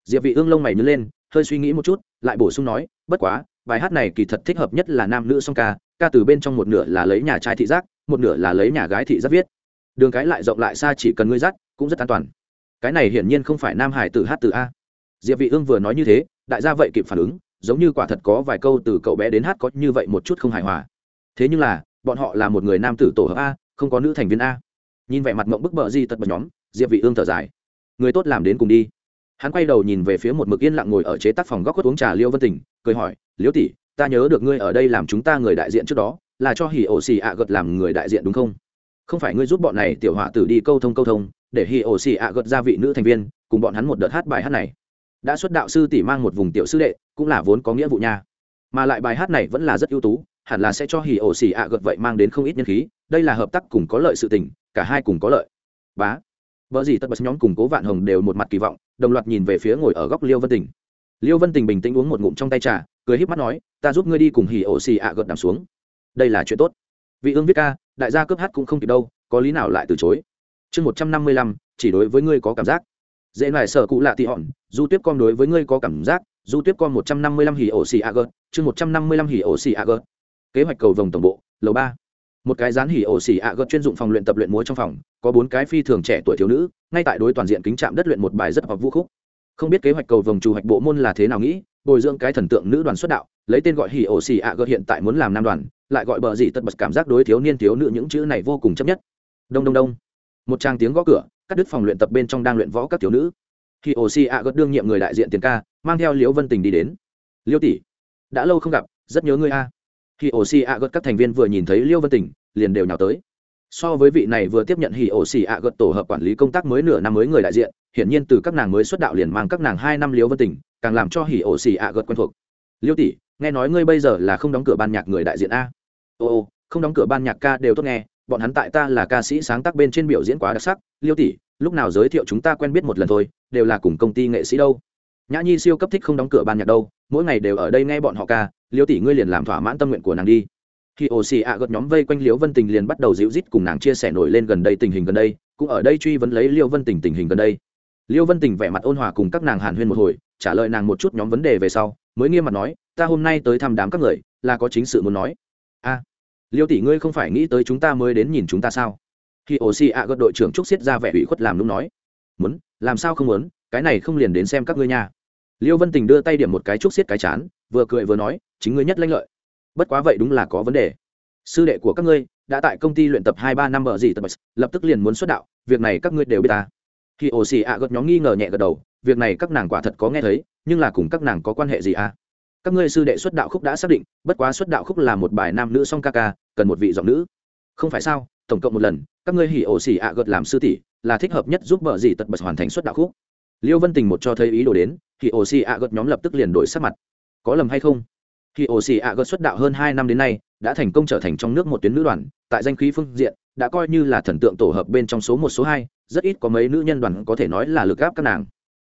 Diệp vị ương lông mày nhớ lên, hơi suy nghĩ một chút, lại bổ sung nói, bất quá, bài hát này kỳ thật thích hợp nhất là nam nữ song ca ca từ bên trong một nửa là lấy nhà trai thị giác, một nửa là lấy nhà gái thị giác viết. Đường cái lại rộng lại xa chỉ cần ngươi dắt, cũng rất an toàn. Cái này hiển nhiên không phải nam hải tử hát từ a diệp vị ương vừa nói như thế, đại gia vậy kịp phản ứng, giống như quả thật có vài câu từ cậu bé đến hát có như vậy một chút không hài hòa. Thế nhưng là, bọn họ là một người nam tử tổ hợp a, không có nữ thành viên a. Nhìn vẻ mặt mộng bức bờ di tật bật nhóm, diệp vị ương thở dài. Người tốt làm đến cùng đi. Hắn quay đầu nhìn về phía một mực yên lặng ngồi ở chế tác phòng góc uống trà liêu vân tình, cười hỏi liễu tỷ, ta nhớ được ngươi ở đây làm chúng ta người đại diện trước đó, là cho hỉ ổ xì ạ gật làm người đại diện đúng không? Không phải ngươi giúp bọn này tiểu họa tử đi câu thông câu thông, để hỉ ổ xì ạ gật ra vị nữ thành viên, cùng bọn hắn một đợt hát bài hát này đã xuất đạo sư tỷ mang một vùng tiểu sư đệ, cũng là vốn có nghĩa vụ nha. Mà lại bài hát này vẫn là rất ưu tú, hẳn là sẽ cho hỉ ổ xì ạ gật vậy mang đến không ít nhân khí, đây là hợp tác cùng có lợi sự tình, cả hai cùng có lợi. Bá. Vợ gì tất bật nhóm cùng cố vạn hồng đều một mặt kỳ vọng, đồng loạt nhìn về phía ngồi ở góc liêu vân tình. Liêu vân tình bình tĩnh uống một ngụm trong tay trà, cười híp mắt nói, ta giúp ngươi đi cùng hỉ ổ xì ạ gật đằng xuống. Đây là chuyện tốt. Vị ương viết ca, đại gia cướp hát cũng không kịp đâu, có lý nào lại từ chối? Chương một trăm năm mươi lăm, chỉ đối với ngươi có cảm giác dễ lại sở cụ lạ tị hòn du tuyết con đối với ngươi có cảm giác, du tuyết con một trăm năm mươi lăm hỉ ổ xì a gợt, chương một trăm năm mươi lăm hỉ ổ xì a gợt. Kế hoạch cầu vồng tổng bộ, lầu ba. Một cái dán hỉ ổ xì a gợt chuyên dụng phòng luyện tập luyện múa trong phòng, có bốn cái phi thường trẻ tuổi thiếu nữ, ngay tại đối toàn diện kính chạm đất luyện một bài rất hoặc vũ khúc. Không biết kế hoạch cầu vồng trù hoạch bộ môn là thế nào nghĩ, bồi dưỡng cái thần tượng nữ đoàn xuất đạo, lấy tên gọi hỉ ổ xì a gợt hiện tại muốn làm nam đoàn, lại gọi bờ gì tất bật cảm giác đối thiếu niên thiếu nữ những chữ này vô cùng chấp nhất. Đông đông đông. Một trang tiếng gõ cửa cắt đứt phòng luyện tập bên trong đang luyện võ các thiếu nữ. Khi ổ xì ạ gật đương nhiệm người đại diện tiền ca, mang theo liễu vân tình đi đến. Liêu tỷ, đã lâu không gặp, rất nhớ ngươi a. Khi ổ xì ạ gật các thành viên vừa nhìn thấy liêu vân tình, liền đều nhào tới. So với vị này vừa tiếp nhận hỉ ổ xì ạ gật tổ hợp quản lý công tác mới nửa năm mới người đại diện, hiển nhiên từ các nàng mới xuất đạo liền mang các nàng hai năm liêu vân tình, càng làm cho hỉ ổ xì ạ gật quen thuộc. Liêu tỷ, nghe nói ngươi bây giờ là không đóng cửa ban nhạc người đại diện a. Ô ô không đóng cửa ban nhạc ca đều tốt nghe bọn hắn tại ta là ca sĩ sáng tác bên trên biểu diễn quá đặc sắc, liêu tỷ, lúc nào giới thiệu chúng ta quen biết một lần thôi, đều là cùng công ty nghệ sĩ đâu. Nhã nhi siêu cấp thích không đóng cửa ban nhạc đâu, mỗi ngày đều ở đây nghe bọn họ ca, liêu tỷ ngươi liền làm thỏa mãn tâm nguyện của nàng đi. Khi ồ xì ạ gợt nhóm vây quanh liễu vân tình liền bắt đầu dịu rít cùng nàng chia sẻ nổi lên gần đây tình hình gần đây, cũng ở đây truy vấn lấy liêu vân tình tình hình gần đây. Liêu vân tình vẻ mặt ôn hòa cùng các nàng hàn huyên một hồi, trả lời nàng một chút nhóm vấn đề về sau, mới nghiêm mặt nói, ta hôm nay tới thăm đám các người, là có chính sự muốn nói. A liêu tỷ ngươi không phải nghĩ tới chúng ta mới đến nhìn chúng ta sao? Khi ổ xì ạ gật đội trưởng trúc xiết ra vẻ ủy khuất làm lúc nói, muốn, làm sao không muốn? Cái này không liền đến xem các ngươi nha. Liêu vân tình đưa tay điểm một cái trúc xiết cái chán, vừa cười vừa nói, chính ngươi nhất lanh lợi. Bất quá vậy đúng là có vấn đề. Sư đệ của các ngươi đã tại công ty luyện tập hai ba năm ở gì tập lập tức liền muốn xuất đạo, việc này các ngươi đều biết ta. Khi ổ xì ạ gật nhóm nghi ngờ nhẹ gật đầu, việc này các nàng quả thật có nghe thấy, nhưng là cùng các nàng có quan hệ gì à? Các ngươi sư đệ xuất đạo khúc đã xác định, bất quá xuất đạo khúc là một bài nam nữ song ca ca, cần một vị giọng nữ. Không phải sao, tổng cộng một lần, các ngươi hỉ ổ xỉ ạ gật làm sư tỷ, là thích hợp nhất giúp vợ gì tật bật hoàn thành xuất đạo khúc. Liêu vân tình một cho thấy ý đồ đến, hỉ ổ xỉ ạ gật nhóm lập tức liền đổi sắc mặt. Có lầm hay không? Hỉ ổ xỉ ạ gật xuất đạo hơn hai năm đến nay, đã thành công trở thành trong nước một tuyến nữ đoàn, tại danh khí phương diện, đã coi như là thần tượng tổ hợp bên trong số một, số hai, rất ít có mấy nữ nhân đoàn có thể nói là lực gáp các nàng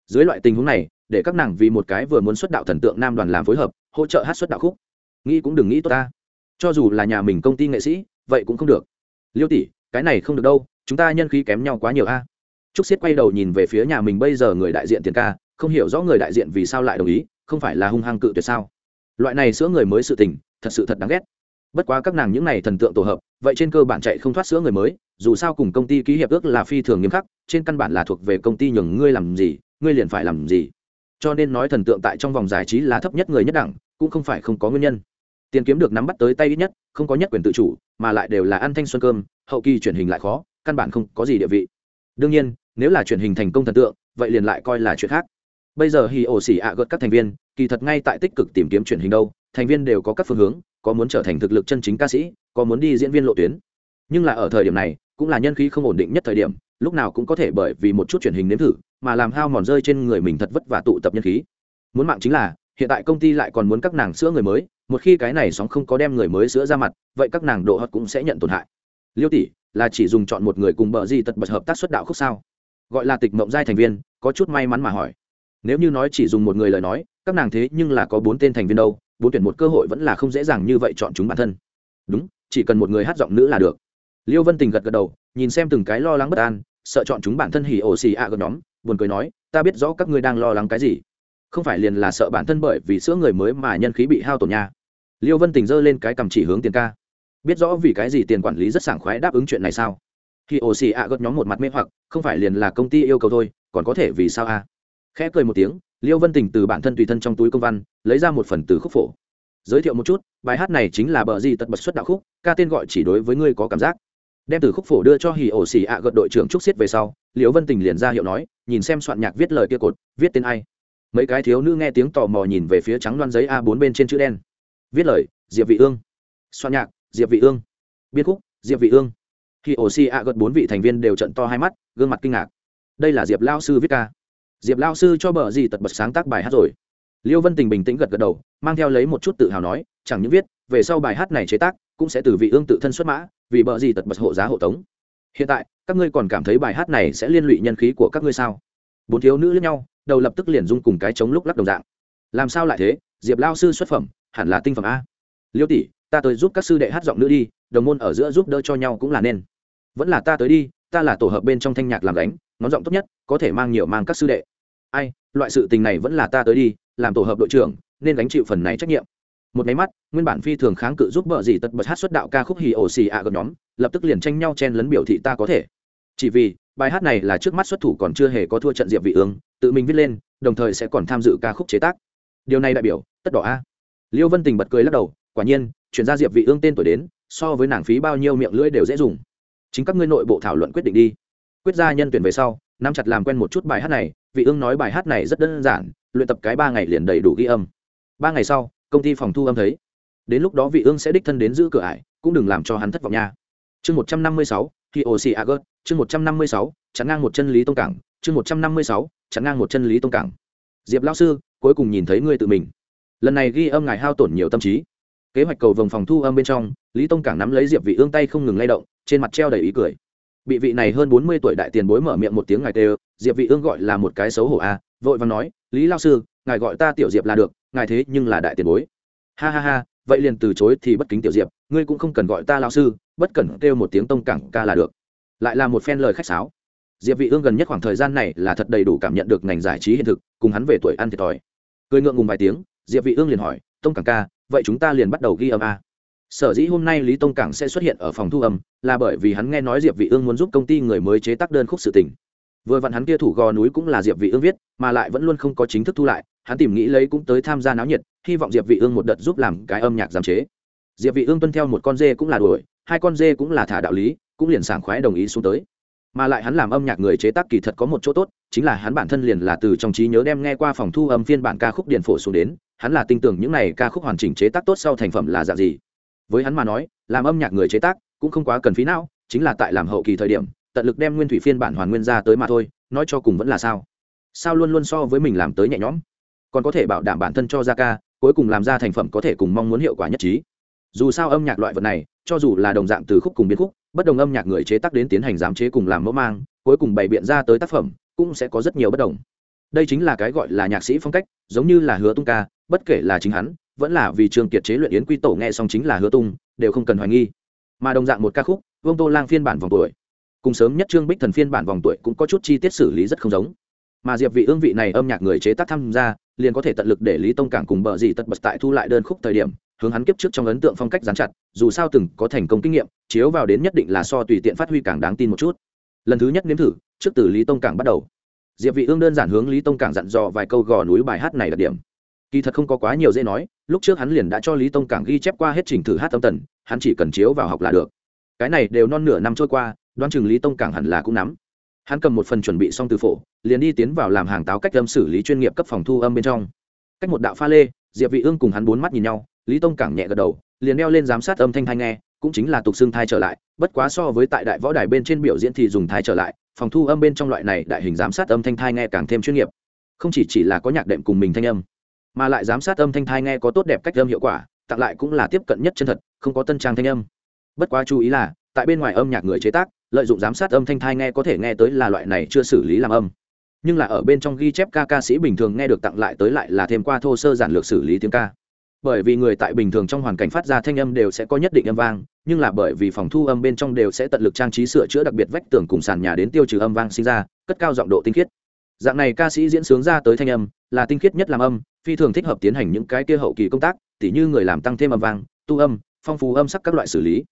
dưới loại tình huống này, để các nàng vì một cái vừa muốn xuất đạo thần tượng nam đoàn làm phối hợp, hỗ trợ hát xuất đạo khúc. Nghĩ cũng đừng nghĩ tốt ta. Cho dù là nhà mình công ty nghệ sĩ, vậy cũng không được. Liêu tỷ, cái này không được đâu, chúng ta nhân khí kém nhau quá nhiều a. Trúc xiết quay đầu nhìn về phía nhà mình bây giờ người đại diện tiền ca, không hiểu rõ người đại diện vì sao lại đồng ý, không phải là hung hăng cự tuyệt sao? Loại này sữa người mới sự tình, thật sự thật đáng ghét. Bất quá các nàng những này thần tượng tổ hợp, vậy trên cơ bản chạy không thoát sữa người mới, dù sao cùng công ty ký hiệp ước là phi thường nghiêm khắc, trên căn bản là thuộc về công ty nhường ngươi làm gì ngươi liền phải làm gì? Cho nên nói thần tượng tại trong vòng giải trí là thấp nhất người nhất đẳng, cũng không phải không có nguyên nhân. Tiền kiếm được nắm bắt tới tay ít nhất, không có nhất quyền tự chủ, mà lại đều là ăn thanh xuân cơm, hậu kỳ truyền hình lại khó, căn bản không có gì địa vị. Đương nhiên, nếu là truyền hình thành công thần tượng, vậy liền lại coi là chuyện khác. Bây giờ hì ổ xỉ ạ gợt các thành viên, kỳ thật ngay tại tích cực tìm kiếm truyền hình đâu, thành viên đều có các phương hướng, có muốn trở thành thực lực chân chính ca sĩ, có muốn đi diễn viên lộ tuyến. Nhưng là ở thời điểm này, cũng là nhân khí không ổn định nhất thời điểm lúc nào cũng có thể bởi vì một chút truyền hình nếm thử, mà làm hao mòn rơi trên người mình thật vất vả tụ tập nhân khí. Muốn mạng chính là, hiện tại công ty lại còn muốn các nàng sữa người mới, một khi cái này sóng không có đem người mới sữa ra mặt, vậy các nàng độ hot cũng sẽ nhận tổn hại. Liêu tỷ, là chỉ dùng chọn một người cùng bờ gì tật bật hợp tác xuất đạo khúc sao? Gọi là tịch mộng giai thành viên, có chút may mắn mà hỏi. Nếu như nói chỉ dùng một người lời nói, các nàng thế nhưng là có bốn tên thành viên đâu, bốn tuyển một cơ hội vẫn là không dễ dàng như vậy chọn chúng bản thân. Đúng, chỉ cần một người hát giọng nữ là được liêu vân tình gật gật đầu, nhìn xem từng cái lo lắng bất an, sợ chọn chúng bản thân hỉ ổ xì ạ gần nhóm, buồn cười nói, ta biết rõ các ngươi đang lo lắng cái gì. Không phải liền là sợ bản thân bởi vì sữa người mới mà nhân khí bị hao tổn nha. Liêu vân tình giơ lên cái cầm chỉ hướng tiền ca. Biết rõ vì cái gì tiền quản lý rất sảng khoái đáp ứng chuyện này sao? Khi ổ xì ạ gật nhóm một mặt mê hoặc, không phải liền là công ty yêu cầu thôi, còn có thể vì sao a? Khẽ cười một tiếng, liêu vân tình từ bản thân tùy thân trong túi công văn, lấy ra một phần từ khúc phổ. Giới thiệu một chút, bài hát này chính là bờ gì tật bật xuất đạo khúc, ca tên gọi chỉ đối với ngươi có cảm giác đem từ khúc phổ đưa cho hì ổ xì ạ gật đội trưởng trúc xiết về sau, liễu vân tình liền ra hiệu nói, nhìn xem soạn nhạc viết lời kia cột, viết tên ai. Mấy cái thiếu nữ nghe tiếng tò mò nhìn về phía trắng loan giấy a 4 bên trên chữ đen. Viết lời, diệp vị ương. Soạn nhạc, diệp vị ương. Biên khúc, diệp vị ương. Khi ổ xì ạ gật bốn vị thành viên đều trận to hai mắt, gương mặt kinh ngạc. Đây là diệp lao sư viết ca. Diệp lao sư cho bờ gì tật bật sáng tác bài hát rồi. Liêu vân tình bình tĩnh gật gật đầu, mang theo lấy một chút tự hào nói, chẳng những viết, về sau bài hát này chế tác, cũng sẽ từ vị ương tự thân xuất mã vì bợ gì tật bật hộ giá hộ tống. Hiện tại, các ngươi còn cảm thấy bài hát này sẽ liên lụy nhân khí của các ngươi sao? Bốn thiếu nữ lẫn nhau, đầu lập tức liền dung cùng cái chống lúc lắc đồng dạng. Làm sao lại thế? Diệp lao sư xuất phẩm, hẳn là tinh phẩm a. Liêu tỷ, ta tới giúp các sư đệ hát giọng nữ đi, đồng môn ở giữa giúp đỡ cho nhau cũng là nên. Vẫn là ta tới đi, ta là tổ hợp bên trong thanh nhạc làm đánh ngón giọng tốt nhất, có thể mang nhiều mang các sư đệ. Ai, loại sự tình này vẫn là ta tới đi, làm tổ hợp đội trưởng, nên gánh chịu phần này trách nhiệm một máy mắt, nguyên bản phi thường kháng cự giúp vợ gì tật bật hát xuất đạo ca khúc hì ổ xì ạ gần nhóm, lập tức liền tranh nhau chen lấn biểu thị ta có thể. Chỉ vì, bài hát này là trước mắt xuất thủ còn chưa hề có thua trận diệp vị ương, tự mình viết lên, đồng thời sẽ còn tham dự ca khúc chế tác. Điều này đại biểu, tất đỏ a. Liêu vân tình bật cười lắc đầu, quả nhiên, chuyển ra diệp vị ương tên tuổi đến, so với nàng phí bao nhiêu miệng lưỡi đều dễ dùng. Chính các ngươi nội bộ thảo luận quyết định đi. Quyết ra nhân tuyển về sau, nắm chặt làm quen một chút bài hát này, vị ương nói bài hát này rất đơn giản, luyện tập cái ba ngày liền đầy đủ ghi âm. Ba ngày sau công ty phòng thu âm thấy. Đến lúc đó vị ương sẽ đích thân đến giữ cửa ải, cũng đừng làm cho hắn thất vọng nha. Chương một trăm năm mươi sáu khi ổ xì agot chương một trăm năm mươi sáu chắn ngang một chân lý tông cảng. Chương một trăm năm mươi sáu chắn ngang một chân lý tông cảng. Diệp lao sư, cuối cùng nhìn thấy ngươi tự mình. Lần này ghi âm ngài hao tổn nhiều tâm trí. Kế hoạch cầu vòng phòng thu âm bên trong, lý tông cảng nắm lấy diệp vị ương tay không ngừng lay động, trên mặt treo đầy ý cười. Bị vị này hơn bốn mươi tuổi đại tiền bối mở miệng một tiếng ngài tê diệp vị ương gọi là một cái xấu hổ a, vội vàng nói, lý lao sư, ngài gọi ta tiểu diệp là được ngài thế nhưng là đại tiền bối. Ha ha ha, vậy liền từ chối thì bất kính tiểu diệp, ngươi cũng không cần gọi ta lao sư, bất cần kêu một tiếng tông cảng ca là được. Lại là một phen lời khách sáo. Diệp vị ương gần nhất khoảng thời gian này là thật đầy đủ cảm nhận được ngành giải trí hiện thực, cùng hắn về tuổi ăn thiệt thòi. Cười ngượng ngùng vài tiếng, diệp vị ương liền hỏi, tông cảng ca, vậy chúng ta liền bắt đầu ghi âm a? Sở dĩ hôm nay lý tông cảng sẽ xuất hiện ở phòng thu âm, là bởi vì hắn nghe nói diệp vị ương muốn giúp công ty người mới chế tác đơn khúc sự tình. Vừa vặn hắn kia thủ gò núi cũng là diệp vị ương viết, mà lại vẫn luôn không có chính thức thu lại hắn tìm nghĩ lấy cũng tới tham gia náo nhiệt, hy vọng diệp vị ương một đợt giúp làm cái âm nhạc giám chế. Diệp vị ương tuân theo một con dê cũng là đuổi, hai con dê cũng là thả đạo lý, cũng liền sảng khoái đồng ý xuống tới. Mà lại hắn làm âm nhạc người chế tác kỳ thật có một chỗ tốt, chính là hắn bản thân liền là từ trong trí nhớ đem nghe qua phòng thu âm phiên bản ca khúc điện phổ xuống đến, hắn là tin tưởng những này ca khúc hoàn chỉnh chế tác tốt sau thành phẩm là dạng gì. Với hắn mà nói, làm âm nhạc người chế tác cũng không quá cần phí não, chính là tại làm hậu kỳ thời điểm, tận lực đem nguyên thủy phiên bản hoàn nguyên ra tới mà thôi, nói cho cùng vẫn là sao. Sao luôn luôn so với mình làm tới nhẹ nhõm? Còn có thể bảo đảm bản thân cho ra ca, cuối cùng làm ra thành phẩm có thể cùng mong muốn hiệu quả nhất trí. Dù sao âm nhạc loại vật này, cho dù là đồng dạng từ khúc cùng biến khúc, bất đồng âm nhạc người chế tác đến tiến hành giám chế cùng làm mẫu mang, cuối cùng bày biện ra tới tác phẩm, cũng sẽ có rất nhiều bất đồng. Đây chính là cái gọi là nhạc sĩ phong cách, giống như là hứa tung ca, bất kể là chính hắn, vẫn là vì trường kiệt chế luyện yến quy tổ nghe xong chính là hứa tung, đều không cần hoài nghi. Mà đồng dạng một ca khúc, vương tô lang phiên bản vòng tuổi. Cùng sớm nhất trương bích thần phiên bản vòng tuổi cũng có chút chi tiết xử lý rất không giống. Mà diệp vị ương vị này âm nhạc người chế tác tham gia liền có thể tận lực để lý tông cảng cùng bờ dì tật bật tại thu lại đơn khúc thời điểm, hướng hắn kiếp trước trong ấn tượng phong cách gián chặt, dù sao từng có thành công kinh nghiệm, chiếu vào đến nhất định là so tùy tiện phát huy càng đáng tin một chút. Lần thứ nhất nếm thử, trước từ lý tông cảng bắt đầu. Diệp vị ương đơn giản hướng lý tông cảng dặn dò vài câu gò núi bài hát này là điểm. Kỳ thật không có quá nhiều dễ nói, lúc trước hắn liền đã cho lý tông cảng ghi chép qua hết trình thử hát tâm tần, hắn chỉ cần chiếu vào học là được. Cái này đều non nửa năm trôi qua, đoán chừng lý tông cảng hẳn là cũng nắm hắn cầm một phần chuẩn bị xong từ phổ, liền đi tiến vào làm hàng táo cách âm xử lý chuyên nghiệp cấp phòng thu âm bên trong. Cách một đạo pha lê, diệp vị ương cùng hắn bốn mắt nhìn nhau, lý tông cảng nhẹ gật đầu, liền đeo lên giám sát âm thanh thanh nghe, cũng chính là tục xương thai trở lại, bất quá so với tại đại võ đài bên trên biểu diễn thì dùng thai trở lại, phòng thu âm bên trong loại này đại hình giám sát âm thanh thai nghe càng thêm chuyên nghiệp. Không chỉ chỉ là có nhạc đệm cùng mình thanh âm, mà lại giám sát âm thanh thai nghe có tốt đẹp cách âm hiệu quả, tặng lại cũng là tiếp cận nhất chân thật, không có tân trang thanh âm. Bất quá chú ý là, tại bên ngoài âm nhạc người chế tác lợi dụng giám sát âm thanh thai nghe có thể nghe tới là loại này chưa xử lý làm âm. Nhưng là ở bên trong ghi chép ca ca sĩ bình thường nghe được tặng lại tới lại là thêm qua thô sơ giản lược xử lý tiếng ca. Bởi vì người tại bình thường trong hoàn cảnh phát ra thanh âm đều sẽ có nhất định âm vang, nhưng là bởi vì phòng thu âm bên trong đều sẽ tận lực trang trí sửa chữa đặc biệt vách tường cùng sàn nhà đến tiêu trừ âm vang sinh ra, cất cao giọng độ tinh khiết. Dạng này ca sĩ diễn sướng ra tới thanh âm, là tinh khiết nhất làm âm, phi thường thích hợp tiến hành những cái kia hậu kỳ công tác, tỉ như người làm tăng thêm âm vang, tu âm, phong phú âm sắc các loại xử lý.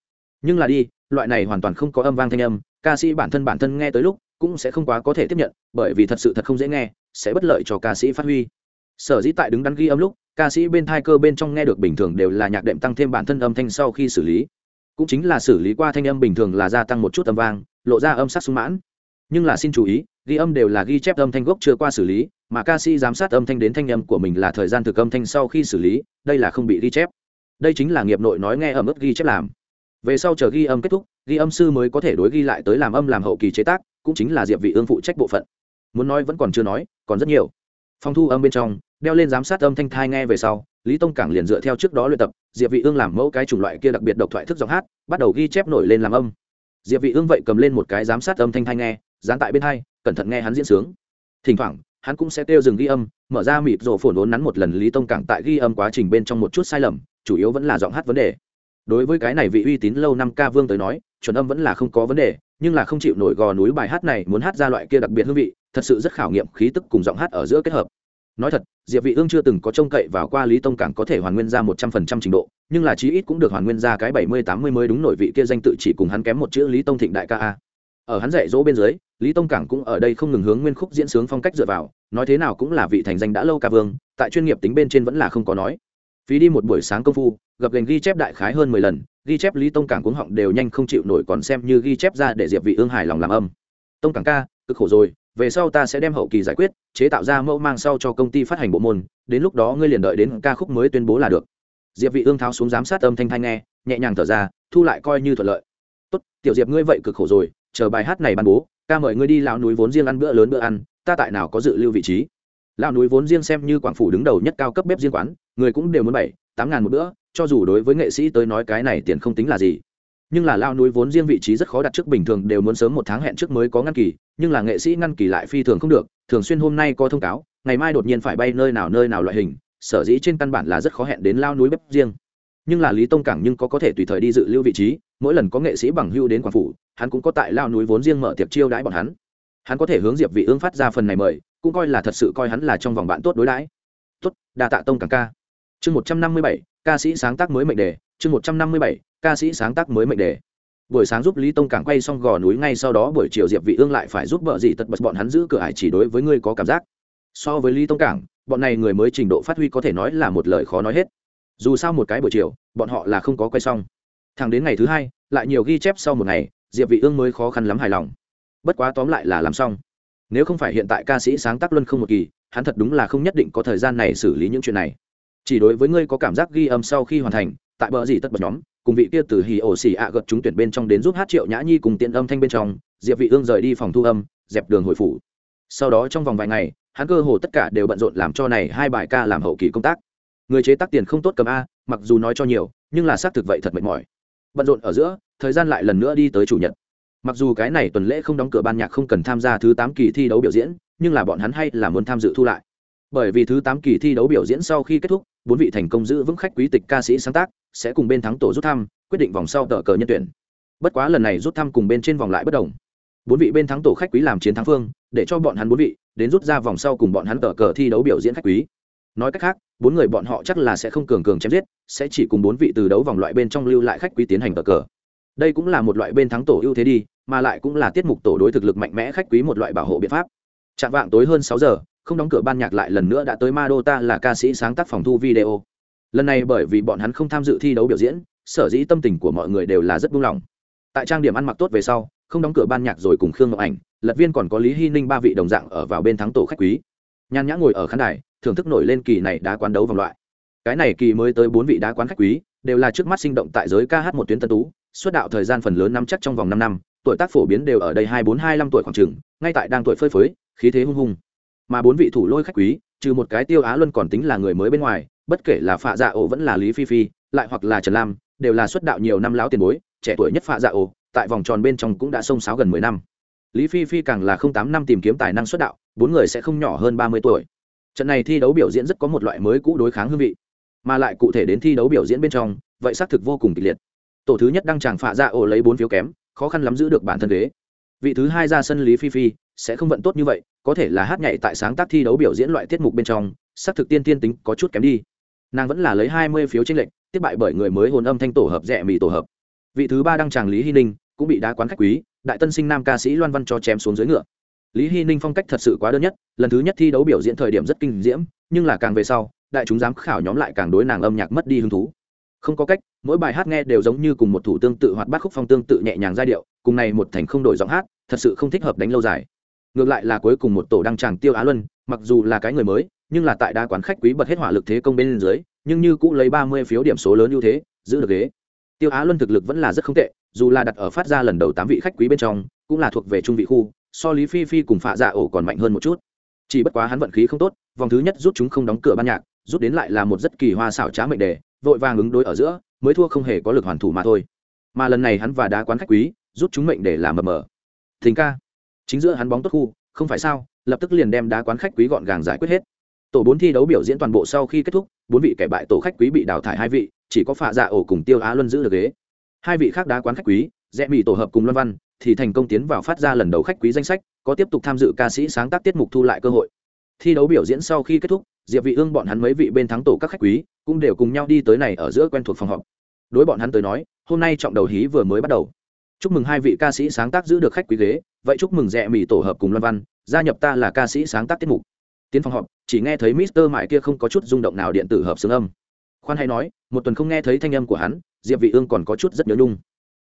Nhưng là đi loại này hoàn toàn không có âm vang thanh âm, ca sĩ bản thân bản thân nghe tới lúc cũng sẽ không quá có thể tiếp nhận, bởi vì thật sự thật không dễ nghe, sẽ bất lợi cho ca sĩ phát huy. Sở dĩ tại đứng đắn ghi âm lúc, ca sĩ bên thai cơ bên trong nghe được bình thường đều là nhạc đệm tăng thêm bản thân âm thanh sau khi xử lý. Cũng chính là xử lý qua thanh âm bình thường là gia tăng một chút âm vang, lộ ra âm sắc sung mãn. Nhưng là xin chú ý, ghi âm đều là ghi chép âm thanh gốc chưa qua xử lý, mà ca sĩ giám sát âm thanh đến thanh âm của mình là thời gian thực âm thanh sau khi xử lý, đây là không bị ghi chép. Đây chính là nghiệp nội nói nghe ẩm ướt ghi chép làm về sau chờ ghi âm kết thúc, ghi âm sư mới có thể đối ghi lại tới làm âm làm hậu kỳ chế tác, cũng chính là diệp vị ương phụ trách bộ phận. Muốn nói vẫn còn chưa nói, còn rất nhiều. Phong thu âm bên trong, đeo lên giám sát âm thanh thai nghe về sau, lý tông cảng liền dựa theo trước đó luyện tập, diệp vị ương làm mẫu cái chủng loại kia đặc biệt độc thoại thức giọng hát, bắt đầu ghi chép nổi lên làm âm. Diệp vị ương vậy cầm lên một cái giám sát âm thanh thai nghe, dán tại bên hai, cẩn thận nghe hắn diễn sướng. Thỉnh thoảng, hắn cũng sẽ kêu dừng ghi âm, mở ra mịt rổ phồn vốn nắn một lần lý tông cảng tại ghi âm quá trình bên trong một chút sai lầm, chủ yếu vẫn là giọng hát vấn đề đối với cái này vị uy tín lâu năm ca vương tới nói, chuẩn âm vẫn là không có vấn đề, nhưng là không chịu nổi gò núi bài hát này muốn hát ra loại kia đặc biệt hương vị, thật sự rất khảo nghiệm khí tức cùng giọng hát ở giữa kết hợp. Nói thật, diệp vị ương chưa từng có trông cậy vào qua lý tông cảng có thể hoàn nguyên ra một trăm phần trăm trình độ, nhưng là chí ít cũng được hoàn nguyên ra cái bảy mươi tám mươi mới đúng nổi vị kia danh tự chỉ cùng hắn kém một chữ lý tông thịnh đại ca a. Ở hắn dạy dỗ bên dưới, lý tông cảng cũng ở đây không ngừng hướng nguyên khúc diễn sướng phong cách dựa vào, nói thế nào cũng là vị thành danh đã lâu ca vương, tại chuyên nghiệp tính bên trên vẫn là không có nói phí đi một buổi sáng công phu gặp gành ghi chép đại khái hơn mười lần, ghi chép lý tông cảng cuống họng đều nhanh không chịu nổi còn xem như ghi chép ra để diệp vị ương hài lòng làm âm. Tông cảng ca, cực khổ rồi, về sau ta sẽ đem hậu kỳ giải quyết, chế tạo ra mẫu mang sau cho công ty phát hành bộ môn, đến lúc đó ngươi liền đợi đến ca khúc mới tuyên bố là được. Diệp vị ương tháo xuống giám sát âm thanh thanh nghe, nhẹ nhàng thở ra, thu lại coi như thuận lợi. Tốt, tiểu diệp ngươi vậy cực khổ rồi, chờ bài hát này ban bố, ca mời ngươi đi lão núi vốn riêng ăn bữa lớn bữa ăn, ta tại nào có dự lưu vị trí? Lão núi vốn riêng xem như quảng phủ đứng đầu nhất cao cấp bếp riêng quán, người cũng đều muốn bảy, tám ngàn một bữa, cho dù đối với nghệ sĩ tới nói cái này tiền không tính là gì. Nhưng là lao núi vốn riêng vị trí rất khó đặt trước bình thường, đều muốn sớm một tháng hẹn trước mới có ngăn kỳ, nhưng là nghệ sĩ ngăn kỳ lại phi thường không được, thường xuyên hôm nay có thông cáo, ngày mai đột nhiên phải bay nơi nào nơi nào loại hình, sở dĩ trên căn bản là rất khó hẹn đến lao núi bếp riêng. Nhưng là lý tông cảng nhưng có có thể tùy thời đi dự lưu vị trí, mỗi lần có nghệ sĩ bằng hưu đến quảng phủ, hắn cũng có tại lao núi vốn riêng mở tiệc chiêu đãi bọn hắn. Hắn có thể hướng diệp vị ương phát ra phần này mời cũng coi là thật sự coi hắn là trong vòng bạn tốt đối đãi. Tốt đa tạ tông cảng ca. Chương 157, ca sĩ sáng tác mới mệnh đề. Chương 157, ca sĩ sáng tác mới mệnh đề. Buổi sáng giúp lý tông cảng quay xong gò núi ngay sau đó buổi chiều diệp vị ương lại phải giúp vợ gì tật bật bọn hắn giữ cửa ải chỉ đối với ngươi có cảm giác. So với lý tông cảng bọn này người mới trình độ phát huy có thể nói là một lời khó nói hết. Dù sao một cái buổi chiều bọn họ là không có quay xong. Thẳng đến ngày thứ hai lại nhiều ghi chép sau một ngày diệp vị ương mới khó khăn lắm hài lòng. Bất quá tóm lại là làm xong nếu không phải hiện tại ca sĩ sáng tác luân không một kỳ, hắn thật đúng là không nhất định có thời gian này xử lý những chuyện này. Chỉ đối với ngươi có cảm giác ghi âm sau khi hoàn thành, tại bờ gì tất bật nhóm, cùng vị kia từ hì ổ xì ạ gật chúng tuyển bên trong đến giúp hát triệu nhã nhi cùng tiện âm thanh bên trong, diệp vị ương rời đi phòng thu âm, dẹp đường hồi phủ. Sau đó trong vòng vài ngày, hắn cơ hồ tất cả đều bận rộn làm cho này hai bài ca làm hậu kỳ công tác. Người chế tác tiền không tốt cầm a, mặc dù nói cho nhiều, nhưng là xác thực vậy thật mệt mỏi. Bận rộn ở giữa, thời gian lại lần nữa đi tới chủ nhật mặc dù cái này tuần lễ không đóng cửa ban nhạc không cần tham gia thứ tám kỳ thi đấu biểu diễn, nhưng là bọn hắn hay là muốn tham dự thu lại. Bởi vì thứ tám kỳ thi đấu biểu diễn sau khi kết thúc, bốn vị thành công giữ vững khách quý tịch ca sĩ sáng tác, sẽ cùng bên thắng tổ rút thăm, quyết định vòng sau tờ cờ nhân tuyển. Bất quá lần này rút thăm cùng bên trên vòng lại bất đồng. Bốn vị bên thắng tổ khách quý làm chiến thắng phương, để cho bọn hắn bốn vị, đến rút ra vòng sau cùng bọn hắn tờ cờ thi đấu biểu diễn khách quý. Nói cách khác, bốn người bọn họ chắc là sẽ không cường cường chém giết, sẽ chỉ cùng bốn vị từ đấu vòng loại bên trong lưu lại khách quý tiến hành tờ cờ. Đây cũng là một loại bên thắng tổ ưu thế đi mà lại cũng là tiết mục tổ đối thực lực mạnh mẽ khách quý một loại bảo hộ biện pháp. Chạm vạng tối hơn sáu giờ, không đóng cửa ban nhạc lại lần nữa đã tới Madota là ca sĩ sáng tác phòng thu video. Lần này bởi vì bọn hắn không tham dự thi đấu biểu diễn, sở dĩ tâm tình của mọi người đều là rất buông lỏng. Tại trang điểm ăn mặc tốt về sau, không đóng cửa ban nhạc rồi cùng khương ngọc ảnh, lật viên còn có lý hy ninh ba vị đồng dạng ở vào bên thắng tổ khách quý. Nhàn nhã ngồi ở khán đài, thưởng thức nổi lên kỳ này đá quán đấu vòng loại. Cái này kỳ mới tới bốn vị đá quán khách quý, đều là trước mắt sinh động tại giới ca hát một tuyến tân tú xuất đạo thời gian phần lớn năm chắc trong vòng năm năm tuổi tác phổ biến đều ở đây hai bốn hai năm tuổi khoảng trường ngay tại đang tuổi phơi phới, khí thế hung hung. Mà bốn vị thủ lôi khách quý, trừ một cái tiêu á luân còn tính là người mới bên ngoài, bất kể là phạ dạ ổ vẫn là lý phi phi, lại hoặc là trần lam, đều là xuất đạo nhiều năm lão tiền bối, trẻ tuổi nhất phạ dạ ổ, tại vòng tròn bên trong cũng đã xông sáo gần mười năm. Lý phi phi càng là không tám năm tìm kiếm tài năng xuất đạo, bốn người sẽ không nhỏ hơn ba mươi tuổi. Trận này thi đấu biểu diễn rất có một loại mới cũ đối kháng hương vị, mà lại cụ thể đến thi đấu biểu diễn bên trong, vậy xác thực vô cùng kịch liệt. Tổ thứ nhất đăng tràng phạ dạ ổ lấy bốn phiếu kém khó khăn lắm giữ được bản thân ghế. Vị thứ hai ra sân lý phi phi, sẽ không vận tốt như vậy, có thể là hát nhảy tại sáng tác thi đấu biểu diễn loại tiết mục bên trong, sắc thực tiên tiên tính có chút kém đi. Nàng vẫn là lấy hai mươi phiếu tranh lệch, tiếp bại bởi người mới hồn âm thanh tổ hợp rẻ mì tổ hợp. Vị thứ ba đăng tràng lý hy ninh, cũng bị đá quán khách quý, đại tân sinh nam ca sĩ loan văn cho chém xuống dưới ngựa. Lý hy ninh phong cách thật sự quá đơn nhất, lần thứ nhất thi đấu biểu diễn thời điểm rất kinh diễm, nhưng là càng về sau, đại chúng giám khảo nhóm lại càng đối nàng âm nhạc mất đi hứng thú. Không có cách mỗi bài hát nghe đều giống như cùng một thủ tương tự hoặc bát khúc phong tương tự nhẹ nhàng giai điệu, cùng này một thành không đổi giọng hát, thật sự không thích hợp đánh lâu dài. Ngược lại là cuối cùng một tổ đăng tràng tiêu á luân, mặc dù là cái người mới, nhưng là tại đa quán khách quý bật hết hỏa lực thế công bên dưới, nhưng như cũng lấy ba mươi phiếu điểm số lớn ưu thế, giữ được ghế. Tiêu á luân thực lực vẫn là rất không tệ, dù là đặt ở phát ra lần đầu tám vị khách quý bên trong, cũng là thuộc về trung vị khu, so lý phi phi cùng phạ dạ ổ còn mạnh hơn một chút. Chỉ bất quá hắn vận khí không tốt, vòng thứ nhất rút chúng không đóng cửa ban nhạc, rút đến lại là một rất kỳ hoa xảo trá mệnh đề vội vàng ứng đối ở giữa, mới thua không hề có lực hoàn thủ mà thôi. Mà lần này hắn và đá quán khách quý rút chúng mệnh để làm mờ mờ. Thình ca. Chính giữa hắn bóng tốt khu, không phải sao, lập tức liền đem đá quán khách quý gọn gàng giải quyết hết. Tổ bốn thi đấu biểu diễn toàn bộ sau khi kết thúc, bốn vị kẻ bại tổ khách quý bị đào thải hai vị, chỉ có phạ dạ ổ cùng tiêu á luân giữ được ghế. Hai vị khác đá quán khách quý rẽ mỹ tổ hợp cùng luân văn, thì thành công tiến vào phát ra lần đầu khách quý danh sách, có tiếp tục tham dự ca sĩ sáng tác tiết mục thu lại cơ hội thi đấu biểu diễn sau khi kết thúc, diệp vị ương bọn hắn mấy vị bên thắng tổ các khách quý cũng đều cùng nhau đi tới này ở giữa quen thuộc phòng họp. Đối bọn hắn tới nói, hôm nay trọng đầu hí vừa mới bắt đầu. Chúc mừng hai vị ca sĩ sáng tác giữ được khách quý ghế, vậy chúc mừng rẻ mỹ tổ hợp cùng loan văn, gia nhập ta là ca sĩ sáng tác tiết mục. Tiến phòng họp, chỉ nghe thấy mister mại kia không có chút rung động nào điện tử hợp xương âm. Khoan hay nói, một tuần không nghe thấy thanh âm của hắn, diệp vị ương còn có chút rất nhớ nhung.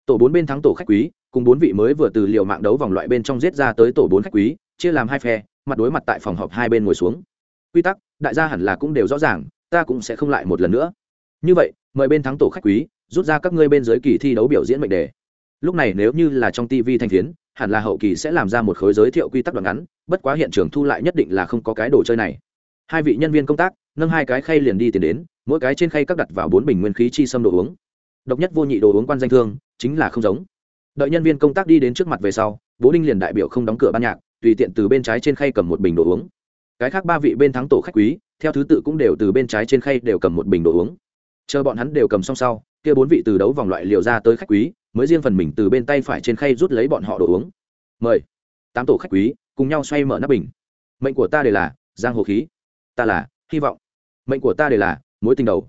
Tổ bốn bên thắng tổ khách quý, cùng bốn vị mới vừa từ liều mạng đấu vòng loại bên trong giết ra tới tổ bốn khách quý, chia làm hai phe mặt đối mặt tại phòng họp hai bên ngồi xuống. Quy tắc, đại gia hẳn là cũng đều rõ ràng, ta cũng sẽ không lại một lần nữa. Như vậy, mời bên thắng tổ khách quý, rút ra các ngươi bên dưới kỳ thi đấu biểu diễn mệnh đề. Lúc này nếu như là trong tv thanh phiến hẳn là hậu kỳ sẽ làm ra một khối giới thiệu quy tắc đoạn ngắn, bất quá hiện trường thu lại nhất định là không có cái đồ chơi này. Hai vị nhân viên công tác, nâng hai cái khay liền đi tiền đến, mỗi cái trên khay các đặt vào bốn bình nguyên khí chi xâm đồ uống. Độc nhất vô nhị đồ uống quan danh thương, chính là không giống. Đợi nhân viên công tác đi đến trước mặt về sau, bố đinh liền đại biểu không đóng cửa ban nhạc tùy tiện từ bên trái trên khay cầm một bình đồ uống. Cái khác ba vị bên thắng tổ khách quý, theo thứ tự cũng đều từ bên trái trên khay đều cầm một bình đồ uống. Chờ bọn hắn đều cầm xong sau, kia bốn vị từ đấu vòng loại liều ra tới khách quý, mới riêng phần mình từ bên tay phải trên khay rút lấy bọn họ đồ uống. Mời. Tám tổ khách quý, cùng nhau xoay mở nắp bình. Mệnh của ta để là, giang hồ khí. Ta là, hy vọng. Mệnh của ta để là, mối tình đầu.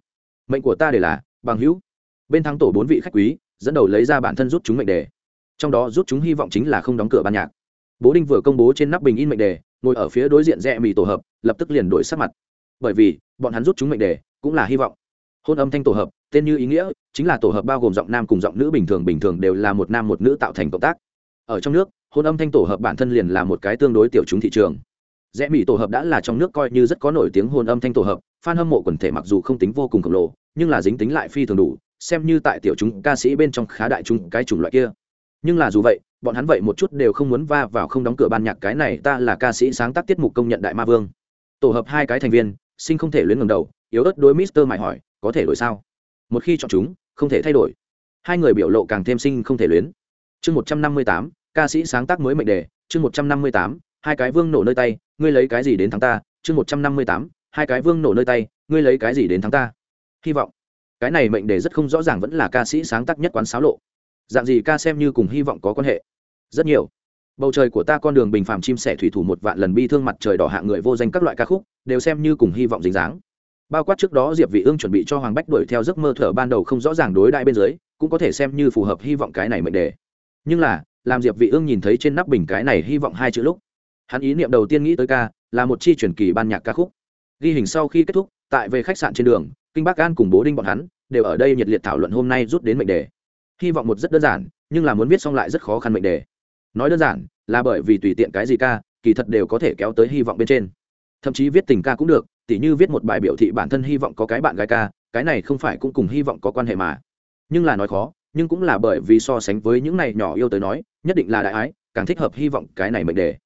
Mệnh của ta để là, bằng hữu. Bên thắng tổ bốn vị khách quý, dẫn đầu lấy ra bản thân rút chúng mệnh đề. Trong đó rút chúng hy vọng chính là không đóng cửa ban nhạc bố đinh vừa công bố trên nắp bình in mệnh đề, ngồi ở phía đối diện rẽ mì tổ hợp, lập tức liền đổi sắc mặt. Bởi vì, bọn hắn rút chúng mệnh đề, cũng là hy vọng. Hôn âm thanh tổ hợp, tên như ý nghĩa, chính là tổ hợp bao gồm giọng nam cùng giọng nữ bình thường bình thường đều là một nam một nữ tạo thành cộng tác. Ở trong nước, hôn âm thanh tổ hợp bản thân liền là một cái tương đối tiểu chúng thị trường. Rẽ mỹ tổ hợp đã là trong nước coi như rất có nổi tiếng hôn âm thanh tổ hợp f a n hâm mộ quần thể mặc dù không tính vô cùng khổng lồ, nhưng là dính tính lại phi thường đủ, xem như tại tiểu chúng ca sĩ bên trong khá đại chúng cái chủng loại kia. Nhưng là dù vậy bọn hắn vậy một chút đều không muốn va vào không đóng cửa ban nhạc cái này, ta là ca sĩ sáng tác tiết mục công nhận đại ma vương. Tổ hợp hai cái thành viên, sinh không thể luyến ngầm đầu, yếu ớt đối mister mải hỏi, có thể đổi sao? Một khi chọn chúng, không thể thay đổi. Hai người biểu lộ càng thêm sinh không thể luyến. Chương một trăm năm mươi tám, ca sĩ sáng tác mới mệnh đề, chương một trăm năm mươi tám, hai cái vương nổ nơi tay, ngươi lấy cái gì đến thắng ta? Chương một trăm năm mươi tám, hai cái vương nổ nơi tay, ngươi lấy cái gì đến thắng ta? Hy vọng. Cái này mệnh đề rất không rõ ràng vẫn là ca sĩ sáng tác nhất quán xáo lộ. Dạng gì ca xem như cùng hy vọng có quan hệ rất nhiều. Bầu trời của ta con đường bình phàm chim sẻ thủy thủ một vạn lần bi thương mặt trời đỏ hạ người vô danh các loại ca khúc, đều xem như cùng hy vọng dính dáng. Bao quát trước đó diệp vị ương chuẩn bị cho hoàng bách đuổi theo giấc mơ thở ban đầu không rõ ràng đối đại bên dưới, cũng có thể xem như phù hợp hy vọng cái này mệnh đề. Nhưng là, làm diệp vị ương nhìn thấy trên nắp bình cái này hy vọng hai chữ lúc, hắn ý niệm đầu tiên nghĩ tới ca, là một chi truyền kỳ ban nhạc ca khúc. Ghi hình sau khi kết thúc, tại về khách sạn trên đường, kinh bắc an cùng bố đinh bọn hắn đều ở đây nhiệt liệt thảo luận hôm nay rút đến mệnh đề. Hy vọng một rất đơn giản, nhưng là muốn viết xong lại rất khó khăn mệnh đề nói đơn giản, là bởi vì tùy tiện cái gì ca, kỳ thật đều có thể kéo tới hy vọng bên trên. Thậm chí viết tình ca cũng được, tỉ như viết một bài biểu thị bản thân hy vọng có cái bạn gái ca, cái này không phải cũng cùng hy vọng có quan hệ mà. Nhưng là nói khó, nhưng cũng là bởi vì so sánh với những này nhỏ yêu tới nói, nhất định là đại ái, càng thích hợp hy vọng cái này mệnh đề.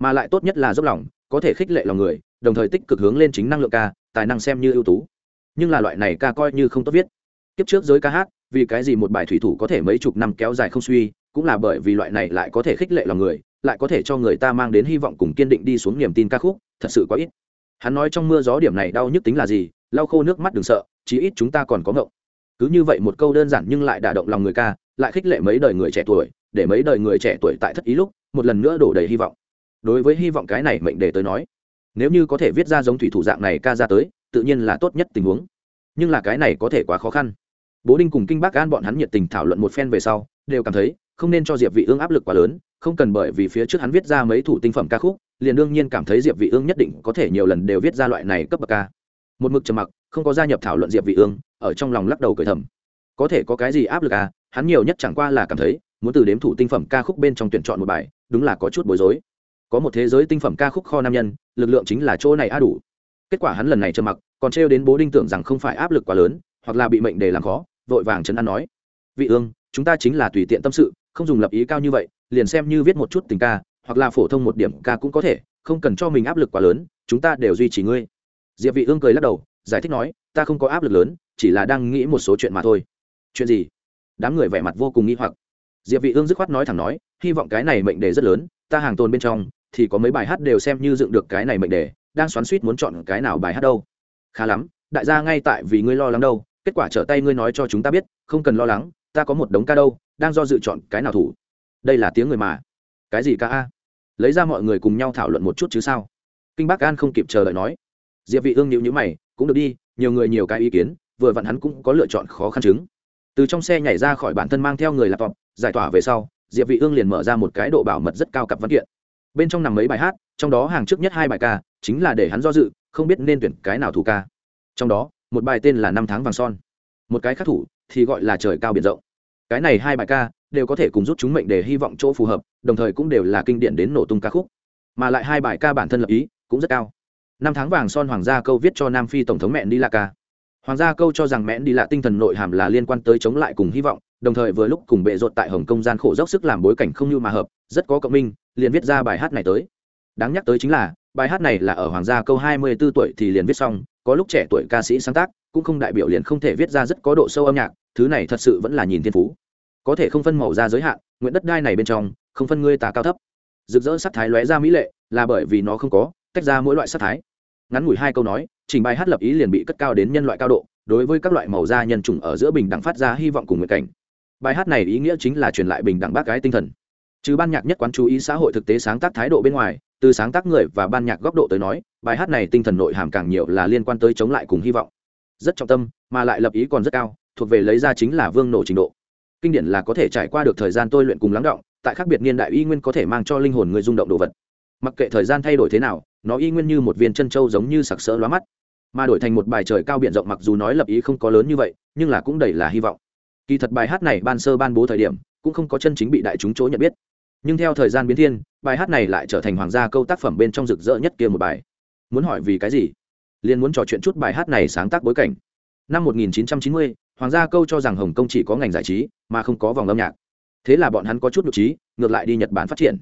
Mà lại tốt nhất là dốc lòng, có thể khích lệ lòng người, đồng thời tích cực hướng lên chính năng lượng ca, tài năng xem như ưu tú. Nhưng là loại này ca coi như không tốt viết. Kiếp trước giới ca hát, vì cái gì một bài thủy thủ có thể mấy chục năm kéo dài không suy cũng là bởi vì loại này lại có thể khích lệ lòng người, lại có thể cho người ta mang đến hy vọng cùng kiên định đi xuống niềm tin ca khúc, thật sự quá ít. Hắn nói trong mưa gió điểm này đau nhức tính là gì, lau khô nước mắt đừng sợ, chí ít chúng ta còn có ngộng. Cứ như vậy một câu đơn giản nhưng lại đả động lòng người ca, lại khích lệ mấy đời người trẻ tuổi, để mấy đời người trẻ tuổi tại thất ý lúc, một lần nữa đổ đầy hy vọng. Đối với hy vọng cái này mệnh đề tới nói, nếu như có thể viết ra giống thủy thủ dạng này ca ra tới, tự nhiên là tốt nhất tình huống. Nhưng là cái này có thể quá khó khăn. Bố đinh cùng kinh bác an bọn hắn nhiệt tình thảo luận một phen về sau, đều cảm thấy không nên cho diệp vị ương áp lực quá lớn, không cần bởi vì phía trước hắn viết ra mấy thủ tinh phẩm ca khúc, liền đương nhiên cảm thấy diệp vị ương nhất định có thể nhiều lần đều viết ra loại này cấp bậc ca. Một mực trầm mặc, không có gia nhập thảo luận diệp vị ương, ở trong lòng lắc đầu cười thầm. Có thể có cái gì áp lực à hắn nhiều nhất chẳng qua là cảm thấy, muốn từ đếm thủ tinh phẩm ca khúc bên trong tuyển chọn một bài, đúng là có chút bối rối. Có một thế giới tinh phẩm ca khúc kho nam nhân, lực lượng chính là chỗ này a đủ. Kết quả hắn lần này trầm mặc, còn trêu đến bố đinh tưởng rằng không phải áp lực quá lớn, hoặc là bị mệnh để làm khó, vội vàng chấn an nói. Vị ương, chúng ta chính là tùy tiện tâm sự không dùng lập ý cao như vậy, liền xem như viết một chút tình ca, hoặc là phổ thông một điểm ca cũng có thể, không cần cho mình áp lực quá lớn, chúng ta đều duy trì ngươi. Diệp vị ương cười lắc đầu, giải thích nói, ta không có áp lực lớn, chỉ là đang nghĩ một số chuyện mà thôi. Chuyện gì? Đám người vẻ mặt vô cùng nghi hoặc. Diệp vị ương dứt khoát nói thẳng nói, hy vọng cái này mệnh đề rất lớn, ta hàng tồn bên trong, thì có mấy bài hát đều xem như dựng được cái này mệnh đề, đang xoắn xuýt muốn chọn cái nào bài hát đâu. Khá lắm, đại gia ngay tại vì ngươi lo lắng đâu, kết quả trở tay ngươi nói cho chúng ta biết, không cần lo lắng, ta có một đống ca đâu đang do dự chọn cái nào thủ? Đây là tiếng người mà. Cái gì ca a? Lấy ra mọi người cùng nhau thảo luận một chút chứ sao? Kinh bác an không kịp chờ đợi nói. Diệp vị ương nhíu nhíu mày, cũng được đi, nhiều người nhiều cái ý kiến, vừa vặn hắn cũng có lựa chọn khó khăn chứng. Từ trong xe nhảy ra khỏi bản thân mang theo người laptop, giải tỏa về sau, diệp vị ương liền mở ra một cái độ bảo mật rất cao cặp văn kiện. Bên trong nằm mấy bài hát, trong đó hàng trước nhất hai bài ca, chính là để hắn do dự, không biết nên tuyển cái nào thủ ca. Trong đó, một bài tên là năm tháng vàng son. Một cái khác thủ thì gọi là trời cao biển rộng cái này hai bài ca đều có thể cùng giúp chúng mệnh để hy vọng chỗ phù hợp, đồng thời cũng đều là kinh điển đến nổ tung ca khúc. Mà lại hai bài ca bản thân lập ý cũng rất cao. Năm tháng vàng son hoàng gia câu viết cho nam phi tổng thống mẹ đi la ca. Hoàng gia câu cho rằng mẹ đi lạ tinh thần nội hàm là liên quan tới chống lại cùng hy vọng, đồng thời vừa lúc cùng bệ rột tại hồng công gian khổ dốc sức làm bối cảnh không như mà hợp, rất có cộng minh, liền viết ra bài hát này tới. Đáng nhắc tới chính là, bài hát này là ở hoàng gia câu hai mươi 24 tuổi thì liền viết xong, có lúc trẻ tuổi ca sĩ sáng tác, cũng không đại biểu liền không thể viết ra rất có độ sâu âm nhạc thứ này thật sự vẫn là nhìn thiên phú. Có thể không phân màu ra giới hạn, nguyện đất đai này bên trong, không phân ngươi tà cao thấp. Rực rỡ sắc thái lóe ra mỹ lệ, là bởi vì nó không có, tách ra mỗi loại sắc thái. Ngắn ngủi hai câu nói, trình bài hát lập ý liền bị cất cao đến nhân loại cao độ, đối với các loại màu da nhân chủng ở giữa bình đẳng phát ra hy vọng cùng nguyện cảnh. Bài hát này ý nghĩa chính là truyền lại bình đẳng bác gái tinh thần. Chứ ban nhạc nhất quán chú ý xã hội thực tế sáng tác thái độ bên ngoài, từ sáng tác người và ban nhạc góc độ tới nói, bài hát này tinh thần nội hàm càng nhiều là liên quan tới chống lại cùng hy vọng. Rất trọng tâm, mà lại lập ý còn rất cao thuộc về lấy ra chính là vương nổ trình độ. Kinh điển là có thể trải qua được thời gian tôi luyện cùng lắng động tại khác biệt niên đại y nguyên có thể mang cho linh hồn người rung động đồ vật. Mặc kệ thời gian thay đổi thế nào nó y nguyên như một viên chân trâu giống như sặc sỡ lóa mắt. Mà đổi thành một bài trời cao b i ể n rộng mặc dù nói lập ý không có lớn như vậy nhưng là cũng đầy là hy vọng. Kỳ thật bài hát này ban sơ ban bố thời điểm cũng không có chân chính bị đại chúng chỗ nhận biết. Nhưng theo thời gian biến thiên bài hát này lại trở thành hoàng gia câu tác phẩm bên trong rực rỡ nhất kia một bài. Muốn hỏi vì cái gì? Liền muốn trò chuyện chút bài hát này sáng tác bối cảnh. Năm 1990, hoàng gia câu cho rằng hồng kông chỉ có ngành giải trí, mà không có vòng âm nhạc. Thế là bọn hắn có chút nhục trí, ngược lại đi nhật bản phát triển.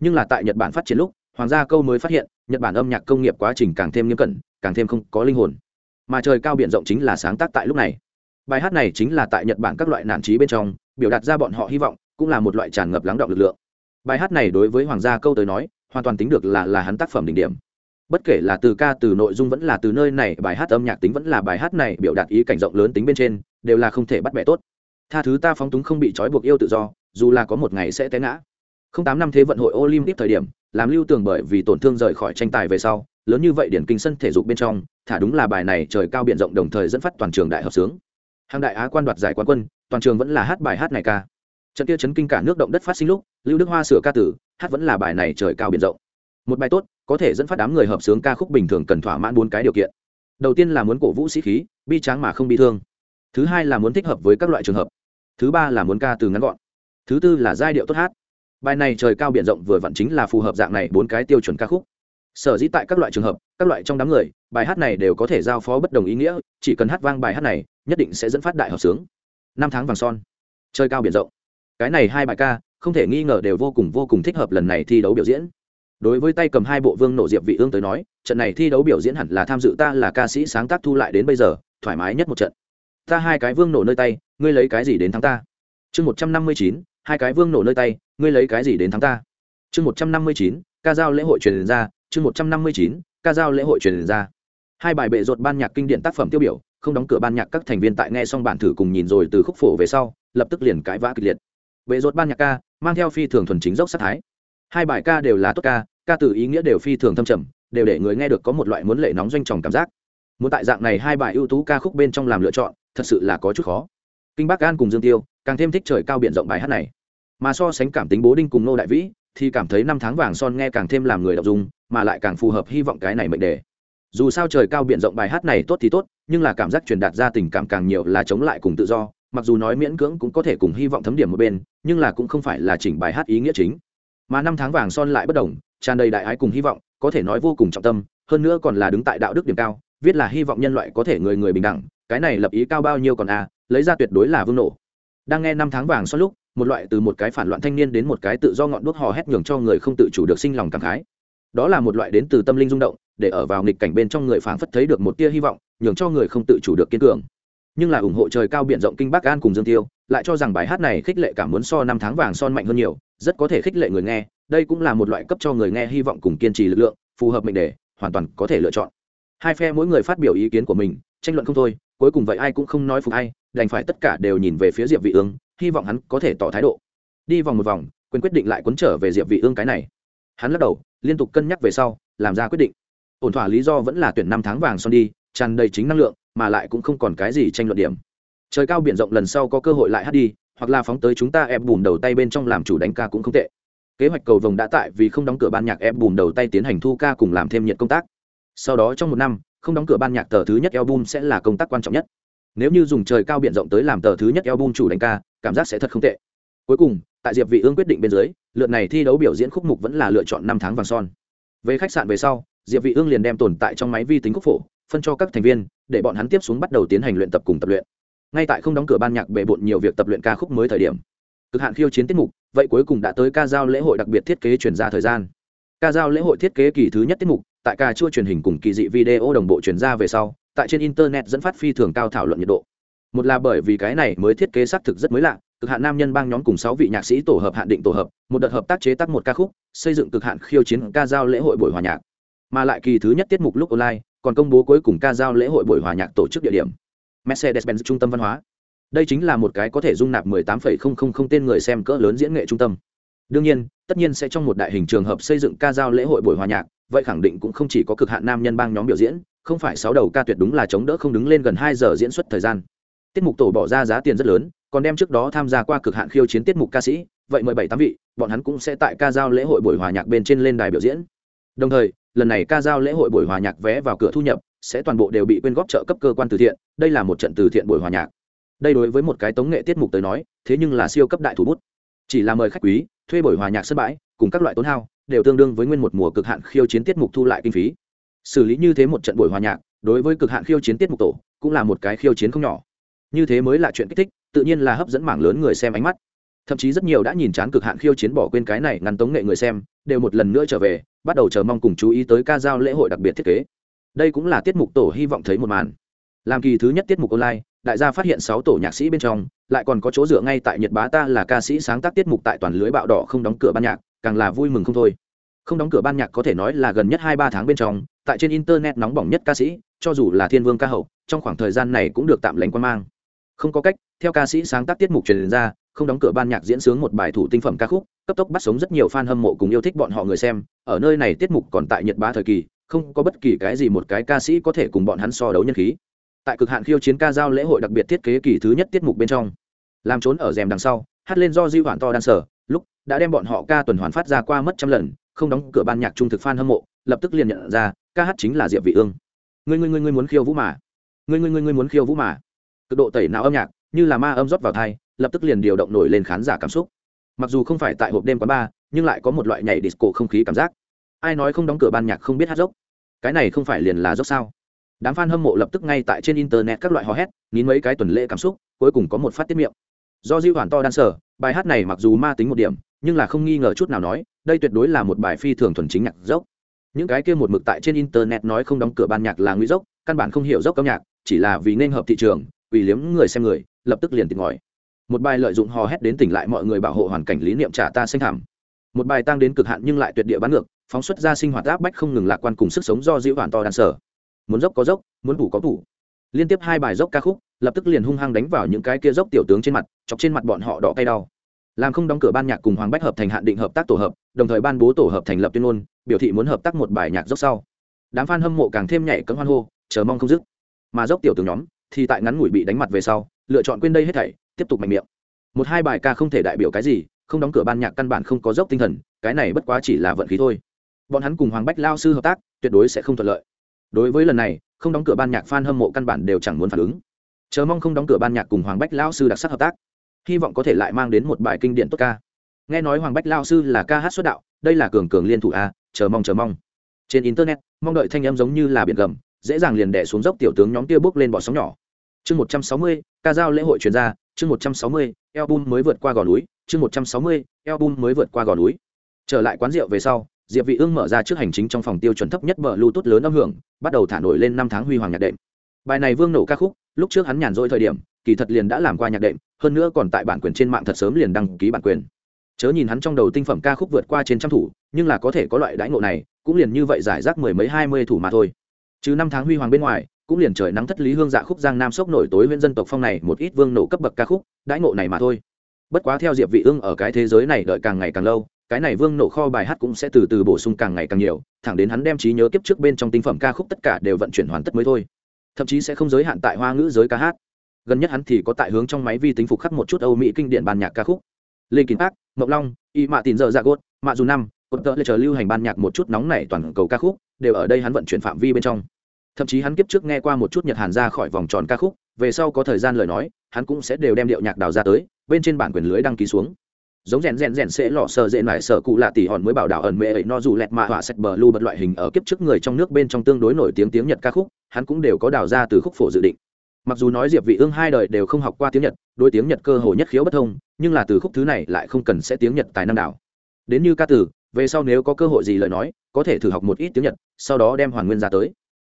Nhưng là tại nhật bản phát triển lúc, hoàng gia câu mới phát hiện, nhật bản âm nhạc công nghiệp quá trình càng thêm nghiêm cẩn, càng thêm không có linh hồn. Mà trời cao b i ể n rộng chính là sáng tác tại lúc này. Bài hát này chính là tại nhật bản các loại nản trí bên trong, biểu đạt ra bọn họ hy vọng, cũng là một loại tràn ngập lắng động lực lượng. Bài hát này đối với hoàng gia câu tới nói, hoàn toàn tính được là là hắn tác phẩm đỉnh điểm. Bất kể là từ ca, từ nội dung vẫn là từ nơi này, bài hát âm nhạc tính vẫn là bài hát này biểu đạt ý cảnh rộng lớn tính bên trên đều là không thể bắt bẻ tốt. Tha thứ ta phóng túng không bị trói buộc yêu tự do, dù là có một ngày sẽ té ngã. Không tám năm thế vận hội olympic thời điểm, làm lưu tường bởi vì tổn thương rời khỏi tranh tài về sau, lớn như vậy điển kinh sân thể dục bên trong, thả đúng là bài này trời cao b i ể n rộng đồng thời dẫn phát toàn trường đại hợp sướng. Hàng đại á quan đoạt giải quán quân, toàn trường vẫn là hát bài hát này ca. Trận kia chấn kinh cả nước động đất phát sinh lúc, lưu đức hoa sửa ca tử, hát vẫn là bài này trời cao b i ể n rộng. Một bài tốt, có thể dẫn phát đám người hợp sướng ca khúc bình thường cần thỏa mãn bốn cái điều kiện. Đầu tiên là muốn cổ vũ sĩ khí, bi tráng mà không bi thương thứ hai là muốn thích hợp với các loại trường hợp. Thứ ba là muốn ca từ ngắn gọn. Thứ tư là giai điệu tốt hát. Bài này trời cao b i ể n rộng vừa vặn chính là phù hợp dạng này bốn cái tiêu chuẩn ca khúc. Sở dĩ tại các loại trường hợp, các loại trong đám người, bài hát này đều có thể giao phó bất đồng ý nghĩa, chỉ cần hát vang bài hát này, nhất định sẽ dẫn phát đại hợp sướng. Năm tháng vàng son. Chơi cao biển rộng. Cái này hai bài ca, không thể nghi ngờ đều vô cùng vô cùng thích hợp lần này thi đấu biểu diễn. Đối với tay cầm hai bộ vương nổ diệp vị ương tới nói, trận này thi đấu biểu diễn hẳn là tham dự ta là ca sĩ sáng tác thu lại đến bây giờ, thoải mái nhất một trận ta hai cái vương nổ nơi tay, ngươi lấy cái gì đến thắng ta? Chương một trăm năm mươi chín, hai cái vương nổ nơi tay, ngươi lấy cái gì đến thắng ta? Chương một trăm năm mươi chín, ca giao lễ hội truyền ra, chương một trăm năm mươi chín, ca giao lễ hội truyền ra. Hai bài bệ rột ban nhạc kinh điển tác phẩm tiêu biểu, không đóng cửa ban nhạc các thành viên tại nghe xong bản thử cùng nhìn rồi từ khúc phổ về sau, lập tức liền cãi vã kịch liệt. Bệ rột ban nhạc ca, mang theo phi thường thuần chính dốc sát thái. Hai bài ca đều là tốt ca ca từ ý nghĩa đều phi thường thâm trầm, đều để người nghe được có một loại muốn lệ nóng doanh tròng cảm giác. Muốn tại dạng này hai bài ưu tú ca khúc bên trong làm lựa chọn thật sự là có chút khó. Kinh bắc an cùng dương tiêu càng thêm thích trời cao biện rộng bài hát này. Mà so sánh cảm tính bố đinh cùng nô đại vĩ, thì cảm thấy năm tháng vàng son nghe càng thêm làm người đọc dùng mà lại càng phù hợp hy vọng cái này mệnh đề. Dù sao trời cao biện rộng bài hát này tốt thì tốt, nhưng là cảm giác truyền đạt ra tình cảm càng nhiều là chống lại cùng tự do, mặc dù nói miễn cưỡng cũng có thể cùng hy vọng thấm điểm một bên, nhưng là cũng không phải là chỉnh bài hát ý nghĩa chính. Mà năm tháng vàng son lại bất đồng, tràn đầy đại ái cùng hy vọng, có thể nói vô cùng trọng tâm, hơn nữa còn là đứng tại đạo đức điểm cao, viết là hy vọng nhân loại có thể người người bình đẳng cái này lập ý cao bao nhiêu còn a à, lấy ra tuyệt đối là vương nổ. Đang nghe năm tháng vàng son lúc một loại từ một cái phản loạn thanh niên đến một cái tự do ngọn đuốc hò hét nhường cho người không tự chủ được sinh lòng cảm khái. Đó là một loại đến từ tâm linh rung động để ở vào nghịch cảnh bên trong người phảng phất thấy được một tia hy vọng nhường cho người không tự chủ được kiên cường. Nhưng là ủng hộ trời cao biển rộng kinh bắc an cùng dương tiêu lại cho rằng bài hát này khích lệ cảm muốn so năm tháng vàng son mạnh hơn nhiều rất có thể khích lệ người nghe đây cũng là một loại cấp cho người nghe hy vọng cùng kiên trì lực lượng phù hợp mệnh đề hoàn toàn có thể lựa chọn. Hai phe mỗi người phát biểu ý kiến của mình tranh luận không thôi cuối cùng vậy ai cũng không nói phục ai, đành phải tất cả đều nhìn về phía diệp vị ương, hy vọng hắn có thể tỏ thái độ. Đi vòng một vòng, quyền quyết định lại cuốn trở về diệp vị ương cái này. Hắn lắc đầu, liên tục cân nhắc về sau, làm ra quyết định. Ổn thỏa lý do vẫn là tuyển năm tháng vàng son đi, tràn đầy chính năng lượng, mà lại cũng không còn cái gì tranh luận điểm. Trời cao biển rộng lần sau có cơ hội lại hát đi, hoặc là phóng tới chúng ta ép bùn đầu tay bên trong làm chủ đánh ca cũng không tệ. Kế hoạch cầu vồng đã tại vì không đóng cửa ban nhạc ép bùn đầu tay tiến hành thu ca cùng làm thêm nhiệt công tác. Sau đó trong một năm không đóng cửa ban nhạc tờ thứ nhất album sẽ là công tác quan trọng nhất. Nếu như dùng trời cao biển rộng tới làm tờ thứ nhất album chủ đánh ca, cảm giác sẽ thật không tệ. Cuối cùng, tại diệp vị ương quyết định bên dưới, lượt này thi đấu biểu diễn khúc mục vẫn là lựa chọn năm tháng vàng son. Về khách sạn về sau, diệp vị ương liền đem tồn tại trong máy vi tính khúc phổ, phân cho các thành viên, để bọn hắn tiếp xuống bắt đầu tiến hành luyện tập cùng tập luyện. Ngay tại không đóng cửa ban nhạc bề bộn nhiều việc tập luyện ca khúc mới thời điểm, cực hạn khiêu chiến tiết mục, vậy cuối cùng đã tới ca giao lễ hội đặc biệt thiết kế chuyển ra thời gian. Ca giao lễ hội thiết kế kỳ thứ nhất tiết mục tại ca chua truyền hình cùng kỳ dị video đồng bộ truyền ra về sau tại trên internet dẫn phát phi thường cao thảo luận nhiệt độ. Một là bởi vì cái này mới thiết kế xác thực rất mới lạ cực hạn nam nhân bang nhóm cùng sáu vị nhạc sĩ tổ hợp hạn định tổ hợp một đợt hợp tác chế tác một ca khúc xây dựng cực hạn khiêu chiến ca giao lễ hội buổi hòa nhạc. Mà lại kỳ thứ nhất tiết mục lúc online còn công bố cuối cùng ca giao lễ hội buổi hòa nhạc tổ chức địa điểm. Mercedes-benz trung tâm văn hóa. Đây chính là một cái có thể dung nạp 18,000 tên người xem cỡ lớn diễn nghệ trung tâm. Đương nhiên tất nhiên sẽ trong một đại hình trường hợp xây dựng ca giao lễ hội buổi hòa nhạc vậy khẳng định cũng không chỉ có cực hạn nam nhân bang nhóm biểu diễn, không phải sáu đầu ca tuyệt đúng là chống đỡ không đứng lên gần hai giờ diễn xuất thời gian. Tiết mục tổ bỏ ra giá tiền rất lớn, còn đem trước đó tham gia qua cực hạn khiêu chiến tiết mục ca sĩ, vậy mười bảy tám vị, bọn hắn cũng sẽ tại ca giao lễ hội buổi hòa nhạc bên trên lên đài biểu diễn. Đồng thời, lần này ca giao lễ hội buổi hòa nhạc vé vào cửa thu nhập, sẽ toàn bộ đều bị quyên góp trợ cấp cơ quan từ thiện, đây là một trận từ thiện buổi hòa nhạc. Đây đối với một cái tống nghệ tiết mục tới nói, thế nhưng là siêu cấp đại thủ bút. Chỉ là mời khách quý, thuê buổi hòa nhạc sân bãi, cùng các loại tốn hao đều tương đương với nguyên một mùa cực hạn khiêu chiến tiết mục thu lại kinh phí. Xử lý như thế một trận buổi hòa nhạc, đối với cực hạn khiêu chiến tiết mục tổ, cũng là một cái khiêu chiến không nhỏ. Như thế mới là chuyện kích thích, tự nhiên là hấp dẫn mảng lớn người xem ánh mắt. Thậm chí rất nhiều đã nhìn chán cực hạn khiêu chiến bỏ quên cái này ngăn tống nghệ người xem, đều một lần nữa trở về, bắt đầu chờ mong cùng chú ý tới ca giao lễ hội đặc biệt thiết kế. Đây cũng là tiết mục tổ hy vọng thấy một màn. Làm kỳ thứ nhất tiết mục online, đại gia phát hiện sáu tổ nhạc sĩ bên trong, lại còn có chỗ dựa ngay tại nhật bá ta là ca sĩ sáng tác tiết mục tại toàn lưới bạo đỏ không đóng cửa ban nhạc càng là vui mừng không thôi. Không đóng cửa ban nhạc có thể nói là gần nhất hai ba tháng bên trong, tại trên internet nóng bỏng nhất ca sĩ, cho dù là thiên vương ca hậu, trong khoảng thời gian này cũng được tạm lánh quan mang. Không có cách, theo ca sĩ sáng tác tiết mục truyền ra, không đóng cửa ban nhạc diễn sướng một bài thủ tinh phẩm ca khúc, cấp tốc bắt sống rất nhiều fan hâm mộ cùng yêu thích bọn họ người xem, ở nơi này tiết mục còn tại nhật bá thời kỳ, không có bất kỳ cái gì một cái ca sĩ có thể cùng bọn hắn so đấu nhân khí. Tại cực hạn khiêu chiến ca giao lễ hội đặc biệt thiết kế kỳ thứ nhất tiết mục bên trong, làm trốn ở rèm đằng sau, hát lên do di hoàn to đan sở lúc đã đem bọn họ ca tuần hoàn phát ra qua mất trăm lần, không đóng cửa ban nhạc trung thực fan hâm mộ, lập tức liền nhận ra, ca hát chính là diệp vị ương. Ngươi ngươi ngươi ngươi muốn khiêu vũ mà. Ngươi ngươi ngươi ngươi muốn khiêu vũ mà. Cực độ tẩy não âm nhạc, như là ma âm rót vào thai, lập tức liền điều động nổi lên khán giả cảm xúc. Mặc dù không phải tại hộp đêm quán bar, nhưng lại có một loại nhảy disco không khí cảm giác. Ai nói không đóng cửa ban nhạc không biết hát dốc? Cái này không phải liền là dốc sao? Đám fan hâm mộ lập tức ngay tại trên internet các loại hò hét, nín mấy cái tuần lễ cảm xúc, cuối cùng có một phát tiết miệng. Do di hoàn to đan sở bài hát này mặc dù ma tính một điểm, nhưng là không nghi ngờ chút nào nói, đây tuyệt đối là một bài phi thường thuần chính nhạc dốc. Những cái kia một mực tại trên internet nói không đóng cửa ban nhạc là nguy dốc, căn bản không hiểu dốc âm nhạc, chỉ là vì nên hợp thị trường, vì liếm người xem người, lập tức liền tìm ngòi. Một bài lợi dụng hò hét đến tỉnh lại mọi người bảo hộ hoàn cảnh lý niệm trả ta sinh thảm một bài tăng đến cực hạn nhưng lại tuyệt địa bán ngược, phóng xuất ra sinh hoạt áp bách không ngừng lạc quan cùng sức sống do dĩ hoàn to đàn sở. Muốn dốc có dốc, muốn thủ có thủ liên tiếp hai bài dốc ca khúc, lập tức liền hung hăng đánh vào những cái kia dốc tiểu tướng trên mặt, chọc trên mặt bọn họ đỏ cay đau làm không đóng cửa ban nhạc cùng hoàng bách hợp thành hạn định hợp tác tổ hợp, đồng thời ban bố tổ hợp thành lập tuyên ngôn, biểu thị muốn hợp tác một bài nhạc dốc sau. Đám f a n hâm mộ càng thêm nhảy cấm hoan hô, chờ mong không dứt. Mà dốc tiểu từ nhóm, thì tại ngắn ngủi bị đánh mặt về sau, lựa chọn quên đây hết thảy, tiếp tục mạnh miệng. Một hai bài ca không thể đại biểu cái gì, không đóng cửa ban nhạc căn bản không có dốc tinh thần, cái này bất quá chỉ là vận khí thôi. Bọn hắn cùng hoàng bách lao sư hợp tác, tuyệt đối sẽ không thuận lợi. Đối với lần này, không đóng cửa ban nhạc f a n hâm mộ căn bản đều chẳng muốn phản ứng. Chờ mong không đóng cửa ban nhạc cùng hoàng bách lao sư đặc sắc hợp tác hy vọng có thể lại mang đến một bài kinh điển tốt ca. Nghe nói hoàng bách lao sư là ca hát xuất đạo, đây là cường cường liên thủ a chờ mong chờ mong. Trên internet, mong đợi thanh em giống như là biển gầm, dễ dàng liền đẻ xuống dốc tiểu tướng nhóm kia bước lên bỏ sóng nhỏ. Chương một trăm sáu mươi, ca giao lễ hội chuyên gia chương một trăm sáu mươi, album mới vượt qua gò núi, chương một trăm sáu mươi, album mới vượt qua gò núi. Trở lại quán rượu về sau, diệp vị ương mở ra trước hành chính trong phòng tiêu chuẩn thấp nhất bờ lưu tốt lớn âm hưởng, bắt đầu thả nổi lên năm tháng huy hoàng nhạc đệm. Bài này vương nổ ca khúc, lúc trước hắn nhàn rỗi thời điểm kỳ thật liền đã làm qua nhạc đệm, hơn nữa còn tại bản quyền trên mạng thật sớm liền đăng ký bản quyền. Chớ nhìn hắn trong đầu tinh phẩm ca khúc vượt qua trên trăm thủ, nhưng là có thể có loại đãi ngộ này, cũng liền như vậy giải rác mười mấy hai mươi thủ mà thôi. Chứ năm tháng huy hoàng bên ngoài, cũng liền trời nắng thất lý hương dạ khúc giang nam sốc nổi tối huyện dân tộc phong này một ít vương nổ cấp bậc ca khúc, đãi ngộ này mà thôi. Bất quá theo diệp vị ương ở cái thế giới này đợi càng ngày càng lâu, cái này vương nổ kho bài hát cũng sẽ từ từ bổ sung càng ngày càng nhiều, thẳng đến hắn đem trí nhớ kiếp trước bên trong tinh phẩm ca khúc tất cả đều vận chuyển hoàn tất mới thôi. Thậm chí sẽ không giới hạn tại hoa ngữ giới ca hát gần nhất hắn thì có tại hướng trong máy vi tính phục khắc một chút âu mỹ kinh điển ban nhạc ca khúc. Lê Kính park, mộc long, y mạ tín giờ dạ gốt mạ dù năm, cột tợ lệ chờ lưu hành ban nhạc một chút nóng nảy toàn cầu ca khúc, đều ở đây hắn vận chuyển phạm vi bên trong. Thậm chí hắn kiếp trước nghe qua một chút nhật hàn ra khỏi vòng tròn ca khúc, về sau có thời gian lời nói, hắn cũng sẽ đều đem điệu nhạc đào ra tới, bên trên bản quyền lưới đăng ký xuống. Giống rèn rèn rèn sẽ lọ sờ dễ nải sở cụ lạ tỷ hòn mới bảo đảo ẩn mê ấy no dù lẹt mạ họa sạch bờ lưu bật loại hình ở kiếp trước người trong nước bên trong tương đối nổi tiếng tiếng nhật ca khúc, hắn cũng đều có đào ra từ khúc phổ dự định mặc dù nói diệp vị ương hai đời đều không học qua tiếng nhật, đối tiếng nhật cơ hồ nhất khiếu bất thông, nhưng là từ khúc thứ này lại không cần sẽ tiếng nhật tài năng đảo. Đến như ca từ, về sau nếu có cơ hội gì lời nói, có thể thử học một ít tiếng nhật, sau đó đem hoàn nguyên ra tới.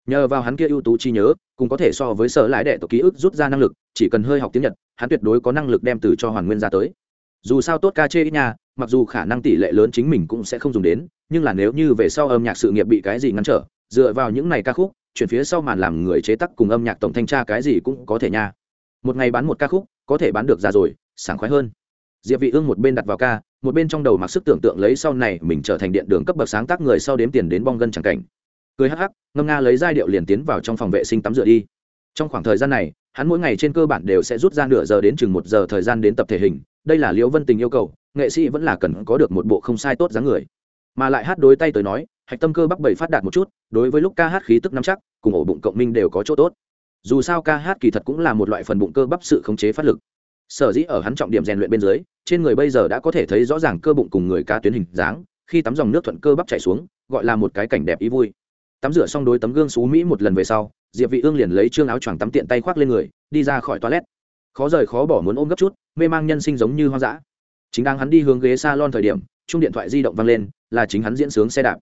Nhờ vào hắn kia ưu tú chi nhớ cũng có thể so với sở lái đệ tổ ký ức rút ra năng lực, chỉ cần hơi học tiếng nhật, hắn tuyệt đối có năng lực đem từ cho hoàn nguyên ra tới. Dù sao tốt ca chê ít nha, mặc dù khả năng tỷ lệ lớn chính mình cũng sẽ không dùng đến, nhưng là nếu như về sau âm nhạc sự nghiệp bị cái gì ngăn trở, dựa vào những này ca khúc chuyển phía sau màn làm người chế tác cùng âm nhạc tổng thanh tra cái gì cũng có thể nha. Một ngày bán một ca khúc, có thể bán được ra rồi, sảng khoái hơn. Diệp vị ương một bên đặt vào ca, một bên trong đầu mặc sức tưởng tượng lấy sau này mình trở thành điện đường cấp bậc sáng tác người sau đếm tiền đến bong gân chẳng cảnh. Cười hắc hắc, ngâm nga lấy giai điệu liền tiến vào trong phòng vệ sinh tắm rửa đi. Trong khoảng thời gian này, hắn mỗi ngày trên cơ bản đều sẽ rút ra nửa giờ đến chừng một giờ thời gian đến tập thể hình, đây là liễu vân tình yêu cầu, nghệ sĩ vẫn là cần có được một bộ không sai tốt dáng người. Mà lại hát đối tay tới nói hạch tâm cơ bắp bảy phát đạt một chút, đối với lúc ca hát khí tức nắm chắc, cùng ổ bụng cộng minh đều có chỗ tốt. Dù sao ca hát kỳ thật cũng là một loại phần bụng cơ bắp sự khống chế phát lực. Sở dĩ ở hắn trọng điểm rèn luyện bên dưới, trên người bây giờ đã có thể thấy rõ ràng cơ bụng cùng người ca tuyến hình dáng, khi tắm dòng nước thuận cơ bắp chảy xuống, gọi là một cái cảnh đẹp ý vui. Tắm rửa xong đối tấm gương xú mỹ một lần về sau, diệp vị ương liền lấy trương áo choàng tắm tiện tay khoác lên người, đi ra khỏi toilet. Khó rời khó bỏ muốn ôm gấp chút, mê mang nhân sinh giống như hoang dã. Chính đang hắn đi hướng ghế salon thời điểm, chung điện thoại di động vang lên, là chính hắn diễn sướng xe đạp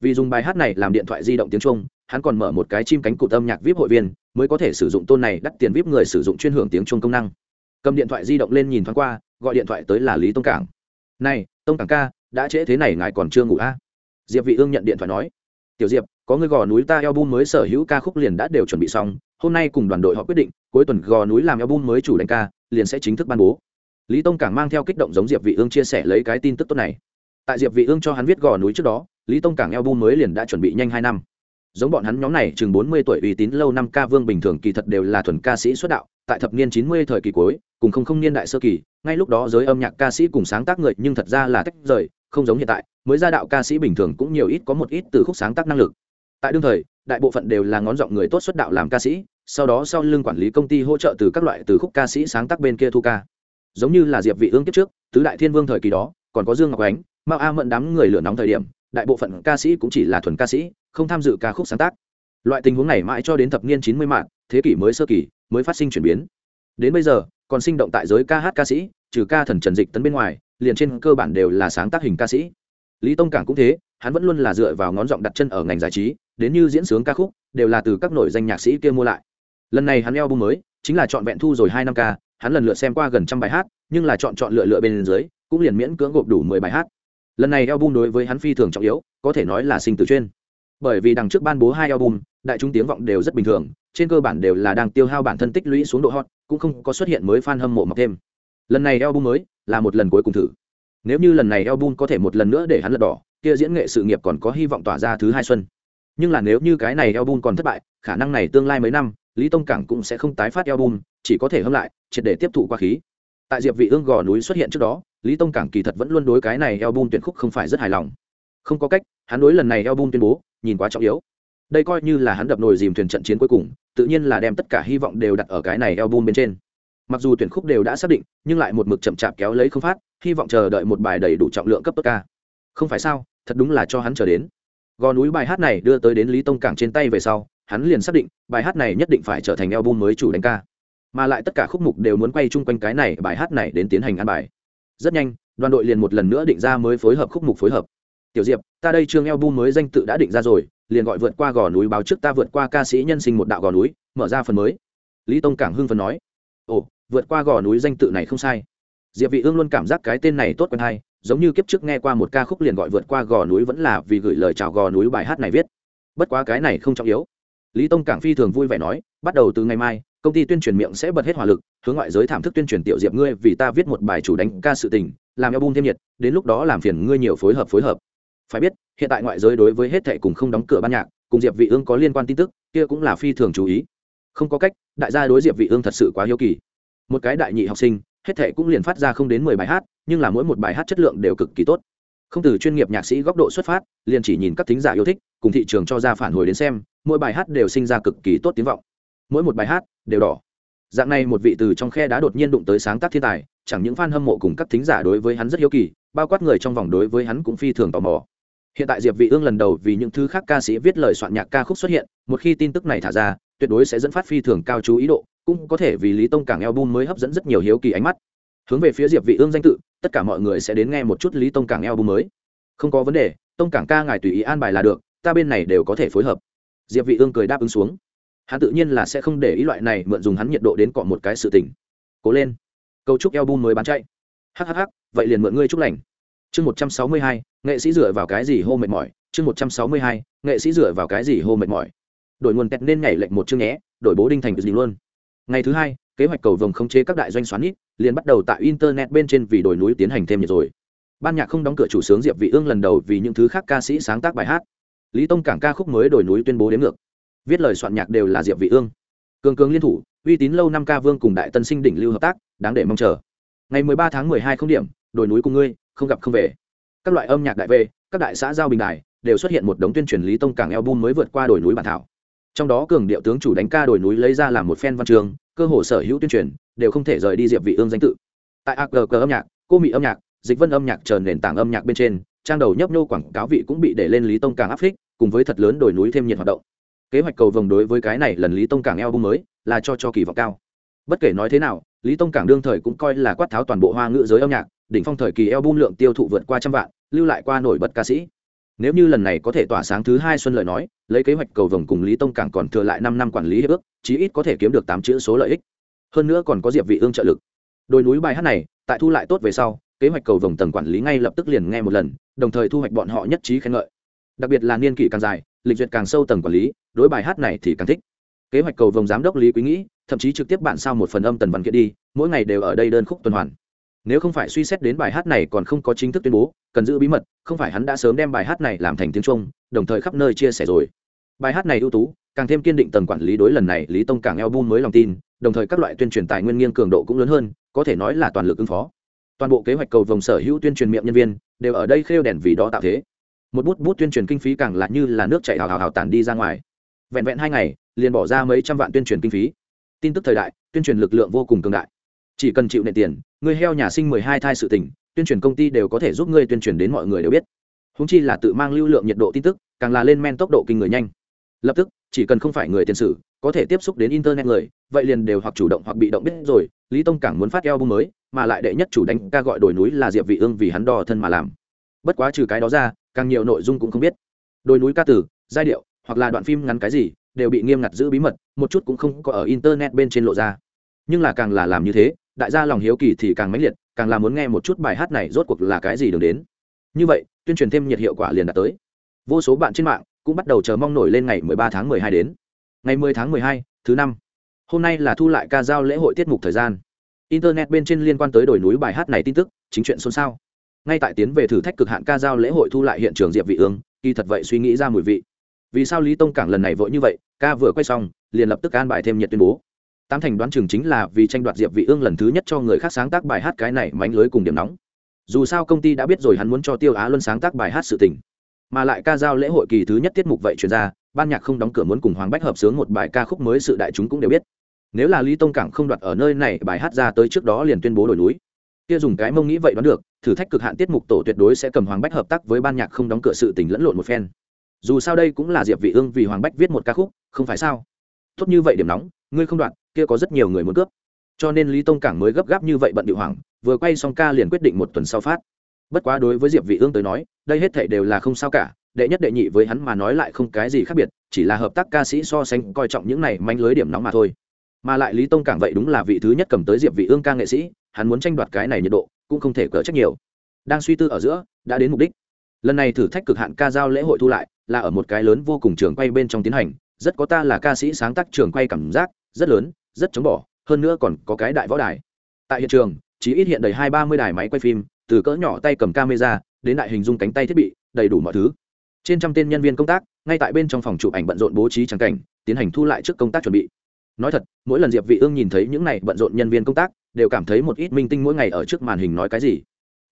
vì dùng bài hát này làm điện thoại di động tiếng trung, hắn còn mở một cái chim cánh cụt âm nhạc vip hội viên, mới có thể sử dụng tôn này đắt tiền vip người sử dụng chuyên hưởng tiếng trung công năng. Cầm điện thoại di động lên nhìn thoáng qua, gọi điện thoại tới là lý tông cảng. Này, tông cảng ca, đã trễ thế này ngài còn chưa ngủ a à? diệp vị ương nhận điện thoại nói. Tiểu diệp, có người gò núi ta album mới sở hữu ca khúc liền đã đều chuẩn bị xong, hôm nay cùng đoàn đội họ quyết định, cuối tuần gò núi làm album mới chủ đánh ca, liền sẽ chính thức ban bố. Lý tông cảng mang theo kích động giống diệp vị ương chia sẻ lấy cái tin tức tốt này. Tại diệp vị ương cho hắn viết gò núi trước đó lý tông cảng album mới liền đã chuẩn bị nhanh hai năm. Giống bọn hắn nhóm này, chừng 40 tuổi uy tín lâu năm ca vương bình thường kỳ thật đều là thuần ca sĩ xuất đạo, tại thập niên 90 thời kỳ cuối, cùng không không niên đại sơ kỳ, ngay lúc đó giới âm nhạc ca sĩ cùng sáng tác người nhưng thật ra là tách rời, không giống hiện tại, mới ra đạo ca sĩ bình thường cũng nhiều ít có một ít từ khúc sáng tác năng lực. Tại đương thời, đại bộ phận đều là ngón giọng người tốt xuất đạo làm ca sĩ, sau đó sau lưng quản lý công ty hỗ trợ từ các loại từ khúc ca sĩ sáng tác bên kia thu ca. Giống như là diệp vị ương kiếp trước, tứ đại thiên vương thời kỳ đó, còn có dương ngọc ánh, mao a mẫn đám người lửa nóng thời điểm đại bộ phận ca sĩ cũng chỉ là thuần ca sĩ, không tham dự ca khúc sáng tác. Loại tình huống này mãi cho đến thập niên 90 mạng, thế kỷ mới sơ kỳ, mới phát sinh chuyển biến. Đến bây giờ, còn sinh động tại giới ca hát ca sĩ, trừ ca thần trần dịch tấn bên ngoài, liền trên cơ bản đều là sáng tác hình ca sĩ. Lý tông cảng cũng thế, hắn vẫn luôn là dựa vào ngón giọng đặt chân ở ngành giải trí, đến như diễn sướng ca khúc, đều là từ các nổi danh nhạc sĩ kia mua lại. Lần này hắn eo bung mới, chính là chọn vẹn thu rồi hai năm ca, hắn lần lượt xem qua gần trăm bài hát, nhưng là chọn chọn lựa lựa bên dưới, cũng liền miễn cưỡng gộp đủ mười bài hát lần này album đối với hắn phi thường trọng yếu, có thể nói là sinh tử chuyên. Bởi vì đằng trước ban bố hai album, đại chúng tiếng vọng đều rất bình thường, trên cơ bản đều là đang tiêu hao bản thân tích lũy xuống độ hot, cũng không có xuất hiện mới fan hâm mộ mọc thêm. Lần này album mới là một lần cuối cùng thử. Nếu như lần này album có thể một lần nữa để hắn lật đỏ, kia diễn nghệ sự nghiệp còn có hy vọng tỏa ra thứ hai xuân. Nhưng là nếu như cái này album còn thất bại, khả năng này tương lai mấy năm, lý tông cảng cũng sẽ không tái phát album, chỉ có thể hâm lại, triệt để tiếp thụ qua khí. Tại diệp vị ương gò núi xuất hiện trước đó lý tông cảng kỳ thật vẫn luôn đối cái này album tuyển khúc không phải rất hài lòng. Không có cách, hắn đối lần này album tuyên bố, nhìn quá trọng yếu. Đây coi như là hắn đập nồi dìm thuyền trận chiến cuối cùng, tự nhiên là đem tất cả hy vọng đều đặt ở cái này album bên trên. Mặc dù tuyển khúc đều đã xác định, nhưng lại một mực chậm chạp kéo lấy không phát, hy vọng chờ đợi một bài đầy đủ trọng lượng cấp tốt ca. Không phải sao, thật đúng là cho hắn chờ đến. Gò núi bài hát này đưa tới đến lý tông cảng trên tay về sau, hắn liền xác định, bài hát này nhất định phải trở thành album mới chủ đánh ca. Mà lại tất cả khúc mục đều muốn quay chung quanh cái này, bài hát này đến tiến hành ăn bài rất nhanh, đoàn đội liền một lần nữa định ra mới phối hợp khúc mục phối hợp. Tiểu diệp, ta đây chương bu mới danh tự đã định ra rồi, liền gọi vượt qua gò núi báo trước ta vượt qua ca sĩ nhân sinh một đạo gò núi, mở ra phần mới. Lý tông cảng hưng phần nói. Ồ, vượt qua gò núi danh tự này không sai. Diệp vị ương luôn cảm giác cái tên này tốt quen hay, giống như kiếp trước nghe qua một ca khúc liền gọi vượt qua gò núi vẫn là vì gửi lời chào gò núi bài hát này viết. Bất quá cái này không trọng yếu. Lý tông cảng phi thường vui vẻ nói, bắt đầu từ ngày mai công ty tuyên truyền miệng sẽ bật hết hỏa lực, hướng ngoại giới thảm thức tuyên truyền tiểu diệp ngươi vì ta viết một bài chủ đánh ca sự tình, làm album thêm nhiệt, đến lúc đó làm phiền ngươi nhiều phối hợp phối hợp. Phải biết, hiện tại ngoại giới đối với hết thệ cùng không đóng cửa ban nhạc, cùng diệp vị ương có liên quan tin tức, kia cũng là phi thường chú ý. Không có cách, đại gia đối diệp vị ương thật sự quá hiếu kỳ. Một cái đại nhị học sinh, hết thệ cũng liền phát ra không đến mười bài hát, nhưng là mỗi một bài hát chất lượng đều cực kỳ tốt. Không từ chuyên nghiệp nhạc sĩ góc độ xuất phát, liền chỉ nhìn các thính giả yêu thích, cùng thị trường cho ra phản hồi đến xem, mỗi bài hát đều sinh ra cực kỳ tốt tiếng vọng mỗi một bài hát đều đỏ. Dạng này một vị từ trong khe đá đột nhiên đụng tới sáng tác thiên tài, chẳng những fan hâm mộ cùng các thính giả đối với hắn rất hiếu kỳ, bao quát người trong vòng đối với hắn cũng phi thường tò mò. Hiện tại diệp vị ương lần đầu vì những thứ khác ca sĩ viết lời soạn nhạc ca khúc xuất hiện, một khi tin tức này thả ra, tuyệt đối sẽ dẫn phát phi thường cao chú ý độ, cũng có thể vì lý tông cảng album mới hấp dẫn rất nhiều hiếu kỳ ánh mắt. Hướng về phía diệp vị ương danh tự, tất cả mọi người sẽ đến nghe một chút lý tông cảng album mới. Không có vấn đề, tông cảng ca ngài tùy ý an bài là được, ta bên này đều có thể phối hợp. Diệp vị ương cười đáp ứng xuống hắn tự nhiên là sẽ không để ý loại này mượn dùng hắn nhiệt độ đến cọ một cái sự tình. Cố lên. Câu trúc eo album mới bán chạy. Hhh vậy liền mượn ngươi chúc lành. Chương một trăm sáu mươi hai, nghệ sĩ dựa vào cái gì hô mệt mỏi? Chương một trăm sáu mươi hai, nghệ sĩ dựa vào cái gì hô mệt mỏi? Đổi nguồn kẹt nên nhảy lệnh một chương nhé, đổi bố đinh thành gì luôn. Ngày thứ hai, kế hoạch cầu vồng khống chế các đại doanh xoắn ít, liền bắt đầu tại internet bên trên vì đổi núi tiến hành thêm nhiệt rồi. Ban nhạc không đóng cửa chủ sướng diệp vị ương lần đầu vì những thứ khác ca sĩ sáng tác bài hát. Lý tông cảng ca khúc mới đổi núi tuyên bố đến ngược viết lời soạn nhạc đều là diệp vị ương. Cường cường liên thủ, uy tín lâu năm ca vương cùng đại tân sinh đỉnh lưu hợp tác, đáng để mong chờ. Ngày 13 tháng 12 không điểm, đồi núi cùng ngươi, không gặp không về. Các loại âm nhạc đại về, các đại xã giao bình đài, đều xuất hiện một đống tuyên truyền lý tông cảng album mới vượt qua đồi núi bản thảo. Trong đó cường điệu tướng chủ đánh ca đồi núi lấy ra làm một fan văn trường, cơ hồ sở hữu tuyên truyền, đều không thể rời đi diệp vị ương danh tự. Tại agg âm nhạc, cô mỹ âm nhạc, dịch vân âm nhạc chờ nền tảng âm nhạc bên trên, trang đầu nhấp nhô quảng cáo vị cũng bị để lên lý tông cảng áp phích cùng với thật lớn đồi núi thêm nhiệt hoạt động kế hoạch cầu vồng đối với cái này lần lý tông cảng eo bung mới là cho cho kỳ vọng cao. Bất kể nói thế nào, lý tông cảng đương thời cũng coi là quát tháo toàn bộ hoa ngữ giới âm nhạc, đỉnh phong thời kỳ eo bung lượng tiêu thụ vượt qua trăm vạn, lưu lại qua nổi bật ca sĩ. Nếu như lần này có thể tỏa sáng thứ hai xuân lợi nói, lấy kế hoạch cầu vồng cùng lý tông cảng còn thừa lại năm năm quản lý hiệp ước, chí ít có thể kiếm được tám chữ số lợi ích. Hơn nữa còn có diệp vị ương trợ lực. Đồi núi bài hát này, tại thu lại tốt về sau, kế hoạch cầu vồng tầng quản lý ngay lập tức liền nghe một lần, đồng thời thu hoạch bọn họ nhất trí khen ngợi. Đặc biệt là niên kỷ càng dài lịch duyệt càng sâu tầng quản lý, đối bài hát này thì càng thích. Kế hoạch cầu vồng giám đốc lý quý nghĩ, thậm chí trực tiếp bản sao một phần âm tần văn kiện đi, mỗi ngày đều ở đây đơn khúc tuần hoàn. Nếu không phải suy xét đến bài hát này còn không có chính thức tuyên bố, cần giữ bí mật, không phải hắn đã sớm đem bài hát này làm thành tiếng trung, đồng thời khắp nơi chia sẻ rồi. Bài hát này ưu tú, càng thêm kiên định tầng quản lý đối lần này lý tông càng album mới lòng tin, đồng thời các loại tuyên truyền tài nguyên nghiêng cường độ cũng lớn hơn, có thể nói là toàn lực ứng phó. Toàn bộ kế hoạch cầu vồng sở hữu tuyên truyền miệng nhân viên, đều ở đây khêu đèn vì đó tạo thế một bút bút tuyên truyền kinh phí càng là như là nước chảy hào hào hào tàn đi ra ngoài. Vẹn vẹn hai ngày, liền bỏ ra mấy trăm vạn tuyên truyền kinh phí. Tin tức thời đại, tuyên truyền lực lượng vô cùng cường đại. Chỉ cần chịu nệ tiền, người heo nhà sinh mười hai thai sự tình, tuyên truyền công ty đều có thể giúp ngươi tuyên truyền đến mọi người đều biết. Húng chi là tự mang lưu lượng nhiệt độ tin tức, càng là lên men tốc độ kinh người nhanh. Lập tức, chỉ cần không phải người tiền sử, có thể tiếp xúc đến internet người, vậy liền đều hoặc chủ động hoặc bị động biết rồi, lý tông càng muốn phát eo bung mới, mà lại đệ nhất chủ đánh ca gọi đồi núi là diệp vị ương vì hắn đo thân mà làm bất quá trừ cái đó ra càng nhiều nội dung cũng không biết. Đồi núi ca tử giai điệu hoặc là đoạn phim ngắn cái gì đều bị nghiêm ngặt giữ bí mật một chút cũng không có ở internet bên trên lộ ra. Nhưng là càng là làm như thế đại gia lòng hiếu kỳ thì càng mãnh liệt càng là muốn nghe một chút bài hát này rốt cuộc là cái gì đường đến. Như vậy tuyên truyền thêm nhiệt hiệu quả liền đạt tới. Vô số bạn trên mạng cũng bắt đầu chờ mong nổi lên ngày 13 tháng 12 đến. Ngày 10 tháng 12, thứ năm. Hôm nay là thu lại ca giao lễ hội tiết mục thời gian. Internet bên trên liên quan tới đồi núi bài hát này tin tức chính chuyện xôn xao ngay tại tiến về thử thách cực hạn ca giao lễ hội thu lại hiện trường diệp vị ương, kỳ thật vậy suy nghĩ ra mùi vị. Vì sao lý tông cảng lần này vội như vậy, ca vừa quay xong, liền lập tức an bài thêm nhiệt tuyên bố. Tám thành đoán chừng chính là vì tranh đoạt diệp vị ương lần thứ nhất cho người khác sáng tác bài hát cái này mánh lưới cùng điểm nóng. Dù sao công ty đã biết rồi hắn muốn cho tiêu á luân sáng tác bài hát sự tình. Mà lại ca giao lễ hội kỳ thứ nhất tiết mục vậy truyền ra, ban nhạc không đóng cửa muốn cùng hoàng bách hợp sướng một bài ca khúc mới sự đại chúng cũng đều biết. Nếu là lý tông cảng không đoạt ở nơi này bài hát ra tới trước đó liền tuyên bố đổi núi. Kia dùng cái mông nghĩ vậy đoán được thử thách cực hạn tiết mục tổ tuyệt đối sẽ cầm hoàng bách hợp tác với ban nhạc không đóng cửa sự tình lẫn lộn một phen. Dù sao đây cũng là diệp vị ương vì hoàng bách viết một ca khúc không phải sao? Tốt như vậy điểm nóng ngươi không đoạn, kia có rất nhiều người muốn cướp. Cho nên lý tông cảng mới gấp gáp như vậy bận điệu hoàng vừa quay xong ca liền quyết định một tuần sau phát. Bất quá đối với diệp vị ương tới nói đây hết thảy đều là không sao cả đệ nhất đệ nhị với hắn mà nói lại không cái gì khác biệt chỉ là hợp tác ca sĩ so sánh coi trọng những này manh lưới điểm nóng mà thôi. Mà lại lý tông cảng vậy đúng là vị thứ nhất cầm tới diệp vị ương ca nghệ sĩ hắn muốn tranh đoạt cái này nhiệt độ cũng không thể cỡ trách nhiều. Đang suy tư ở giữa, đã đến mục đích. Lần này thử thách cực hạn ca giao lễ hội thu lại, là ở một cái lớn vô cùng trường quay bên trong tiến hành, rất có ta là ca sĩ sáng tác trường quay cảm giác, rất lớn, rất chống bỏ, hơn nữa còn có cái đại võ đài. Tại hiện trường, chỉ ít hiện đầy hai ba mươi đài máy quay phim, từ cỡ nhỏ tay cầm camera, đến đại hình dung cánh tay thiết bị, đầy đủ mọi thứ. Trên trăm tên nhân viên công tác, ngay tại bên trong phòng chụp ảnh bận rộn bố trí trắng cảnh, tiến hành thu lại trước công tác chuẩn bị. Nói thật, mỗi lần diệp vị ương nhìn thấy những này bận rộn nhân viên công tác đều cảm thấy một ít minh tinh mỗi ngày ở trước màn hình nói cái gì.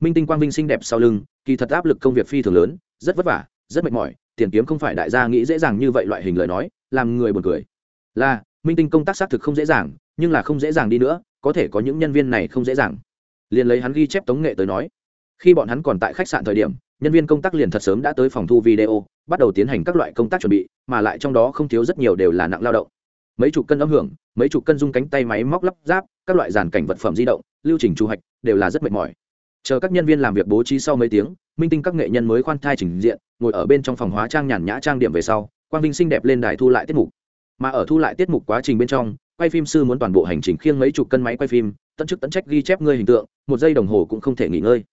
Minh tinh quang vinh xinh đẹp sau lưng, kỳ thật áp lực công việc phi thường lớn, rất vất vả, rất mệt mỏi, tiền kiếm không phải đại gia nghĩ dễ dàng như vậy loại hình lời nói, làm người buồn cười. Là, minh tinh công tác xác thực không dễ dàng, nhưng là không dễ dàng đi nữa, có thể có những nhân viên này không dễ dàng. Liền lấy hắn ghi chép tống nghệ tới nói, khi bọn hắn còn tại khách sạn thời điểm, nhân viên công tác liền thật sớm đã tới phòng thu video, bắt đầu tiến hành các loại công tác chuẩn bị, mà lại trong đó không thiếu rất nhiều đều là nặng lao động mấy chục cân âm hưởng, mấy chục cân dung cánh tay máy móc lắp ráp, các loại giàn cảnh vật phẩm di động, lưu trình chu hoạch đều là rất mệt mỏi. Chờ các nhân viên làm việc bố trí sau mấy tiếng, minh tinh các nghệ nhân mới khoan thai trình diện, ngồi ở bên trong phòng hóa trang nhàn nhã trang điểm về sau, quang vinh xinh đẹp lên đài thu lại tiết mục. Mà ở thu lại tiết mục quá trình bên trong, quay phim sư muốn toàn bộ hành trình khiêng mấy chục cân máy quay phim, tận chức tận trách ghi chép ngươi hình tượng, một giây đồng hồ cũng không thể nghỉ ngơi.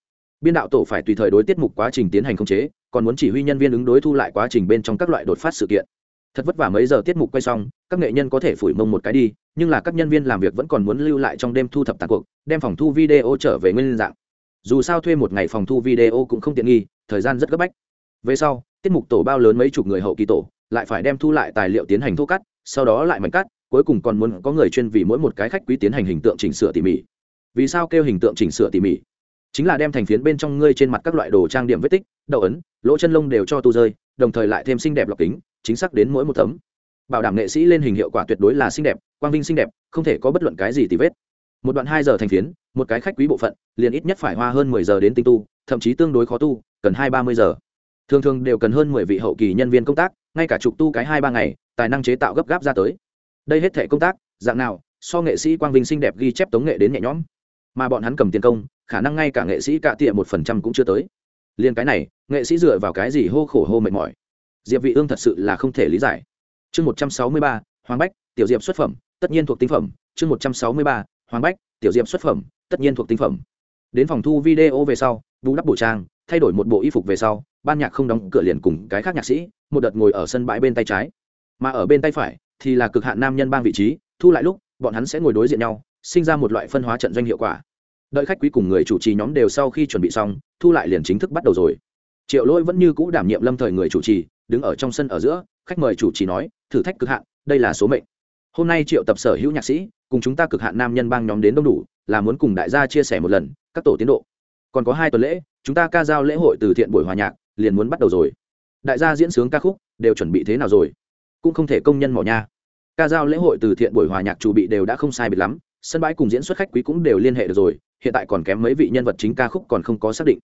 Biên đạo tổ phải tùy thời đối tiết mục quá trình tiến hành khống chế, còn muốn chỉ huy nhân viên ứng đối thu lại quá trình bên trong các loại đột phát sự kiện thật vất vả mấy giờ tiết mục quay xong, các nghệ nhân có thể phủi mông một cái đi, nhưng là các nhân viên làm việc vẫn còn muốn lưu lại trong đêm thu thập tàn cuộc, đem phòng thu video trở về nguyên dạng. Dù sao thuê một ngày phòng thu video cũng không tiện nghi, thời gian rất gấp bách. Về sau, tiết mục tổ bao lớn mấy chục người hậu kỳ tổ, lại phải đem thu lại tài liệu tiến hành thu cắt, sau đó lại mảnh cắt, cuối cùng còn muốn có người chuyên vì mỗi một cái khách quý tiến hành hình tượng chỉnh sửa tỉ mỉ. Vì sao kêu hình tượng chỉnh sửa tỉ mỉ? Chính là đem thành phiến bên trong ngươi trên mặt các loại đồ trang điểm vết tích, đậu ấn, lỗ chân lông đều cho tu rơi, đồng thời lại thêm xinh đẹp lọc kính chính xác đến mỗi một tấm. Bảo đảm nghệ sĩ lên hình hiệu quả tuyệt đối là xinh đẹp, quang vinh xinh đẹp, không thể có bất luận cái gì tì vết. Một đoạn hai giờ thành phiến, một cái khách quý bộ phận, liền ít nhất phải hoa hơn mười giờ đến tinh tu, thậm chí tương đối khó tu, cần hai ba mươi giờ. Thường thường đều cần hơn mười vị hậu kỳ nhân viên công tác, ngay cả chục tu cái hai ba ngày, tài năng chế tạo gấp gáp ra tới. Đây hết thể công tác, dạng nào, so nghệ sĩ quang vinh xinh đẹp ghi chép tống nghệ đến nhẹ nhõm. Mà bọn hắn cầm tiền công, khả năng ngay cả nghệ sĩ cạ tịa một phần trăm cũng chưa tới. Liền cái này, nghệ sĩ dựa vào cái gì hô khổ hô mệt mỏi? Diệp vị ương thật sự là không thể lý giải. Chương một trăm sáu mươi ba, hoàng bách, tiểu diệp xuất phẩm, tất nhiên thuộc tinh phẩm. Chương một trăm sáu mươi ba, hoàng bách, tiểu diệp xuất phẩm, tất nhiên thuộc tinh phẩm. Đến phòng thu video về sau, bù đắp bộ trang, thay đổi một bộ y phục về sau, ban nhạc không đóng cửa liền cùng cái khác nhạc sĩ, một đợt ngồi ở sân bãi bên tay trái. Mà ở bên tay phải thì là cực hạn nam nhân bang vị trí, thu lại lúc, bọn hắn sẽ ngồi đối diện nhau, sinh ra một loại phân hóa trận doanh hiệu quả. Đợi khách quý cùng người chủ trì nhóm đều sau khi chuẩn bị xong, thu lại liền chính thức bắt đầu rồi triệu lỗi vẫn như cũ đảm nhiệm lâm thời người chủ trì, đứng ở trong sân ở giữa, khách mời chủ trì nói, thử thách cực hạn, đây là số mệnh. Hôm nay triệu tập sở hữu nhạc sĩ, cùng chúng ta cực hạn nam nhân bang nhóm đến đông đủ, là muốn cùng đại gia chia sẻ một lần, các tổ tiến độ. Còn có hai tuần lễ, chúng ta ca giao lễ hội từ thiện buổi hòa nhạc, liền muốn bắt đầu rồi. Đại gia diễn sướng ca khúc, đều chuẩn bị thế nào rồi? Cũng không thể công nhân mỏ nha. Ca giao lễ hội từ thiện buổi hòa nhạc chủ bị đều đã không sai biệt lắm, sân bãi cùng diễn xuất khách quý cũng đều liên hệ được rồi, hiện tại còn kém mấy vị nhân vật chính ca khúc còn không có xác định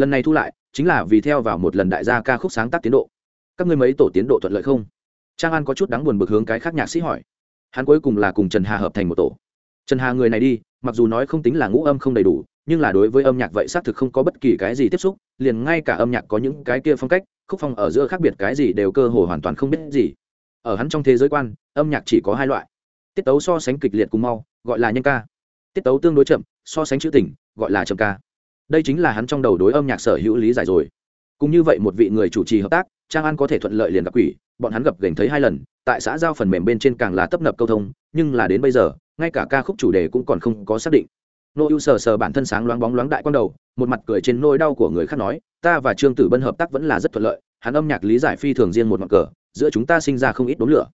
lần này thu lại chính là vì theo vào một lần đại gia ca khúc sáng tác tiến độ. Các ngươi mấy tổ tiến độ thuận lợi không? Trang an có chút đáng buồn bực hướng cái khác nhạc sĩ hỏi. Hắn cuối cùng là cùng trần hà hợp thành một tổ. Trần hà người này đi, mặc dù nói không tính là ngũ âm không đầy đủ, nhưng là đối với âm nhạc vậy xác thực không có bất kỳ cái gì tiếp xúc, liền ngay cả âm nhạc có những cái kia phong cách, khúc phong ở giữa khác biệt cái gì đều cơ hồ hoàn toàn không biết gì. Ở hắn trong thế giới quan, âm nhạc chỉ có hai loại. Tiết tấu so sánh kịch liệt cùng mau, gọi là nhân ca. Tiết tấu tương đối chậm, so sánh chữ tình, gọi là chậm ca đây chính là hắn trong đầu đối âm nhạc sở hữu lý giải rồi. Cũng như vậy một vị người chủ trì hợp tác, trang an có thể thuận lợi liền gặp quỷ, bọn hắn gặp gành thấy hai lần, tại xã giao phần mềm bên trên càng là tấp nập câu thông, nhưng là đến bây giờ, ngay cả ca khúc chủ đề cũng còn không có xác định. Nô ưu sờ sờ bản thân sáng loáng bóng loáng đại quan đầu, một mặt cười trên nôi đau của người khác nói, ta và trương tử bân hợp tác vẫn là rất thuận lợi, hắn âm nhạc lý giải phi thường riêng một mặt cờ, giữa chúng ta sinh ra không ít đốn lửa.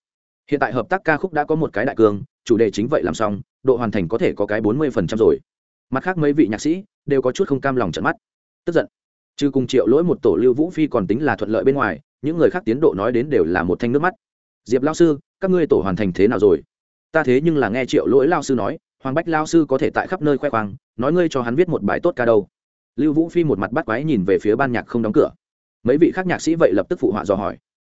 Hiện tại hợp tác ca khúc đã có một cái đại cương chủ đề chính vậy làm xong, độ hoàn thành có thể có cái bốn mươi phần trăm rồi. Mặt khác mấy vị nhạc sĩ đều có chút không cam lòng trận mắt. Tức giận. Trừ cùng triệu lỗi một tổ lưu vũ phi còn tính là thuận lợi bên ngoài, những người khác tiến độ nói đến đều là một thanh nước mắt. Diệp lao sư, các ngươi tổ hoàn thành thế nào rồi? Ta thế nhưng là nghe triệu lỗi lao sư nói, hoàng bách lao sư có thể tại khắp nơi khoe khoang, nói ngươi cho hắn viết một bài tốt ca đâu. Lưu vũ phi một mặt bắt quái nhìn về phía ban nhạc không đóng cửa. Mấy vị khác nhạc sĩ vậy lập tức phụ họa dò hỏi.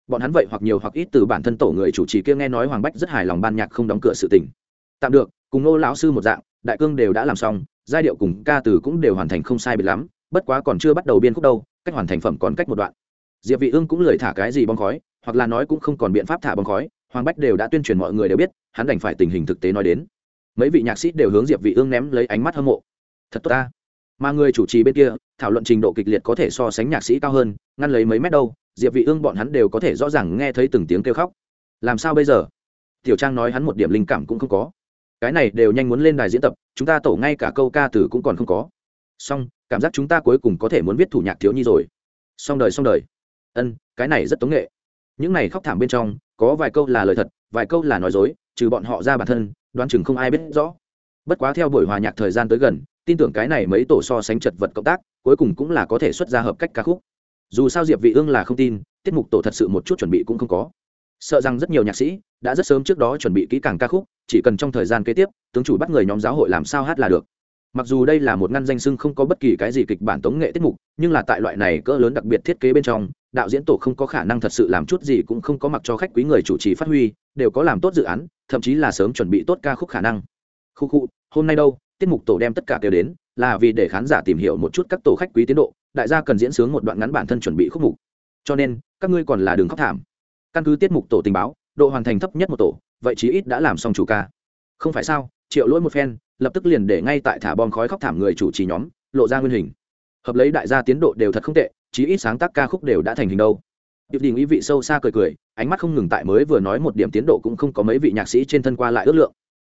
Bọn hắn vậy hoặc nhiều hoặc ít từ bản thân tổ người chủ trì kia nghe nói hoàng bách rất hài lòng ban nhạc không đóng cửa sự tình. Tạm được, cùng nô lão sư một dạng đại cương đều đã làm xong, giai điệu cùng ca từ cũng đều hoàn thành không sai biệt lắm, bất quá còn chưa bắt đầu biên khúc đâu, cách hoàn thành phẩm còn cách một đoạn. Diệp vị ương cũng lười thả cái gì bong khói, hoặc là nói cũng không còn biện pháp thả bong khói, hoàng bách đều đã tuyên truyền mọi người đều biết, hắn đành phải tình hình thực tế nói đến. Mấy vị nhạc sĩ đều hướng diệp vị ương ném lấy ánh mắt hâm mộ. Thật tốt ta. Mà người chủ trì bên kia, thảo luận trình độ kịch liệt có thể so sánh nhạc sĩ cao hơn, ngăn lấy mấy mét đâu, diệp vị ương bọn hắn đều có thể rõ ràng nghe thấy từng tiếng kêu khóc. Làm sao bây giờ? Tiểu trang nói hắn một điểm linh cảm cũng không có cái này đều nhanh muốn lên đài diễn tập, chúng ta tổ ngay cả câu ca từ cũng còn không có. Song cảm giác chúng ta cuối cùng có thể muốn viết thủ nhạc thiếu nhi rồi. Xong đời xong đời. Ân, cái này rất tống nghệ. Những này khóc thảm bên trong, có vài câu là lời thật, vài câu là nói dối, trừ bọn họ ra bản thân, đoán chừng không ai biết rõ. Bất quá theo buổi hòa nhạc thời gian tới gần, tin tưởng cái này mấy tổ so sánh chật vật cộng tác, cuối cùng cũng là có thể xuất ra hợp cách ca khúc. Dù sao diệp vị ương là không tin, tiết mục tổ thật sự một chút chuẩn bị cũng không có sợ rằng rất nhiều nhạc sĩ đã rất sớm trước đó chuẩn bị kỹ càng ca khúc, chỉ cần trong thời gian kế tiếp, tướng chủ bắt người nhóm giáo hội làm sao hát là được. Mặc dù đây là một ngăn danh sưng không có bất kỳ cái gì kịch bản tống nghệ tiết mục, nhưng là tại loại này cỡ lớn đặc biệt thiết kế bên trong, đạo diễn tổ không có khả năng thật sự làm chút gì cũng không có mặc cho khách quý người chủ trì phát huy, đều có làm tốt dự án, thậm chí là sớm chuẩn bị tốt ca khúc khả năng. Khu khu, hôm nay đâu? Tiết mục tổ đem tất cả kêu đến, là vì để khán giả tìm hiểu một chút các tổ khách quý tiến độ, đại gia cần diễn sướng một đoạn ngắn bản thân chuẩn bị khúc mục. Cho nên, các ngươi còn là đường khóc thảm căn cứ tiết mục tổ tình báo, độ hoàn thành thấp nhất một tổ, vậy chí ít đã làm xong chủ ca. Không phải sao, triệu lỗi một phen, lập tức liền để ngay tại thả bom khói khóc thảm người chủ trì nhóm, lộ ra nguyên hình. Hợp lấy đại gia tiến độ đều thật không tệ, chí ít sáng tác ca khúc đều đã thành hình đâu. Điệp đình ý vị sâu xa cười cười, ánh mắt không ngừng tại mới vừa nói một điểm tiến độ cũng không có mấy vị nhạc sĩ trên thân qua lại ước lượng.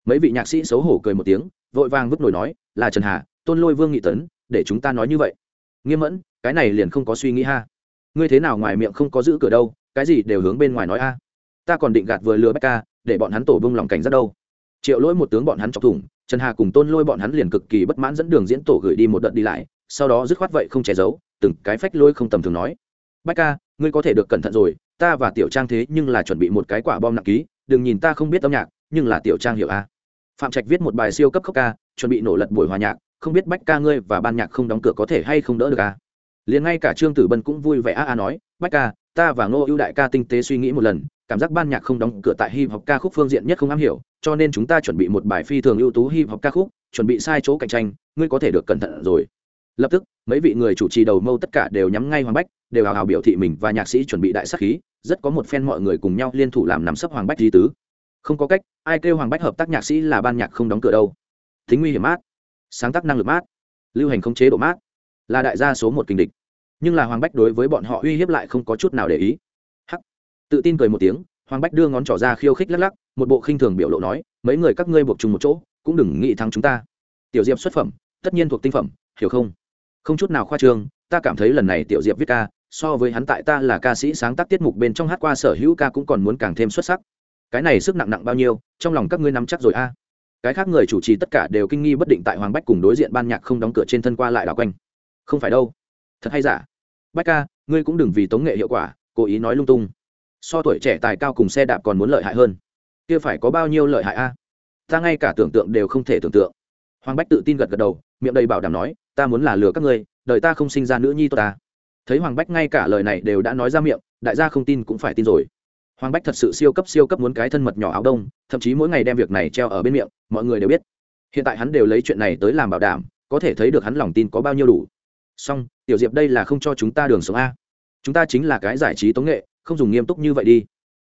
Mấy vị nhạc sĩ xấu hổ cười một tiếng, vội vàng vứt nổi nói, là trần hà, tôn lôi vương nghị tấn, để chúng ta nói như vậy. Nghiêm mẫn, cái này liền không có suy nghĩ ha. Ngươi thế nào ngoài miệng không có giữ cửa đâu cái gì đều hướng bên ngoài nói a. Ta còn định gạt vừa lừa bách ca để bọn hắn tổ bông lòng cảnh rất đâu. Triệu lỗi một tướng bọn hắn chọc thủng, trần hà cùng tôn lôi bọn hắn liền cực kỳ bất mãn dẫn đường diễn tổ gửi đi một đợt đi lại, sau đó dứt khoát vậy không che giấu, từng cái phách lôi không tầm thường nói. Bách ca ngươi có thể được cẩn thận rồi, ta và tiểu trang thế nhưng là chuẩn bị một cái quả bom nặng ký, đừng nhìn ta không biết âm nhạc, nhưng là tiểu trang hiểu a. Phạm trạch viết một bài siêu cấp khốc ca, chuẩn bị nổ lật buổi hòa nhạc, không biết bách ca ngươi và ban nhạc không đóng cửa có thể hay không đỡ được a? Liền ngay cả trương tử bân cũng vui vẻ a a nói bách ca ta và ngô ưu đại ca tinh tế suy nghĩ một lần, cảm giác ban nhạc không đóng cửa tại hip hop ca khúc phương diện nhất không am hiểu, cho nên chúng ta chuẩn bị một bài phi thường ưu tú hip hop ca khúc, chuẩn bị sai chỗ cạnh tranh, ngươi có thể được cẩn thận rồi. Lập tức, mấy vị người chủ trì đầu mâu tất cả đều nhắm ngay hoàng bách, đều hào hào biểu thị mình và nhạc sĩ chuẩn bị đại sắc khí, rất có một phen mọi người cùng nhau liên thủ làm nắm sấp hoàng bách di tứ. Không có cách, ai kêu hoàng bách hợp tác nhạc sĩ là ban nhạc không đóng cửa đâu. Tính nguy hiểm mát, sáng tác năng lực mát, lưu hành không chế độ mát, là đại gia số một kinh địch nhưng là hoàng bách đối với bọn họ uy hiếp lại không có chút nào để ý. Hắc. Tự tin cười một tiếng, hoàng bách đưa ngón trỏ ra khiêu khích lắc lắc, một bộ khinh thường biểu lộ nói, mấy người các ngươi buộc chung một chỗ, cũng đừng nghĩ thắng chúng ta. Tiểu diệp xuất phẩm, tất nhiên thuộc tinh phẩm, hiểu không? Không chút nào khoa trương, ta cảm thấy lần này tiểu diệp viết ca, so với hắn tại ta là ca sĩ sáng tác tiết mục bên trong hát qua sở hữu ca cũng còn muốn càng thêm xuất sắc. Cái này sức nặng nặng bao nhiêu, trong lòng các ngươi nắm chắc rồi a. Cái khác người chủ trì tất cả đều kinh nghi bất định tại hoàng bách cùng đối diện ban nhạc không đóng cửa trên thân qua lại đảo quanh. Không phải đâu. Thật hay giả? Bách ca, ngươi cũng đừng vì tống nghệ hiệu quả, cố ý nói lung tung. So tuổi trẻ tài cao cùng xe đạp còn muốn lợi hại hơn. Kia phải có bao nhiêu lợi hại a? Ta ngay cả tưởng tượng đều không thể tưởng tượng. Hoàng bách tự tin gật gật đầu, miệng đầy bảo đảm nói, ta muốn là lừa các ngươi, đời ta không sinh ra nữ nhi tôi ta. Thấy hoàng bách ngay cả lời này đều đã nói ra miệng, đại gia không tin cũng phải tin rồi. Hoàng bách thật sự siêu cấp siêu cấp muốn cái thân mật nhỏ áo đông, thậm chí mỗi ngày đem việc này treo ở bên miệng, mọi người đều biết. Hiện tại hắn đều lấy chuyện này tới làm bảo đảm, có thể thấy được hắn lòng tin có bao nhiêu đủ song tiểu diệp đây là không cho chúng ta đường sống a. Chúng ta chính là cái giải trí tống nghệ, không dùng nghiêm túc như vậy đi.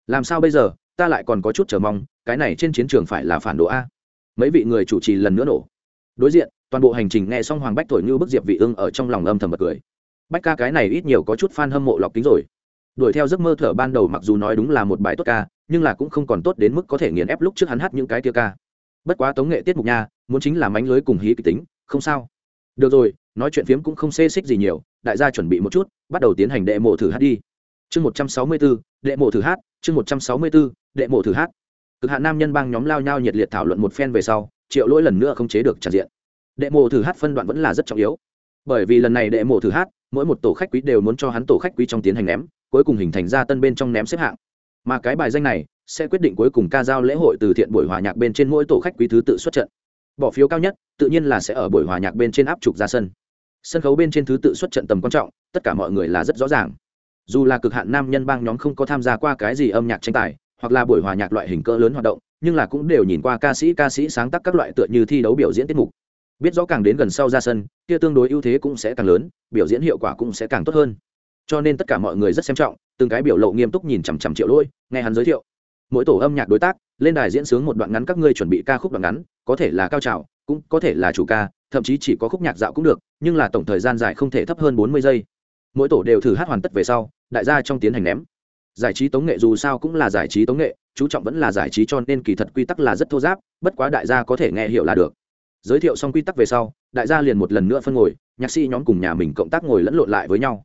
Làm sao bây giờ, ta lại còn có chút chờ mong, cái này trên chiến trường phải là phản đồ a. Mấy vị người chủ trì lần nữa nổ. Đối diện, toàn bộ hành trình nghe xong hoàng bách thổi như bức diệp vị ương ở trong lòng âm thầm bật cười. Bách ca cái này ít nhiều có chút fan hâm mộ lọc kính rồi. Đuổi theo giấc mơ thở ban đầu mặc dù nói đúng là một bài tốt ca, nhưng là cũng không còn tốt đến mức có thể nghiền ép lúc trước hắn hát những cái kia ca. Bất quá tống nghệ tiết mục nha, muốn chính là mánh lưới cùng hí kịch tính, không sao. Được rồi nói chuyện phiếm cũng không xê xích gì nhiều, đại gia chuẩn bị một chút, bắt đầu tiến hành đệ mộ thử hát đi. Chương một trăm sáu mươi b ố đệ mộ thử hát, chương một trăm sáu mươi b ố đệ mộ thử hát. Cực hạ nam nhân bang nhóm lao nhau nhiệt liệt thảo luận một phen về sau, triệu lỗi lần nữa không chế được tràn diện. Đệ mộ thử hát phân đoạn vẫn là rất trọng yếu. Bởi vì lần này đệ mộ thử hát, mỗi một tổ khách quý đều muốn cho hắn tổ khách quý trong tiến hành ném, cuối cùng hình thành ra tân bên trong ném xếp hạng. Mà cái bài danh này sẽ quyết định cuối cùng ca giao lễ hội từ thiện buổi hòa nhạc bên trên mỗi tổ khách quý thứ tự xuất trận. Bỏ phiếu cao nhất, tự nhiên là sẽ ở buổi hòa nhạc bên trên áp trục ra sân sân khấu bên trên thứ tự xuất trận tầm quan trọng, tất cả mọi người là rất rõ ràng. Dù là cực hạn nam nhân bang nhóm không có tham gia qua cái gì âm nhạc tranh tài, hoặc là buổi hòa nhạc loại hình cỡ lớn hoạt động, nhưng là cũng đều nhìn qua ca sĩ ca sĩ sáng tác các loại tựa như thi đấu biểu diễn tiết mục. Biết rõ càng đến gần sau ra sân, kia tương đối ưu thế cũng sẽ càng lớn, biểu diễn hiệu quả cũng sẽ càng tốt hơn. Cho nên tất cả mọi người rất xem trọng, từng cái biểu lộ nghiêm túc nhìn chằm chằm triệu lôi, nghe hắn giới thiệu. Mỗi tổ âm nhạc đối tác, lên đài diễn sướng một đoạn ngắn các ngươi chuẩn bị ca khúc đoạn ngắn, có thể là cao trào, cũng có thể là chủ ca thậm chí chỉ có khúc nhạc dạo cũng được, nhưng là tổng thời gian dài không thể thấp hơn bốn mươi giây. Mỗi tổ đều thử hát hoàn tất về sau, đại gia trong tiến hành ném. Giải trí tống nghệ dù sao cũng là giải trí tống nghệ, chú trọng vẫn là giải trí cho nên kỳ thật quy tắc là rất thô giáp, bất quá đại gia có thể nghe hiểu là được. Giới thiệu xong quy tắc về sau, đại gia liền một lần nữa phân ngồi, nhạc sĩ nhóm cùng nhà mình cộng tác ngồi lẫn lộn lại với nhau.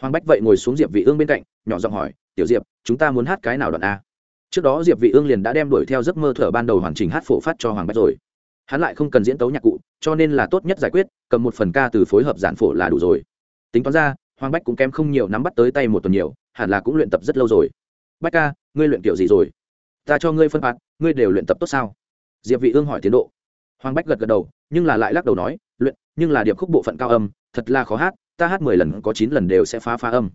Hoàng bách vậy ngồi xuống diệp vị ương bên cạnh, nhỏ giọng hỏi, tiểu diệp, chúng ta muốn hát cái nào đoạn a? Trước đó diệp vị ương liền đã đem đuổi theo giấc mơ thở ban đầu hoàn chỉnh hát phổ phát cho hoàng bách rồi hắn lại không cần diễn tấu nhạc cụ, cho nên là tốt nhất giải quyết, cầm một phần ca từ phối hợp giản phổ là đủ rồi. Tính toán ra, hoàng bách cũng kém không nhiều nắm bắt tới tay một tuần nhiều, hẳn là cũng luyện tập rất lâu rồi. Bách ca, ngươi luyện kiểu gì rồi? Ta cho ngươi phân phạt, ngươi đều luyện tập tốt sao? Diệp vị ương hỏi tiến độ. Hoàng bách gật gật đầu, nhưng là lại lắc đầu nói, luyện, nhưng là điệp khúc bộ phận cao âm, thật là khó hát, ta hát mười lần có chín lần đều sẽ phá phá âm.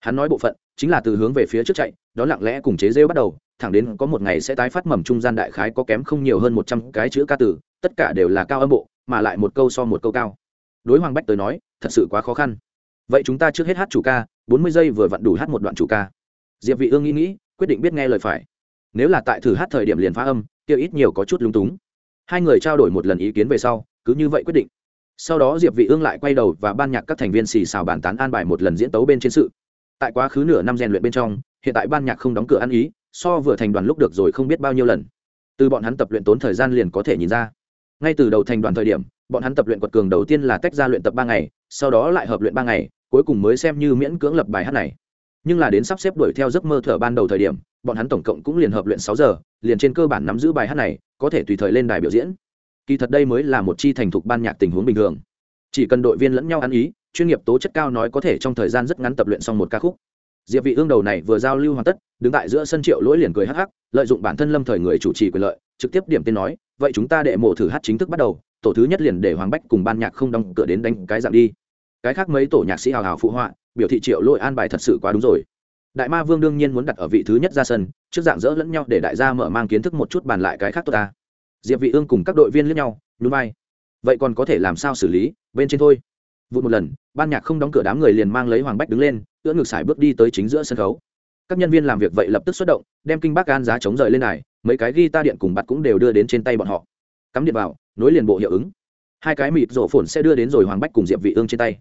Hắn nói bộ phận, chính là từ hướng về phía trước chạy, đó lặng lẽ cùng chế rêu bắt đầu, thẳng đến có một ngày sẽ tái phát mầm trung gian đại khái có kém không nhiều hơn một trăm cái chữ ca từ tất cả đều là cao âm bộ, mà lại một câu so một câu cao. Đối hoàng bách tới nói, thật sự quá khó khăn. Vậy chúng ta trước hết hát chủ ca, bốn mươi giây vừa vặn đủ hát một đoạn chủ ca. Diệp vị ương nghĩ nghĩ, quyết định biết nghe lời phải. Nếu là tại thử hát thời điểm liền phá âm, kia ít nhiều có chút lung túng. Hai người trao đổi một lần ý kiến về sau, cứ như vậy quyết định. Sau đó diệp vị ương lại quay đầu và ban nhạc các thành viên xì xào bàn tán an bài một lần diễn tấu bên trên sự. Tại quá khứ nửa năm rèn luyện bên trong, hiện tại ban nhạc không đóng cửa ăn ý, so vừa thành đoàn lúc được rồi không biết bao nhiêu lần. Từ bọn hắn tập luyện tốn thời gian liền có thể nhìn ra ngay từ đầu thành đoàn thời điểm, bọn hắn tập luyện quật cường đầu tiên là tách ra luyện tập ba ngày, sau đó lại hợp luyện ba ngày, cuối cùng mới xem như miễn cưỡng lập bài hát này. Nhưng là đến sắp xếp đuổi theo giấc mơ thở ban đầu thời điểm, bọn hắn tổng cộng cũng liền hợp luyện sáu giờ, liền trên cơ bản nắm giữ bài hát này, có thể tùy thời lên đài biểu diễn. Kỳ thật đây mới là một chi thành thục ban nhạc tình huống bình thường. Chỉ cần đội viên lẫn nhau ăn ý, chuyên nghiệp tố chất cao nói có thể trong thời gian rất ngắn tập luyện xong một ca khúc. Diệp vị ương đầu này vừa giao lưu hoàn tất, đứng tại giữa sân triệu lỗi liền cười hắc hắc, lợi dụng bản thân lâm thời người chủ trì quyền lợi, trực tiếp điểm tên nói vậy chúng ta đệ mộ thử hát chính thức bắt đầu, tổ thứ nhất liền để hoàng bách cùng ban nhạc không đóng cửa đến đánh cái dạng đi. Cái khác mấy tổ nhạc sĩ hào hào phụ họa, biểu thị triệu lỗi an bài thật sự quá đúng rồi. Đại ma vương đương nhiên muốn đặt ở vị thứ nhất ra sân, trước dạng dỡ lẫn nhau để đại gia mở mang kiến thức một chút bàn lại cái khác tốt ta. Diệp vị ương cùng các đội viên lẫn nhau, nhún vai. Vậy còn có thể làm sao xử lý, bên trên thôi. Vụt một lần, ban nhạc không đóng cửa đám người liền mang lấy hoàng bách đứng lên, ưỡn ngược sải bước đi tới chính giữa sân khấu. Các nhân viên làm việc vậy lập tức xuất động, đem kinh bác gan giá chống rời lên này mấy cái ghi ta điện cùng bắt cũng đều đưa đến trên tay bọn họ. Cắm điện vào, nối liền bộ hiệu ứng. Hai cái mịt rổ phồn sẽ đưa đến rồi hoàng bách cùng diệp vị ương trên tay.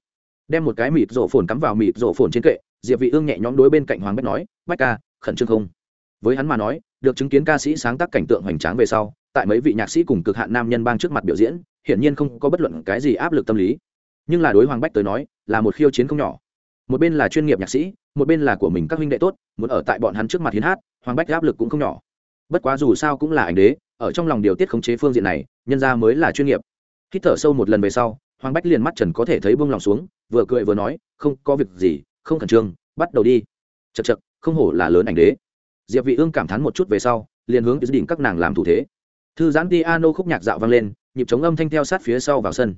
Đem một cái mịt rổ phồn cắm vào mịt rổ phồn trên kệ, diệp vị ương nhẹ nhõm đối bên cạnh hoàng bách nói, bách ca, khẩn trương không? Với hắn mà nói, được chứng kiến ca sĩ sáng tác cảnh tượng hoành tráng về sau, tại mấy vị nhạc sĩ cùng cực hạn nam nhân bang trước mặt biểu diễn, hiển nhiên không có bất luận cái gì áp lực tâm lý. Nhưng là đối hoàng bách tới nói, là một khiêu chiến không nhỏ. Một bên là chuyên nghiệp nhạc sĩ, một bên là của mình các huynh đệ tốt, muốn ở tại bọn hắn trước mặt hiến hát, hoàng bách áp lực cũng không nhỏ bất quá dù sao cũng là ảnh đế, ở trong lòng điều tiết khống chế phương diện này, nhân ra mới là chuyên nghiệp. Hít thở sâu một lần về sau, hoàng bách liền mắt trần có thể thấy bông lòng xuống, vừa cười vừa nói, không, có việc gì, không khẩn trương, bắt đầu đi. Chật chật không hổ là lớn ảnh đế. Diệp vị ương cảm thán một chút về sau, liền hướng tới đỉnh các nàng làm thủ thế. Thư giãn piano khúc nhạc dạo vang lên, nhịp chống âm thanh theo sát phía sau vào sân.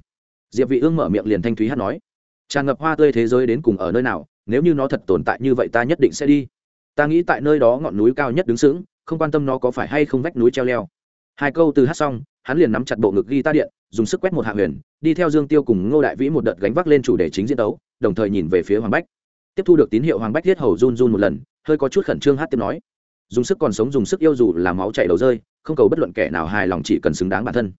Diệp vị ương mở miệng liền thanh thúy hát nói, tràn ngập hoa tươi thế giới đến cùng ở nơi nào, nếu như nó thật tồn tại như vậy ta nhất định sẽ đi. Ta nghĩ tại nơi đó ngọn núi cao nhất đứng sững không quan tâm nó có phải hay không vách núi treo leo. Hai câu từ hát xong, hắn liền nắm chặt bộ ngực ghi ta điện, dùng sức quét một hạ huyền, đi theo dương tiêu cùng ngô đại vĩ một đợt gánh vác lên chủ đề chính diễn đấu, đồng thời nhìn về phía hoàng bách. Tiếp thu được tín hiệu, hoàng bách thiết hầu run run một lần, hơi có chút khẩn trương hát tiếp nói. Dùng sức còn sống, dùng sức yêu dù là máu chảy đầu rơi, không cầu bất luận kẻ nào hài lòng chỉ cần xứng đáng bản thân.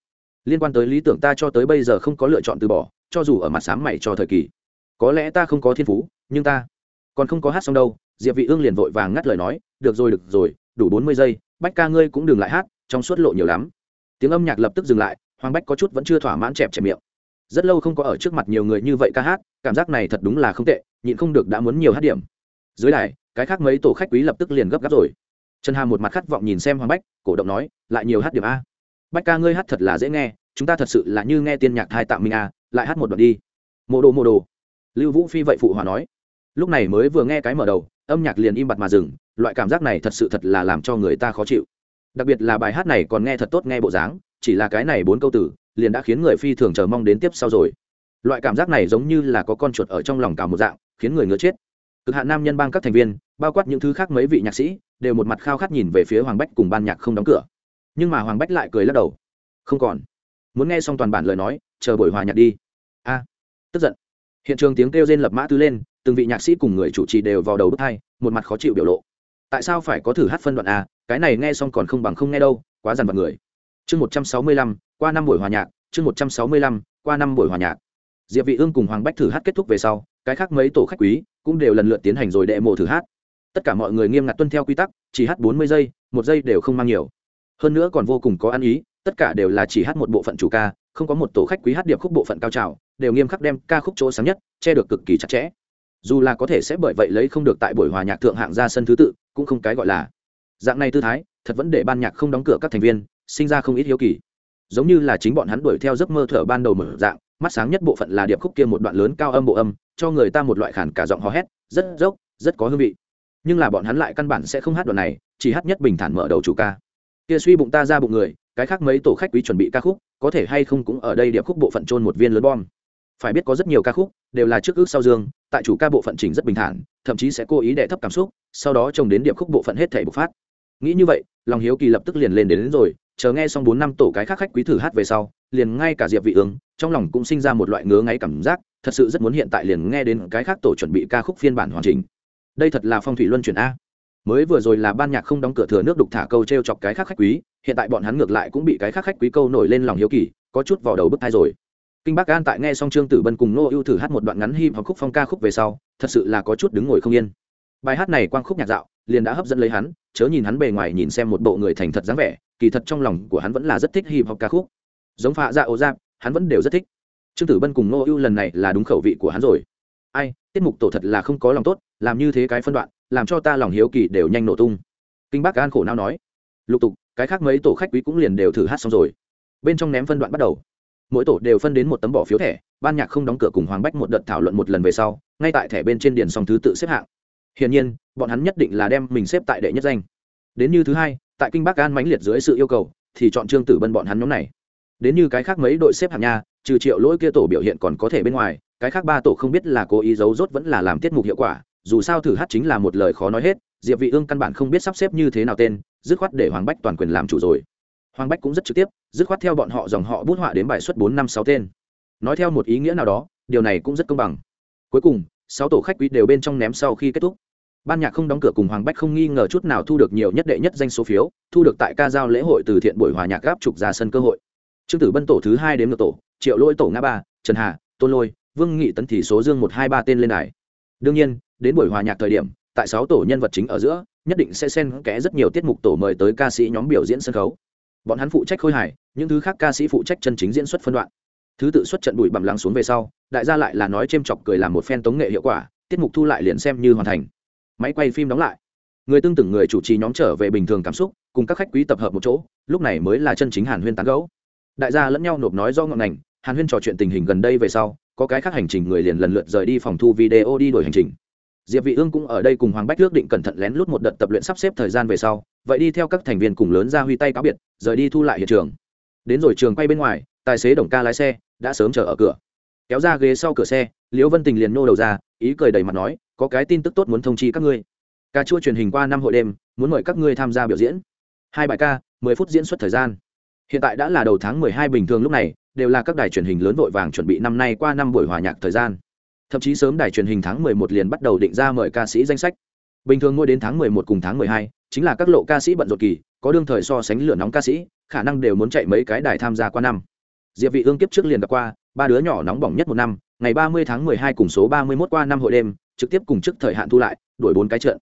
Liên quan tới lý tưởng ta cho tới bây giờ không có lựa chọn từ bỏ, cho dù ở mặt sáng mày cho thời kỳ. Có lẽ ta không có thiên phú, nhưng ta còn không có hát xong đâu, diệp vị ương liền vội vàng ngắt lời nói, được rồi được rồi đủ bốn mươi giây, bách ca ngươi cũng đừng lại hát, trong suốt lộ nhiều lắm. Tiếng âm nhạc lập tức dừng lại, hoàng bách có chút vẫn chưa thỏa mãn chẹp chẹp miệng. Rất lâu không có ở trước mặt nhiều người như vậy ca hát, cảm giác này thật đúng là không tệ, nhịn không được đã muốn nhiều hát điểm. Dưới đài, cái khác mấy tổ khách quý lập tức liền gấp gáp rồi. Trần hà một mặt khát vọng nhìn xem hoàng bách, cổ động nói, lại nhiều hát điểm a. Bách ca ngươi hát thật là dễ nghe, chúng ta thật sự là như nghe tiên nhạc hai tạm minh a, lại hát một đoạn đi. Mô đồ mô đồ. Lưu vũ phi vậy phụ hòa nói lúc này mới vừa nghe cái mở đầu, âm nhạc liền im bặt mà dừng, loại cảm giác này thật sự thật là làm cho người ta khó chịu. Đặc biệt là bài hát này còn nghe thật tốt nghe bộ dáng, chỉ là cái này bốn câu tử liền đã khiến người phi thường chờ mong đến tiếp sau rồi. Loại cảm giác này giống như là có con chuột ở trong lòng cả một dạng, khiến người ngứa chết. Cực hạn nam nhân bang các thành viên, bao quát những thứ khác mấy vị nhạc sĩ, đều một mặt khao khát nhìn về phía hoàng bách cùng ban nhạc không đóng cửa. Nhưng mà hoàng bách lại cười lắc đầu. Không còn. Muốn nghe xong toàn bản lời nói, chờ buổi hòa nhạc đi. A. Tức giận. Hiện trường tiếng kêu rên lập mã tư lên từng vị nhạc sĩ cùng người chủ trì đều vào đầu bước hai, một mặt khó chịu biểu lộ. Tại sao phải có thử hát phân đoạn a? Cái này nghe xong còn không bằng không nghe đâu, quá dằn vặt người. Chương một trăm sáu mươi lăm, qua năm buổi hòa nhạc, chương một trăm sáu mươi lăm, qua năm buổi hòa nhạc. Diệp vị ương cùng hoàng bách thử hát kết thúc về sau, cái khác mấy tổ khách quý cũng đều lần lượt tiến hành rồi đệ mộ thử hát. Tất cả mọi người nghiêm ngặt tuân theo quy tắc, chỉ hát bốn mươi giây, một giây đều không mang nhiều. Hơn nữa còn vô cùng có ăn ý, tất cả đều là chỉ hát một bộ phận chủ ca, không có một tổ khách quý hát điệp khúc bộ phận cao trào, đều nghiêm khắc đem ca khúc chỗ sáng nhất, che được cực kỳ chặt chẽ dù là có thể sẽ bởi vậy lấy không được tại buổi hòa nhạc thượng hạng ra sân thứ tự, cũng không cái gọi là. Dạng này tư thái, thật vẫn để ban nhạc không đóng cửa các thành viên, sinh ra không ít hiếu kỳ. Giống như là chính bọn hắn đuổi theo giấc mơ thở ban đầu mở dạng, mắt sáng nhất bộ phận là điệp khúc kia một đoạn lớn cao âm bộ âm, cho người ta một loại khản cả giọng hò hét, rất dốc, rất có hương vị. Nhưng là bọn hắn lại căn bản sẽ không hát đoạn này, chỉ hát nhất bình thản mở đầu chủ ca. Kia suy bụng ta ra bụng người, cái khác mấy tổ khách quý chuẩn bị ca khúc, có thể hay không cũng ở đây điệp khúc bộ phận trôn một viên lớn bom phải biết có rất nhiều ca khúc đều là trước ước sau dương tại chủ ca bộ phận chỉnh rất bình thản thậm chí sẽ cố ý đệ thấp cảm xúc sau đó trồng đến điệp khúc bộ phận hết thể bộc phát. Nghĩ như vậy lòng hiếu kỳ lập tức liền lên đến, đến rồi chờ nghe xong bốn năm tổ cái khác khách quý thử hát về sau liền ngay cả diệp vị ương trong lòng cũng sinh ra một loại ngứa ngáy cảm giác thật sự rất muốn hiện tại liền nghe đến cái khác tổ chuẩn bị ca khúc phiên bản hoàn chỉnh. Đây thật là phong thủy luân chuyển a. Mới vừa rồi là ban nhạc không đóng cửa thừa nước đục thả câu treo chọc cái khác khách quý hiện tại bọn hắn ngược lại cũng bị cái khác khách quý câu nổi lên lòng hiếu kỳ có chút vào đầu bức thai rồi kinh bắc an tại nghe xong trương tử bân cùng nô ưu thử hát một đoạn ngắn hip hop khúc phong ca khúc về sau, thật sự là có chút đứng ngồi không yên. Bài hát này quang khúc nhạc dạo, liền đã hấp dẫn lấy hắn, chớ nhìn hắn bề ngoài nhìn xem một bộ người thành thật dáng vẻ, kỳ thật trong lòng của hắn vẫn là rất thích hip hop ca khúc. Giống phạ dạ ô giáp dạ, hắn vẫn đều rất thích. Trương tử bân cùng nô ưu lần này là đúng khẩu vị của hắn rồi. Ai, tiết mục tổ thật là không có lòng tốt, làm như thế cái phân đoạn, làm cho ta lòng hiếu kỳ đều nhanh nổ tung. Kinh bác an khổ não nói, lục tục, cái khác mấy tổ khách quý cũng liền đều thử hát xong rồi. Bên trong ném phân đoạn bắt đầu mỗi tổ đều phân đến một tấm bỏ phiếu thẻ, ban nhạc không đóng cửa cùng hoàng bách một đợt thảo luận một lần về sau, ngay tại thẻ bên trên điền xong thứ tự xếp hạng. Hiển nhiên, bọn hắn nhất định là đem mình xếp tại đệ nhất danh. Đến như thứ hai, tại kinh bắc an mãnh liệt dưới sự yêu cầu, thì chọn trương tử bân bọn hắn nhóm này. Đến như cái khác mấy đội xếp hạng nha, trừ triệu lỗi kia tổ biểu hiện còn có thể bên ngoài, cái khác ba tổ không biết là cố ý giấu rốt vẫn là làm tiết mục hiệu quả, dù sao thử hát chính là một lời khó nói hết, diệp vị ương căn bản không biết sắp xếp như thế nào tên, dứt khoát để hoàng bách toàn quyền làm chủ rồi hoàng bách cũng rất trực tiếp, dứt khoát theo bọn họ dòng họ bút họa đến bài xuất bốn năm sáu tên. Nói theo một ý nghĩa nào đó, điều này cũng rất công bằng. Cuối cùng, sáu tổ khách quý đều bên trong ném sau khi kết thúc. Ban nhạc không đóng cửa cùng hoàng bách không nghi ngờ chút nào thu được nhiều nhất đệ nhất danh số phiếu, thu được tại ca giao lễ hội từ thiện buổi hòa nhạc gáp trục ra sân cơ hội. Trương tử bân tổ thứ hai đến ngược tổ, triệu lỗi tổ ngã ba, trần hà, tôn lôi, vương nghị tấn thì số dương một hai ba tên lên đài. Đương nhiên, đến buổi hòa nhạc thời điểm, tại sáu tổ nhân vật chính ở giữa, nhất định sẽ xen kẽ rất nhiều tiết mục tổ mời tới ca sĩ nhóm biểu diễn sân khấu bọn hắn phụ trách khôi hài, những thứ khác ca sĩ phụ trách chân chính diễn xuất phân đoạn. Thứ tự xuất trận bụi bặm lắng xuống về sau, đại gia lại là nói c h ê m chọc cười làm một phen tống nghệ hiệu quả, tiết mục thu lại liền xem như hoàn thành. Máy quay phim đóng lại. Người tương từng người chủ trì nhóm trở về bình thường cảm xúc, cùng các khách quý tập hợp một chỗ, lúc này mới là chân chính hàn huyên tán gấu đại gia lẫn nhau nộp nói do ngọn ngành, hàn huyên trò chuyện tình hình gần đây về sau, có cái khác hành trình người liền lần lượt rời đi phòng thu video đi đổi hành trình diệp vị ương cũng ở đây cùng hoàng bách ước định cẩn thận lén lút một đợt tập luyện sắp xếp thời gian về sau, vậy đi theo các thành viên cùng lớn ra huy tay cáo biệt, rời đi thu lại hiện trường. Đến rồi trường quay bên ngoài, tài xế đồng ca lái xe, đã sớm chờ ở cửa. Kéo ra ghế sau cửa xe, liễu vân tình liền nô đầu ra, ý cười đầy mặt nói, có cái tin tức tốt muốn thông chi các ngươi. Ca chua truyền hình qua năm hội đêm, muốn mời các ngươi tham gia biểu diễn. Hai bài ca, mười phút diễn xuất thời gian. Hiện tại đã là đầu tháng mười hai bình thường lúc này, đều là các đài truyền hình lớn vội vàng chuẩn bị năm nay qua năm buổi hòa nhạc thời gian thậm chí sớm đài truyền hình tháng mười một liền bắt đầu định ra mời ca sĩ danh sách. Bình thường ngôi đến tháng mười một cùng tháng mười hai, chính là các lộ ca sĩ bận rộn kỳ, có đương thời so sánh lửa nóng ca sĩ, khả năng đều muốn chạy mấy cái đài tham gia qua năm. Diệp vị ương kiếp trước liền đã qua, ba đứa nhỏ nóng bỏng nhất một năm, ngày ba mươi tháng mười hai cùng số 31 qua năm hội đêm, trực tiếp cùng trước thời hạn thu lại, đuổi bốn cái trận.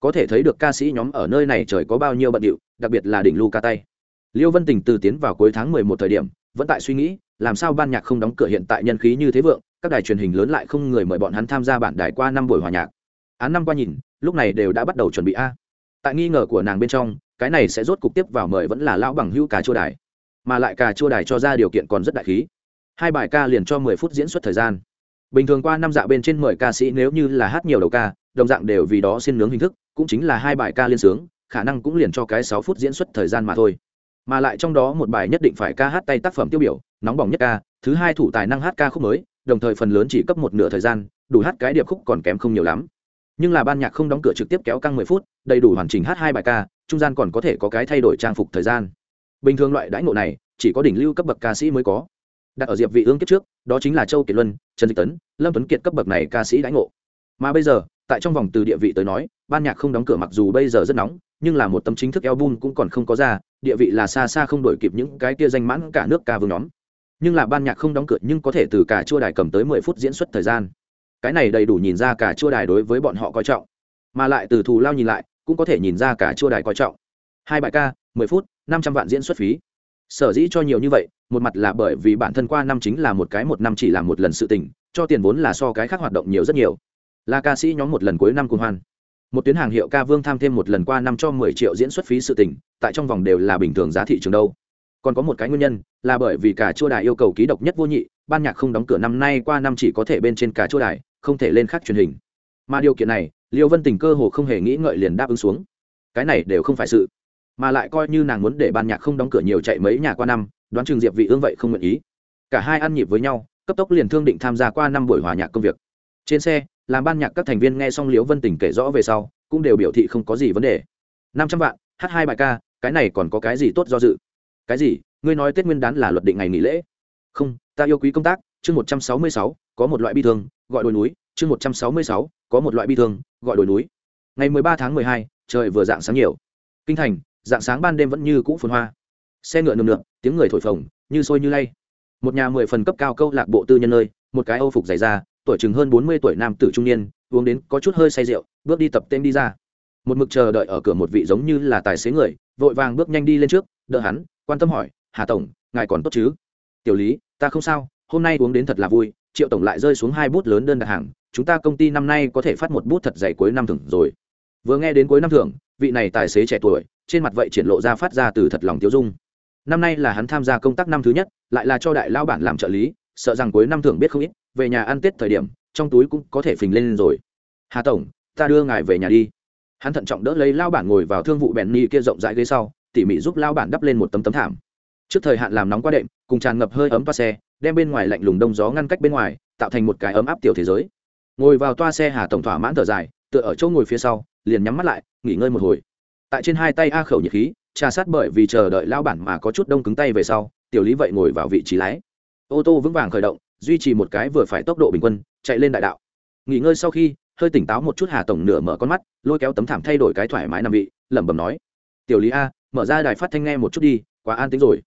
Có thể thấy được ca sĩ nhóm ở nơi này trời có bao nhiêu bận điệu, đặc biệt là đỉnh lu ca tay. Liêu vân tình từ tiến vào cuối tháng mười một thời điểm, vẫn tại suy nghĩ, làm sao ban nhạc không đóng cửa hiện tại nhân khí như thế vượng các đài truyền hình lớn lại không người mời bọn hắn tham gia bản đài qua năm buổi hòa nhạc. Án năm qua nhìn, lúc này đều đã bắt đầu chuẩn bị a. Tại nghi ngờ của nàng bên trong, cái này sẽ rốt cục tiếp vào mời vẫn là lão bằng hữu cà chua đài. Mà lại cà chua đài cho ra điều kiện còn rất đại khí. Hai bài ca liền cho mười phút diễn xuất thời gian. Bình thường qua năm dạ bên trên mời ca sĩ nếu như là hát nhiều đầu ca, đồng dạng đều vì đó xin nướng hình thức, cũng chính là hai bài ca liên sướng, khả năng cũng liền cho cái sáu phút diễn xuất thời gian mà thôi. Mà lại trong đó một bài nhất định phải ca hát tay tác phẩm tiêu biểu, nóng bỏng nhất ca, thứ hai thủ tài năng hát ca khúc mới đồng thời phần lớn chỉ cấp một nửa thời gian, đủ hát cái điệp khúc còn kém không nhiều lắm. Nhưng là ban nhạc không đóng cửa trực tiếp kéo căng mười phút, đầy đủ hoàn chỉnh hát hai bài ca, trung gian còn có thể có cái thay đổi trang phục thời gian. Bình thường loại đãi ngộ này, chỉ có đỉnh lưu cấp bậc ca sĩ mới có. Đặt ở diệp vị ương kiếp trước, đó chính là châu kiệt luân, trần dịch tấn, lâm tuấn kiệt cấp bậc này ca sĩ đãi ngộ. Mà bây giờ, tại trong vòng từ địa vị tới nói, ban nhạc không đóng cửa mặc dù bây giờ rất nóng, nhưng là một tâm chính thức album cũng còn không có ra, địa vị là xa xa không đổi kịp những cái kia danh mãn cả nước ca vương nhóm nhưng là ban nhạc không đóng cửa nhưng có thể từ cả chua đài cầm tới mười phút diễn xuất thời gian. Cái này đầy đủ nhìn ra cả chua đài đối với bọn họ coi trọng. Mà lại từ thù lao nhìn lại, cũng có thể nhìn ra cả chua đài coi trọng. Hai bài ca, mười phút, năm trăm vạn diễn xuất phí. Sở dĩ cho nhiều như vậy, một mặt là bởi vì bản thân qua năm chính là một cái một năm chỉ làm một lần sự tình, cho tiền vốn là so cái khác hoạt động nhiều rất nhiều. Là ca sĩ nhóm một lần cuối năm cùng hoan. Một tuyến hàng hiệu ca vương tham thêm một lần qua năm cho mười triệu diễn xuất phí sự tình, tại trong vòng đều là bình thường giá thị trường đâu còn có một cái nguyên nhân, là bởi vì cả chua đài yêu cầu ký độc nhất vô nhị, ban nhạc không đóng cửa năm nay qua năm chỉ có thể bên trên cả chua đài, không thể lên khác truyền hình. Mà điều kiện này, liêu vân tình cơ hồ không hề nghĩ ngợi liền đáp ứng xuống. Cái này đều không phải sự, mà lại coi như nàng muốn để ban nhạc không đóng cửa nhiều chạy mấy nhà qua năm, đoán chừng diệp vị ương vậy không nguyện ý. Cả hai ăn nhịp với nhau, cấp tốc liền thương định tham gia qua năm buổi hòa nhạc công việc. Trên xe, làm ban nhạc các thành viên nghe xong liễu vân tình kể rõ về sau, cũng đều biểu thị không có gì vấn đề. Năm trăm vạn, hát hai bài ca, cái này còn có cái gì tốt do dự? Cái gì? Ngươi nói tết nguyên đán là luật định ngày nghỉ lễ? Không ta yêu quý công tác chương một trăm sáu mươi sáu có một loại bi thương gọi đồi núi chương một trăm sáu mươi sáu có một loại bi thương gọi đồi núi. Ngày mười ba tháng mười hai trời vừa dạng sáng nhiều. Kinh thành dạng sáng ban đêm vẫn như cũ phồn hoa. Xe ngựa nườm nượp tiếng người thổi phồng như sôi như lay. Một nhà mười phần cấp cao câu lạc bộ tư nhân nơi một cái âu phục dày ra, tuổi chừng hơn bốn mươi tuổi nam tử trung niên uống đến có chút hơi say rượu bước đi tập tên đi ra. Một mực chờ đợi ở cửa một vị giống như là tài xế người vội vàng bước nhanh đi lên trước đỡ hắn quan tâm hỏi, hà tổng, ngài còn tốt chứ? Tiểu lý, ta không sao, hôm nay uống đến thật là vui, triệu tổng lại rơi xuống hai bút lớn đơn đặt hàng, chúng ta công ty năm nay có thể phát một bút thật dày cuối năm thưởng rồi. Vừa nghe đến cuối năm thưởng, vị này tài xế trẻ tuổi, trên mặt vậy triển lộ ra phát ra từ thật lòng tiêu dung. Năm nay là hắn tham gia công tác năm thứ nhất, lại là cho đại lao bản làm trợ lý, sợ rằng cuối năm thưởng biết không ít, về nhà ăn tết thời điểm, trong túi cũng có thể phình lên rồi. Hà tổng, ta đưa ngài về nhà đi. Hắn thận trọng đỡ lấy lao bản ngồi vào thương vụ bèn ni kia rộng rãi ghế sau tỉ mỉ giúp lao bản đắp lên một tấm tấm thảm. Trước thời hạn làm nóng qua đệm, cùng tràn ngập hơi ấm toa xe, đem bên ngoài lạnh lùng đông gió ngăn cách bên ngoài, tạo thành một cái ấm áp tiểu thế giới. Ngồi vào toa xe hà tổng thỏa mãn thở dài, tựa ở chỗ ngồi phía sau, liền nhắm mắt lại, nghỉ ngơi một hồi. Tại trên hai tay a khẩu nhiệt khí, trà sát bởi vì chờ đợi lao bản mà có chút đông cứng tay về sau, tiểu lý vậy ngồi vào vị trí lái. Ô tô vững vàng khởi động, duy trì một cái vừa phải tốc độ bình quân, chạy lên đại đạo. Nghỉ ngơi sau khi, hơi tỉnh táo một chút hà tổng nửa mở con mắt, lôi kéo tấm thảm thay đổi cái thoải mái nằm vị, lẩm bẩm nói. Tiểu lý a mở ra đài phát thanh nghe một chút đi, quá an tính rồi.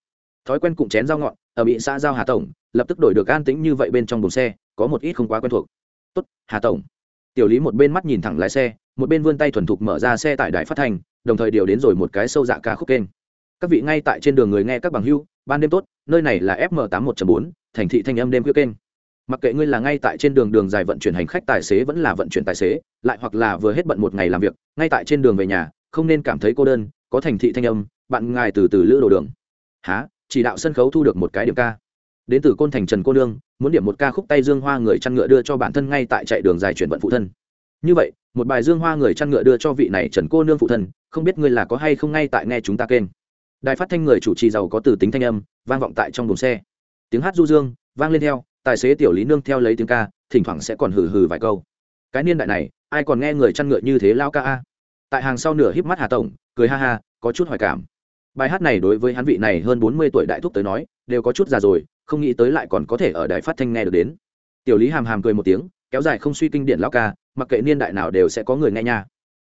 Thói quen cụm chén dao ngọn, ở bị xã giao hà tổng, lập tức đổi được an tĩnh như vậy bên trong buồng xe, có một ít không quá quen thuộc. Tốt, hà tổng. Tiểu lý một bên mắt nhìn thẳng lái xe, một bên vươn tay thuần thục mở ra xe tại đài phát thanh, đồng thời điều đến rồi một cái sâu dạ ca khúc kênh. Các vị ngay tại trên đường người nghe các bằng hưu, ban đêm tốt, nơi này là fm tám một bốn, thành thị thanh âm đêm khuya kênh. Mặc kệ ngươi là ngay tại trên đường đường dài vận chuyển hành khách tài xế vẫn là vận chuyển tài xế, lại hoặc là vừa hết bận một ngày làm việc, ngay tại trên đường về nhà, không nên cảm thấy cô đơn có thành thị thanh âm, bạn ngài từ từ lữ đồ đường. Há chỉ đạo sân khấu thu được một cái điểm ca. Đến từ côn thành trần cô nương, muốn điểm một ca khúc tay dương hoa người chăn ngựa đưa cho bản thân ngay tại chạy đường dài chuyển vận phụ thân. Như vậy, một bài dương hoa người chăn ngựa đưa cho vị này trần cô nương phụ thân, không biết ngươi là có hay không ngay tại nghe chúng ta kênh. Đài phát thanh người chủ trì giàu có từ tính thanh âm, vang vọng tại trong đồn xe. Tiếng hát du dương, vang lên theo, tài xế tiểu lý nương theo lấy tiếng ca, thỉnh thoảng sẽ còn hừ hừ vài câu. Cái niên đại này, ai còn nghe người chăn ngựa như thế lao ca a? Tại hàng sau nửa híp mắt hà tổng cười ha ha, có chút hoài cảm. Bài hát này đối với hắn vị này hơn bốn mươi tuổi đại thúc tới nói, đều có chút già rồi, không nghĩ tới lại còn có thể ở đài phát thanh nghe được đến. Tiểu lý hàm hàm cười một tiếng, kéo dài không suy kinh điển lao ca, mặc kệ niên đại nào đều sẽ có người nghe nha.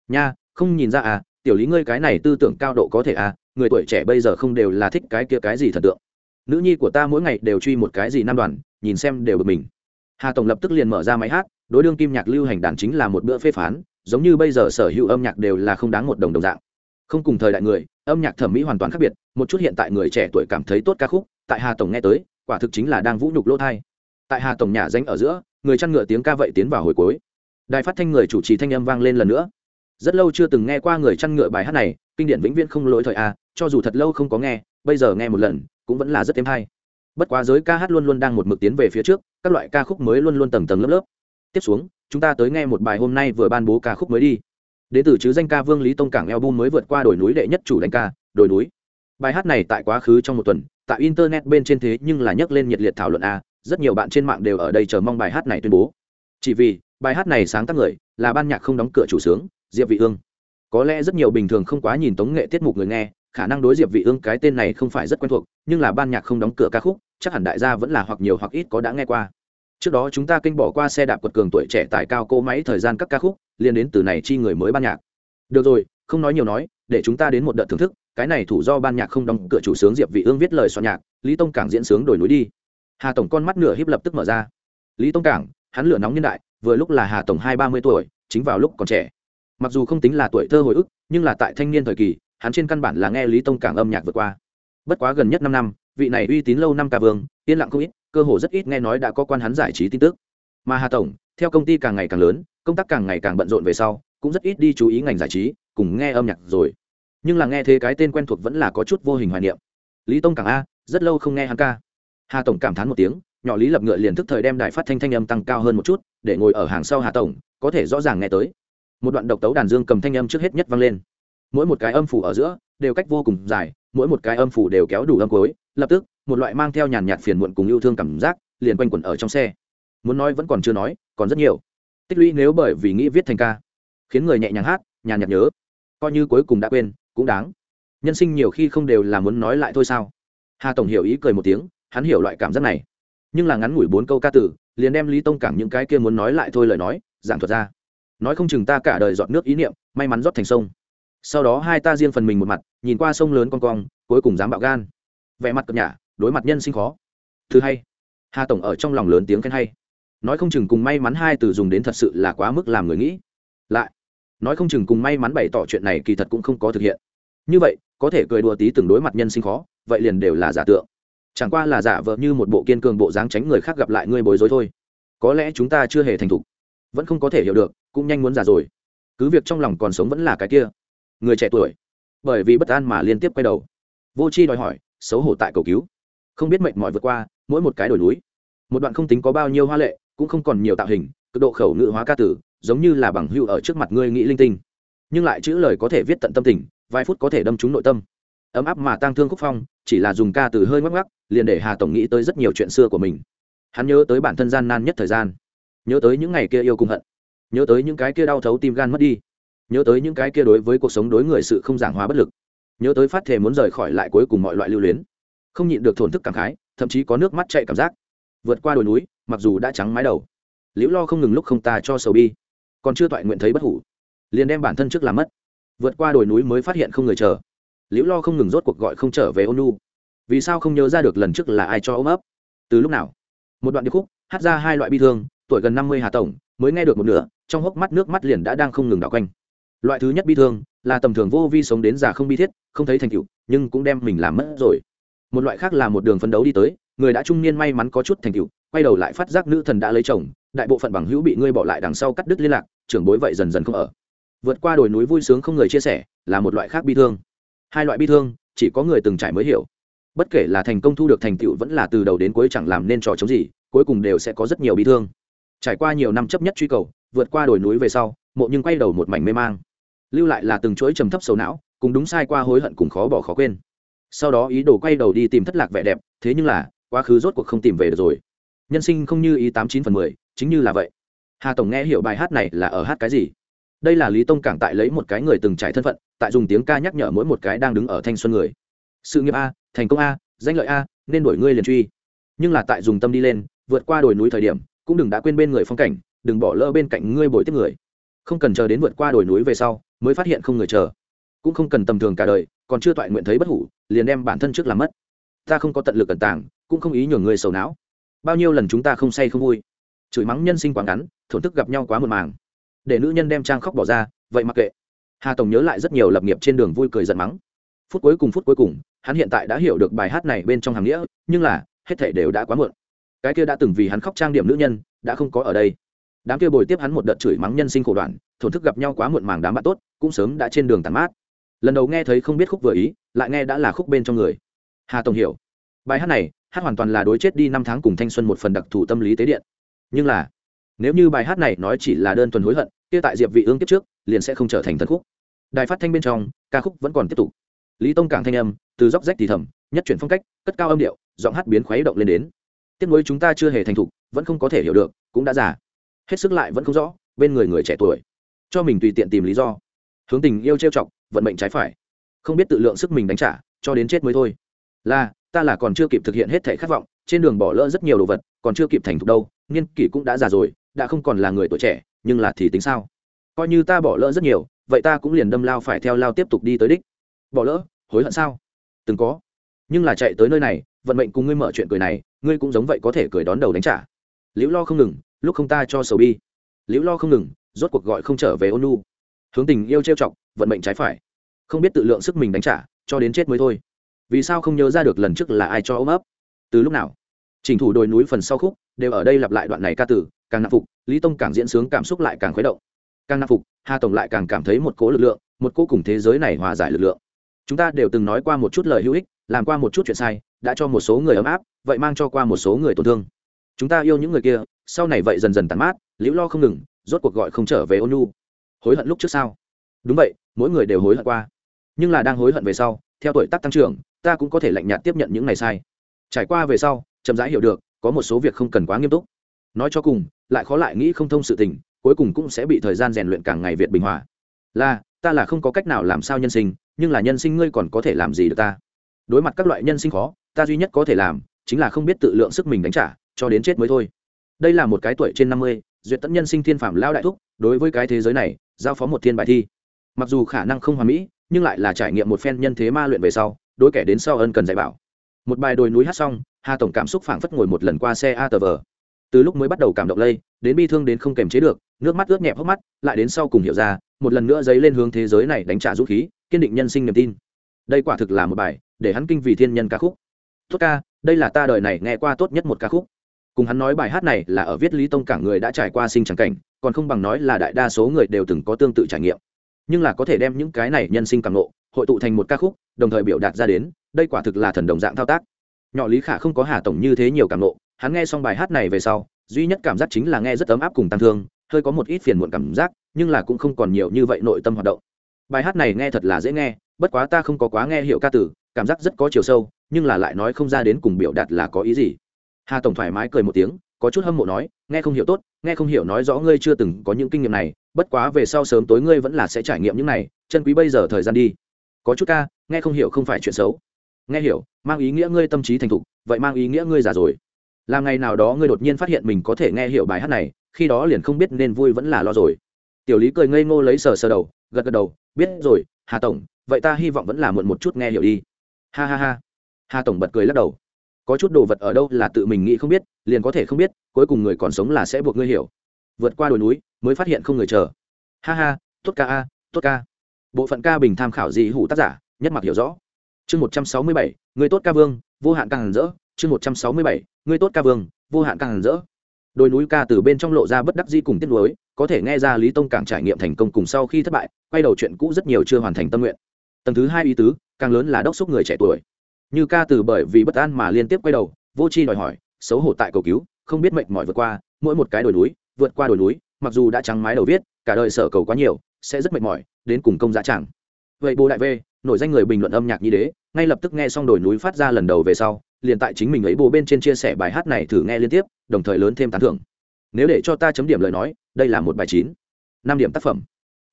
Nha, không nhìn ra à tiểu lý ngươi cái này tư tưởng cao độ có thể à người tuổi trẻ bây giờ không đều là thích cái kia cái gì thần tượng. Nữ nhi của ta mỗi ngày đều truy một cái gì nam đoàn, nhìn xem đều bực mình. Hà tổng lập tức liền mở ra máy hát, đối đương kim nhạc lưu hành đàn chính là một bữa phê phán, giống như bây giờ sở hữu âm nhạc đều là không đáng một đồng đồng dạng không cùng thời đại người, âm nhạc thẩm mỹ hoàn toàn khác biệt, một chút hiện tại người trẻ tuổi cảm thấy tốt ca khúc, tại hà tổng nghe tới, quả thực chính là đang vũ nhục lỗ thai. Tại hà tổng nhà danh ở giữa, người chăn ngựa tiếng ca vậy tiến vào hồi cuối. Đài phát thanh người chủ trì thanh âm vang lên lần nữa. Rất lâu chưa từng nghe qua người chăn ngựa bài hát này, kinh điển vĩnh viễn không lỗi thời a, cho dù thật lâu không có nghe, bây giờ nghe một lần, cũng vẫn là rất êm hay. Bất quá giới ca hát luôn luôn đang một mực tiến về phía trước, các loại ca khúc mới luôn luôn tầng tầng lớp lớp. Tiếp xuống, chúng ta tới nghe một bài hôm nay vừa ban bố ca khúc mới đi đến từ chứ danh ca vương lý tông cảng album mới vượt qua đồi núi đệ nhất chủ đánh ca, đồi núi. Bài hát này tại quá khứ trong một tuần, tại internet bên trên thế nhưng là nhấc lên nhiệt liệt thảo luận a, rất nhiều bạn trên mạng đều ở đây chờ mong bài hát này tuyên bố. Chỉ vì, bài hát này sáng tác người, là ban nhạc không đóng cửa chủ sướng, diệp vị ương. Có lẽ rất nhiều bình thường không quá nhìn tống nghệ tiết mục người nghe, khả năng đối diệp vị ương cái tên này không phải rất quen thuộc, nhưng là ban nhạc không đóng cửa ca khúc, chắc hẳn đại gia vẫn là hoặc nhiều hoặc ít có đã nghe qua. Trước đó chúng ta kinh bỏ qua xe đạp quật cường tuổi trẻ tại cao cô máy thời gian các ca khúc liên đến từ này chi người mới ban nhạc. Được rồi, không nói nhiều nói, để chúng ta đến một đợt thưởng thức, cái này thủ do ban nhạc không đóng cửa chủ sướng diệp vị ương viết lời soạn nhạc, lý tông cảng diễn sướng đổi núi đi. Hà tổng con mắt nửa híp lập tức mở ra. Lý tông cảng, hắn lửa nóng nhân đại, vừa lúc là hà tổng hai ba mươi tuổi, chính vào lúc còn trẻ. Mặc dù không tính là tuổi thơ hồi ức, nhưng là tại thanh niên thời kỳ, hắn trên căn bản là nghe lý tông cảng âm nhạc vượt qua. Bất quá gần nhất năm năm, vị này uy tín lâu năm ca vương, yên lặng không ít, cơ hồ rất ít nghe nói đã có quan hắn giải trí tin tức. Mà hà tổng, theo công ty càng ngày càng lớn công tác càng ngày càng bận rộn về sau, cũng rất ít đi chú ý ngành giải trí, cùng nghe âm nhạc rồi. Nhưng là nghe thế cái tên quen thuộc vẫn là có chút vô hình hoài niệm. Lý tông càng a, rất lâu không nghe hắn ca. Hà tổng cảm thán một tiếng, nhỏ lý lập ngựa liền thức thời đem đài phát thanh thanh âm tăng cao hơn một chút, để ngồi ở hàng sau hà tổng, có thể rõ ràng nghe tới. Một đoạn độc tấu đàn dương cầm thanh âm trước hết nhất vang lên. Mỗi một cái âm phủ ở giữa, đều cách vô cùng dài, mỗi một cái âm phủ đều kéo đủ âm cối lập tức, một loại mang theo nhàn nhạt phiền muộn cùng yêu thương cảm giác, liền quanh quẩn ở trong xe. Muốn nói vẫn còn chưa nói, còn rất nhiều tích lũy nếu bởi vì nghĩ viết thành ca, khiến người nhẹ nhàng hát, nhàn nhạt nhớ. Coi như cuối cùng đã quên, cũng đáng. Nhân sinh nhiều khi không đều là muốn nói lại thôi sao? Hà tổng hiểu ý cười một tiếng, hắn hiểu loại cảm giác này. Nhưng là ngắn ngủi bốn câu ca tử liền đem lý tông cảng những cái kia muốn nói lại thôi lời nói, giảng thuật ra. Nói không chừng ta cả đời dọn nước ý niệm, may mắn rót thành sông. Sau đó hai ta riêng phần mình một mặt, nhìn qua sông lớn con cong, cuối cùng dám bạo gan. Vẻ mặt cập nhả, đối mặt nhân sinh khó. Thứ hay. Hà tổng ở trong lòng lớn tiếng khen hay nói không chừng cùng may mắn hai từ dùng đến thật sự là quá mức làm người nghĩ. Lại, nói không chừng cùng may mắn bày tỏ chuyện này kỳ thật cũng không có thực hiện. Như vậy, có thể cười đùa tí từng đối mặt nhân sinh khó, vậy liền đều là giả tượng. Chẳng qua là giả vợ như một bộ kiên cường bộ dáng tránh người khác gặp lại ngươi bối rối thôi. Có lẽ chúng ta chưa hề thành thục, vẫn không có thể hiểu được, cũng nhanh muốn già rồi. Cứ việc trong lòng còn sống vẫn là cái kia. Người trẻ tuổi, bởi vì bất an mà liên tiếp quay đầu. Vô c h i đòi hỏi, xấu hổ tại cầu cứu. Không biết mệnh mọi vượt qua, mỗi một cái đổi núi, một đoạn không tính có bao nhiêu hoa lệ cũng không còn nhiều tạo hình, cực độ khẩu ngữ hóa ca tử giống như là bằng hưu ở trước mặt ngươi nghĩ linh tinh. Nhưng lại chữ lời có thể viết tận tâm tình, vài phút có thể đâm trúng nội tâm. Ấm áp mà tang thương khúc phong, chỉ là dùng ca từ hơi ngoắc ngoắc, liền để hà tổng nghĩ tới rất nhiều chuyện xưa của mình. Hắn nhớ tới bản thân gian nan nhất thời gian. Nhớ tới những ngày kia yêu cùng hận. Nhớ tới những cái kia đau thấu tim gan mất đi. Nhớ tới những cái kia đối với cuộc sống đối người sự không giảng hóa bất lực. Nhớ tới phát thể muốn rời khỏi lại cuối cùng mọi loại lưu luyến. Không nhịn được thổn thức cảm khái, thậm chí có nước mắt chạy cảm giác. Vượt qua đồi núi mặc dù đã trắng mái đầu. Liễu lo không ngừng lúc không ta cho sầu bi, còn chưa toại nguyện thấy bất hủ, liền đem bản thân trước làm mất. Vượt qua đồi núi mới phát hiện không người chờ. Liễu lo không ngừng rốt cuộc gọi không trở về ôn nu. Vì sao không nhớ ra được lần trước là ai cho ôm ấp? Từ lúc nào? Một đoạn điệp khúc, hát ra hai loại bi thương, tuổi gần năm mươi hà tổng, mới nghe được một nửa, trong hốc mắt nước mắt liền đã đang không ngừng đảo quanh. Loại thứ nhất bi thương, là tầm thường vô vi sống đến già không bi thiết, không thấy thành tựu, nhưng cũng đem mình làm mất rồi. Một loại khác là một đường phấn đấu đi tới, người đã trung niên may mắn có chút thành tựu quay đầu lại phát giác nữ thần đã lấy chồng, đại bộ phận bằng hữu bị ngươi bỏ lại đằng sau cắt đứt liên lạc, trưởng bối vậy dần dần không ở. Vượt qua đồi núi vui sướng không người chia sẻ, là một loại khác bi thương. Hai loại bi thương, chỉ có người từng trải mới hiểu. Bất kể là thành công thu được thành tựu vẫn là từ đầu đến cuối chẳng làm nên trò chống gì, cuối cùng đều sẽ có rất nhiều bi thương. Trải qua nhiều năm chấp nhất truy cầu, vượt qua đồi núi về sau, mộ nhưng quay đầu một mảnh mê mang. Lưu lại là từng chuỗi trầm thấp sầu não, cùng đúng sai qua hối hận cùng khó bỏ khó quên. Sau đó ý đồ quay đầu đi tìm thất lạc vẻ đẹp, thế nhưng là, quá khứ rốt cuộc không tìm về được rồi nhân sinh không như ý tám chín phần mười, chính như là vậy. Hà tổng nghe hiểu bài hát này là ở hát cái gì? Đây là lý tông cảng tại lấy một cái người từng trải thân phận, tại dùng tiếng ca nhắc nhở mỗi một cái đang đứng ở thanh xuân người. Sự nghiệp a, thành công a, danh lợi a, nên đổi ngươi liền truy. Nhưng là tại dùng tâm đi lên, vượt qua đồi núi thời điểm, cũng đừng đã quên bên người phong cảnh, đừng bỏ lỡ bên cạnh ngươi bồi tiếp người. Không cần chờ đến vượt qua đồi núi về sau, mới phát hiện không người chờ. Cũng không cần tầm thường cả đời, còn chưa toại nguyện thấy bất hủ, liền đem bản thân trước làm mất. Ta không có tận lực cẩn tàng, cũng không ý nhường người sầu não bao nhiêu lần chúng ta không say không vui. Chửi mắng nhân sinh quá ngắn, thổn thức gặp nhau quá một màng. Để nữ nhân đem trang khóc bỏ ra, vậy mặc kệ. Hà tổng nhớ lại rất nhiều lập nghiệp trên đường vui cười giận mắng. Phút cuối cùng phút cuối cùng, hắn hiện tại đã hiểu được bài hát này bên trong hàng nghĩa, nhưng là, hết thể đều đã quá muộn. Cái kia đã từng vì hắn khóc trang điểm nữ nhân, đã không có ở đây. Đám kia bồi tiếp hắn một đợt chửi mắng nhân sinh khổ đoạn, thổn thức gặp nhau quá muộn màng đám bạn tốt, cũng sớm đã trên đường tàn mát. Lần đầu nghe thấy không biết khúc vừa ý, lại nghe đã là khúc bên trong người. Hà tổng hiểu. Bài hát này hát hoàn toàn là đối chết đi năm tháng cùng thanh xuân một phần đặc thù tâm lý tế điện. Nhưng là, nếu như bài hát này nói chỉ là đơn thuần hối hận, kia tại diệp vị ương kiếp trước, liền sẽ không trở thành thần khúc. Đài phát thanh bên trong, ca khúc vẫn còn tiếp tục. Lý tông cảng thanh âm, từ dốc rách thì thầm, nhất chuyển phong cách, cất cao âm điệu, giọng hát biến khuấy động lên đến. Tiếc nuối chúng ta chưa hề thành thục, vẫn không có thể hiểu được, cũng đã già. Hết sức lại vẫn không rõ, bên người người trẻ tuổi. Cho mình tùy tiện tìm lý do. Hướng tình yêu trêu chọc, vận mệnh trái phải. Không biết tự lượng sức mình đánh trả, cho đến chết mới thôi. Là ta là còn chưa kịp thực hiện hết thể khát vọng, trên đường bỏ lỡ rất nhiều đồ vật, còn chưa kịp thành thục đâu, niên kỷ cũng đã già rồi, đã không còn là người tuổi trẻ, nhưng là thì tính sao? Coi như ta bỏ lỡ rất nhiều, vậy ta cũng liền đâm lao phải theo lao tiếp tục đi tới đích. Bỏ lỡ, hối hận sao? Từng có. Nhưng là chạy tới nơi này, vận mệnh cùng ngươi mở chuyện cười này, ngươi cũng giống vậy có thể cười đón đầu đánh trả. Liễu lo không ngừng, lúc không ta cho sầu bi. Liễu lo không ngừng, rốt cuộc gọi không trở về ôn nu. Hướng tình yêu trêu chọc, vận mệnh trái phải. Không biết tự lượng sức mình đánh trả, cho đến chết mới thôi vì sao không nhớ ra được lần trước là ai cho ôm ấp? Từ lúc nào? Trình thủ đồi núi phần sau khúc, đều ở đây lặp lại đoạn này ca tử càng nạp phục, lý tông càng diễn sướng cảm xúc lại càng khuấy động. Càng nạp phục, hà tổng lại càng cảm thấy một cố lực lượng, một cố cùng thế giới này hòa giải lực lượng. Chúng ta đều từng nói qua một chút lời hữu ích, làm qua một chút chuyện sai, đã cho một số người ấm áp, vậy mang cho qua một số người tổn thương. Chúng ta yêu những người kia, sau này vậy dần dần tàn mát, liễu lo không ngừng, rốt cuộc gọi không trở về ôn nhu. Hối hận lúc trước sau đúng vậy, mỗi người đều hối hận qua. Nhưng là đang hối hận về sau, theo tuổi tác tăng trưởng ta cũng có thể lạnh nhạt tiếp nhận những ngày sai. Trải qua về sau, chậm rãi hiểu được, có một số việc không cần quá nghiêm túc. Nói cho cùng, lại khó lại nghĩ không thông sự tình, cuối cùng cũng sẽ bị thời gian rèn luyện càng ngày việt bình hòa. Là, ta là không có cách nào làm sao nhân sinh, nhưng là nhân sinh ngươi còn có thể làm gì được ta? Đối mặt các loại nhân sinh khó, ta duy nhất có thể làm, chính là không biết tự lượng sức mình đánh trả, cho đến chết mới thôi. Đây là một cái tuổi trên năm mươi, duyệt tận nhân sinh thiên phạm lao đại thúc, đối với cái thế giới này, giao phó một thiên bài thi. Mặc dù khả năng không hoàn mỹ, nhưng lại là trải nghiệm một phen nhân thế ma luyện về sau đối kẻ đến sau ân cần dạy bảo. Một bài đồi núi hát xong, hà tổng cảm xúc phảng phất ngồi một lần qua xe a tờ vờ từ lúc mới bắt đầu cảm động lây, đến bi thương đến không kềm chế được, nước mắt ướt nhẹp hốc mắt, lại đến sau cùng hiểu ra, một lần nữa dấy lên hướng thế giới này đánh trả dũng khí, kiên định nhân sinh niềm tin. Đây quả thực là một bài để hắn kinh vì thiên nhân ca khúc. Tốt ca, đây là ta đời này nghe qua tốt nhất một ca khúc. Cùng hắn nói bài hát này là ở viết lý tông cả người đã trải qua sinh trắng cảnh, còn không bằng nói là đại đa số người đều từng có tương tự trải nghiệm. Nhưng là có thể đem những cái này nhân sinh càng ngộ hội tụ thành một ca khúc, đồng thời biểu đạt ra đến, đây quả thực là thần đồng dạng thao tác. Nhỏ lý khả không có hà tổng như thế nhiều cảm nộ, hắn nghe xong bài hát này về sau, duy nhất cảm giác chính là nghe rất ấm áp cùng tăng thương, hơi có một ít phiền muộn cảm giác, nhưng là cũng không còn nhiều như vậy nội tâm hoạt động. Bài hát này nghe thật là dễ nghe, bất quá ta không có quá nghe hiệu ca tử cảm giác rất có chiều sâu, nhưng là lại nói không ra đến cùng biểu đạt là có ý gì. Hà tổng thoải mái cười một tiếng, có chút hâm mộ nói, nghe không hiểu tốt, nghe không hiểu nói rõ ngươi chưa từng có những kinh nghiệm này, bất quá về sau sớm tối ngươi vẫn là sẽ trải nghiệm những này, chân quý bây giờ thời gian đi có chút ca, nghe không hiểu không phải chuyện xấu. Nghe hiểu, mang ý nghĩa ngươi tâm trí thành thục, vậy mang ý nghĩa ngươi già rồi. Làm ngày nào đó ngươi đột nhiên phát hiện mình có thể nghe hiểu bài hát này, khi đó liền không biết nên vui vẫn là lo rồi. Tiểu lý cười ngây ngô lấy sờ sờ đầu, gật gật đầu, biết rồi, hà tổng, vậy ta hy vọng vẫn là muộn một chút nghe hiểu đi. Ha ha ha. Hà tổng bật cười lắc đầu. Có chút đồ vật ở đâu là tự mình nghĩ không biết, liền có thể không biết, cuối cùng người còn sống là sẽ buộc ngươi hiểu. Vượt qua đồi núi, mới phát hiện không người chờ. Ha ha, tốt ca a, tốt ca bộ phận ca bình tham khảo dị hủ tác giả, nhất mặc hiểu rõ. Chương một trăm sáu mươi bảy, người tốt ca vương, vô hạn càng hẳn rỡ. Chương một trăm sáu mươi bảy, người tốt ca vương, vô hạn càng hẳn rỡ. Đồi núi ca từ bên trong lộ ra bất đắc di cùng tiết lối có thể nghe ra lý tông càng trải nghiệm thành công cùng sau khi thất bại, quay đầu chuyện cũ rất nhiều chưa hoàn thành tâm nguyện. Tầng thứ hai ý tứ, càng lớn là đốc xúc người trẻ tuổi. Như ca từ bởi vì bất an mà liên tiếp quay đầu, vô c h i đòi hỏi, xấu hổ tại cầu cứu, không biết mệnh mỏi vượt qua, mỗi một cái đồi núi, vượt qua đồi núi, mặc dù đã trắng mái đầu viết cả đời sở cầu quá nhiều, sẽ rất mệt mỏi, đến cùng công giá chẳng vậy bồ đại v nổi danh người bình luận âm nhạc như đế, ngay lập tức nghe xong đồi núi phát ra lần đầu về sau, liền tại chính mình ấy bồ bên trên chia sẻ bài hát này thử nghe liên tiếp, đồng thời lớn thêm tán thưởng. Nếu để cho ta chấm điểm lời nói, đây là một bài chín, năm điểm tác phẩm.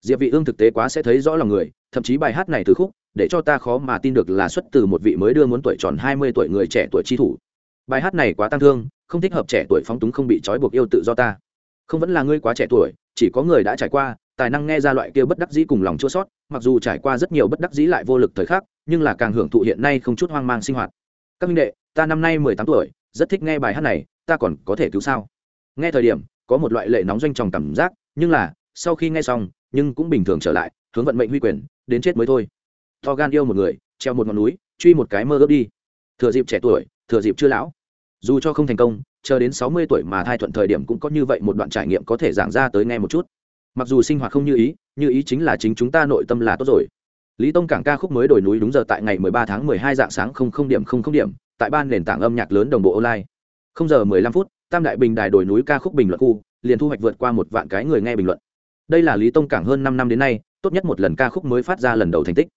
Diệp vị ương thực tế quá sẽ thấy rõ lòng người, thậm chí bài hát này từ khúc, để cho ta khó mà tin được là xuất từ một vị mới đưa muốn tuổi tròn 20 tuổi người trẻ tuổi chi thủ. Bài hát này quá tăng thương, không thích hợp trẻ tuổi phóng túng không bị trói buộc yêu tự do ta không vẫn là ngươi quá trẻ tuổi, chỉ có người đã trải qua, tài năng nghe ra loại kia bất đắc dĩ cùng lòng chua sót, mặc dù trải qua rất nhiều bất đắc dĩ lại vô lực thời khắc, nhưng là càng hưởng thụ hiện nay không chút hoang mang sinh hoạt. Các minh đệ, ta năm nay mười tám tuổi, rất thích nghe bài hát này, ta còn có thể cứu sao? Nghe thời điểm, có một loại lệ nóng doanh tròng cảm giác, nhưng là, sau khi nghe xong, nhưng cũng bình thường trở lại, hướng vận mệnh huy quyền, đến chết mới thôi. To gan yêu một người, treo một ngọn núi, truy một cái mơ ước đi. Thừa dịp trẻ tuổi, thừa dịp chưa lão dù cho không thành công, chờ đến sáu mươi tuổi mà thai thuận thời điểm cũng có như vậy một đoạn trải nghiệm có thể giảng ra tới nghe một chút. Mặc dù sinh hoạt không như ý như ý chính là chính chúng ta nội tâm là tốt rồi. Lý tông cảng ca khúc mới đổi núi đúng giờ tại ngày 13 tháng 12 dạng sáng không không điểm không không điểm, tại ban nền tảng âm nhạc lớn đồng bộ online. Không giờ 15 phút, tam đại bình đài đổi núi ca khúc bình luận khu, liền thu hoạch vượt qua một vạn cái người nghe bình luận. Đây là lý tông cảng hơn năm năm đến nay, tốt nhất một lần ca khúc mới phát ra lần đầu thành tích.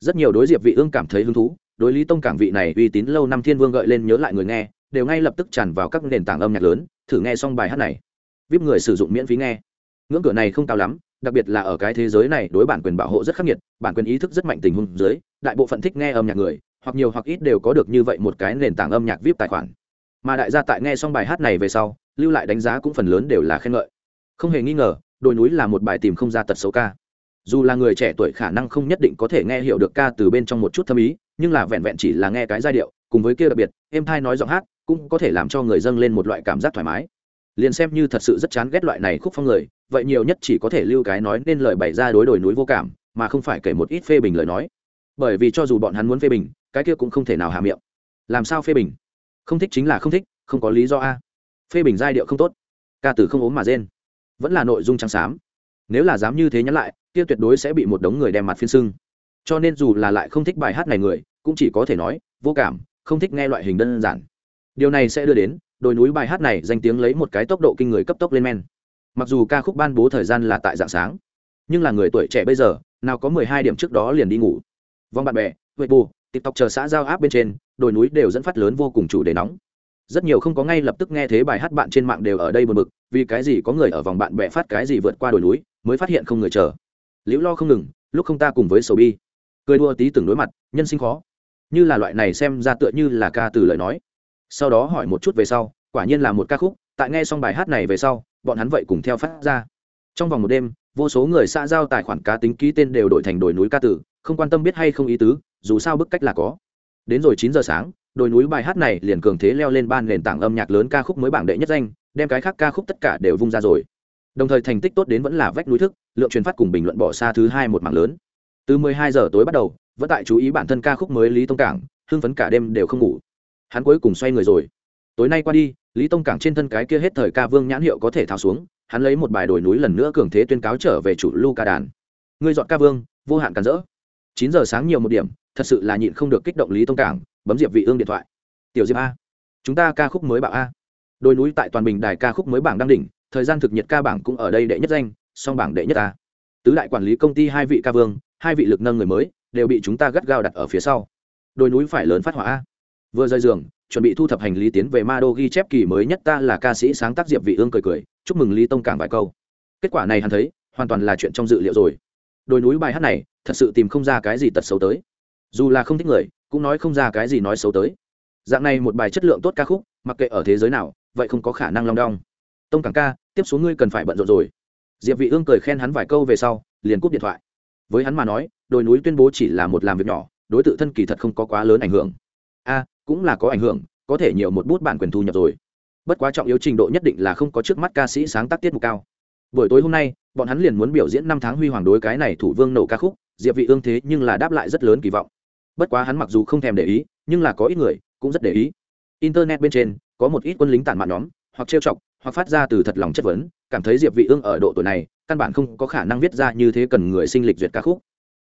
Rất nhiều đối diệp vị ương cảm thấy hứng thú, đối lý tông cảng vị này uy tín lâu năm thiên vương gợi lên nhớ lại người nghe đều ngay lập tức tràn vào các nền tảng âm nhạc lớn, thử nghe xong bài hát này. Vip người sử dụng miễn phí nghe. Ngưỡng cửa này không cao lắm, đặc biệt là ở cái thế giới này đối bản quyền bảo hộ rất khắc nghiệt, bản quyền ý thức rất mạnh tình huống dưới, đại bộ phận thích nghe âm nhạc người, hoặc nhiều hoặc ít đều có được như vậy một cái nền tảng âm nhạc vip tài khoản. Mà đại gia tại nghe xong bài hát này về sau, lưu lại đánh giá cũng phần lớn đều là khen ngợi. Không hề nghi ngờ, đồi núi là một bài tìm không ra tật xấu ca. Dù là người trẻ tuổi khả năng không nhất định có thể nghe hiểu được ca từ bên trong một chút thâm ý, nhưng là vẹn vẹn chỉ là nghe cái giai điệu, cùng với kia đặc biệt em thai nói giọng hát cũng có thể làm cho người dâng lên một loại cảm giác thoải mái. Liền xem như thật sự rất chán ghét loại này khúc phong người, vậy nhiều nhất chỉ có thể lưu cái nói nên lời bày ra đối đổi núi vô cảm, mà không phải kể một ít phê bình lời nói. Bởi vì cho dù bọn hắn muốn phê bình, cái kia cũng không thể nào hà miệng. Làm sao phê bình? Không thích chính là không thích, không có lý do a. Phê bình giai điệu không tốt. Ca từ không ốm mà rên. Vẫn là nội dung trắng xám. Nếu là dám như thế nhắn lại, kia tuyệt đối sẽ bị một đống người đem mặt phiên sưng. Cho nên dù là lại không thích bài hát này người, cũng chỉ có thể nói, vô cảm, không thích nghe loại hình đơn giản điều này sẽ đưa đến, đồi núi bài hát này danh tiếng lấy một cái tốc độ kinh người cấp tốc lên men. Mặc dù ca khúc ban bố thời gian là tại dạng sáng, nhưng là người tuổi trẻ bây giờ, nào có mười hai điểm trước đó liền đi ngủ. Vòng bạn bè huệ bù tiktok chờ xã giao áp bên trên, đồi núi đều dẫn phát lớn vô cùng chủ đề nóng. Rất nhiều không có ngay lập tức nghe thấy bài hát bạn trên mạng đều ở đây buồn bực, vì cái gì có người ở vòng bạn bè phát cái gì vượt qua đồi núi, mới phát hiện không người chờ. Liễu lo không ngừng, lúc không ta cùng với sầu bi. Cười đua tí từng đối mặt, nhân sinh khó. Như là loại này xem ra tựa như là ca từ lời nói sau đó hỏi một chút về sau, quả nhiên là một ca khúc, tại nghe xong bài hát này về sau, bọn hắn vậy cùng theo phát ra. Trong vòng một đêm, vô số người xã giao tài khoản cá tính ký tên đều đổi thành đồi núi ca tử, không quan tâm biết hay không ý tứ, dù sao bức cách là có. Đến rồi chín giờ sáng, đồi núi bài hát này liền cường thế leo lên ban nền tảng âm nhạc lớn ca khúc mới bảng đệ nhất danh, đem cái khác ca khúc tất cả đều vung ra rồi. Đồng thời thành tích tốt đến vẫn là vách núi thức, lượng truyền phát cùng bình luận bỏ xa thứ hai một mảng lớn. Từ 12 giờ tối bắt đầu, vẫn tại chú ý bản thân ca khúc mới lý tông cảng, hưng phấn cả đêm đều không ngủ hắn cuối cùng xoay người rồi. Tối nay qua đi, lý tông cảng trên thân cái kia hết thời ca vương nhãn hiệu có thể tháo xuống, hắn lấy một bài đồi núi lần nữa cường thế tuyên cáo trở về chủ Luca đàn. Ngươi dọn ca vương, vô hạn cản rỡ. Chín giờ sáng nhiều một điểm, thật sự là nhịn không được kích động lý tông cảng, bấm diệp vị ương điện thoại. Tiểu diệp a, chúng ta ca khúc mới bảng a. Đồi núi tại toàn bình đài ca khúc mới bảng đăng đỉnh, thời gian thực nhiệt ca bảng cũng ở đây đệ nhất danh, song bảng đệ nhất a. Tứ đại quản lý công ty hai vị ca vương, hai vị lực nâng người mới, đều bị chúng ta gắt gao đặt ở phía sau. Đồi núi phải lớn phát hỏa a vừa rời giường, chuẩn bị thu thập hành lý tiến về ma đô ghi chép kỳ mới nhất ta là ca sĩ sáng tác diệp vị ương cười cười, chúc mừng lý tông cảng vài câu. Kết quả này hắn thấy, hoàn toàn là chuyện trong dự liệu rồi. Đồi núi bài hát này, thật sự tìm không ra cái gì tật xấu tới. Dù là không thích người, cũng nói không ra cái gì nói xấu tới. Dạng này một bài chất lượng tốt ca khúc, mặc kệ ở thế giới nào, vậy không có khả năng long đong. Tông cảng ca, tiếp xuống ngươi cần phải bận rộn rồi. Diệp vị ương cười khen hắn vài câu về sau, liền cúp điện thoại. Với hắn mà nói, đồi núi tuyên bố chỉ là một làm việc nhỏ, đối tượng thân kỳ thật không có quá lớn ảnh hưởng. A cũng là có ảnh hưởng, có thể nhiều một bút bản quyền thu nhập rồi. Bất quá trọng yếu trình độ nhất định là không có trước mắt ca sĩ sáng tác tiết mục cao. Buổi tối hôm nay, bọn hắn liền muốn biểu diễn năm tháng huy hoàng đối cái này thủ vương nổ ca khúc, diệp vị ương thế nhưng là đáp lại rất lớn kỳ vọng. Bất quá hắn mặc dù không thèm để ý, nhưng là có ít người cũng rất để ý. Internet bên trên, có một ít quân lính tản mạn nhóm, hoặc trêu chọc, hoặc phát ra từ thật lòng chất vấn, cảm thấy diệp vị ương ở độ tuổi này, căn bản không có khả năng viết ra như thế cần người sinh lịch duyệt ca khúc.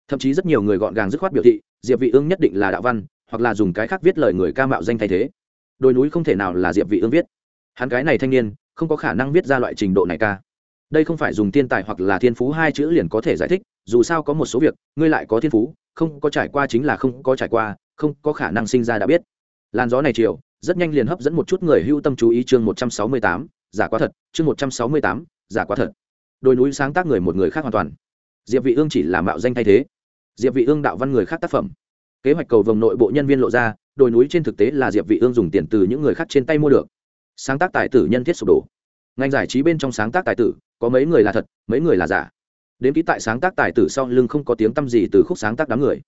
Thậm chí rất nhiều người gọn gàng dứt khoát biểu thị, diệp vị ương nhất định là đạo văn hoặc là dùng cái khác viết lời người ca mạo danh thay thế. Đồi núi không thể nào là diệp vị ương viết. Hắn cái này thanh niên, không có khả năng viết ra loại trình độ này ca. Đây không phải dùng thiên tài hoặc là thiên phú hai chữ liền có thể giải thích, dù sao có một số việc, ngươi lại có thiên phú, không có trải qua chính là không có trải qua, không có khả năng sinh ra đã biết. Làn gió này chiều, rất nhanh liền hấp dẫn một chút người hưu tâm chú ý chương một trăm sáu mươi tám, giả quá thật, chương một trăm sáu mươi tám, giả quá thật. Đồi núi sáng tác người một người khác hoàn toàn. Diệp vị ương chỉ là mạo danh thay thế. Diệp vị ương đạo văn người khác tác phẩm kế hoạch cầu vồng nội bộ nhân viên lộ ra, đồi núi trên thực tế là diệp vị ương dùng tiền từ những người khác trên tay mua được. Sáng tác tài tử nhân thiết sụp đổ. Ngành giải trí bên trong sáng tác tài tử, có mấy người là thật, mấy người là giả. Đến ký tại sáng tác tài tử sau lưng không có tiếng tâm gì từ khúc sáng tác đám người.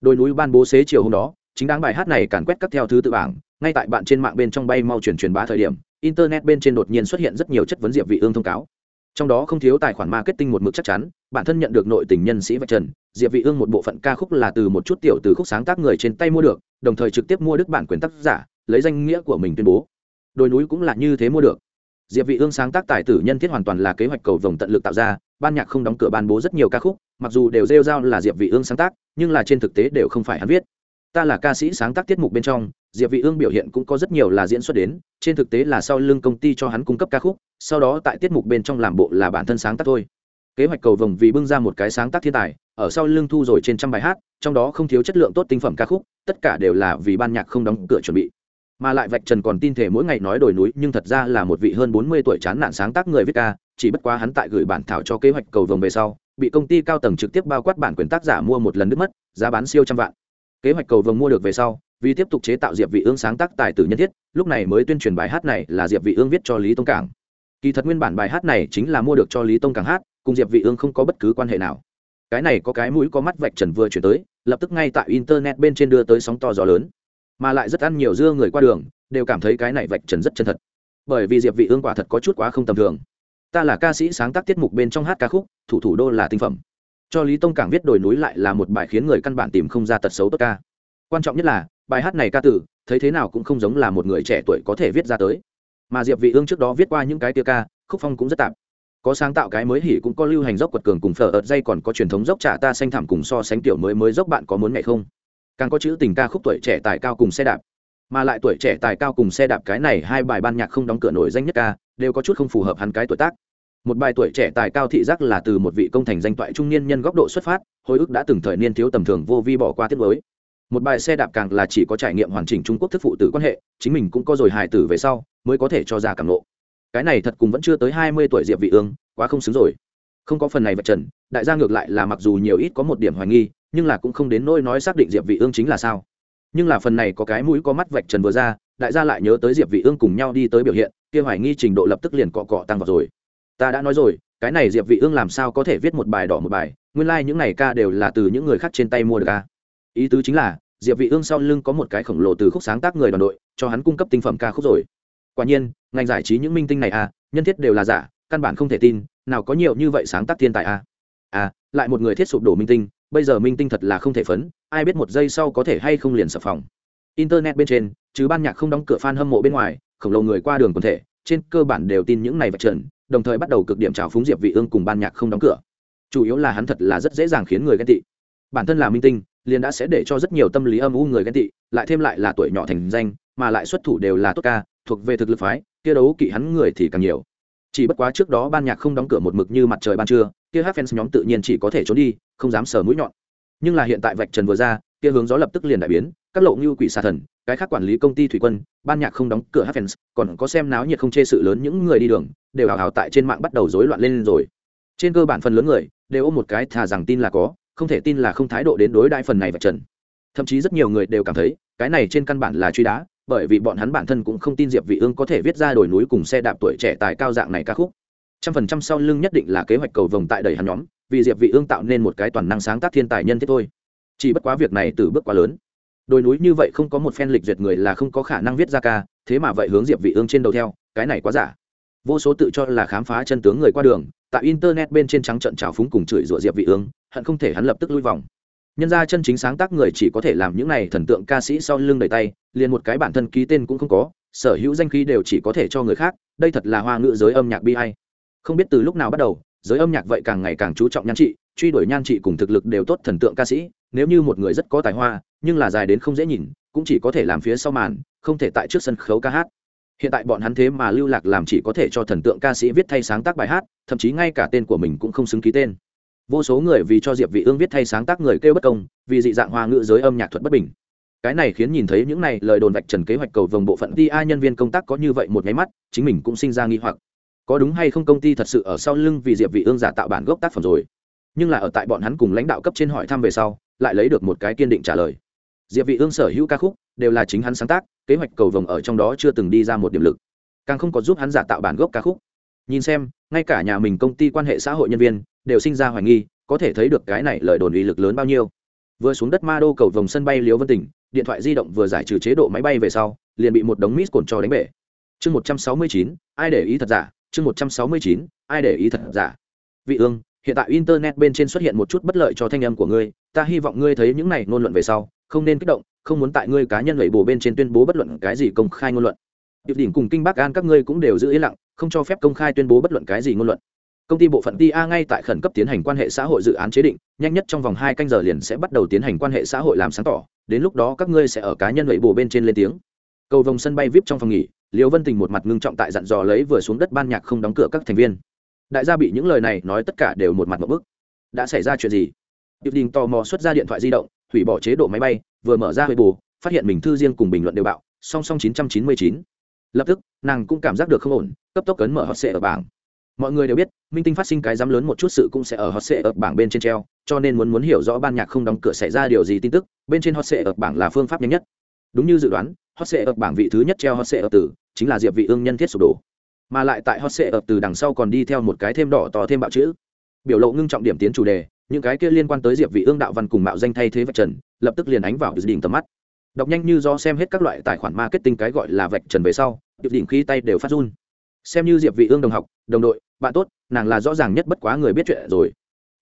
Đồi núi ban bố xế chiều hôm đó, chính đáng bài hát này càn quét các theo thứ tự bảng, ngay tại bạn trên mạng bên trong bay mau chuyển truyền bá thời điểm, internet bên trên đột nhiên xuất hiện rất nhiều chất vấn diệp vị ương thông cáo. Trong đó không thiếu tài khoản marketing một mực chắc chắn bản thân nhận được nội tình nhân sĩ vạch trần, diệp vị ương một bộ phận ca khúc là từ một chút tiểu từ khúc sáng tác người trên tay mua được, đồng thời trực tiếp mua đức bản quyền tác giả, lấy danh nghĩa của mình tuyên bố. Đồi núi cũng là như thế mua được. Diệp vị ương sáng tác tài tử nhân thiết hoàn toàn là kế hoạch cầu vồng tận lực tạo ra, ban nhạc không đóng cửa ban bố rất nhiều ca khúc, mặc dù đều rêu rao là diệp vị ương sáng tác, nhưng là trên thực tế đều không phải hắn viết. Ta là ca sĩ sáng tác tiết mục bên trong, diệp vị ương biểu hiện cũng có rất nhiều là diễn xuất đến, trên thực tế là sau lưng công ty cho hắn cung cấp ca khúc, sau đó tại tiết mục bên trong làm bộ là bản thân sáng tác thôi kế hoạch cầu vồng vì bưng ra một cái sáng tác thiên tài, ở sau lưng thu rồi trên trăm bài hát, trong đó không thiếu chất lượng tốt tinh phẩm ca khúc, tất cả đều là vì ban nhạc không đóng cửa chuẩn bị. Mà lại vạch trần còn tin thể mỗi ngày nói đổi núi, nhưng thật ra là một vị hơn bốn mươi tuổi chán nản sáng tác người viết ca, chỉ bất quá hắn tại gửi bản thảo cho kế hoạch cầu vồng về sau, bị công ty cao tầng trực tiếp bao quát bản quyền tác giả mua một lần nước mất, giá bán siêu trăm vạn. Kế hoạch cầu vồng mua được về sau, vì tiếp tục chế tạo diệp vị ương sáng tác tài tử nhân thiết, lúc này mới tuyên truyền bài hát này là diệp vị ương viết cho lý tông cảng. Kỳ thật nguyên bản bài hát này chính là mua được cho lý tông cảng hát cùng diệp vị ương không có bất cứ quan hệ nào. Cái này có cái mũi có mắt vạch trần vừa chuyển tới, lập tức ngay tại internet bên trên đưa tới sóng to gió lớn. Mà lại rất ăn nhiều dưa người qua đường, đều cảm thấy cái này vạch trần rất chân thật. Bởi vì diệp vị ương quả thật có chút quá không tầm thường. Ta là ca sĩ sáng tác tiết mục bên trong hát ca khúc, thủ thủ đô là tinh phẩm. Cho lý tông cảng viết đồi núi lại là một bài khiến người căn bản tìm không ra tật xấu tốt ca. Quan trọng nhất là, bài hát này ca tử, thấy thế nào cũng không giống là một người trẻ tuổi có thể viết ra tới. Mà diệp vị ương trước đó viết qua những cái tia ca, khúc phong cũng rất tạp có sáng tạo cái mới hỉ cũng có lưu hành dốc quật cường cùng phở ợt dây còn có truyền thống dốc trả ta xanh thảm cùng so sánh tiểu mới mới dốc bạn có muốn ngày không? Càng có chữ tình ca khúc tuổi trẻ tài cao cùng xe đạp. Mà lại tuổi trẻ tài cao cùng xe đạp cái này hai bài ban nhạc không đóng cửa nổi danh nhất ca, đều có chút không phù hợp hắn cái tuổi tác. Một bài tuổi trẻ tài cao thị giác là từ một vị công thành danh toại trung niên nhân góc độ xuất phát, hồi ức đã từng thời niên thiếu tầm thường vô vi bỏ qua tiết mới. Một bài xe đạp càng là chỉ có trải nghiệm hoàn chỉnh trung quốc thức phụ tử quan hệ, chính mình cũng có rồi hài tử về sau, mới có thể cho ra cảm lộ cái này thật cùng vẫn chưa tới hai mươi tuổi diệp vị ương, quá không xứng rồi. Không có phần này vật trần, đại gia ngược lại là mặc dù nhiều ít có một điểm hoài nghi, nhưng là cũng không đến nỗi nói xác định diệp vị ương chính là sao. Nhưng là phần này có cái mũi có mắt vạch trần vừa ra, đại gia lại nhớ tới diệp vị ương cùng nhau đi tới biểu hiện, kia hoài nghi trình độ lập tức liền cọ cọ tăng vào rồi. Ta đã nói rồi, cái này diệp vị ương làm sao có thể viết một bài đỏ một bài, nguyên lai like những này ca đều là từ những người khác trên tay mua được ca. Ý tứ chính là, diệp vị ương sau lưng có một cái khổng lồ từ khúc sáng tác người đoàn đội, cho hắn cung cấp tinh phẩm ca khúc rồi. Quả nhiên ngành giải trí những minh tinh này à nhân thiết đều là giả, căn bản không thể tin, nào có nhiều như vậy sáng tác thiên tài à. À lại một người thiết sụp đổ minh tinh, bây giờ minh tinh thật là không thể phấn, ai biết một giây sau có thể hay không liền sập phòng. Internet bên trên, chứ ban nhạc không đóng cửa fan hâm mộ bên ngoài, khổng lồ người qua đường quần thể, trên cơ bản đều tin những này vật trần, đồng thời bắt đầu cực điểm trào phúng diệp vị ương cùng ban nhạc không đóng cửa. Chủ yếu là hắn thật là rất dễ dàng khiến người ghen tị. Bản thân là minh tinh, liền đã sẽ để cho rất nhiều tâm lý âm u người ghen tị, lại thêm lại là tuổi nhỏ thành danh, mà lại xuất thủ đều là tốt ca, thuộc về thực lực phái kia đấu kỵ hắn người thì càng nhiều. Chỉ bất quá trước đó ban nhạc không đóng cửa một mực như mặt trời ban trưa, kia hát fans nhóm tự nhiên chỉ có thể trốn đi, không dám sờ mũi nhọn. Nhưng là hiện tại vạch trần vừa ra, kia hướng gió lập tức liền đại biến, các lộ như quỷ xà thần, cái khác quản lý công ty thủy quân, ban nhạc không đóng cửa hát fans, còn có xem náo nhiệt không chê sự lớn những người đi đường, đều hào hào tại trên mạng bắt đầu rối loạn lên rồi. Trên cơ bản phần lớn người, đều ôm một cái thà rằng tin là có, không thể tin là không thái độ đến đối đại phần này vạch trần. Thậm chí rất nhiều người đều cảm thấy, cái này trên căn bản là truy đá bởi vì bọn hắn bản thân cũng không tin diệp vị ương có thể viết ra đồi núi cùng xe đạp tuổi trẻ tài cao dạng này ca khúc. Trăm phần trăm sau lưng nhất định là kế hoạch cầu vồng tại đầy hắn nhóm, vì diệp vị ương tạo nên một cái toàn năng sáng tác thiên tài nhân thế thôi. Chỉ bất quá việc này từ bước quá lớn. Đồi núi như vậy không có một phen lịch duyệt người là không có khả năng viết ra ca, thế mà vậy hướng diệp vị ương trên đầu theo, cái này quá giả. Vô số tự cho là khám phá chân tướng người qua đường, tại internet bên trên trắng trận trào phúng cùng chửi rủa diệp vị ương, hận không thể hắn lập tức lui vòng nhân ra chân chính sáng tác người chỉ có thể làm những này thần tượng ca sĩ sau lưng đầy tay, liền một cái bản thân ký tên cũng không có, sở hữu danh khí đều chỉ có thể cho người khác, đây thật là hoa ngữ giới âm nhạc bi hay không biết từ lúc nào bắt đầu, giới âm nhạc vậy càng ngày càng chú trọng nhan trị, truy đuổi nhan trị cùng thực lực đều tốt thần tượng ca sĩ, nếu như một người rất có tài hoa, nhưng là dài đến không dễ nhìn, cũng chỉ có thể làm phía sau màn, không thể tại trước sân khấu ca hát. Hiện tại bọn hắn thế mà lưu lạc làm chỉ có thể cho thần tượng ca sĩ viết thay sáng tác bài hát, thậm chí ngay cả tên của mình cũng không xứng ký tên vô số người vì cho diệp vị ương viết thay sáng tác người kêu bất công, vì dị dạng hoa ngữ giới âm nhạc thuật bất bình. Cái này khiến nhìn thấy những này lời đồn vạch trần kế hoạch cầu vồng bộ phận ti ai nhân viên công tác có như vậy một cái mắt, chính mình cũng sinh ra nghi hoặc. Có đúng hay không công ty thật sự ở sau lưng vì diệp vị ương giả tạo bản gốc tác phẩm rồi? Nhưng là ở tại bọn hắn cùng lãnh đạo cấp trên hỏi thăm về sau, lại lấy được một cái kiên định trả lời. Diệp vị ương sở hữu ca khúc, đều là chính hắn sáng tác, kế hoạch cầu vồng ở trong đó chưa từng đi ra một điểm lực. Càng không có giúp hắn giả tạo bản gốc ca khúc. Nhìn xem, ngay cả nhà mình công ty quan hệ xã hội nhân viên đều sinh ra hoài nghi, có thể thấy được cái này lời đồn uy lực lớn bao nhiêu. Vừa xuống đất ma đô cầu vòng sân bay liếu vân tỉnh, điện thoại di động vừa giải trừ chế độ máy bay về sau, liền bị một đống mít cồn cho đánh bể. Chương một trăm sáu mươi chín, ai để ý thật giả? Chương một trăm sáu mươi chín, ai để ý thật giả? Vị ương, hiện tại internet bên trên xuất hiện một chút bất lợi cho thanh âm của ngươi, ta hy vọng ngươi thấy những này ngôn luận về sau, không nên kích động, không muốn tại ngươi cá nhân lẩy bổ bên trên tuyên bố bất luận cái gì công khai ngôn luận. Điệp đỉnh cùng kinh bắc an các ngươi cũng đều giữ yên lặng, không cho phép công khai tuyên bố bất luận cái gì ngôn luận công ty bộ phận TA ngay tại khẩn cấp tiến hành quan hệ xã hội dự án chế định, nhanh nhất trong vòng hai canh giờ liền sẽ bắt đầu tiến hành quan hệ xã hội làm sáng tỏ, đến lúc đó các ngươi sẽ ở cá nhân lẩy bổ bên trên lên tiếng. Cầu vòng sân bay vip trong phòng nghỉ liễu vân tình một mặt ngưng trọng tại dặn dò lấy vừa xuống đất ban nhạc không đóng cửa các thành viên. Đại gia bị những lời này nói tất cả đều một mặt một bức. Đã xảy ra chuyện gì? Điệp đình tò mò xuất ra điện thoại di động, hủy bỏ chế độ máy bay, vừa mở ra hơi bù phát hiện mình thư riêng cùng bình luận đều bạo, song song chín trăm chín mươi chín. Lập tức, nàng cũng cảm giác được không ổn, cấp tốc cấn mở họ sẽ ở bảng mọi người đều biết, minh tinh phát sinh cái dám lớn một chút sự cũng sẽ ở hot sệ ở bảng bên trên treo, cho nên muốn muốn hiểu rõ ban nhạc không đóng cửa xảy ra điều gì tin tức, bên trên hot sệ ở bảng là phương pháp nhanh nhất. Đúng như dự đoán, hot sệ ở bảng vị thứ nhất treo hot sệ ở tử chính là diệp vị ương nhân thiết sụp đổ. Mà lại tại hot sệ ở từ đằng sau còn đi theo một cái thêm đỏ to thêm bạo chữ. Biểu lộ ngưng trọng điểm tiến chủ đề, những cái kia liên quan tới diệp vị ương đạo văn cùng mạo danh thay thế vạch trần, lập tức liền ánh vào đỉnh tầm mắt. Đọc nhanh như do xem hết các loại tài khoản marketing cái gọi là vạch trần về sau dự đỉnh khi tay đều phát run xem như diệp vị ương đồng học, đồng đội, bạn tốt, nàng là rõ ràng nhất bất quá người biết chuyện rồi.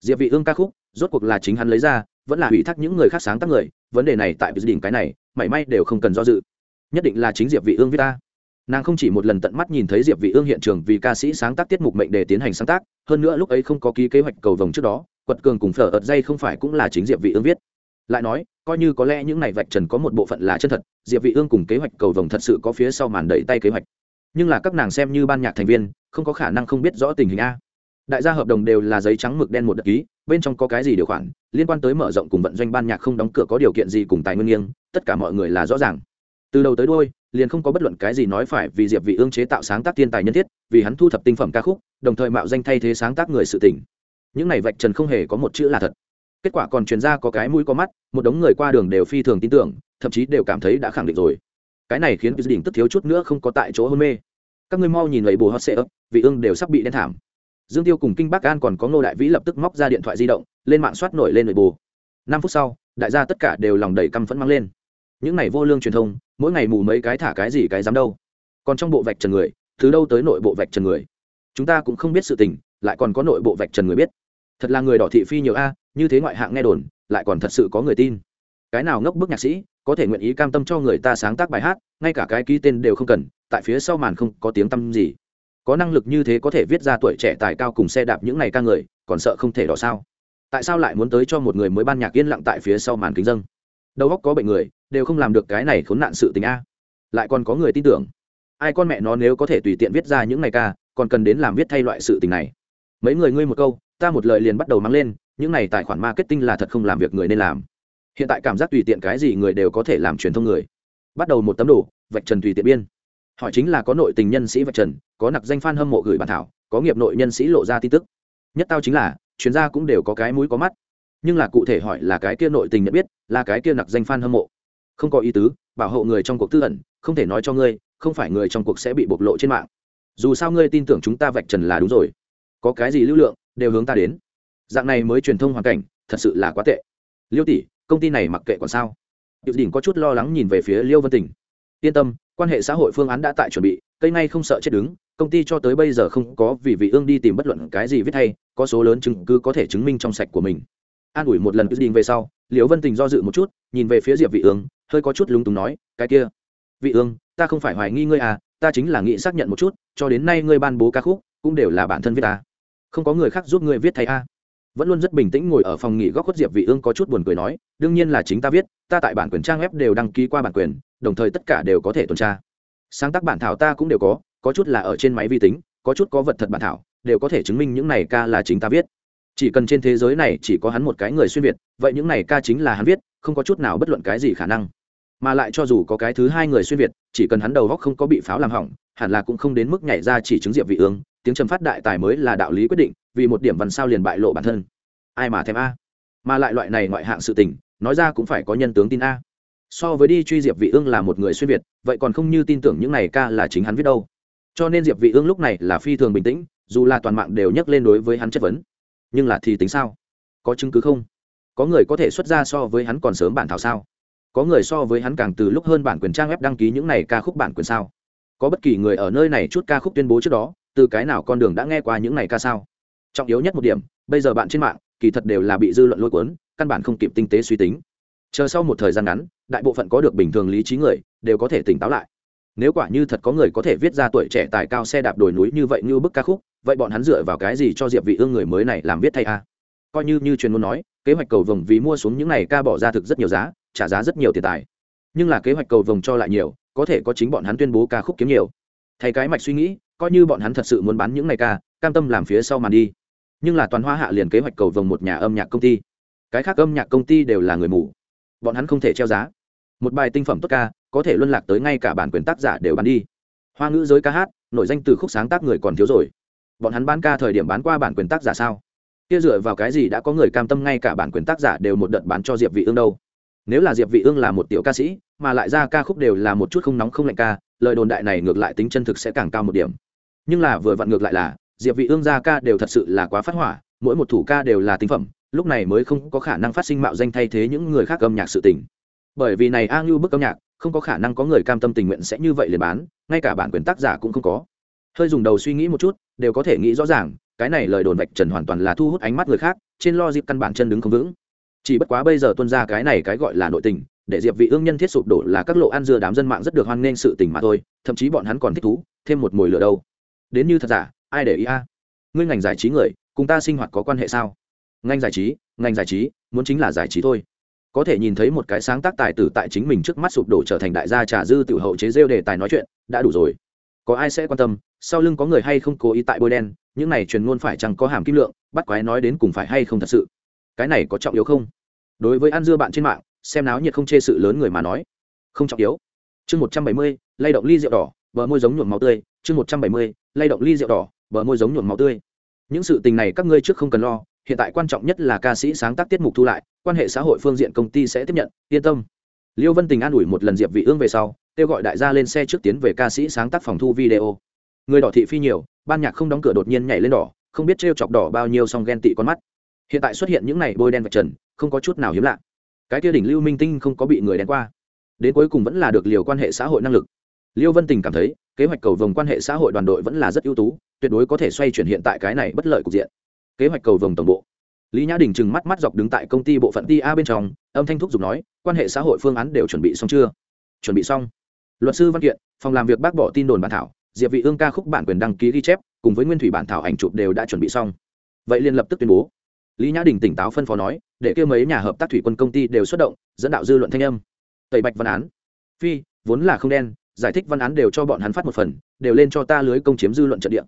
Diệp vị ương ca khúc, rốt cuộc là chính hắn lấy ra, vẫn là hủy thác những người khác sáng tác người, vấn đề này tại đỉnh cái này, mảy may đều không cần do dự. Nhất định là chính diệp vị ương viết ta. Nàng không chỉ một lần tận mắt nhìn thấy diệp vị ương hiện trường vì ca sĩ sáng tác tiết mục mệnh để tiến hành sáng tác, hơn nữa lúc ấy không có ký kế hoạch cầu vồng trước đó, quật cường cùng phở ợt dây không phải cũng là chính diệp vị ương viết. Lại nói, coi như có lẽ những này vạch trần có một bộ phận là chân thật, diệp vị ương cùng kế hoạch cầu vồng thật sự có phía sau màn đẩy tay kế hoạch nhưng là các nàng xem như ban nhạc thành viên, không có khả năng không biết rõ tình hình a. Đại gia hợp đồng đều là giấy trắng mực đen một đợt ký, bên trong có cái gì điều khoản, liên quan tới mở rộng cùng vận doanh ban nhạc không đóng cửa có điều kiện gì cùng tài nguyên nghiêng, tất cả mọi người là rõ ràng. Từ đầu tới đuôi, liền không có bất luận cái gì nói phải vì diệp vị ương chế tạo sáng tác thiên tài nhân thiết, vì hắn thu thập tinh phẩm ca khúc, đồng thời mạo danh thay thế sáng tác người sự tình. Những này vạch trần không hề có một chữ là thật. Kết quả còn truyền ra có cái mũi có mắt, một đống người qua đường đều phi thường tin tưởng, thậm chí đều cảm thấy đã khẳng định rồi cái này khiến gia đình tức thiếu chút nữa không có tại chỗ hôn mê. Các ngươi mau nhìn lấy bù hot sệ ấp vị ương đều sắp bị đen thảm. Dương tiêu cùng kinh bắc an còn có ngô đại vĩ lập tức móc ra điện thoại di động, lên mạng soát nổi lên nội bù năm phút sau, đại gia tất cả đều lòng đầy căm phẫn mang lên. Những này vô lương truyền thông, mỗi ngày mù mấy cái thả cái gì cái dám đâu. Còn trong bộ vạch trần người thứ đâu tới nội bộ vạch trần người? Chúng ta cũng không biết sự tình, lại còn có nội bộ vạch trần người biết. Thật là người đỏ thị phi nhiều a, như thế ngoại hạng nghe đồn, lại còn thật sự có người tin. Cái nào ngốc bức nhạc sĩ có thể nguyện ý cam tâm cho người ta sáng tác bài hát, ngay cả cái ký tên đều không cần, tại phía sau màn không có tiếng tăm gì. Có năng lực như thế có thể viết ra tuổi trẻ tài cao cùng xe đạp những ngày ca người, còn sợ không thể đỏ sao? Tại sao lại muốn tới cho một người mới ban nhạc yên lặng tại phía sau màn kính dân? Đầu óc có bệnh người, đều không làm được cái này khốn nạn sự tình a. Lại còn có người tin tưởng. Ai con mẹ nó nếu có thể tùy tiện viết ra những ngày ca, còn cần đến làm viết thay loại sự tình này? Mấy người ngươi một câu, ta một lời liền bắt đầu mang lên, những này tài khoản marketing là thật không làm việc người nên làm hiện tại cảm giác tùy tiện cái gì người đều có thể làm truyền thông người. Bắt đầu một tấm đồ, vạch trần tùy tiện biên. Hỏi chính là có nội tình nhân sĩ vạch trần, có nặc danh f a n hâm mộ gửi bản thảo, có nghiệp nội nhân sĩ lộ ra tin tức. Nhất tao chính là, chuyên gia cũng đều có cái mũi có mắt. Nhưng là cụ thể hỏi là cái kia nội tình nhận biết, là cái kia nặc danh f a n hâm mộ. Không có ý tứ, bảo hộ người trong cuộc tư ẩn, không thể nói cho ngươi, không phải người trong cuộc sẽ bị bộc lộ trên mạng. Dù sao ngươi tin tưởng chúng ta vạch trần là đúng rồi. Có cái gì lưu lượng, đều hướng ta đến. Dạng này mới truyền thông hoàn cảnh, thật sự là quá tệ. Liêu tỷ công ty này mặc kệ còn sao? Điệu đỉnh có chút lo lắng nhìn về phía liêu vân tình. Yên tâm, quan hệ xã hội phương án đã tại chuẩn bị, cây ngay không sợ chết đứng, công ty cho tới bây giờ không có vì vị ương đi tìm bất luận cái gì viết thay có số lớn chứng cứ có thể chứng minh trong sạch của mình. An ủi một lần quyết định về sau liễu vân tình do dự một chút, nhìn về phía diệp vị ương, hơi có chút lúng túng nói, cái kia, vị ương, ta không phải hoài nghi ngươi à ta chính là nghĩ xác nhận một chút, cho đến nay ngươi ban bố ca khúc, cũng đều là bản thân viết ta không có người khác giúp ngươi viết thay a à vẫn luôn rất bình tĩnh ngồi ở phòng nghỉ góc khuất diệp vị ương có chút buồn cười nói, đương nhiên là chính ta viết, ta tại bản quyền trang web đều đăng ký qua bản quyền, đồng thời tất cả đều có thể tuần tra. Sáng tác bản thảo ta cũng đều có có chút là ở trên máy vi tính, có chút có vật thật bản thảo, đều có thể chứng minh những này ca là chính ta viết. Chỉ cần trên thế giới này chỉ có hắn một cái người xuyên việt, vậy những này ca chính là hắn viết, không có chút nào bất luận cái gì khả năng. Mà lại cho dù có cái thứ hai người xuyên việt, chỉ cần hắn đầu góc không có bị pháo làm hỏng, hẳn là cũng không đến mức nhảy ra chỉ chứng diệp vị ương tiếng trầm phát đại tài mới là đạo lý quyết định, vì một điểm văn sao liền bại lộ bản thân. Ai mà thèm a? Mà lại loại này ngoại hạng sự tình, nói ra cũng phải có nhân tướng tin a. So với đi truy diệp vị ương là một người xuyên việt, vậy còn không như tin tưởng những này ca là chính hắn viết đâu. Cho nên diệp vị ương lúc này là phi thường bình tĩnh, dù là toàn mạng đều nhắc lên đối với hắn chất vấn. Nhưng là thì tính sao? Có chứng cứ không? Có người có thể xuất ra so với hắn còn sớm bản thảo sao? Có người so với hắn càng từ lúc hơn bản quyền trang web đăng ký những này ca khúc bản quyền sao? Có bất kỳ người ở nơi này chút ca khúc tuyên bố trước đó từ cái nào con đường đã nghe qua những này ca sao? Trọng yếu nhất một điểm, bây giờ bạn trên mạng, kỳ thật đều là bị dư luận lôi cuốn, căn bản không kịp tinh tế suy tính. Chờ sau một thời gian ngắn, đại bộ phận có được bình thường lý trí người, đều có thể tỉnh táo lại. Nếu quả như thật có người có thể viết ra tuổi trẻ tài cao xe đạp đồi núi như vậy như bức ca khúc, vậy bọn hắn dựa vào cái gì cho diệp vị ương người mới này làm viết thay a? Coi như như truyền ngôn nói, kế hoạch cầu vồng vì mua xuống những này ca bỏ ra thực rất nhiều giá, trả giá rất nhiều tiền tài. Nhưng là kế hoạch cầu vồng cho lại nhiều, có thể có chính bọn hắn tuyên bố ca khúc kiếm nhiều. Thay cái mạch suy nghĩ coi như bọn hắn thật sự muốn bán những này ca, cam tâm làm phía sau màn đi. Nhưng là toàn hoa hạ liền kế hoạch cầu vồng một nhà âm nhạc công ty. Cái khác âm nhạc công ty đều là người mù. Bọn hắn không thể treo giá. Một bài tinh phẩm tốt ca, có thể luân lạc tới ngay cả bản quyền tác giả đều bán đi. Hoa ngữ giới ca hát nội danh từ khúc sáng tác người còn thiếu rồi. Bọn hắn bán ca thời điểm bán qua bản quyền tác giả sao? Kia dựa vào cái gì đã có người cam tâm ngay cả bản quyền tác giả đều một đợt bán cho diệp vị ương đâu? Nếu là diệp vị ương là một tiểu ca sĩ, mà lại ra ca khúc đều là một chút không nóng không lạnh ca, lời đồn đại này ngược lại tính chân thực sẽ càng cao một điểm nhưng là vừa vặn ngược lại là, diệp vị ương ra ca đều thật sự là quá phát hỏa, mỗi một thủ ca đều là tinh phẩm, lúc này mới không có khả năng phát sinh mạo danh thay thế những người khác âm nhạc sự tình. Bởi vì này a ngưu bức âm nhạc, không có khả năng có người cam tâm tình nguyện sẽ như vậy liền bán, ngay cả bản quyền tác giả cũng không có. Hơi dùng đầu suy nghĩ một chút, đều có thể nghĩ rõ ràng, cái này lời đồn vạch trần hoàn toàn là thu hút ánh mắt người khác, trên lo dịp căn bản chân đứng không vững. Chỉ bất quá bây giờ tuân ra cái này cái gọi là nội tình, để diệp vị ương nhân thiết sụp đổ là các lộ ăn dưa đám dân mạng rất được hoan nghênh sự tình mà thôi, thậm chí bọn hắn còn thích thú, thêm một mùi lửa đâu đến như thật giả, ai để ý a? Ngươi ngành giải trí người, cùng ta sinh hoạt có quan hệ sao? Ngành giải trí, ngành giải trí, muốn chính là giải trí thôi. Có thể nhìn thấy một cái sáng tác tài tử tại chính mình trước mắt sụp đổ trở thành đại gia trà dư tiểu hậu chế rêu đề tài nói chuyện, đã đủ rồi. Có ai sẽ quan tâm, sau lưng có người hay không cố ý tại bôi đen, những này truyền ngôn phải chẳng có hàm kim lượng, bắt quái nói đến cùng phải hay không thật sự? Cái này có trọng yếu không? Đối với ăn dưa bạn trên mạng, xem náo nhiệt không chê sự lớn người mà nói. Không trọng yếu. Chương một trăm bảy mươi, lay động ly rượu đỏ vợ môi giống nhuộm máu tươi. Chương một trăm bảy mươi lay động ly rượu đỏ, bờ môi giống nhuộm máu tươi. Những sự tình này các ngươi trước không cần lo, hiện tại quan trọng nhất là ca sĩ sáng tác tiết mục thu lại, quan hệ xã hội phương diện công ty sẽ tiếp nhận, yên tâm. Liêu vân tình an ủi một lần diệp vị ương về sau, kêu gọi đại gia lên xe trước tiến về ca sĩ sáng tác phòng thu video. Người đỏ thị phi nhiều, ban nhạc không đóng cửa đột nhiên nhảy lên đỏ, không biết trêu chọc đỏ bao nhiêu song ghen tị con mắt. Hiện tại xuất hiện những này bôi đen vạch trần, không có chút nào hiếm lạ. Cái kia đỉnh lưu minh tinh không có bị người đen qua. Đến cuối cùng vẫn là được liều quan hệ xã hội năng lực. Liêu vân tình cảm thấy kế hoạch cầu vồng quan hệ xã hội đoàn đội vẫn là rất ưu tú, tuyệt đối có thể xoay chuyển hiện tại cái này bất lợi cục diện. Kế hoạch cầu vồng tổng bộ. Lý nhã đình trừng mắt mắt dọc đứng tại công ty bộ phận ti a bên trong, âm thanh thúc giục nói, quan hệ xã hội phương án đều chuẩn bị xong chưa? Chuẩn bị xong. Luật sư văn kiện, phòng làm việc bác bỏ tin đồn bản thảo, diệp vị ương ca khúc bản quyền đăng ký ghi chép, cùng với nguyên thủy bản thảo ảnh chụp đều đã chuẩn bị xong. Vậy liền lập tức tuyên bố. Lý nhã đình tỉnh táo phân phó nói, để kêu mấy nhà hợp tác thủy quân công ty đều xuất động, dẫn đạo dư luận thanh âm. Tẩy bạch văn án. Phi, vốn là không đen giải thích văn án đều cho bọn hắn phát một phần, đều lên cho ta lưới công chiếm dư luận trận địa.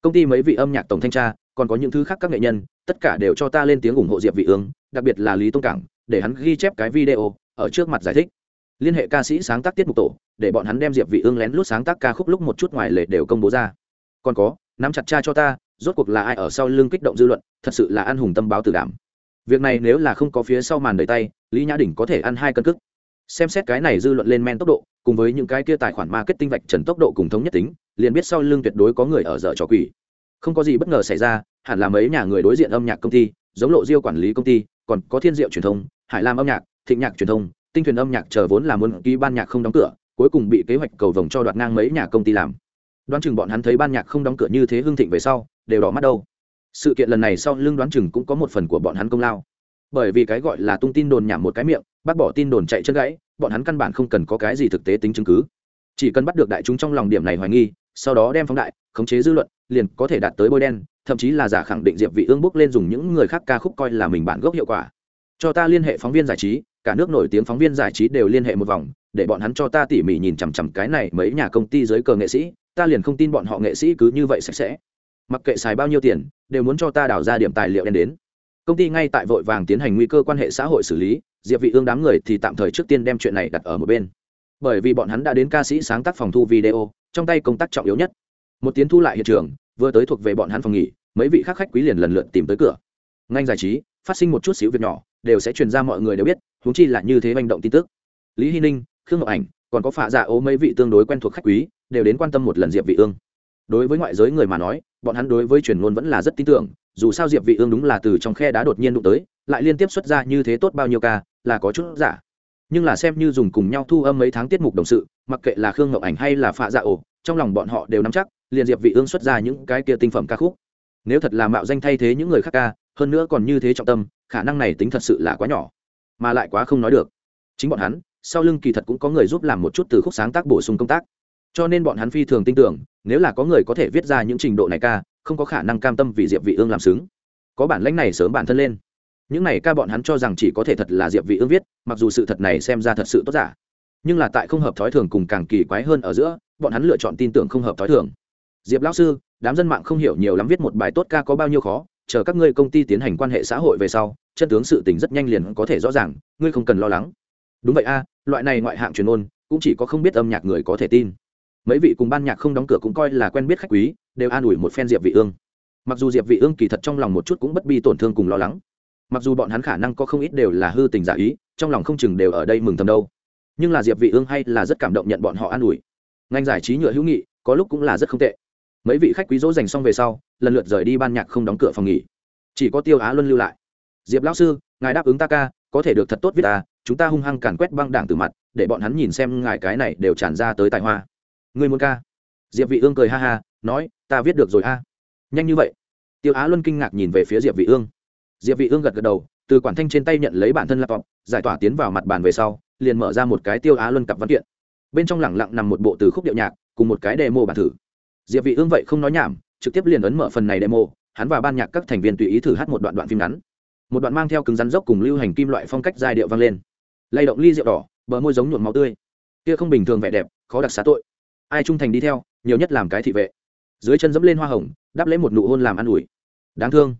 Công ty mấy vị âm nhạc tổng thanh tra, còn có những thứ khác các nghệ nhân, tất cả đều cho ta lên tiếng ủng hộ diệp vị ương đặc biệt là lý tông cảng, để hắn ghi chép cái video ở trước mặt giải thích. Liên hệ ca sĩ sáng tác tiết mục tổ, để bọn hắn đem diệp vị ương lén lút sáng tác ca khúc lúc một chút ngoài lệ đều công bố ra. Còn có, nắm chặt cha cho ta, rốt cuộc là ai ở sau lưng kích động dư luận, thật sự là ăn hùng tâm báo tử đảm. Việc này nếu là không có phía sau màn đầy tay, lý nhã đỉnh có thể ăn hai cân cước. Xem xét cái này dư luận lên men tốc độ cùng với những cái kia tài khoản marketing vạch trần tốc độ cùng thống nhất tính, liền biết sau lưng tuyệt đối có người ở dở trò quỷ. Không có gì bất ngờ xảy ra, hẳn là mấy nhà người đối diện âm nhạc công ty, giống lộ diêu quản lý công ty, còn có thiên diệu truyền thông, hải lam âm nhạc, thịnh nhạc truyền thông, tinh thuyền âm nhạc chờ vốn là muốn ký ban nhạc không đóng cửa, cuối cùng bị kế hoạch cầu vồng cho đoạt ngang mấy nhà công ty làm. Đoán chừng bọn hắn thấy ban nhạc không đóng cửa như thế hương thịnh về sau, đều đỏ mắt đâu. Sự kiện lần này sau lưng đoán chừng cũng có một phần của bọn hắn công lao. Bởi vì cái gọi là tung tin đồn nhảm một cái miệng, bác bỏ tin đồn chạy chân gãy bọn hắn căn bản không cần có cái gì thực tế tính chứng cứ. Chỉ cần bắt được đại chúng trong lòng điểm này hoài nghi, sau đó đem phóng đại, khống chế dư luận, liền có thể đạt tới bôi đen, thậm chí là giả khẳng định diệp vị ương bước lên dùng những người khác ca khúc coi là mình bản gốc hiệu quả. Cho ta liên hệ phóng viên giải trí, cả nước nổi tiếng phóng viên giải trí đều liên hệ một vòng, để bọn hắn cho ta tỉ mỉ nhìn chằm chằm cái này mấy nhà công ty giới cờ nghệ sĩ, ta liền không tin bọn họ nghệ sĩ cứ như vậy sạch sẽ. Mặc kệ xài bao nhiêu tiền, đều muốn cho ta đào ra điểm tài liệu đen đến công ty ngay tại vội vàng tiến hành nguy cơ quan hệ xã hội xử lý, diệp vị ương đám người thì tạm thời trước tiên đem chuyện này đặt ở một bên. Bởi vì bọn hắn đã đến ca sĩ sáng tác phòng thu video, trong tay công tác trọng yếu nhất. Một tiếng thu lại hiện trường, vừa tới thuộc về bọn hắn phòng nghỉ, mấy vị khác khách quý liền lần lượt tìm tới cửa. Ngành giải trí, phát sinh một chút xíu việc nhỏ, đều sẽ truyền ra mọi người đều biết chúng chi là như thế manh động tin tức. Lý hy ninh, khương ngọc ảnh, còn có phạ dạ ố mấy vị tương đối quen thuộc khách quý, đều đến quan tâm một lần diệp vị ương. Đối với ngoại giới người mà nói, bọn hắn đối với truyền ngôn vẫn là rất tin tưởng dù sao diệp vị ương đúng là từ trong khe đá đột nhiên đụng tới, lại liên tiếp xuất ra như thế tốt bao nhiêu ca, là có chút giả. Nhưng là xem như dùng cùng nhau thu âm mấy tháng tiết mục đồng sự, mặc kệ là khương ngọc ảnh hay là phạ dạ ổ, trong lòng bọn họ đều nắm chắc, liền diệp vị ương xuất ra những cái kia tinh phẩm ca khúc. Nếu thật là mạo danh thay thế những người khác ca, hơn nữa còn như thế trọng tâm, khả năng này tính thật sự là quá nhỏ. Mà lại quá không nói được. Chính bọn hắn, sau lưng kỳ thật cũng có người giúp làm một chút từ khúc sáng tác bổ sung công tác. Cho nên bọn hắn phi thường tin tưởng, nếu là có người có thể viết ra những trình độ này ca không có khả năng cam tâm vì diệp vị ương làm xứng. Có bản lãnh này sớm bản thân lên. Những này ca bọn hắn cho rằng chỉ có thể thật là diệp vị ương viết, mặc dù sự thật này xem ra thật sự tốt giả. Nhưng là tại không hợp thói thường cùng càng kỳ quái hơn ở giữa, bọn hắn lựa chọn tin tưởng không hợp thói thường. Diệp lão sư, đám dân mạng không hiểu nhiều lắm viết một bài tốt ca có bao nhiêu khó, chờ các ngươi công ty tiến hành quan hệ xã hội về sau, chân tướng sự tình rất nhanh liền có thể rõ ràng, ngươi không cần lo lắng. Đúng vậy a, loại này ngoại hạng truyền ôn cũng chỉ có không biết âm nhạc người có thể tin. Mấy vị cùng ban nhạc không đóng cửa cũng coi là quen biết khách quý đều an ủi một phen diệp vị ương. Mặc dù diệp vị ương kỳ thật trong lòng một chút cũng bất bi tổn thương cùng lo lắng. Mặc dù bọn hắn khả năng có không ít đều là hư tình giả ý, trong lòng không chừng đều ở đây mừng thầm đâu. Nhưng là diệp vị ương hay là rất cảm động nhận bọn họ an ủi. Ngành giải trí nhựa hữu nghị, có lúc cũng là rất không tệ. Mấy vị khách quý dỗ dành xong về sau, lần lượt rời đi ban nhạc không đóng cửa phòng nghỉ. Chỉ có tiêu á luân lưu lại. Diệp lão sư, ngài đáp ứng ta ca, có thể được thật tốt viết ta chúng ta hung hăng càn quét băng đảng từ mặt, để bọn hắn nhìn xem ngài cái này đều tràn ra tới tài hoa. Người muốn ca? Diệp vị ương cười ha ha, nói, ta viết được rồi a. Nhanh như vậy? Tiêu á luân kinh ngạc nhìn về phía diệp vị ương. Diệp vị ương gật gật đầu, từ quản thanh trên tay nhận lấy bản thân laptop, giải tỏa tiến vào mặt bàn về sau, liền mở ra một cái tiêu á luân cặp văn kiện. Bên trong lẳng lặng nằm một bộ từ khúc điệu nhạc, cùng một cái demo bản thử. Diệp vị ương vậy không nói nhảm, trực tiếp liền ấn mở phần này demo, hắn và ban nhạc các thành viên tùy ý thử hát một đoạn đoạn phim ngắn. Một đoạn mang theo cứng rắn dốc cùng lưu hành kim loại phong cách giai điệu vang lên. Lay động ly rượu đỏ, bờ môi giống nhuộm máu tươi. Kia không bình thường vẻ đẹp, khó đặc xá tội. Ai trung thành đi theo? Nhiều nhất làm cái thị vệ. Dưới chân dẫm lên hoa hồng đáp lấy một nụ hôn làm ăn ủi. Đáng thương.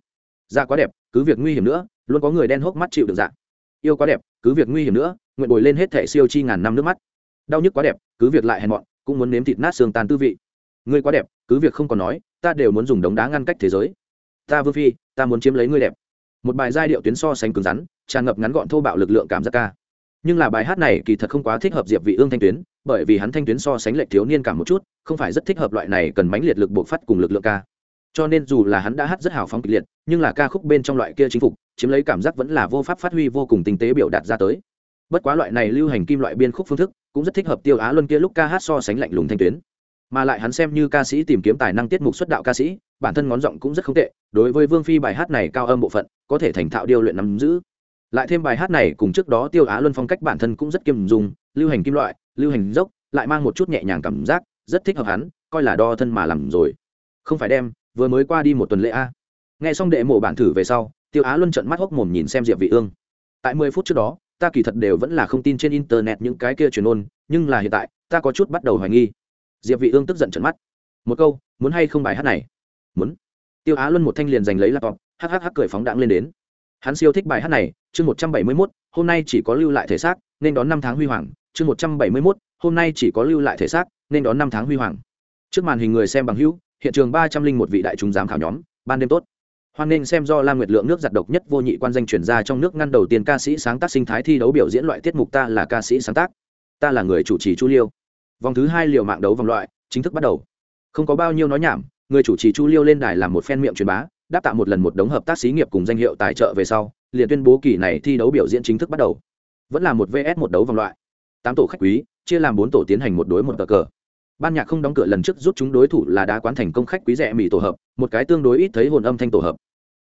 Da quá đẹp, cứ việc nguy hiểm nữa, luôn có người đen hốc mắt chịu được dạ. Yêu quá đẹp, cứ việc nguy hiểm nữa, nguyện bồi lên hết thẻ siêu chi ngàn năm nước mắt. Đau nhức quá đẹp, cứ việc lại hèn mọn, cũng muốn nếm thịt nát xương tàn tư vị. Ngươi quá đẹp, cứ việc không còn nói, ta đều muốn dùng đống đá ngăn cách thế giới. Ta vương phi, ta muốn chiếm lấy ngươi đẹp. Một bài giai điệu tuyến so sánh cứng rắn, tràn ngập ngắn gọn thô bạo lực lượng cảm giác ca nhưng là bài hát này kỳ thật không quá thích hợp diệp vị ương thanh tuyến, bởi vì hắn thanh tuyến so sánh lệch thiếu niên cảm một chút, không phải rất thích hợp loại này cần mãnh liệt lực buộc phát cùng lực lượng ca. Cho nên dù là hắn đã hát rất hào phóng kịch liệt, nhưng là ca khúc bên trong loại kia chính phục, chiếm lấy cảm giác vẫn là vô pháp phát huy vô cùng tinh tế biểu đạt ra tới. Bất quá loại này lưu hành kim loại biên khúc phương thức, cũng rất thích hợp tiêu á luân kia lúc ca hát so sánh lạnh lùng thanh tuyến. Mà lại hắn xem như ca sĩ tìm kiếm tài năng tiết mục xuất đạo ca sĩ, bản thân ngón giọng cũng rất không tệ, đối với vương phi bài hát này cao âm bộ phận, có thể thành thạo điêu luyện nắm giữ lại thêm bài hát này cùng trước đó tiêu á luân phong cách bản thân cũng rất kiêm dùng lưu hành kim loại, lưu hành dốc, lại mang một chút nhẹ nhàng cảm giác, rất thích hợp hắn, coi là đo thân mà làm rồi. Không phải đem, vừa mới qua đi một tuần lễ a. Nghe xong đệ mộ bản thử về sau, tiêu á luân trận mắt hốc mồm nhìn xem diệp vị ương. Tại mười phút trước đó, ta kỳ thật đều vẫn là không tin trên internet những cái kia truyền ôn, nhưng là hiện tại, ta có chút bắt đầu hoài nghi. Diệp vị ương tức giận trận mắt. Một câu, muốn hay không bài hát này? Muốn. Tiêu á luân một thanh liền giành lấy laptop, hắc hắc hắc cười phóng đãng lên đến hắn siêu thích bài hát này, chương một trăm bảy mươi mốt, hôm nay chỉ có lưu lại thể xác, nên đón năm tháng huy hoàng. Chương một trăm bảy mươi mốt, hôm nay chỉ có lưu lại thể xác, nên đón năm tháng huy hoàng. Trước màn hình người xem bằng hữu, hiện trường ba trăm linh một vị đại chúng giám khảo nhóm, ban đêm tốt. Hoan nghênh xem do lam nguyệt lượng nước giặt độc nhất vô nhị quan danh chuyển ra trong nước ngăn đầu tiên ca sĩ sáng tác sinh thái thi đấu biểu diễn loại tiết mục ta là ca sĩ sáng tác. Ta là người chủ trì chu liêu. Vòng thứ hai liều mạng đấu vòng loại, chính thức bắt đầu. Không có bao nhiêu nói nhảm, người chủ trì chu liêu lên đài làm một phen miệng truyền bá đáp tạo một lần một đống hợp tác xí nghiệp cùng danh hiệu tài trợ về sau, liền tuyên bố kỳ này thi đấu biểu diễn chính thức bắt đầu. Vẫn là một vs một đấu vòng loại. Tám tổ khách quý, chia làm bốn tổ tiến hành một đối một cờ cờ. Ban nhạc không đóng cửa lần trước giúp chúng đối thủ là đá quán thành công khách quý rẻ mỹ tổ hợp, một cái tương đối ít thấy hồn âm thanh tổ hợp.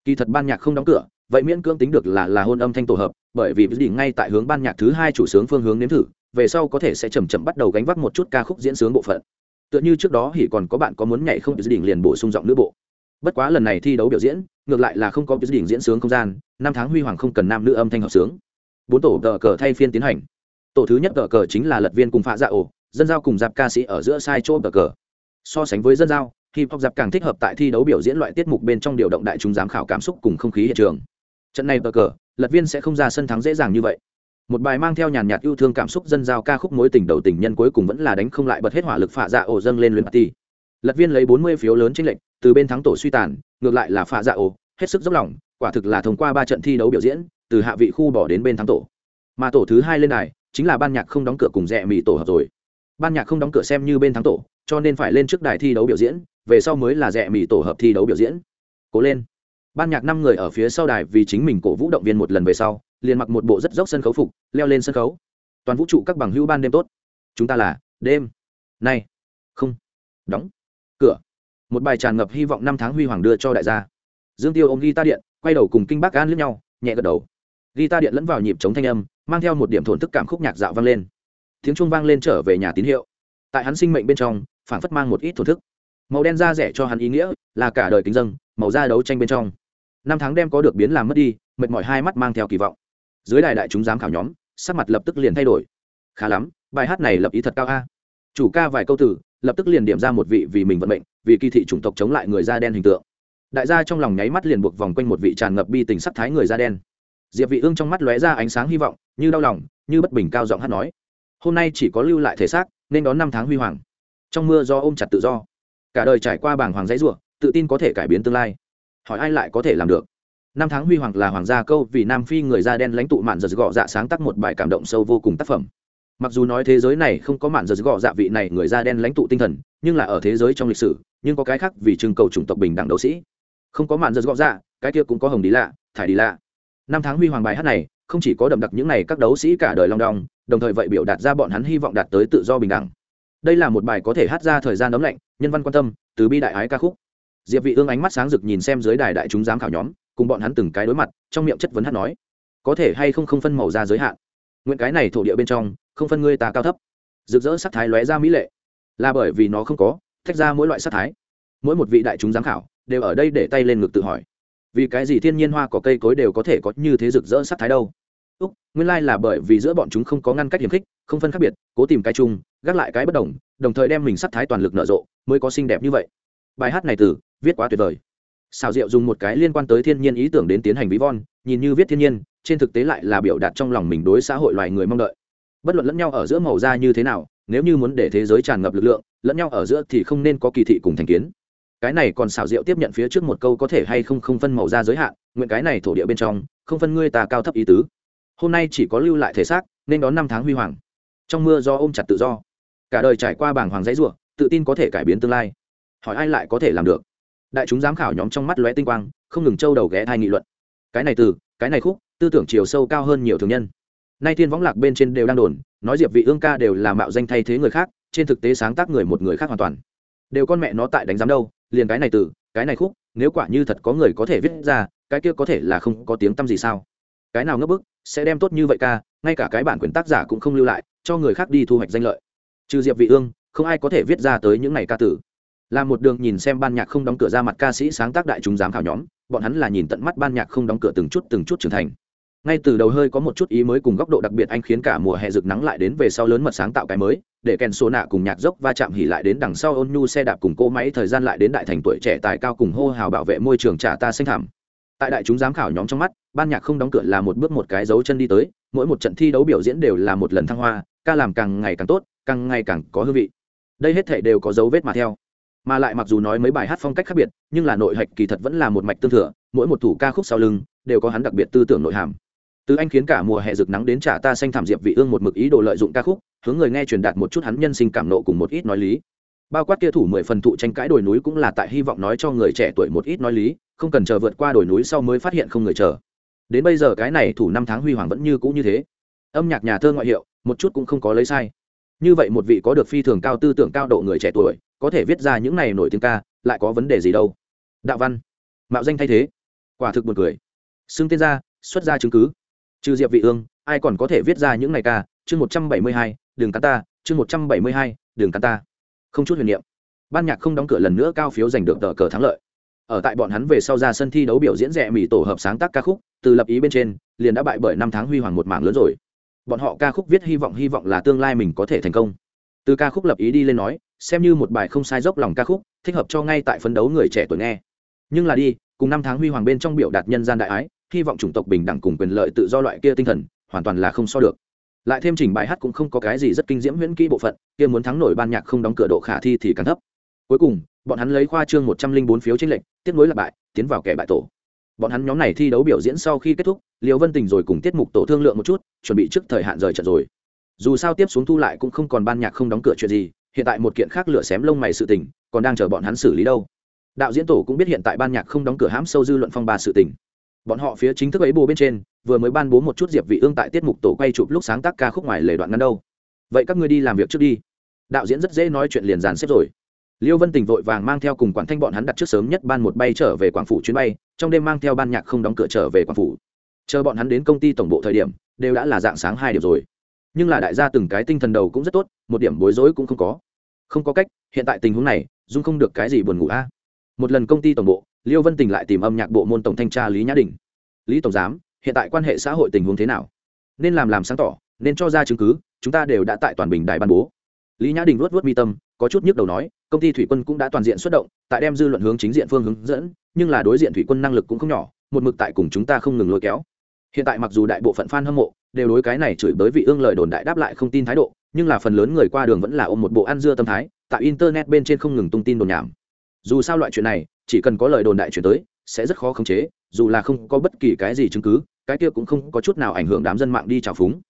Kỳ thật ban nhạc không đóng cửa, vậy miễn cưỡng tính được là là hôn âm thanh tổ hợp, bởi vì đỉnh ngay tại hướng ban nhạc thứ hai chủ sướng phương hướng nếm thử, về sau có thể sẽ chầm chậm bắt đầu gánh vác một chút ca khúc diễn sướng bộ phận. Tựa như trước đó thì còn có bạn có muốn nhảy không đỉnh liền bổ sung giọng nữ bộ bất quá lần này thi đấu biểu diễn, ngược lại là không có đỉnh diễn sướng không gian, năm tháng huy hoàng không cần nam nữ âm thanh hợp sướng. Bốn tổ cờ cờ thay phiên tiến hành. Tổ thứ nhất cờ cờ chính là lật viên cùng phạ dạ ổ, dân giao cùng dạp ca sĩ ở giữa sai chỗ cờ cờ. So sánh với dân giao hip hop dạp càng thích hợp tại thi đấu biểu diễn loại tiết mục bên trong điều động đại chúng giám khảo cảm xúc cùng không khí hiện trường. Trận này cờ cờ, lật viên sẽ không ra sân thắng dễ dàng như vậy. Một bài mang theo nhàn nhạt yêu thương cảm xúc dân giao ca khúc mối tình đầu tình nhân cuối cùng vẫn là đánh không lại bật hết hỏa lực phạ dạ ổ dâng lên luyện party lật viên lấy bốn mươi phiếu lớn trên lệnh từ bên thắng tổ suy tàn, ngược lại là pha dạ ô hết sức dốc lòng, quả thực là thông qua ba trận thi đấu biểu diễn, từ hạ vị khu bỏ đến bên thắng tổ. Mà tổ thứ hai lên đài, chính là ban nhạc không đóng cửa cùng rẽ mì tổ hợp rồi. Ban nhạc không đóng cửa xem như bên thắng tổ, cho nên phải lên trước đài thi đấu biểu diễn, về sau mới là rẽ mì tổ hợp thi đấu biểu diễn. Cố lên. Ban nhạc năm người ở phía sau đài vì chính mình cổ vũ động viên một lần về sau, liền mặc một bộ rất dốc sân khấu phục, leo lên sân khấu. Toàn vũ trụ các bằng hữu ban đêm tốt. Chúng ta là đêm. Nay không. Đóng. Cửa một bài tràn ngập hy vọng năm tháng huy hoàng đưa cho đại gia. Dương tiêu ôm ghi ta điện, quay đầu cùng kinh bác an lướt nhau, nhẹ gật đầu. Ghi ta điện lẫn vào nhịp chống thanh âm, mang theo một điểm thổn thức cảm khúc nhạc dạo vang lên. Tiếng trung vang lên trở về nhà tín hiệu. Tại hắn sinh mệnh bên trong phản phất mang một ít thổn thức. Màu đen da rẻ cho hắn ý nghĩa là cả đời kính dâng, màu da đấu tranh bên trong. Năm tháng đem có được biến làm mất đi, mệt mỏi hai mắt mang theo kỳ vọng. Dưới đài đại chúng giám khảo nhóm, sắc mặt lập tức liền thay đổi. Khá lắm, bài hát này lập ý thật cao a. Chủ ca vài câu từ lập tức liền điểm ra một vị vì mình vận mệnh, vì kỳ thị chủng tộc chống lại người da đen hình tượng. Đại gia trong lòng nháy mắt liền buộc vòng quanh một vị tràn ngập bi tình sắc thái người da đen. Diệp vị ương trong mắt lóe ra ánh sáng hy vọng, như đau lòng, như bất bình cao giọng hát nói, hôm nay chỉ có lưu lại thể xác, nên đón năm tháng huy hoàng. Trong mưa do ôm chặt tự do. Cả đời trải qua bảng hoàng dãy rủa, tự tin có thể cải biến tương lai. Hỏi ai lại có thể làm được? Năm tháng huy hoàng là hoàng gia câu vì nam phi người da đen lãnh tụ mạn giật gọ dạ sáng tác một bài cảm động sâu vô cùng tác phẩm mặc dù nói thế giới này không có mạn giật gọ dạ vị này người da đen lãnh tụ tinh thần, nhưng là ở thế giới trong lịch sử, nhưng có cái khác vì trưng cầu chủng tộc bình đẳng đấu sĩ. Không có mạn giật gọ dạ cái kia cũng có hồng đi lạ, thải đi lạ. Năm tháng huy hoàng bài hát này, không chỉ có đậm đặc những này các đấu sĩ cả đời long đong, đồng thời vậy biểu đạt ra bọn hắn hy vọng đạt tới tự do bình đẳng. Đây là một bài có thể hát ra thời gian ấm lạnh, nhân văn quan tâm, từ bi đại ái ca khúc. Diệp vị ương ánh mắt sáng rực nhìn xem dưới đài đại chúng giám khảo nhóm, cùng bọn hắn từng cái đối mặt, trong miệng chất vấn hát nói, có thể hay không không phân màu ra giới hạn? Nguyện cái này thổ địa bên trong, không phân ngươi ta cao thấp. Rực rỡ sắc thái lóe ra mỹ lệ. Là bởi vì nó không có, tách ra mỗi loại sắc thái. Mỗi một vị đại chúng giám khảo đều ở đây để tay lên ngực tự hỏi, vì cái gì thiên nhiên hoa có cây cối đều có thể có như thế rực rỡ sắc thái đâu? Úc, nguyên lai là bởi vì giữa bọn chúng không có ngăn cách hiểm khích, không phân khác biệt, cố tìm cái chung, gác lại cái bất đồng đồng thời đem mình sắc thái toàn lực nở rộ, mới có xinh đẹp như vậy. Bài hát này từ, viết quá tuyệt vời. Xào diệu dùng một cái liên quan tới thiên nhiên ý tưởng đến tiến hành ví von, nhìn như viết thiên nhiên trên thực tế lại là biểu đạt trong lòng mình đối xã hội loài người mong đợi. Bất luận lẫn nhau ở giữa màu da như thế nào, nếu như muốn để thế giới tràn ngập lực lượng, lẫn nhau ở giữa thì không nên có kỳ thị cùng thành kiến. Cái này còn xào rượu tiếp nhận phía trước một câu có thể hay không không phân màu da giới hạn, nguyện cái này thổ địa bên trong, không phân ngươi ta cao thấp ý tứ. Hôm nay chỉ có lưu lại thể xác, nên đón năm tháng huy hoàng. Trong mưa do ôm chặt tự do. Cả đời trải qua bảng hoàng dãy ruộng tự tin có thể cải biến tương lai. Hỏi ai lại có thể làm được? Đại chúng giám khảo nhóm trong mắt lóe tinh quang, không ngừng trâu đầu ghé thai nghị luận. Cái này từ, cái này khúc tư tưởng chiều sâu cao hơn nhiều thường nhân. Nay thiên võng lạc bên trên đều đang đồn, nói diệp vị ương ca đều là mạo danh thay thế người khác, trên thực tế sáng tác người một người khác hoàn toàn. Đều con mẹ nó tại đánh giám đâu, liền cái này từ, cái này khúc, nếu quả như thật có người có thể viết ra, cái kia có thể là không có tiếng tâm gì sao? Cái nào ngấp bức, sẽ đem tốt như vậy ca, ngay cả cái bản quyền tác giả cũng không lưu lại, cho người khác đi thu hoạch danh lợi. Trừ diệp vị ương, không ai có thể viết ra tới những này ca tử là một đường nhìn xem ban nhạc không đóng cửa ra mặt ca sĩ sáng tác đại chúng giám khảo nhóm, bọn hắn là nhìn tận mắt ban nhạc không đóng cửa từng chút từng chút trưởng thành ngay từ đầu hơi có một chút ý mới cùng góc độ đặc biệt anh khiến cả mùa hè rực nắng lại đến về sau lớn mật sáng tạo cái mới, để kèn số nạ cùng nhạc dốc va chạm hỉ lại đến đằng sau ôn nhu xe đạp cùng cỗ máy thời gian lại đến đại thành tuổi trẻ tài cao cùng hô hào bảo vệ môi trường trả ta xanh thảm tại đại chúng giám khảo nhóm trong mắt, ban nhạc không đóng cửa là một bước một cái dấu chân đi tới, mỗi một trận thi đấu biểu diễn đều là một lần thăng hoa, ca làm càng ngày càng tốt, càng ngày càng có hương vị. Đây hết thể đều có dấu vết mà theo. Mà lại mặc dù nói mấy bài hát phong cách khác biệt, nhưng là nội hạch kỳ thật vẫn là một mạch tương thừa, mỗi một thủ ca khúc sau lưng đều có hắn đặc biệt tư tưởng nội hàm từ anh khiến cả mùa hè rực nắng đến trả ta xanh thảm diệp vị ương một mực ý đồ lợi dụng ca khúc, hướng người nghe truyền đạt một chút hắn nhân sinh cảm nộ cùng một ít nói lý. Bao quát kia thủ mười phần thụ tranh cãi đồi núi cũng là tại hy vọng nói cho người trẻ tuổi một ít nói lý, không cần chờ vượt qua đồi núi sau mới phát hiện không người chờ. Đến bây giờ cái này thủ năm tháng huy hoàng vẫn như cũ như thế. Âm nhạc nhà thơ ngoại hiệu, một chút cũng không có lấy sai. Như vậy một vị có được phi thường cao tư tưởng cao độ người trẻ tuổi, có thể viết ra những này nổi tiếng ca, lại có vấn đề gì đâu. Đạo văn. Mạo danh thay thế. Quả thực buồn cười. Xưng tên ra, xuất ra chứng cứ trừ diệp vị ương ai còn có thể viết ra những ngày ca? Chương một trăm bảy mươi hai, đường cắn ta. Chương một trăm bảy mươi hai, đường cắn ta. Không chút huyền niệm. Ban nhạc không đóng cửa lần nữa cao phiếu giành được tờ cờ thắng lợi. Ở tại bọn hắn về sau ra sân thi đấu biểu diễn rẻ mỉ tổ hợp sáng tác ca khúc từ lập ý bên trên liền đã bại bởi năm tháng huy hoàng một mảng lớn rồi. Bọn họ ca khúc viết hy vọng hy vọng là tương lai mình có thể thành công. Từ ca khúc lập ý đi lên nói xem như một bài không sai dốc lòng ca khúc thích hợp cho ngay tại phấn đấu người trẻ tuổi nghe. Nhưng là đi cùng năm tháng huy hoàng bên trong biểu đạt nhân gian đại ái hy vọng chủng tộc bình đẳng cùng quyền lợi tự do loại kia tinh thần, hoàn toàn là không so được. Lại thêm trình bài hát cũng không có cái gì rất kinh diễm huyễn kỹ bộ phận, kia muốn thắng nổi ban nhạc không đóng cửa độ khả thi thì càng thấp. Cuối cùng, bọn hắn lấy khoa trương một trăm linh bốn phiếu tranh lệch, tiếp nối là bại, tiến vào kẻ bại tổ. Bọn hắn nhóm này thi đấu biểu diễn sau khi kết thúc liều vân tình rồi cùng tiết mục tổ thương lượng một chút, chuẩn bị trước thời hạn rời trận rồi. Dù sao tiếp xuống thu lại cũng không còn ban nhạc không đóng cửa chuyện gì, hiện tại một kiện khác lửa xém lông mày sự tình, còn đang chờ bọn hắn xử lý đâu. Đạo diễn tổ cũng biết hiện tại ban nhạc không đóng cửa hãm sâu dư luận phong ba sự tình bọn họ phía chính thức ấy bồ bên trên, vừa mới ban bố một chút diệp vị ương tại tiết mục tổ quay chụp lúc sáng tác ca khúc ngoài lề đoạn ngắn đâu. Vậy các ngươi đi làm việc trước đi. Đạo diễn rất dễ nói chuyện liền dàn xếp rồi. Liêu vân tình vội vàng mang theo cùng quản thanh bọn hắn đặt trước sớm nhất ban một bay trở về quảng phủ chuyến bay, trong đêm mang theo ban nhạc không đóng cửa trở về quảng phủ. Chờ bọn hắn đến công ty tổng bộ thời điểm, đều đã là dạng sáng hai điểm rồi. Nhưng là đại gia từng cái tinh thần đầu cũng rất tốt, một điểm bối rối cũng không có. Không có cách, hiện tại tình huống này, dung không được cái gì buồn ngủ a. Một lần công ty tổng bộ liêu vân tình lại tìm âm nhạc bộ môn tổng thanh tra lý nhã đình. Lý tổng giám, hiện tại quan hệ xã hội tình huống thế nào? Nên làm làm sáng tỏ, nên cho ra chứng cứ, chúng ta đều đã tại toàn bình đại ban bố. Lý nhã đình luốt vớt mi tâm, có chút nhức đầu nói, công ty thủy quân cũng đã toàn diện xuất động, tại đem dư luận hướng chính diện phương hướng dẫn, nhưng là đối diện thủy quân năng lực cũng không nhỏ, một mực tại cùng chúng ta không ngừng lôi kéo. Hiện tại mặc dù đại bộ phận fan hâm mộ đều đối cái này chửi bới vị ương lời đồn đại đáp lại không tin thái độ, nhưng là phần lớn người qua đường vẫn là ôm một bộ ăn dưa tâm thái, tại internet bên trên không ngừng tung tin đồn nhảm dù sao loại chuyện này, chỉ cần có lời đồn đại chuyển tới, sẽ rất khó khống chế, dù là không có bất kỳ cái gì chứng cứ, cái kia cũng không có chút nào ảnh hưởng đám dân mạng đi trào phúng.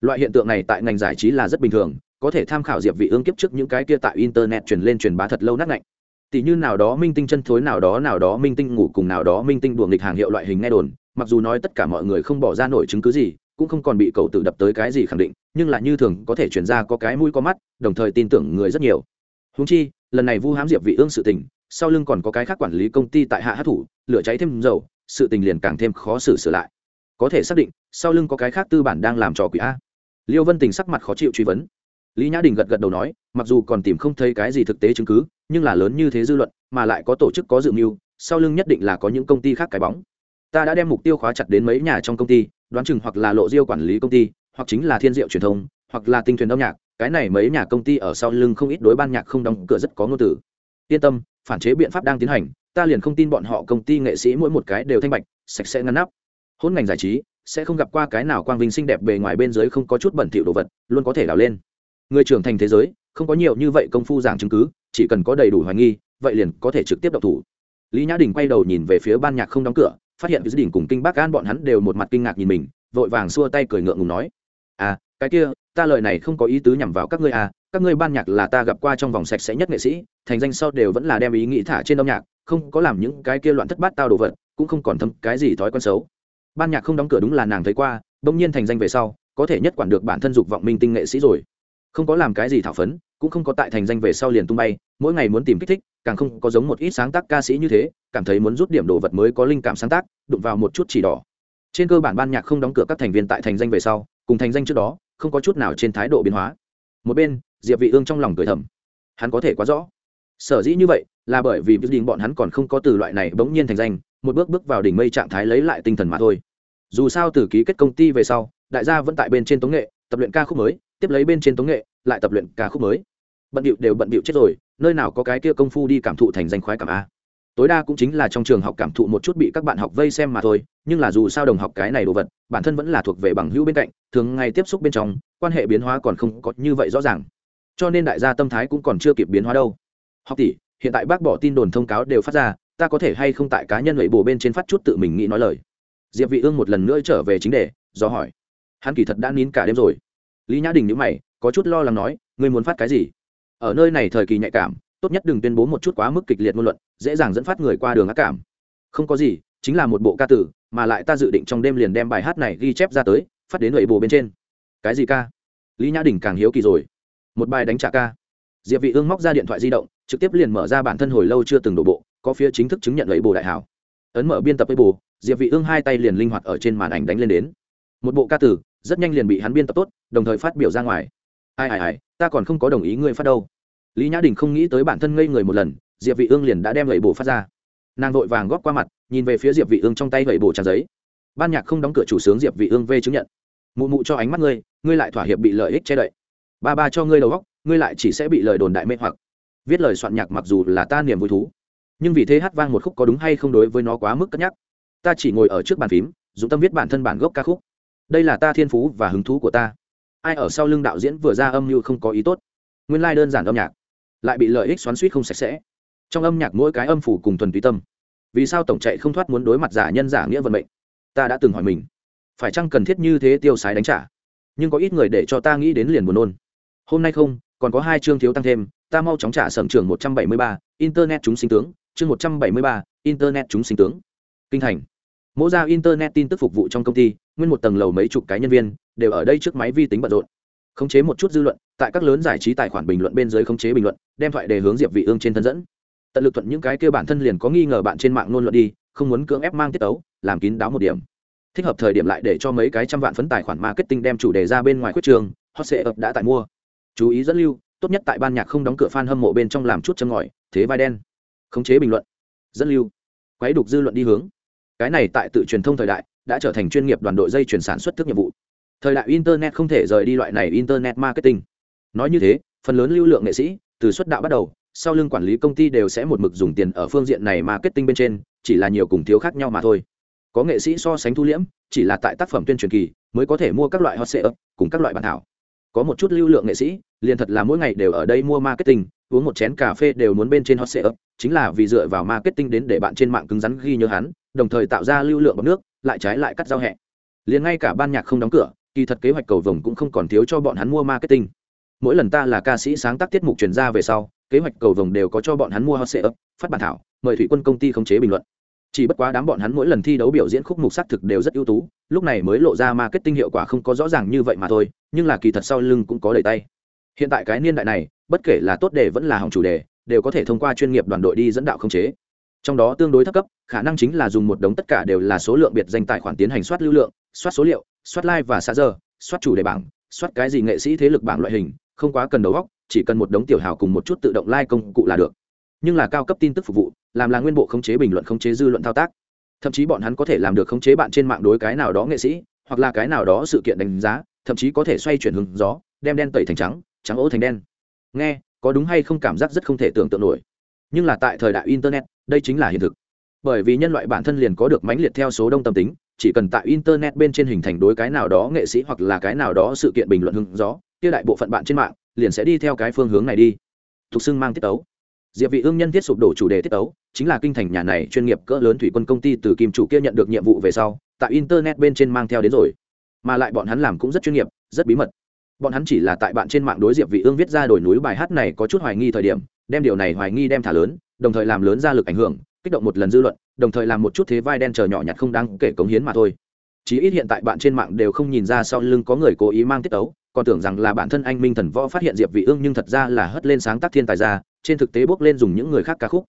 Loại hiện tượng này tại ngành giải trí là rất bình thường, có thể tham khảo diệp vị ương kiếp trước những cái kia tại internet truyền lên truyền bá thật lâu nát ngạnh. Tỷ như nào đó minh tinh chân thối, nào đó nào đó minh tinh ngủ cùng, nào đó minh tinh đuổi nghịch hàng hiệu loại hình nghe đồn, mặc dù nói tất cả mọi người không bỏ ra nổi chứng cứ gì, cũng không còn bị cậu tự đập tới cái gì khẳng định, nhưng là như thường có thể chuyển ra có cái mũi có mắt, đồng thời tin tưởng người rất nhiều. Huống chi, lần này vu hám diệp vị ương sự tình sau lưng còn có cái khác quản lý công ty tại hạ hát thủ, lửa cháy thêm dầu, sự tình liền càng thêm khó xử sửa lại. Có thể xác định, sau lưng có cái khác tư bản đang làm trò quỷ a. Liêu vân tình sắc mặt khó chịu truy vấn. Lý nhã đình gật gật đầu nói, mặc dù còn tìm không thấy cái gì thực tế chứng cứ, nhưng là lớn như thế dư luận, mà lại có tổ chức có dự mưu, sau lưng nhất định là có những công ty khác cái bóng. Ta đã đem mục tiêu khóa chặt đến mấy nhà trong công ty, đoán chừng hoặc là lộ diêu quản lý công ty, hoặc chính là thiên diệu truyền thông, hoặc là tinh thuyền âm nhạc, cái này mấy nhà công ty ở sau lưng không ít đối ban nhạc không đóng cửa rất có ngôn từ. Yên tâm phản chế biện pháp đang tiến hành, ta liền không tin bọn họ công ty nghệ sĩ mỗi một cái đều thanh bạch, sạch sẽ ngăn nắp. Hôn ngành giải trí, sẽ không gặp qua cái nào quang vinh xinh đẹp bề ngoài bên dưới không có chút bẩn thỉu đồ vật, luôn có thể đào lên. Người trưởng thành thế giới, không có nhiều như vậy công phu giảng chứng cứ, chỉ cần có đầy đủ hoài nghi, vậy liền có thể trực tiếp độc thủ. Lý nhã đình quay đầu nhìn về phía ban nhạc không đóng cửa, phát hiện dưới đỉnh cùng kinh bác gan bọn hắn đều một mặt kinh ngạc nhìn mình, vội vàng xua tay cười ngượng ngùng nói à cái kia, ta lời này không có ý tứ nhằm vào các ngươi à các ngươi ban nhạc là ta gặp qua trong vòng sạch sẽ nhất nghệ sĩ, thành danh sau đều vẫn là đem ý nghĩ thả trên âm nhạc, không có làm những cái kia loạn thất bát tao đồ vật, cũng không còn thâm cái gì thói quen xấu. Ban nhạc không đóng cửa đúng là nàng thấy qua, bỗng nhiên thành danh về sau, có thể nhất quản được bản thân dục vọng minh tinh nghệ sĩ rồi. Không có làm cái gì thảo phấn, cũng không có tại thành danh về sau liền tung bay, mỗi ngày muốn tìm kích thích, càng không có giống một ít sáng tác ca sĩ như thế, cảm thấy muốn rút điểm đồ vật mới có linh cảm sáng tác, đụng vào một chút chỉ đỏ. Trên cơ bản ban nhạc không đóng cửa các thành viên tại thành danh về sau, cùng thành danh trước đó, không có chút nào trên thái độ biến hóa. Một bên diệp vị ương trong lòng cười thầm. Hắn có thể quá rõ. Sở dĩ như vậy là bởi vì biết đình bọn hắn còn không có từ loại này bỗng nhiên thành danh, một bước bước vào đỉnh mây trạng thái lấy lại tinh thần mà thôi. Dù sao từ ký kết công ty về sau, đại gia vẫn tại bên trên tống nghệ, tập luyện ca khúc mới, tiếp lấy bên trên tống nghệ, lại tập luyện ca khúc mới. Bận điệu đều bận điệu chết rồi, nơi nào có cái kia công phu đi cảm thụ thành danh khoái cảm a. Tối đa cũng chính là trong trường học cảm thụ một chút bị các bạn học vây xem mà thôi, nhưng là dù sao đồng học cái này đồ vật, bản thân vẫn là thuộc về bằng hữu bên cạnh, thường ngày tiếp xúc bên trong, quan hệ biến hóa còn không có như vậy rõ ràng cho nên đại gia tâm thái cũng còn chưa kịp biến hóa đâu. Học tỷ, hiện tại bác bỏ tin đồn thông cáo đều phát ra, ta có thể hay không tại cá nhân lệ bồ bên trên phát chút tự mình nghĩ nói lời? Diệp vị ương một lần nữa trở về chính đề, do hỏi. Hắn kỳ thật đã nín cả đêm rồi. Lý nhã đình nhíu mày, có chút lo lắng nói, ngươi muốn phát cái gì? Ở nơi này thời kỳ nhạy cảm, tốt nhất đừng tuyên bố một chút quá mức kịch liệt ngôn luận, dễ dàng dẫn phát người qua đường ác cảm. Không có gì, chính là một bộ ca tử, mà lại ta dự định trong đêm liền đem bài hát này ghi chép ra tới, phát đến lệ bồ bên trên. Cái gì ca? Lý nhã đình càng hiếu kỳ rồi một bài đánh trả ca. Diệp vị ương móc ra điện thoại di động, trực tiếp liền mở ra bản thân hồi lâu chưa từng đổ bộ, có phía chính thức chứng nhận lấy bồ đại hảo. Ấn mở biên tập với bồ diệp vị ương hai tay liền linh hoạt ở trên màn ảnh đánh lên đến. Một bộ ca từ rất nhanh liền bị hắn biên tập tốt, đồng thời phát biểu ra ngoài. Ai ai ai, ta còn không có đồng ý ngươi phát đâu. Lý nhã đình không nghĩ tới bản thân ngây người một lần, diệp vị ương liền đã đem lấy bồ phát ra. Nàng vội vàng góp qua mặt, nhìn về phía diệp vị ương trong tay lấy bồ trang giấy. Ban nhạc không đóng cửa chủ sướng diệp vị ương về chứng nhận. Mụ mụ cho ánh mắt ngươi ngươi lại thỏa hiệp bị lợi ích che đậy ba ba cho ngươi đầu óc, ngươi lại chỉ sẽ bị lời đồn đại mê hoặc. Viết lời soạn nhạc mặc dù là ta niềm vui thú, nhưng vì thế hát vang một khúc có đúng hay không đối với nó quá mức cất nhắc. Ta chỉ ngồi ở trước bàn phím, dùng tâm viết bản thân bản gốc ca khúc. Đây là ta thiên phú và hứng thú của ta. Ai ở sau lưng đạo diễn vừa ra âm mưu không có ý tốt. Nguyên lai đơn giản âm nhạc, lại bị lợi ích xoắn suýt không sạch sẽ. Trong âm nhạc mỗi cái âm phủ cùng thuần túy tâm. Vì sao tổng chạy không thoát muốn đối mặt giả nhân giả nghĩa vận mệnh? Ta đã từng hỏi mình, phải chăng cần thiết như thế tiêu sái đánh trả? Nhưng có ít người để cho ta nghĩ đến liền buồn nôn hôm nay không, còn có hai chương thiếu tăng thêm, ta mau chóng trả sởm trường một trăm bảy mươi ba, internet chúng sinh tướng. Chương một trăm bảy mươi ba, internet chúng sinh tướng. Kinh thành. Mỗi ra internet tin tức phục vụ trong công ty, nguyên một tầng lầu mấy chục cái nhân viên, đều ở đây trước máy vi tính bận rộn. Khống chế một chút dư luận, tại các lớn giải trí tài khoản bình luận bên dưới khống chế bình luận, đem thoại đề hướng diệp vị ương trên thân dẫn. Tận lực thuận những cái kia bản thân liền có nghi ngờ bạn trên mạng nôn luận đi, không muốn cưỡng ép mang tiết tấu, làm kín đáo một điểm. Thích hợp thời điểm lại để cho mấy cái trăm vạn phấn tài khoản marketing đem chủ đề ra bên ngoài khuyết trường, hot sẽ ập đã tại mua chú ý dẫn lưu, tốt nhất tại ban nhạc không đóng cửa fan hâm mộ bên trong làm chút châm ngòi, thế vai đen. Khống chế bình luận, dẫn lưu, quấy đục dư luận đi hướng. Cái này tại tự truyền thông thời đại, đã trở thành chuyên nghiệp đoàn đội dây chuyển sản xuất thức nhiệm vụ. Thời đại internet không thể rời đi loại này internet marketing. Nói như thế, phần lớn lưu lượng nghệ sĩ, từ xuất đạo bắt đầu, sau lưng quản lý công ty đều sẽ một mực dùng tiền ở phương diện này marketing bên trên, chỉ là nhiều cùng thiếu khác nhau mà thôi. Có nghệ sĩ so sánh thu liễm, chỉ là tại tác phẩm tuyên truyền kỳ, mới có thể mua các loại hot sale cùng các loại bản thảo có một chút lưu lượng nghệ sĩ, liền thật là mỗi ngày đều ở đây mua marketing, uống một chén cà phê đều muốn bên trên hot sale chính là vì dựa vào marketing đến để bạn trên mạng cứng rắn ghi nhớ hắn, đồng thời tạo ra lưu lượng bằng nước, lại trái lại cắt giao hẹ liền ngay cả ban nhạc không đóng cửa, kỳ thật kế hoạch cầu vồng cũng không còn thiếu cho bọn hắn mua marketing. Mỗi lần ta là ca sĩ sáng tác tiết mục truyền ra về sau, kế hoạch cầu vồng đều có cho bọn hắn mua hot sale phát bản thảo, mời thủy quân công ty khống chế bình luận chỉ bất quá đám bọn hắn mỗi lần thi đấu biểu diễn khúc mục xác thực đều rất ưu tú, lúc này mới lộ ra marketing hiệu quả không có rõ ràng như vậy mà thôi, nhưng là kỳ thật sau lưng cũng có đầy tay. Hiện tại cái niên đại này, bất kể là tốt đề vẫn là hỏng chủ đề, đều có thể thông qua chuyên nghiệp đoàn đội đi dẫn đạo khống chế. Trong đó tương đối thấp cấp, khả năng chính là dùng một đống tất cả đều là số lượng biệt danh tài khoản tiến hành soát lưu lượng, soát số liệu, soát like và xa giờ soát chủ đề bảng, soát cái gì nghệ sĩ thế lực bảng loại hình, không quá cần đầu góc chỉ cần một đống tiểu hào cùng một chút tự động like công cụ là được nhưng là cao cấp tin tức phục vụ, làm là nguyên bộ khống chế bình luận, khống chế dư luận thao tác. Thậm chí bọn hắn có thể làm được khống chế bạn trên mạng đối cái nào đó nghệ sĩ, hoặc là cái nào đó sự kiện đánh giá, thậm chí có thể xoay chuyển hướng gió, đem đen tẩy thành trắng trắng ố thành đen. Nghe, có đúng hay không cảm giác rất không thể tưởng tượng nổi. Nhưng là tại thời đại internet, đây chính là hiện thực. Bởi vì nhân loại bản thân liền có được mãnh liệt theo số đông tâm tính, chỉ cần tại internet bên trên hình thành đối cái nào đó nghệ sĩ hoặc là cái nào đó sự kiện bình luận hứng gió, kia đại bộ phận bạn trên mạng, liền sẽ đi theo cái phương hướng này đi. Thục xưng mang tiết tấu diệp vị ương nhân thiết sụp đổ chủ đề tiết tấu, chính là kinh thành nhà này chuyên nghiệp cỡ lớn thủy quân công ty từ kim chủ kia nhận được nhiệm vụ về sau, tại internet bên trên mang theo đến rồi. Mà lại bọn hắn làm cũng rất chuyên nghiệp, rất bí mật. Bọn hắn chỉ là tại bạn trên mạng đối diệp vị ương viết ra đổi núi bài hát này có chút hoài nghi thời điểm, đem điều này hoài nghi đem thả lớn, đồng thời làm lớn ra lực ảnh hưởng, kích động một lần dư luận, đồng thời làm một chút thế vai đen chờ nhỏ nhặt không đáng kể cống hiến mà thôi. Chí ít hiện tại bạn trên mạng đều không nhìn ra sau lưng có người cố ý mang tiết tấu, còn tưởng rằng là bản thân anh minh thần võ phát hiện diệp vị ương nhưng thật ra là hất lên sáng tác thiên tài ra trên thực tế bước lên dùng những người khác ca khúc.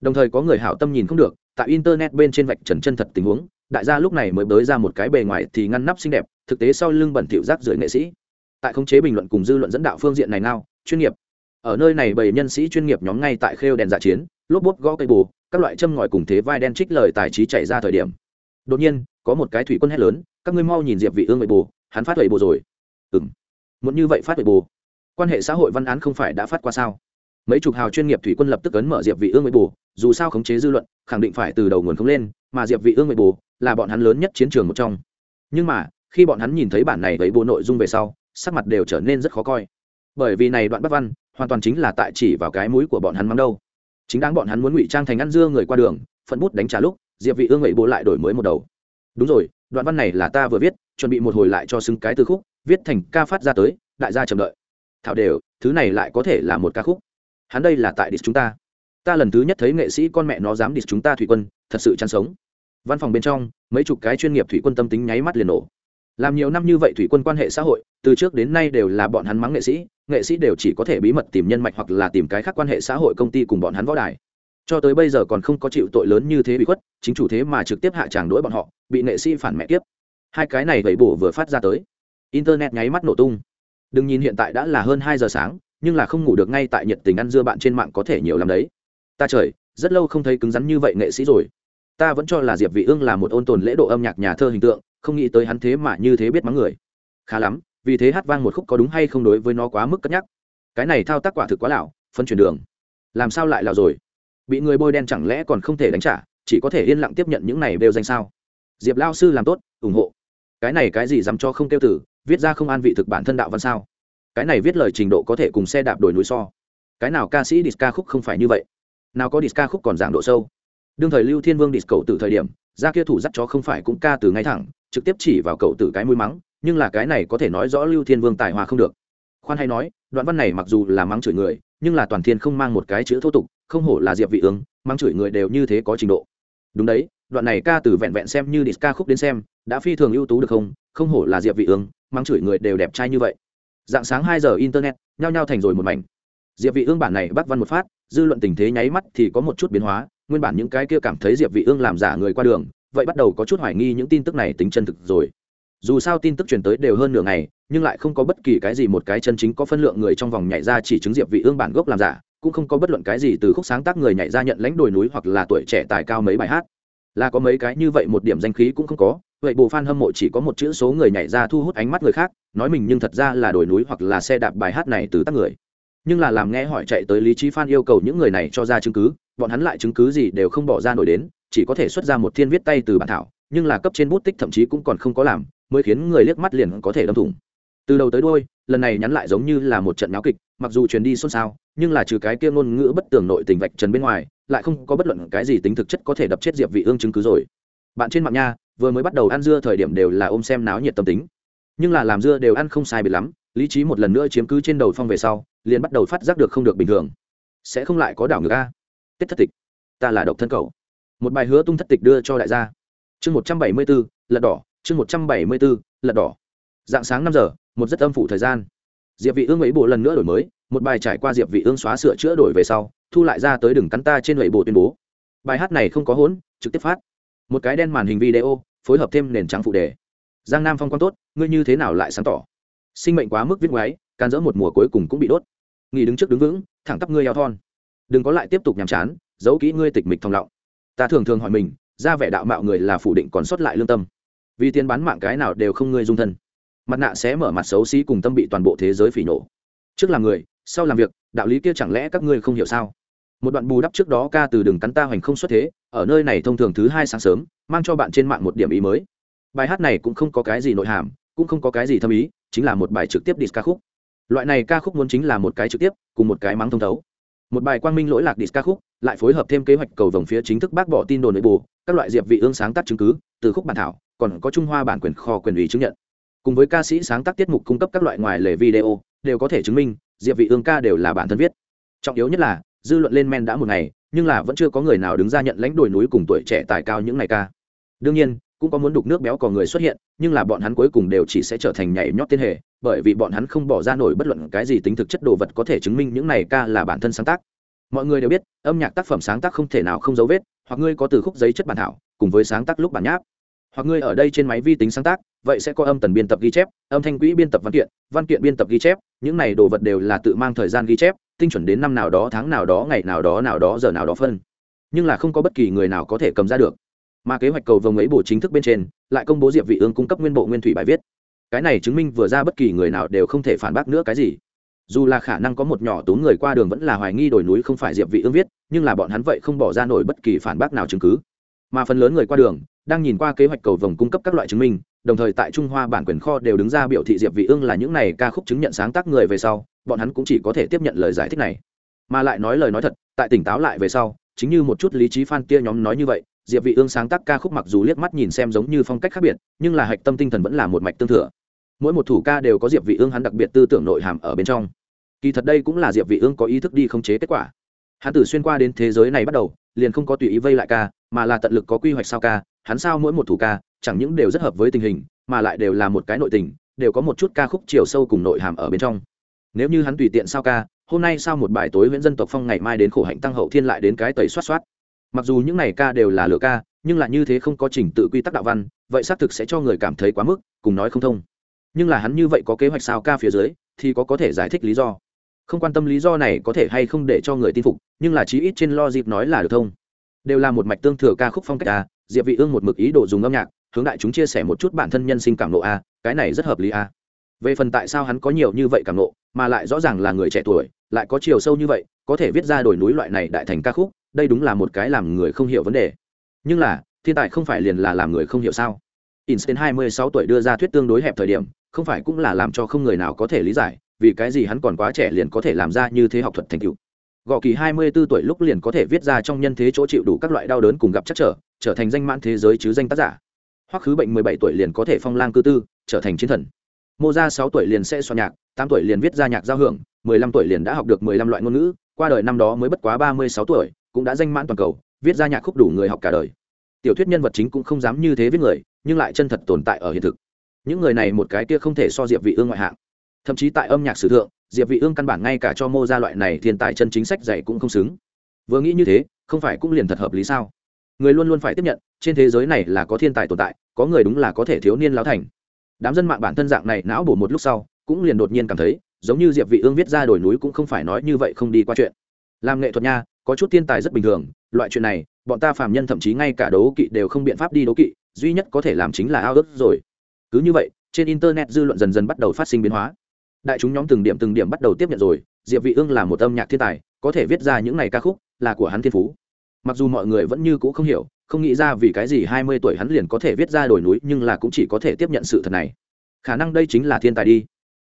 Đồng thời có người hảo tâm nhìn không được, tại internet bên trên vạch trần chân thật tình huống, đại gia lúc này mới bới ra một cái bề ngoài thì ngăn nắp xinh đẹp, thực tế sau lưng bẩn thỉu rác rưởi nghệ sĩ. Tại khống chế bình luận cùng dư luận dẫn đạo phương diện này nào, chuyên nghiệp. Ở nơi này bầy nhân sĩ chuyên nghiệp nhóm ngay tại khêu đèn dạ chiến, lốp bút gõ cây bù, các loại châm ngòi cùng thế vai đen trích lời tài trí chạy ra thời điểm. Đột nhiên, có một cái thủy quân hét lớn, các ngươi mau nhìn diệp vị ương vậy bù, hắn phát vậy bù rồi. Ừm. Muốn như vậy phát vậy bù? Quan hệ xã hội văn án không phải đã phát qua sao? Mấy chục hào chuyên nghiệp thủy quân lập tức ấn mở diệp vị ương vậy bù dù sao khống chế dư luận, khẳng định phải từ đầu nguồn không lên, mà diệp vị ương vậy bù là bọn hắn lớn nhất chiến trường một trong. Nhưng mà, khi bọn hắn nhìn thấy bản này với bộ nội dung về sau, sắc mặt đều trở nên rất khó coi. Bởi vì này đoạn bắt văn, hoàn toàn chính là tại chỉ vào cái mũi của bọn hắn mắng đâu. Chính đáng bọn hắn muốn ngụy trang thành ăn dưa người qua đường phận bút đánh trả lúc, diệp vị ương vậy bù lại đổi mới một đầu. Đúng rồi, đoạn văn này là ta vừa viết, chuẩn bị một hồi lại cho xứng cái từ khúc, viết thành ca phát ra tới, đại gia chờ đợi. Thảo đều, thứ này lại có thể là một ca khúc hắn đây là tại địch chúng ta. Ta lần thứ nhất thấy nghệ sĩ con mẹ nó dám địch chúng ta thủy quân, thật sự chăn sống. Văn phòng bên trong, mấy chục cái chuyên nghiệp thủy quân tâm tính nháy mắt liền nổ. Làm nhiều năm như vậy thủy quân quan hệ xã hội, từ trước đến nay đều là bọn hắn mắng nghệ sĩ nghệ sĩ đều chỉ có thể bí mật tìm nhân mạch hoặc là tìm cái khác quan hệ xã hội công ty cùng bọn hắn võ đài. Cho tới bây giờ còn không có chịu tội lớn như thế bị khuất, chính chủ thế mà trực tiếp hạ tràng đuổi bọn họ, bị nghệ sĩ phản mẹ tiếp hai cái này vẩy bổ vừa phát ra tới. Internet nháy mắt nổ tung. Đừng nhìn hiện tại đã là hơn hai giờ sáng nhưng là không ngủ được ngay tại nhiệt tình ăn dưa bạn trên mạng có thể nhiều lắm đấy. Ta trời, rất lâu không thấy cứng rắn như vậy nghệ sĩ rồi. Ta vẫn cho là diệp vị ương là một ôn tồn lễ độ âm nhạc nhà thơ hình tượng, không nghĩ tới hắn thế mà như thế biết mắng người. Khá lắm, vì thế hát vang một khúc có đúng hay không đối với nó quá mức cất nhắc. Cái này thao tác quả thực quá lão phân chuyển đường. Làm sao lại lão rồi? Bị người bôi đen chẳng lẽ còn không thể đánh trả, chỉ có thể yên lặng tiếp nhận những này đều danh sao? Diệp lao sư làm tốt, ủng hộ. Cái này cái gì dám cho không tiêu tử viết ra không an vị thực bản thân đạo văn sao? Cái này viết lời trình độ có thể cùng xe đạp đổi núi so. Cái nào ca sĩ disca khúc không phải như vậy? Nào có disca khúc còn giảng độ sâu. Đương thời lưu thiên vương disco cầu từ thời điểm, ra kia thủ dắt chó không phải cũng ca từ ngay thẳng, trực tiếp chỉ vào cậu tử cái mũi mắng, nhưng là cái này có thể nói rõ lưu thiên vương tài hòa không được. Khoan hay nói, đoạn văn này mặc dù là mắng chửi người, nhưng là toàn thiên không mang một cái chữ thô tục, không hổ là diệp vị ương mắng chửi người đều như thế có trình độ. Đúng đấy, đoạn này ca từ vẹn vẹn xem như disca khúc đến xem, đã phi thường ưu tú được không? Không hổ là diệp vị ương mắng chửi người đều đẹp trai như vậy dạng sáng hai giờ internet, nhao nhao thành rồi một mảnh. Diệp vị ương bản này bắt văn một phát, dư luận tình thế nháy mắt thì có một chút biến hóa, nguyên bản những cái kia cảm thấy diệp vị ương làm giả người qua đường, vậy bắt đầu có chút hoài nghi những tin tức này tính chân thực rồi. Dù sao tin tức truyền tới đều hơn nửa ngày, nhưng lại không có bất kỳ cái gì một cái chân chính có phân lượng người trong vòng nhảy ra chỉ chứng diệp vị ương bản gốc làm giả, cũng không có bất luận cái gì từ khúc sáng tác người nhảy ra nhận lãnh đồi núi hoặc là tuổi trẻ tài cao mấy bài hát. Là có mấy cái như vậy một điểm danh khí cũng không có vậy bộ fan hâm mộ chỉ có một chữ số người nhảy ra thu hút ánh mắt người khác, nói mình nhưng thật ra là đồi núi hoặc là xe đạp bài hát này từ tác người. Nhưng là làm nghe hỏi chạy tới lý trí fan yêu cầu những người này cho ra chứng cứ, bọn hắn lại chứng cứ gì đều không bỏ ra nổi đến, chỉ có thể xuất ra một thiên viết tay từ bản thảo, nhưng là cấp trên bút tích thậm chí cũng còn không có làm, mới khiến người liếc mắt liền có thể đâm thủng. Từ đầu tới đôi lần này nhắn lại giống như là một trận náo kịch, mặc dù truyền đi xôn xao, nhưng là trừ cái kia ngôn ngữ bất tường nội tình vạch trần bên ngoài, lại không có bất luận cái gì tính thực chất có thể đập chết diệp vị ương chứng cứ rồi. Bạn trên mạng nha vừa mới bắt đầu ăn dưa thời điểm đều là ôm xem náo nhiệt tâm tính. Nhưng là làm dưa đều ăn không sai biệt lắm, lý trí một lần nữa chiếm cứ trên đầu phong về sau, liền bắt đầu phát giác được không được bình thường. Sẽ không lại có đảo ngược a. Tết thất tịch, ta là độc thân cầu một bài hứa tung thất tịch đưa cho đại gia. Chương một trăm bảy mươi bốn, lật đỏ, chương một trăm bảy mươi bốn, lật đỏ. Dạng sáng năm giờ, một rất âm phủ thời gian. Diệp vị ương ấy bộ lần nữa đổi mới, một bài trải qua diệp vị ương xóa sửa chữa đổi về sau, thu lại ra tới đừng cắn ta trên lệ bộ tuyên bố. Bài hát này không có hỗn, trực tiếp phát. Một cái đen màn hình video phối hợp thêm nền trắng phụ đề. Giang nam phong quan tốt, ngươi như thế nào lại sáng tỏ? Sinh mệnh quá mức viết ngoáy can dỡ một mùa cuối cùng cũng bị đốt. Nghỉ đứng trước đứng vững, thẳng tắp ngươi eo thon. Đừng có lại tiếp tục nhàm chán, giấu kỹ ngươi tịch mịch thòng lọng. Ta thường thường hỏi mình, ra vẻ đạo mạo người là phủ định còn sót lại lương tâm. Vì tiền bán mạng cái nào đều không ngươi dung thân. Mặt nạ sẽ mở mặt xấu xí cùng tâm bị toàn bộ thế giới phỉ nổ. Trước làm người, sau làm việc, đạo lý kia chẳng lẽ các ngươi không hiểu sao? Một đoạn bù đắp trước đó ca từ đường cắn ta hoành không xuất thế, ở nơi này thông thường thứ hai sáng sớm, mang cho bạn trên mạng một điểm ý mới. Bài hát này cũng không có cái gì nội hàm, cũng không có cái gì thâm ý, chính là một bài trực tiếp dis ca khúc. Loại này ca khúc muốn chính là một cái trực tiếp, cùng một cái mắng thông thấu. Một bài quang minh lỗi lạc dis ca khúc, lại phối hợp thêm kế hoạch cầu vòng phía chính thức bác bỏ tin đồn nội bù các loại diệp vị ương sáng tác chứng cứ, từ khúc bản thảo, còn có trung hoa bản quyền kho quyền ủy chứng nhận. Cùng với ca sĩ sáng tác tiết mục cung cấp các loại ngoài lề video, đều có thể chứng minh, diệp vị ương ca đều là bản thân viết. Trọng yếu nhất là dư luận lên men đã một ngày, nhưng là vẫn chưa có người nào đứng ra nhận lãnh đồi núi cùng tuổi trẻ tài cao những ngày ca. Đương nhiên, cũng có muốn đục nước béo có người xuất hiện, nhưng là bọn hắn cuối cùng đều chỉ sẽ trở thành nhảy nhót tiên hệ bởi vì bọn hắn không bỏ ra nổi bất luận cái gì tính thực chất đồ vật có thể chứng minh những này ca là bản thân sáng tác. Mọi người đều biết, âm nhạc tác phẩm sáng tác không thể nào không dấu vết, hoặc ngươi có từ khúc giấy chất bản thảo, cùng với sáng tác lúc bản nháp. Hoặc ngươi ở đây trên máy vi tính sáng tác, vậy sẽ có âm tần biên tập ghi chép, âm thanh quỹ biên tập văn kiện văn kiện biên tập ghi chép, những này đồ vật đều là tự mang thời gian ghi chép tinh chuẩn đến năm nào đó, tháng nào đó, ngày nào đó nào đó, giờ nào đó phân. Nhưng là không có bất kỳ người nào có thể cầm ra được. Mà kế hoạch cầu vồng ấy bổ chính thức bên trên, lại công bố diệp vị ương cung cấp nguyên bộ nguyên thủy bài viết. Cái này chứng minh vừa ra bất kỳ người nào đều không thể phản bác nữa cái gì. Dù là khả năng có một nhỏ tốn người qua đường vẫn là hoài nghi đồi núi không phải diệp vị ương viết, nhưng là bọn hắn vậy không bỏ ra nổi bất kỳ phản bác nào chứng cứ. Mà phần lớn người qua đường, đang nhìn qua kế hoạch cầu vồng cung cấp các loại chứng minh đồng thời tại trung hoa bản quyền kho đều đứng ra biểu thị diệp vị ương là những này ca khúc chứng nhận sáng tác người về sau, bọn hắn cũng chỉ có thể tiếp nhận lời giải thích này. Mà lại nói lời nói thật, tại tỉnh táo lại về sau, chính như một chút lý trí fan tia nhóm nói như vậy, diệp vị ương sáng tác ca khúc mặc dù liếc mắt nhìn xem giống như phong cách khác biệt, nhưng là hạch tâm tinh thần vẫn là một mạch tương thừa. Mỗi một thủ ca đều có diệp vị ương hắn đặc biệt tư tưởng nội hàm ở bên trong. Kỳ thật đây cũng là diệp vị ương có ý thức đi khống chế kết quả. Hắn từ xuyên qua đến thế giới này bắt đầu, liền không có tùy ý vây lại ca, mà là tận lực có quy hoạch sao ca hắn sao mỗi một thủ ca, chẳng những đều rất hợp với tình hình, mà lại đều là một cái nội tình, đều có một chút ca khúc chiều sâu cùng nội hàm ở bên trong. Nếu như hắn tùy tiện sao ca, hôm nay sao một bài tối nguyễn dân tộc phong ngày mai đến khổ hạnh tăng hậu thiên lại đến cái tẩy xoát xoát mặc dù những này ca đều là lựa ca, nhưng là như thế không có trình tự quy tắc đạo văn, vậy xác thực sẽ cho người cảm thấy quá mức, cùng nói không thông. Nhưng là hắn như vậy có kế hoạch sao ca phía dưới, thì có có thể giải thích lý do. Không quan tâm lý do này có thể hay không để cho người tin phục, nhưng là chí ít trên lo dịp nói là được thông. Đều là một mạch tương thừa ca khúc phong cách ca diệp vị ương một mực ý đồ dùng âm nhạc, hướng đại chúng chia sẻ một chút bản thân nhân sinh cảm nộ a, cái này rất hợp lý a. Về phần tại sao hắn có nhiều như vậy cảm nộ, mà lại rõ ràng là người trẻ tuổi, lại có chiều sâu như vậy, có thể viết ra đổi núi loại này đại thành ca khúc, đây đúng là một cái làm người không hiểu vấn đề. Nhưng là, thiên tài không phải liền là làm người không hiểu sao? Einstein 26 tuổi đưa ra thuyết tương đối hẹp thời điểm, không phải cũng là làm cho không người nào có thể lý giải, vì cái gì hắn còn quá trẻ liền có thể làm ra như thế học thuật thành tựu. Gò kỳ 24 tuổi lúc liền có thể viết ra trong nhân thế chỗ chịu đủ các loại đau đớn cùng gặp chắc trở trở thành danh mãn thế giới chứ danh tác giả. Hoặc khứ bệnh 17 tuổi liền có thể phong lang cư tư, trở thành chiến thần. Mô ra sáu tuổi liền sẽ soạn nhạc, tám tuổi liền viết ra nhạc giao hưởng 15 tuổi liền đã học được 15 loại ngôn ngữ, qua đời năm đó mới bất quá 36 tuổi, cũng đã danh mãn toàn cầu, viết ra nhạc khúc đủ người học cả đời. Tiểu thuyết nhân vật chính cũng không dám như thế viết người, nhưng lại chân thật tồn tại ở hiện thực. Những người này một cái kia không thể so diệp vị ương ngoại hạng. Thậm chí tại âm nhạc sử thượng, diệp vị ương căn bản ngay cả cho mô ra loại này thiên tài chân chính sách dạy cũng không xứng. Vừa nghĩ như thế, không phải cũng liền thật hợp lý sao? Người luôn luôn phải tiếp nhận, trên thế giới này là có thiên tài tồn tại, có người đúng là có thể thiếu niên lão thành. Đám dân mạng bản thân dạng này não bổ một lúc sau, cũng liền đột nhiên cảm thấy, giống như diệp vị ương viết ra đổi núi cũng không phải nói như vậy không đi qua chuyện. Làm nghệ thuật nha, có chút thiên tài rất bình thường, loại chuyện này, bọn ta phàm nhân thậm chí ngay cả đấu kỵ đều không biện pháp đi đấu kỵ, duy nhất có thể làm chính là ao ước rồi. Cứ như vậy, trên internet dư luận dần dần bắt đầu phát sinh biến hóa. Đại chúng nhóm từng điểm từng điểm bắt đầu tiếp nhận rồi, diệp vị ương là một âm nhạc thiên tài, có thể viết ra những này ca khúc là của hắn thiên phú mặc dù mọi người vẫn như cũ không hiểu, không nghĩ ra vì cái gì 20 tuổi hắn liền có thể viết ra đổi núi, nhưng là cũng chỉ có thể tiếp nhận sự thật này. Khả năng đây chính là thiên tài đi.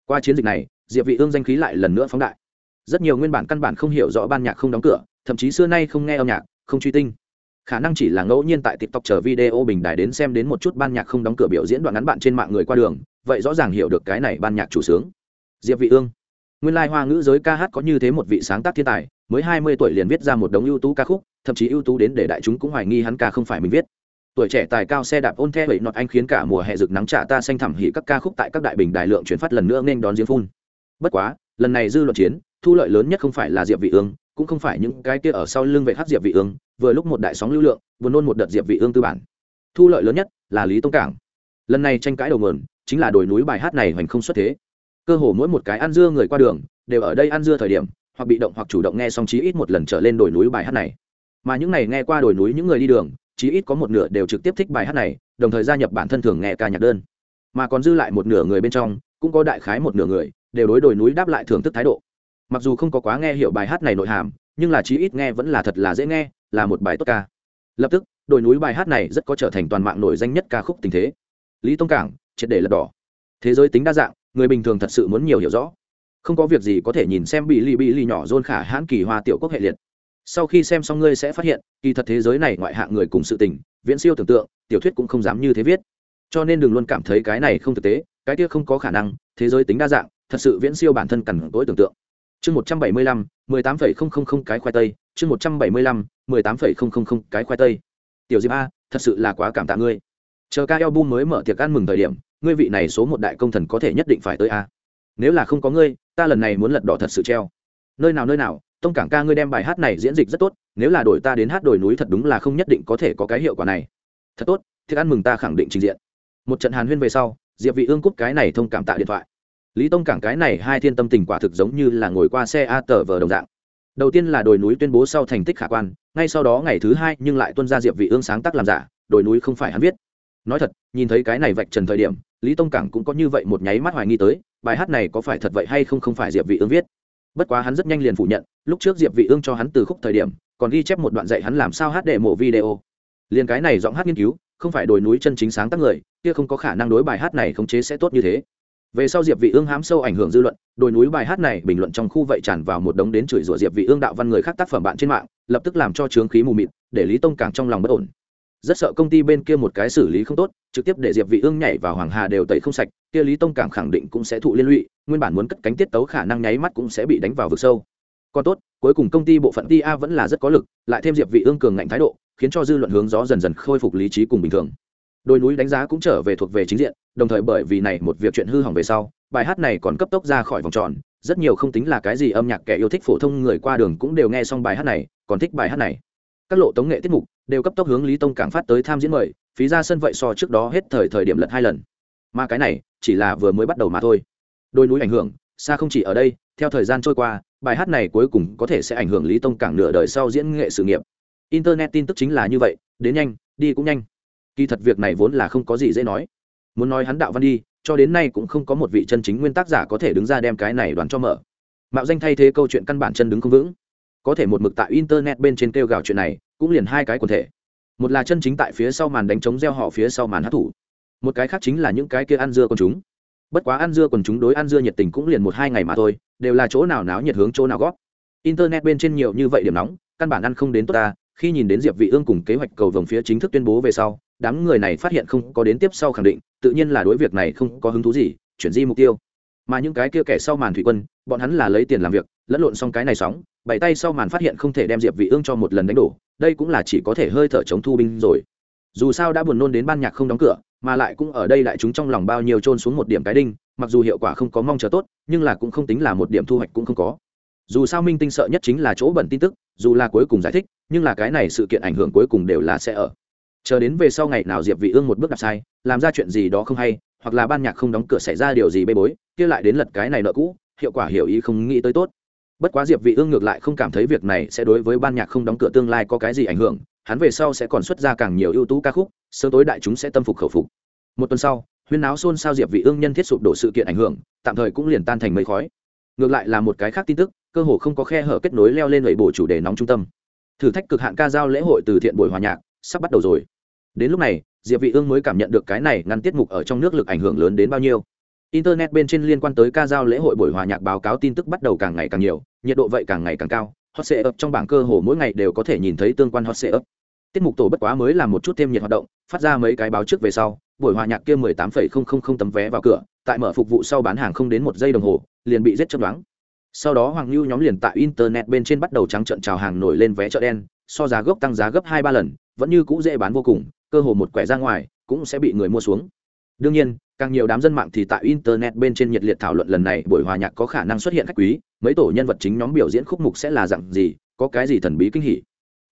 Qua chiến dịch này, diệp vị ương danh khí lại lần nữa phóng đại. Rất nhiều nguyên bản căn bản không hiểu rõ ban nhạc không đóng cửa, thậm chí xưa nay không nghe âm nhạc, không truy tinh. Khả năng chỉ là ngẫu nhiên tại tiktok chờ video bình đài đến xem đến một chút ban nhạc không đóng cửa biểu diễn đoạn ngắn bạn trên mạng người qua đường, vậy rõ ràng hiểu được cái này ban nhạc chủ sướng. Diệp vị ương. Nguyên lai hoa ngữ giới ca hát có như thế một vị sáng tác thiên tài, mới hai mươi tuổi liền viết ra một đống ưu tú ca khúc thậm chí ưu tú đến để đại chúng cũng hoài nghi hắn ca không phải mình viết. Tuổi trẻ tài cao xe đạp ôn the vậy nọt anh khiến cả mùa hè rực nắng trả ta xanh thẳm hỉ các ca khúc tại các đại bình đại lượng chuyển phát lần nữa nên đón diễm phun. Bất quá, lần này dư luận chiến, thu lợi lớn nhất không phải là diệp vị ương, cũng không phải những cái kia ở sau lưng vệ hát diệp vị ương, vừa lúc một đại sóng lưu lượng, vừa nôn một đợt diệp vị ương tư bản. Thu lợi lớn nhất là lý tông cảng. Lần này tranh cãi đầu nguồn, chính là đồi núi bài hát này hoành không xuất thế. Cơ hồ mỗi một cái ăn dưa người qua đường, đều ở đây ăn dưa thời điểm, hoặc bị động hoặc chủ động nghe xong chí ít một lần trở lên đồi núi bài hát này mà những này nghe qua đồi núi những người đi đường, chí ít có một nửa đều trực tiếp thích bài hát này, đồng thời gia nhập bản thân thường nghe ca nhạc đơn. Mà còn dư lại một nửa người bên trong, cũng có đại khái một nửa người, đều đối đồi núi đáp lại thưởng thức thái độ. Mặc dù không có quá nghe hiểu bài hát này nội hàm, nhưng là chí ít nghe vẫn là thật là dễ nghe, là một bài tốt ca. Lập tức, đồi núi bài hát này rất có trở thành toàn mạng nổi danh nhất ca khúc tình thế. Lý tông cảng, triệt để lật đỏ. Thế giới tính đa dạng, người bình thường thật sự muốn nhiều hiểu rõ. Không có việc gì có thể nhìn xem bị lì bị lì nhỏ dôn khả hãn kỳ hoa tiểu quốc hệ liệt sau khi xem xong ngươi sẽ phát hiện, kỳ thật thế giới này ngoại hạng người cùng sự tình, viễn siêu tưởng tượng, tiểu thuyết cũng không dám như thế viết. Cho nên đừng luôn cảm thấy cái này không thực tế, cái kia không có khả năng, thế giới tính đa dạng, thật sự viễn siêu bản thân cằn tối tưởng tượng. Chương một trăm bảy mươi lăm, mười tám phẩy không không không cái khoai tây, chương một trăm bảy mươi lăm, mười tám phẩy không không không cái khoai tây. Tiểu diệp a, thật sự là quá cảm tạ ngươi. Chờ ca album mới mở tiệc ăn mừng thời điểm, ngươi vị này số một đại công thần có thể nhất định phải tới a. Nếu là không có ngươi, ta lần này muốn lật đỏ thật sự treo. Nơi nào nơi nào tông cảng ca ngươi đem bài hát này diễn dịch rất tốt, nếu là đổi ta đến hát đồi núi thật đúng là không nhất định có thể có cái hiệu quả này. Thật tốt, thiệt ăn mừng ta khẳng định trình diện. Một trận hàn huyên về sau, diệp vị ương cúp cái này thông cảm tạ điện thoại. Lý tông cảng cái này hai thiên tâm tình quả thực giống như là ngồi qua xe a tờ vờ đồng dạng. Đầu tiên là đồi núi tuyên bố sau thành tích khả quan, ngay sau đó ngày thứ hai nhưng lại tuân ra diệp vị ương sáng tác làm giả, đồi núi không phải hắn viết. Nói thật, nhìn thấy cái này vạch trần thời điểm, lý tông cảng cũng có như vậy một nháy mắt hoài nghi tới, bài hát này có phải thật vậy hay không không phải diệp vị ương viết bất quá hắn rất nhanh liền phủ nhận, lúc trước diệp vị ương cho hắn từ khúc thời điểm, còn ghi chép một đoạn dạy hắn làm sao hát để mổ video. Liền cái này giọng hát nghiên cứu, không phải đồi núi chân chính sáng tác người, kia không có khả năng đối bài hát này khống chế sẽ tốt như thế. Về sau diệp vị ương hám sâu ảnh hưởng dư luận, đồi núi bài hát này bình luận trong khu vậy tràn vào một đống đến chửi rủa diệp vị ương đạo văn người khác tác phẩm bạn trên mạng, lập tức làm cho trướng khí mù mịt, để lý tông càng trong lòng bất ổn rất sợ công ty bên kia một cái xử lý không tốt, trực tiếp để diệp vị ương nhảy vào hoàng hà đều tẩy không sạch, kia lý tông cảm khẳng định cũng sẽ thụ liên lụy, nguyên bản muốn cất cánh tiết tấu khả năng nháy mắt cũng sẽ bị đánh vào vực sâu. Còn tốt, cuối cùng công ty bộ phận tia vẫn là rất có lực, lại thêm diệp vị ương cường ngạnh thái độ, khiến cho dư luận hướng gió dần dần khôi phục lý trí cùng bình thường. Đôi núi đánh giá cũng trở về thuộc về chính diện, đồng thời bởi vì này một việc chuyện hư hỏng về sau, bài hát này còn cấp tốc ra khỏi vòng tròn, rất nhiều không tính là cái gì âm nhạc kẻ yêu thích phổ thông người qua đường cũng đều nghe xong bài hát này, còn thích bài hát này. Các lộ tống nghệ tiết mục đều cấp tốc hướng lý tông cảng phát tới tham diễn mời, phí ra sân vậy so trước đó hết thời thời điểm lật hai lần. Mà cái này, chỉ là vừa mới bắt đầu mà thôi. Đôi núi ảnh hưởng, xa không chỉ ở đây, theo thời gian trôi qua, bài hát này cuối cùng có thể sẽ ảnh hưởng lý tông cảng nửa đời sau diễn nghệ sự nghiệp. Internet tin tức chính là như vậy, đến nhanh, đi cũng nhanh. Kỳ thật việc này vốn là không có gì dễ nói. Muốn nói hắn đạo văn đi, cho đến nay cũng không có một vị chân chính nguyên tác giả có thể đứng ra đem cái này đoán cho mở. Mạo danh thay thế câu chuyện căn bản chân đứng không vững. Có thể một mực tại internet bên trên kêu gào chuyện này cũng liền hai cái quần thể. Một là chân chính tại phía sau màn đánh trống gieo họ phía sau màn hát thủ. Một cái khác chính là những cái kia ăn dưa con chúng. Bất quá ăn dưa còn chúng đối ăn dưa nhiệt tình cũng liền một hai ngày mà thôi, đều là chỗ nào náo nhiệt hướng chỗ nào góp. Internet bên trên nhiều như vậy điểm nóng, căn bản ăn không đến tốt ta. Khi nhìn đến diệp vị ương cùng kế hoạch cầu vồng phía chính thức tuyên bố về sau, đám người này phát hiện không có đến tiếp sau khẳng định, tự nhiên là đối việc này không có hứng thú gì, chuyển di mục tiêu mà những cái kia kẻ sau màn thủy quân, bọn hắn là lấy tiền làm việc, lẫn lộn xong cái này sóng, bảy tay sau màn phát hiện không thể đem diệp vị ương cho một lần đánh đổ, đây cũng là chỉ có thể hơi thở chống thu binh rồi. Dù sao đã buồn nôn đến ban nhạc không đóng cửa, mà lại cũng ở đây đại chúng trong lòng bao nhiêu trôn xuống một điểm cái đinh, mặc dù hiệu quả không có mong chờ tốt, nhưng là cũng không tính là một điểm thu hoạch cũng không có. Dù sao minh tinh sợ nhất chính là chỗ bẩn tin tức, dù là cuối cùng giải thích, nhưng là cái này sự kiện ảnh hưởng cuối cùng đều là sẽ ở. Chờ đến về sau ngày nào diệp vị ương một bước đặt sai, làm ra chuyện gì đó không hay hoặc là ban nhạc không đóng cửa xảy ra điều gì bê bối, kia lại đến lật cái này nợ cũ, hiệu quả hiểu ý không nghĩ tới tốt. Bất quá diệp vị ương ngược lại không cảm thấy việc này sẽ đối với ban nhạc không đóng cửa tương lai có cái gì ảnh hưởng, hắn về sau sẽ còn xuất ra càng nhiều ưu tú ca khúc, sớm tối đại chúng sẽ tâm phục khẩu phục. Một tuần sau, huyên náo xôn xao diệp vị ương nhân thiết sụp đổ sự kiện ảnh hưởng, tạm thời cũng liền tan thành mây khói. Ngược lại là một cái khác tin tức, cơ hồ không có khe hở kết nối leo lên lưỡi bổ chủ đề nóng trung tâm. Thử thách cực hạn ca giao lễ hội từ thiện buổi hòa nhạc, sắp bắt đầu rồi. Đến lúc này diệp vị ương mới cảm nhận được cái này ngăn tiết mục ở trong nước lực ảnh hưởng lớn đến bao nhiêu. Internet bên trên liên quan tới ca giao lễ hội buổi hòa nhạc báo cáo tin tức bắt đầu càng ngày càng nhiều, nhiệt độ vậy càng ngày càng cao, hot sệ ấp trong bảng cơ hồ mỗi ngày đều có thể nhìn thấy tương quan hot sệ ấp tiết mục tổ bất quá mới làm một chút thêm nhiệt hoạt động, phát ra mấy cái báo trước về sau, buổi hòa nhạc kia mười tám phẩy không không không tấm vé vào cửa, tại mở phục vụ sau bán hàng không đến một giây đồng hồ, liền bị giết chớp đoán. Sau đó hoàng lưu nhóm liền tại internet bên trên bắt đầu trắng trợn chào hàng nổi lên vé chợ đen, so giá gốc tăng giá gấp hai ba lần, vẫn như cũ dễ bán vô cùng cơ hồ một quẻ ra ngoài, cũng sẽ bị người mua xuống. Đương nhiên, càng nhiều đám dân mạng thì tại internet bên trên nhiệt liệt thảo luận lần này buổi hòa nhạc có khả năng xuất hiện khách quý, mấy tổ nhân vật chính nhóm biểu diễn khúc mục sẽ là dạng gì, có cái gì thần bí kinh hỉ.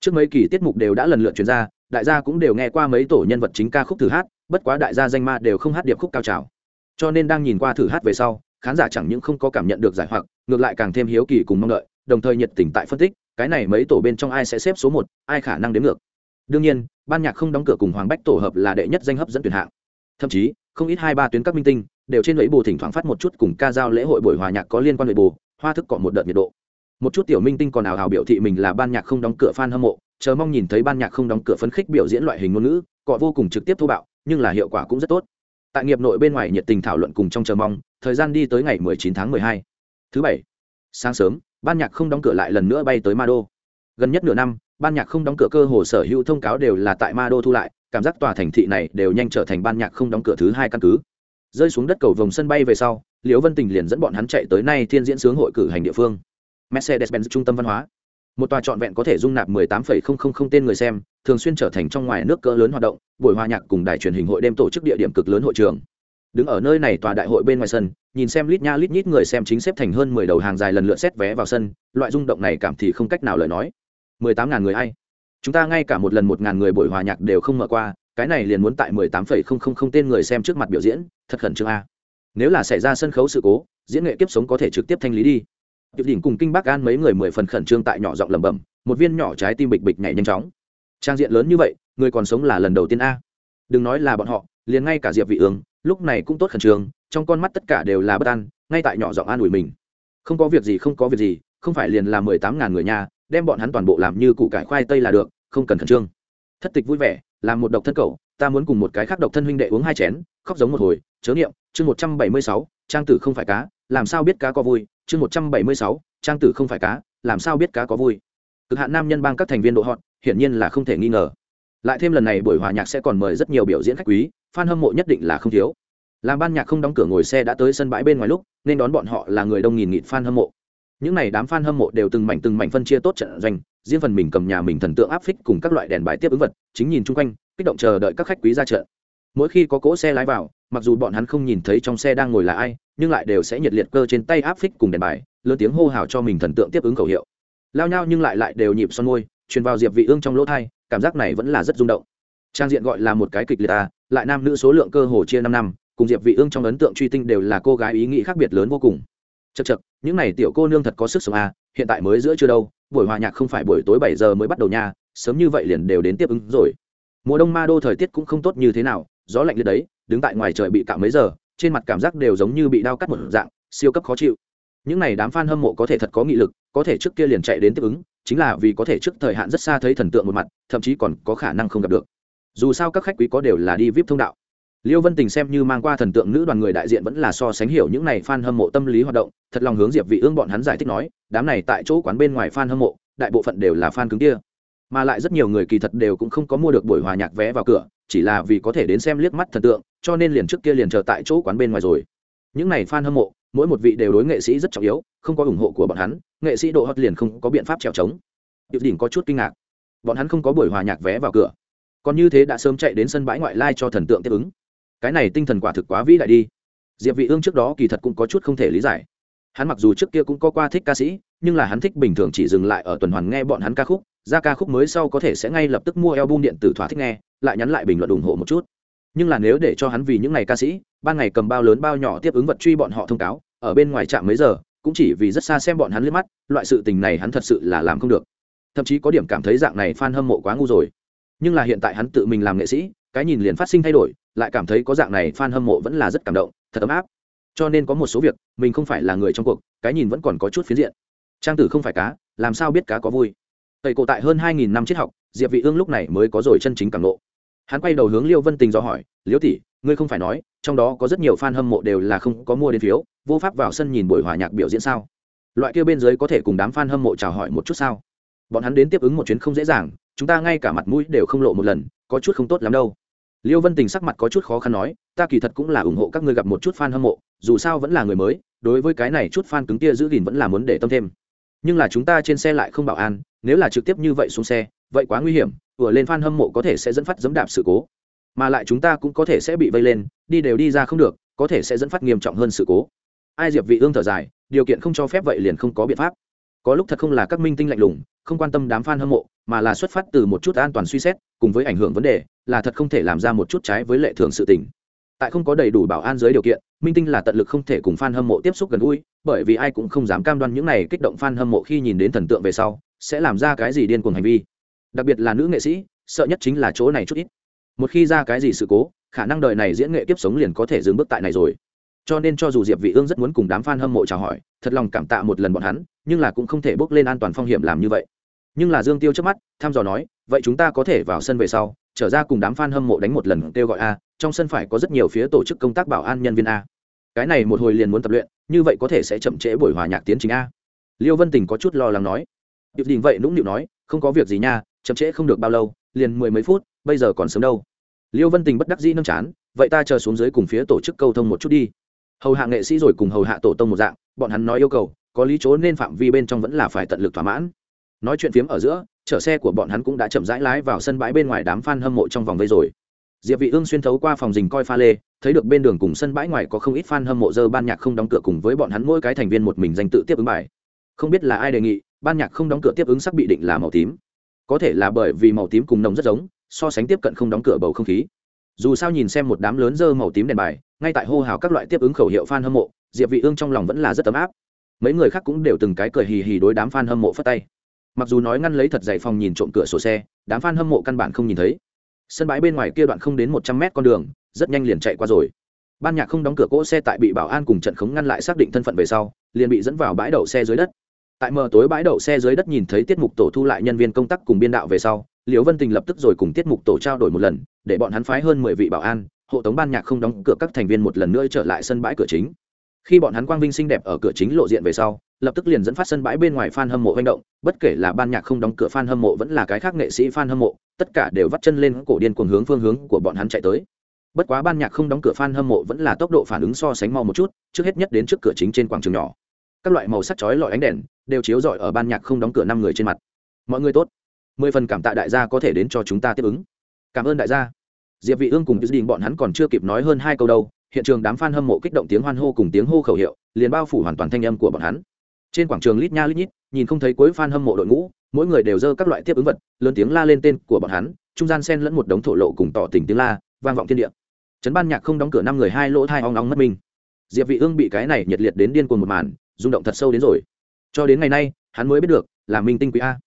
Trước mấy kỳ tiết mục đều đã lần lượt chuyển ra, đại gia cũng đều nghe qua mấy tổ nhân vật chính ca khúc thử hát, bất quá đại gia danh ma đều không hát điệp khúc cao trào. Cho nên đang nhìn qua thử hát về sau, khán giả chẳng những không có cảm nhận được giải hoặc, ngược lại càng thêm hiếu kỳ cùng mong đợi, đồng thời nhiệt tình tại phân tích, cái này mấy tổ bên trong ai sẽ xếp số một, ai khả năng đến ngược đương nhiên, ban nhạc không đóng cửa cùng hoàng bách tổ hợp là đệ nhất danh hấp dẫn tuyển hạng. Thậm chí, không ít hai ba tuyến các minh tinh đều trên lưỡi bù thỉnh thoảng phát một chút cùng ca giao lễ hội buổi hòa nhạc có liên quan lưỡi bù, hoa thức cọ một đợt nhiệt độ. Một chút tiểu minh tinh còn ảo hào biểu thị mình là ban nhạc không đóng cửa fan hâm mộ, chờ mong nhìn thấy ban nhạc không đóng cửa phấn khích biểu diễn loại hình ngôn ngữ, cọ vô cùng trực tiếp thô bạo, nhưng là hiệu quả cũng rất tốt. Tại nghiệp nội bên ngoài nhiệt tình thảo luận cùng trong chờ mong, thời gian đi tới ngày 19 tháng 12. thứ bảy, sáng sớm, ban nhạc không đóng cửa lại lần nữa bay tới ma đô gần nhất nửa năm ban nhạc không đóng cửa cơ hồ sở hữu thông cáo đều là tại ma đô thu lại cảm giác tòa thành thị này đều nhanh trở thành ban nhạc không đóng cửa thứ hai căn cứ. Rơi xuống đất cầu vòng sân bay về sau liễu vân tình liền dẫn bọn hắn chạy tới nay thiên diễn sướng hội cử hành địa phương. Mercedes benz trung tâm văn hóa. Một tòa trọn vẹn có thể dung nạp 18,000 tên người xem thường xuyên trở thành trong ngoài nước cỡ lớn hoạt động buổi hòa nhạc cùng đài truyền hình hội đêm tổ chức địa điểm cực lớn hội trường. Đứng ở nơi này tòa đại hội bên ngoài sân nhìn xem lít nha lít nhít người xem chính xếp thành hơn mười đầu hàng dài lần lượt xét vé vào sân loại rung động này cảm thì không cách nào lời nói mười tám ngàn người hay chúng ta ngay cả một lần một ngàn người buổi hòa nhạc đều không mở qua, cái này liền muốn tại mười tám phẩy không không không tên người xem trước mặt biểu diễn, thật khẩn trương a. Nếu là xảy ra sân khấu sự cố, diễn nghệ kiếp sống có thể trực tiếp thanh lý đi. Diệp đỉnh cùng kinh bắc an mấy người mười phần khẩn trương tại nhỏ giọng lẩm bẩm, một viên nhỏ trái tim bịch bịch nhảy nhanh chóng. Trang diện lớn như vậy, người còn sống là lần đầu tiên a. Đừng nói là bọn họ, liền ngay cả diệp vị ương, lúc này cũng tốt khẩn trương, trong con mắt tất cả đều là bất an, ngay tại nhỏ giọng an ủi mình. Không có việc gì, không có việc gì, không phải liền là mười tám ngàn người nhà đem bọn hắn toàn bộ làm như củ cải khoai tây là được, không cần khẩn trương. Thất tịch vui vẻ, làm một độc thân cậu, ta muốn cùng một cái khác độc thân huynh đệ uống hai chén, khóc giống một hồi, chớ niệm, chương một trăm bảy mươi sáu, trang tử không phải cá, làm sao biết cá có vui, chương một trăm bảy mươi sáu, trang tử không phải cá, làm sao biết cá có vui. Cực hạn nam nhân bang các thành viên độ họ hiển nhiên là không thể nghi ngờ. Lại thêm lần này buổi hòa nhạc sẽ còn mời rất nhiều biểu diễn khách quý, fan hâm mộ nhất định là không thiếu. Làm ban nhạc không đóng cửa ngồi xe đã tới sân bãi bên ngoài lúc, nên đón bọn họ là người đông nghìn nghịt fan hâm mộ những n à y đám fan hâm mộ đều từng mảnh từng mảnh phân chia tốt trận doanh, riêng phần mình cầm nhà mình thần tượng áp phích cùng các loại đèn bài tiếp ứng vật, chính nhìn chung quanh, kích động chờ đợi các khách quý ra trận. Mỗi khi có cỗ xe lái vào, mặc dù bọn hắn không nhìn thấy trong xe đang ngồi là ai, nhưng lại đều sẽ nhiệt liệt cơ trên tay áp phích cùng đèn bài, lớn tiếng hô hào cho mình thần tượng tiếp ứng khẩu hiệu. Lao nhau nhưng lại lại đều nhịp son môi, truyền vào diệp vị ương trong lỗ thai cảm giác này vẫn là rất rung động. Trang diện gọi là một cái kịch liệt à lại nam nữ số lượng cơ hồ chia năm năm, cùng diệp vị ương trong ấn tượng truy tinh đều là cô gái ý nghĩ khác biệt lớn vô cùng chật chật những này tiểu cô nương thật có sức sống à hiện tại mới giữa chưa đâu, buổi hòa nhạc không phải buổi tối bảy giờ mới bắt đầu nha, sớm như vậy liền đều đến tiếp ứng rồi. Mùa đông ma đô thời tiết cũng không tốt như thế nào, gió lạnh liệt đấy, đứng tại ngoài trời bị cạo mấy giờ, trên mặt cảm giác đều giống như bị đau cắt một dạng, siêu cấp khó chịu. Những này đám fan hâm mộ có thể thật có nghị lực, có thể trước kia liền chạy đến tiếp ứng, chính là vì có thể trước thời hạn rất xa thấy thần tượng một mặt, thậm chí còn có khả năng không gặp được. Dù sao các khách quý có đều là đi vip thông đạo liêu vân tình xem như mang qua thần tượng nữ đoàn người đại diện vẫn là so sánh hiểu những này fan hâm mộ tâm lý hoạt động, thật lòng hướng diệp vị ương bọn hắn giải thích nói, đám này tại chỗ quán bên ngoài fan hâm mộ, đại bộ phận đều là fan cứng kia. Mà lại rất nhiều người kỳ thật đều cũng không có mua được buổi hòa nhạc vé vào cửa, chỉ là vì có thể đến xem liếc mắt thần tượng, cho nên liền trước kia liền chờ tại chỗ quán bên ngoài rồi. Những này fan hâm mộ, mỗi một vị đều đối nghệ sĩ rất trọng yếu, không có ủng hộ của bọn hắn, nghệ sĩ độ hot liền không có biện pháp trèo trống. Điệp đỉnh có chút kinh ngạc. Bọn hắn không có buổi hòa nhạc vé vào cửa. Còn như thế đã sớm chạy đến sân bãi ngoại lai cho thần tượng tiếp ứng cái này tinh thần quả thực quá vĩ đại đi. Diệp vị ương trước đó kỳ thật cũng có chút không thể lý giải. Hắn mặc dù trước kia cũng có qua thích ca sĩ, nhưng là hắn thích bình thường chỉ dừng lại ở tuần hoàn nghe bọn hắn ca khúc, ra ca khúc mới sau có thể sẽ ngay lập tức mua album điện tử thỏa thích nghe, lại nhắn lại bình luận ủng hộ một chút. Nhưng là nếu để cho hắn vì những ngày ca sĩ, ban ngày cầm bao lớn bao nhỏ tiếp ứng vật truy bọn họ thông cáo, ở bên ngoài trạm mấy giờ, cũng chỉ vì rất xa xem bọn hắn liếc mắt, loại sự tình này hắn thật sự là làm không được. Thậm chí có điểm cảm thấy dạng này fan hâm mộ quá ngu rồi. Nhưng là hiện tại hắn tự mình làm nghệ sĩ, cái nhìn liền phát sinh thay đổi lại cảm thấy có dạng này fan hâm mộ vẫn là rất cảm động, thật ấm áp. Cho nên có một số việc, mình không phải là người trong cuộc, cái nhìn vẫn còn có chút phiến diện. Trang tử không phải cá, làm sao biết cá có vui? Tẩy cổ tại hơn hai nghìn năm triết học, diệp vị ương lúc này mới có rồi chân chính cảm ngộ. Hắn quay đầu hướng liêu vân tình do hỏi, liêu tỷ, ngươi không phải nói, trong đó có rất nhiều fan hâm mộ đều là không có mua đến phiếu, vô pháp vào sân nhìn buổi hòa nhạc biểu diễn sao? Loại kia bên dưới có thể cùng đám fan hâm mộ chào hỏi một chút sao? Bọn hắn đến tiếp ứng một chuyến không dễ dàng, chúng ta ngay cả mặt mũi đều không lộ một lần, có chút không tốt lắm đâu liêu vân tình sắc mặt có chút khó khăn nói, ta kỳ thật cũng là ủng hộ các ngươi gặp một chút fan hâm mộ, dù sao vẫn là người mới, đối với cái này chút fan cứng tia giữ gìn vẫn là muốn để tâm thêm. Nhưng là chúng ta trên xe lại không bảo an, nếu là trực tiếp như vậy xuống xe, vậy quá nguy hiểm, vừa lên fan hâm mộ có thể sẽ dẫn phát dẫm đạp sự cố. Mà lại chúng ta cũng có thể sẽ bị vây lên, đi đều đi ra không được, có thể sẽ dẫn phát nghiêm trọng hơn sự cố. Ai diệp vị ương thở dài, điều kiện không cho phép vậy liền không có biện pháp. Có lúc thật không là các minh tinh lạnh lùng, không quan tâm đám fan hâm mộ mà là xuất phát từ một chút an toàn suy xét, cùng với ảnh hưởng vấn đề, là thật không thể làm ra một chút trái với lệ thường sự tình. Tại không có đầy đủ bảo an dưới điều kiện, minh tinh là tận lực không thể cùng fan hâm mộ tiếp xúc gần gũi, bởi vì ai cũng không dám cam đoan những này kích động fan hâm mộ khi nhìn đến thần tượng về sau, sẽ làm ra cái gì điên cuồng hành vi. Đặc biệt là nữ nghệ sĩ, sợ nhất chính là chỗ này chút ít. Một khi ra cái gì sự cố, khả năng đời này diễn nghệ tiếp sống liền có thể dừng bước tại này rồi. Cho nên cho dù diệp vị ương rất muốn cùng đám fan hâm mộ chào hỏi, thật lòng cảm tạ một lần bọn hắn, nhưng là cũng không thể bước lên an toàn phong hiểm làm như vậy nhưng là dương tiêu trước mắt, thăm dò nói, vậy chúng ta có thể vào sân về sau, trở ra cùng đám fan hâm mộ đánh một lần, kêu gọi a, trong sân phải có rất nhiều phía tổ chức công tác bảo an nhân viên a. Cái này một hồi liền muốn tập luyện, như vậy có thể sẽ chậm trễ buổi hòa nhạc tiến trình a. Liêu vân tình có chút lo lắng nói. Điệp đình vậy nũng nịu nói, không có việc gì nha, chậm trễ không được bao lâu, liền mười mấy phút, bây giờ còn sớm đâu. Liêu vân tình bất đắc dĩ nâng chán, vậy ta chờ xuống dưới cùng phía tổ chức câu thông một chút đi. Hầu hạ nghệ sĩ rồi cùng hầu hạ tổ tông một dạng, bọn hắn nói yêu cầu, có lý chỗ nên phạm vi bên trong vẫn là phải tận lực thỏa mãn nói chuyện phiếm ở giữa, chở xe của bọn hắn cũng đã chậm rãi lái vào sân bãi bên ngoài đám f a n hâm mộ trong vòng vây rồi. Diệp vị ương xuyên thấu qua phòng dình coi pha lê, thấy được bên đường cùng sân bãi ngoài có không ít fan hâm mộ dơ ban nhạc không đóng cửa cùng với bọn hắn mỗi cái thành viên một mình danh tự tiếp ứng bài. Không biết là ai đề nghị, ban nhạc không đóng cửa tiếp ứng sắc bị định là màu tím. Có thể là bởi vì màu tím cùng nồng rất giống, so sánh tiếp cận không đóng cửa bầu không khí. Dù sao nhìn xem một đám lớn dơ màu tím đèn bài, ngay tại hô hào các loại tiếp ứng khẩu hiệu fan hâm mộ, diệp vị ương trong lòng vẫn là rất ấm áp. Mấy người khác cũng đều từng cái cười hì hì đối đám fan hâm mộ phất tay mặc dù nói ngăn lấy thật dày phòng nhìn trộm cửa sổ xe, đám fan hâm mộ căn bản không nhìn thấy. Sân bãi bên ngoài kia đoạn không đến một trăm mét con đường, rất nhanh liền chạy qua rồi. Ban nhạc không đóng cửa cỗ xe tại bị bảo an cùng trận khống ngăn lại xác định thân phận về sau, liền bị dẫn vào bãi đậu xe dưới đất. Tại mờ tối bãi đậu xe dưới đất nhìn thấy tiết mục tổ thu lại nhân viên công tác cùng biên đạo về sau, liễu vân tình lập tức rồi cùng tiết mục tổ trao đổi một lần, để bọn hắn phái hơn mười vị bảo an, hộ tống ban nhạc không đóng cửa các thành viên một lần nữa trở lại sân bãi cửa chính. Khi bọn hắn quang vinh xinh đẹp ở cửa chính lộ diện về sau lập tức liền dẫn phát sân bãi bên ngoài fan hâm mộ hành động, bất kể là ban nhạc không đóng cửa fan hâm mộ vẫn là cái khác nghệ sĩ fan hâm mộ, tất cả đều vắt chân lên cổ điên cuồng hướng phương hướng của bọn hắn chạy tới. Bất quá ban nhạc không đóng cửa fan hâm mộ vẫn là tốc độ phản ứng so sánh mau một chút, trước hết nhất đến trước cửa chính trên quảng trường nhỏ. Các loại màu sắc chói lọi ánh đèn đều chiếu rọi ở ban nhạc không đóng cửa năm người trên mặt. Mọi người tốt. Mười phần cảm tạ đại gia có thể đến cho chúng ta tiếp ứng. Cảm ơn đại gia. Diệp vị ương cùng đình bọn hắn còn chưa kịp nói hơn hai câu đâu, hiện trường đám fan hâm mộ kích động tiếng hoan hô cùng tiếng hô khẩu hiệu, liền bao phủ hoàn toàn thanh âm của bọn hắn trên quảng trường lít nha lít nhít, nhìn không thấy cuối fan hâm mộ đội ngũ, mỗi người đều dơ các loại tiếp ứng vật, lớn tiếng la lên tên của bọn hắn, trung gian xen lẫn một đống thổ lộ cùng tỏ tình tiếng la, vang vọng thiên địa. Trấn ban nhạc không đóng cửa năm người hai lỗ thai ong ong mất mình. Diệp vị ương bị cái này nhiệt liệt đến điên cuồng một màn, rung động thật sâu đến rồi. Cho đến ngày nay, hắn mới biết được là minh tinh quý a.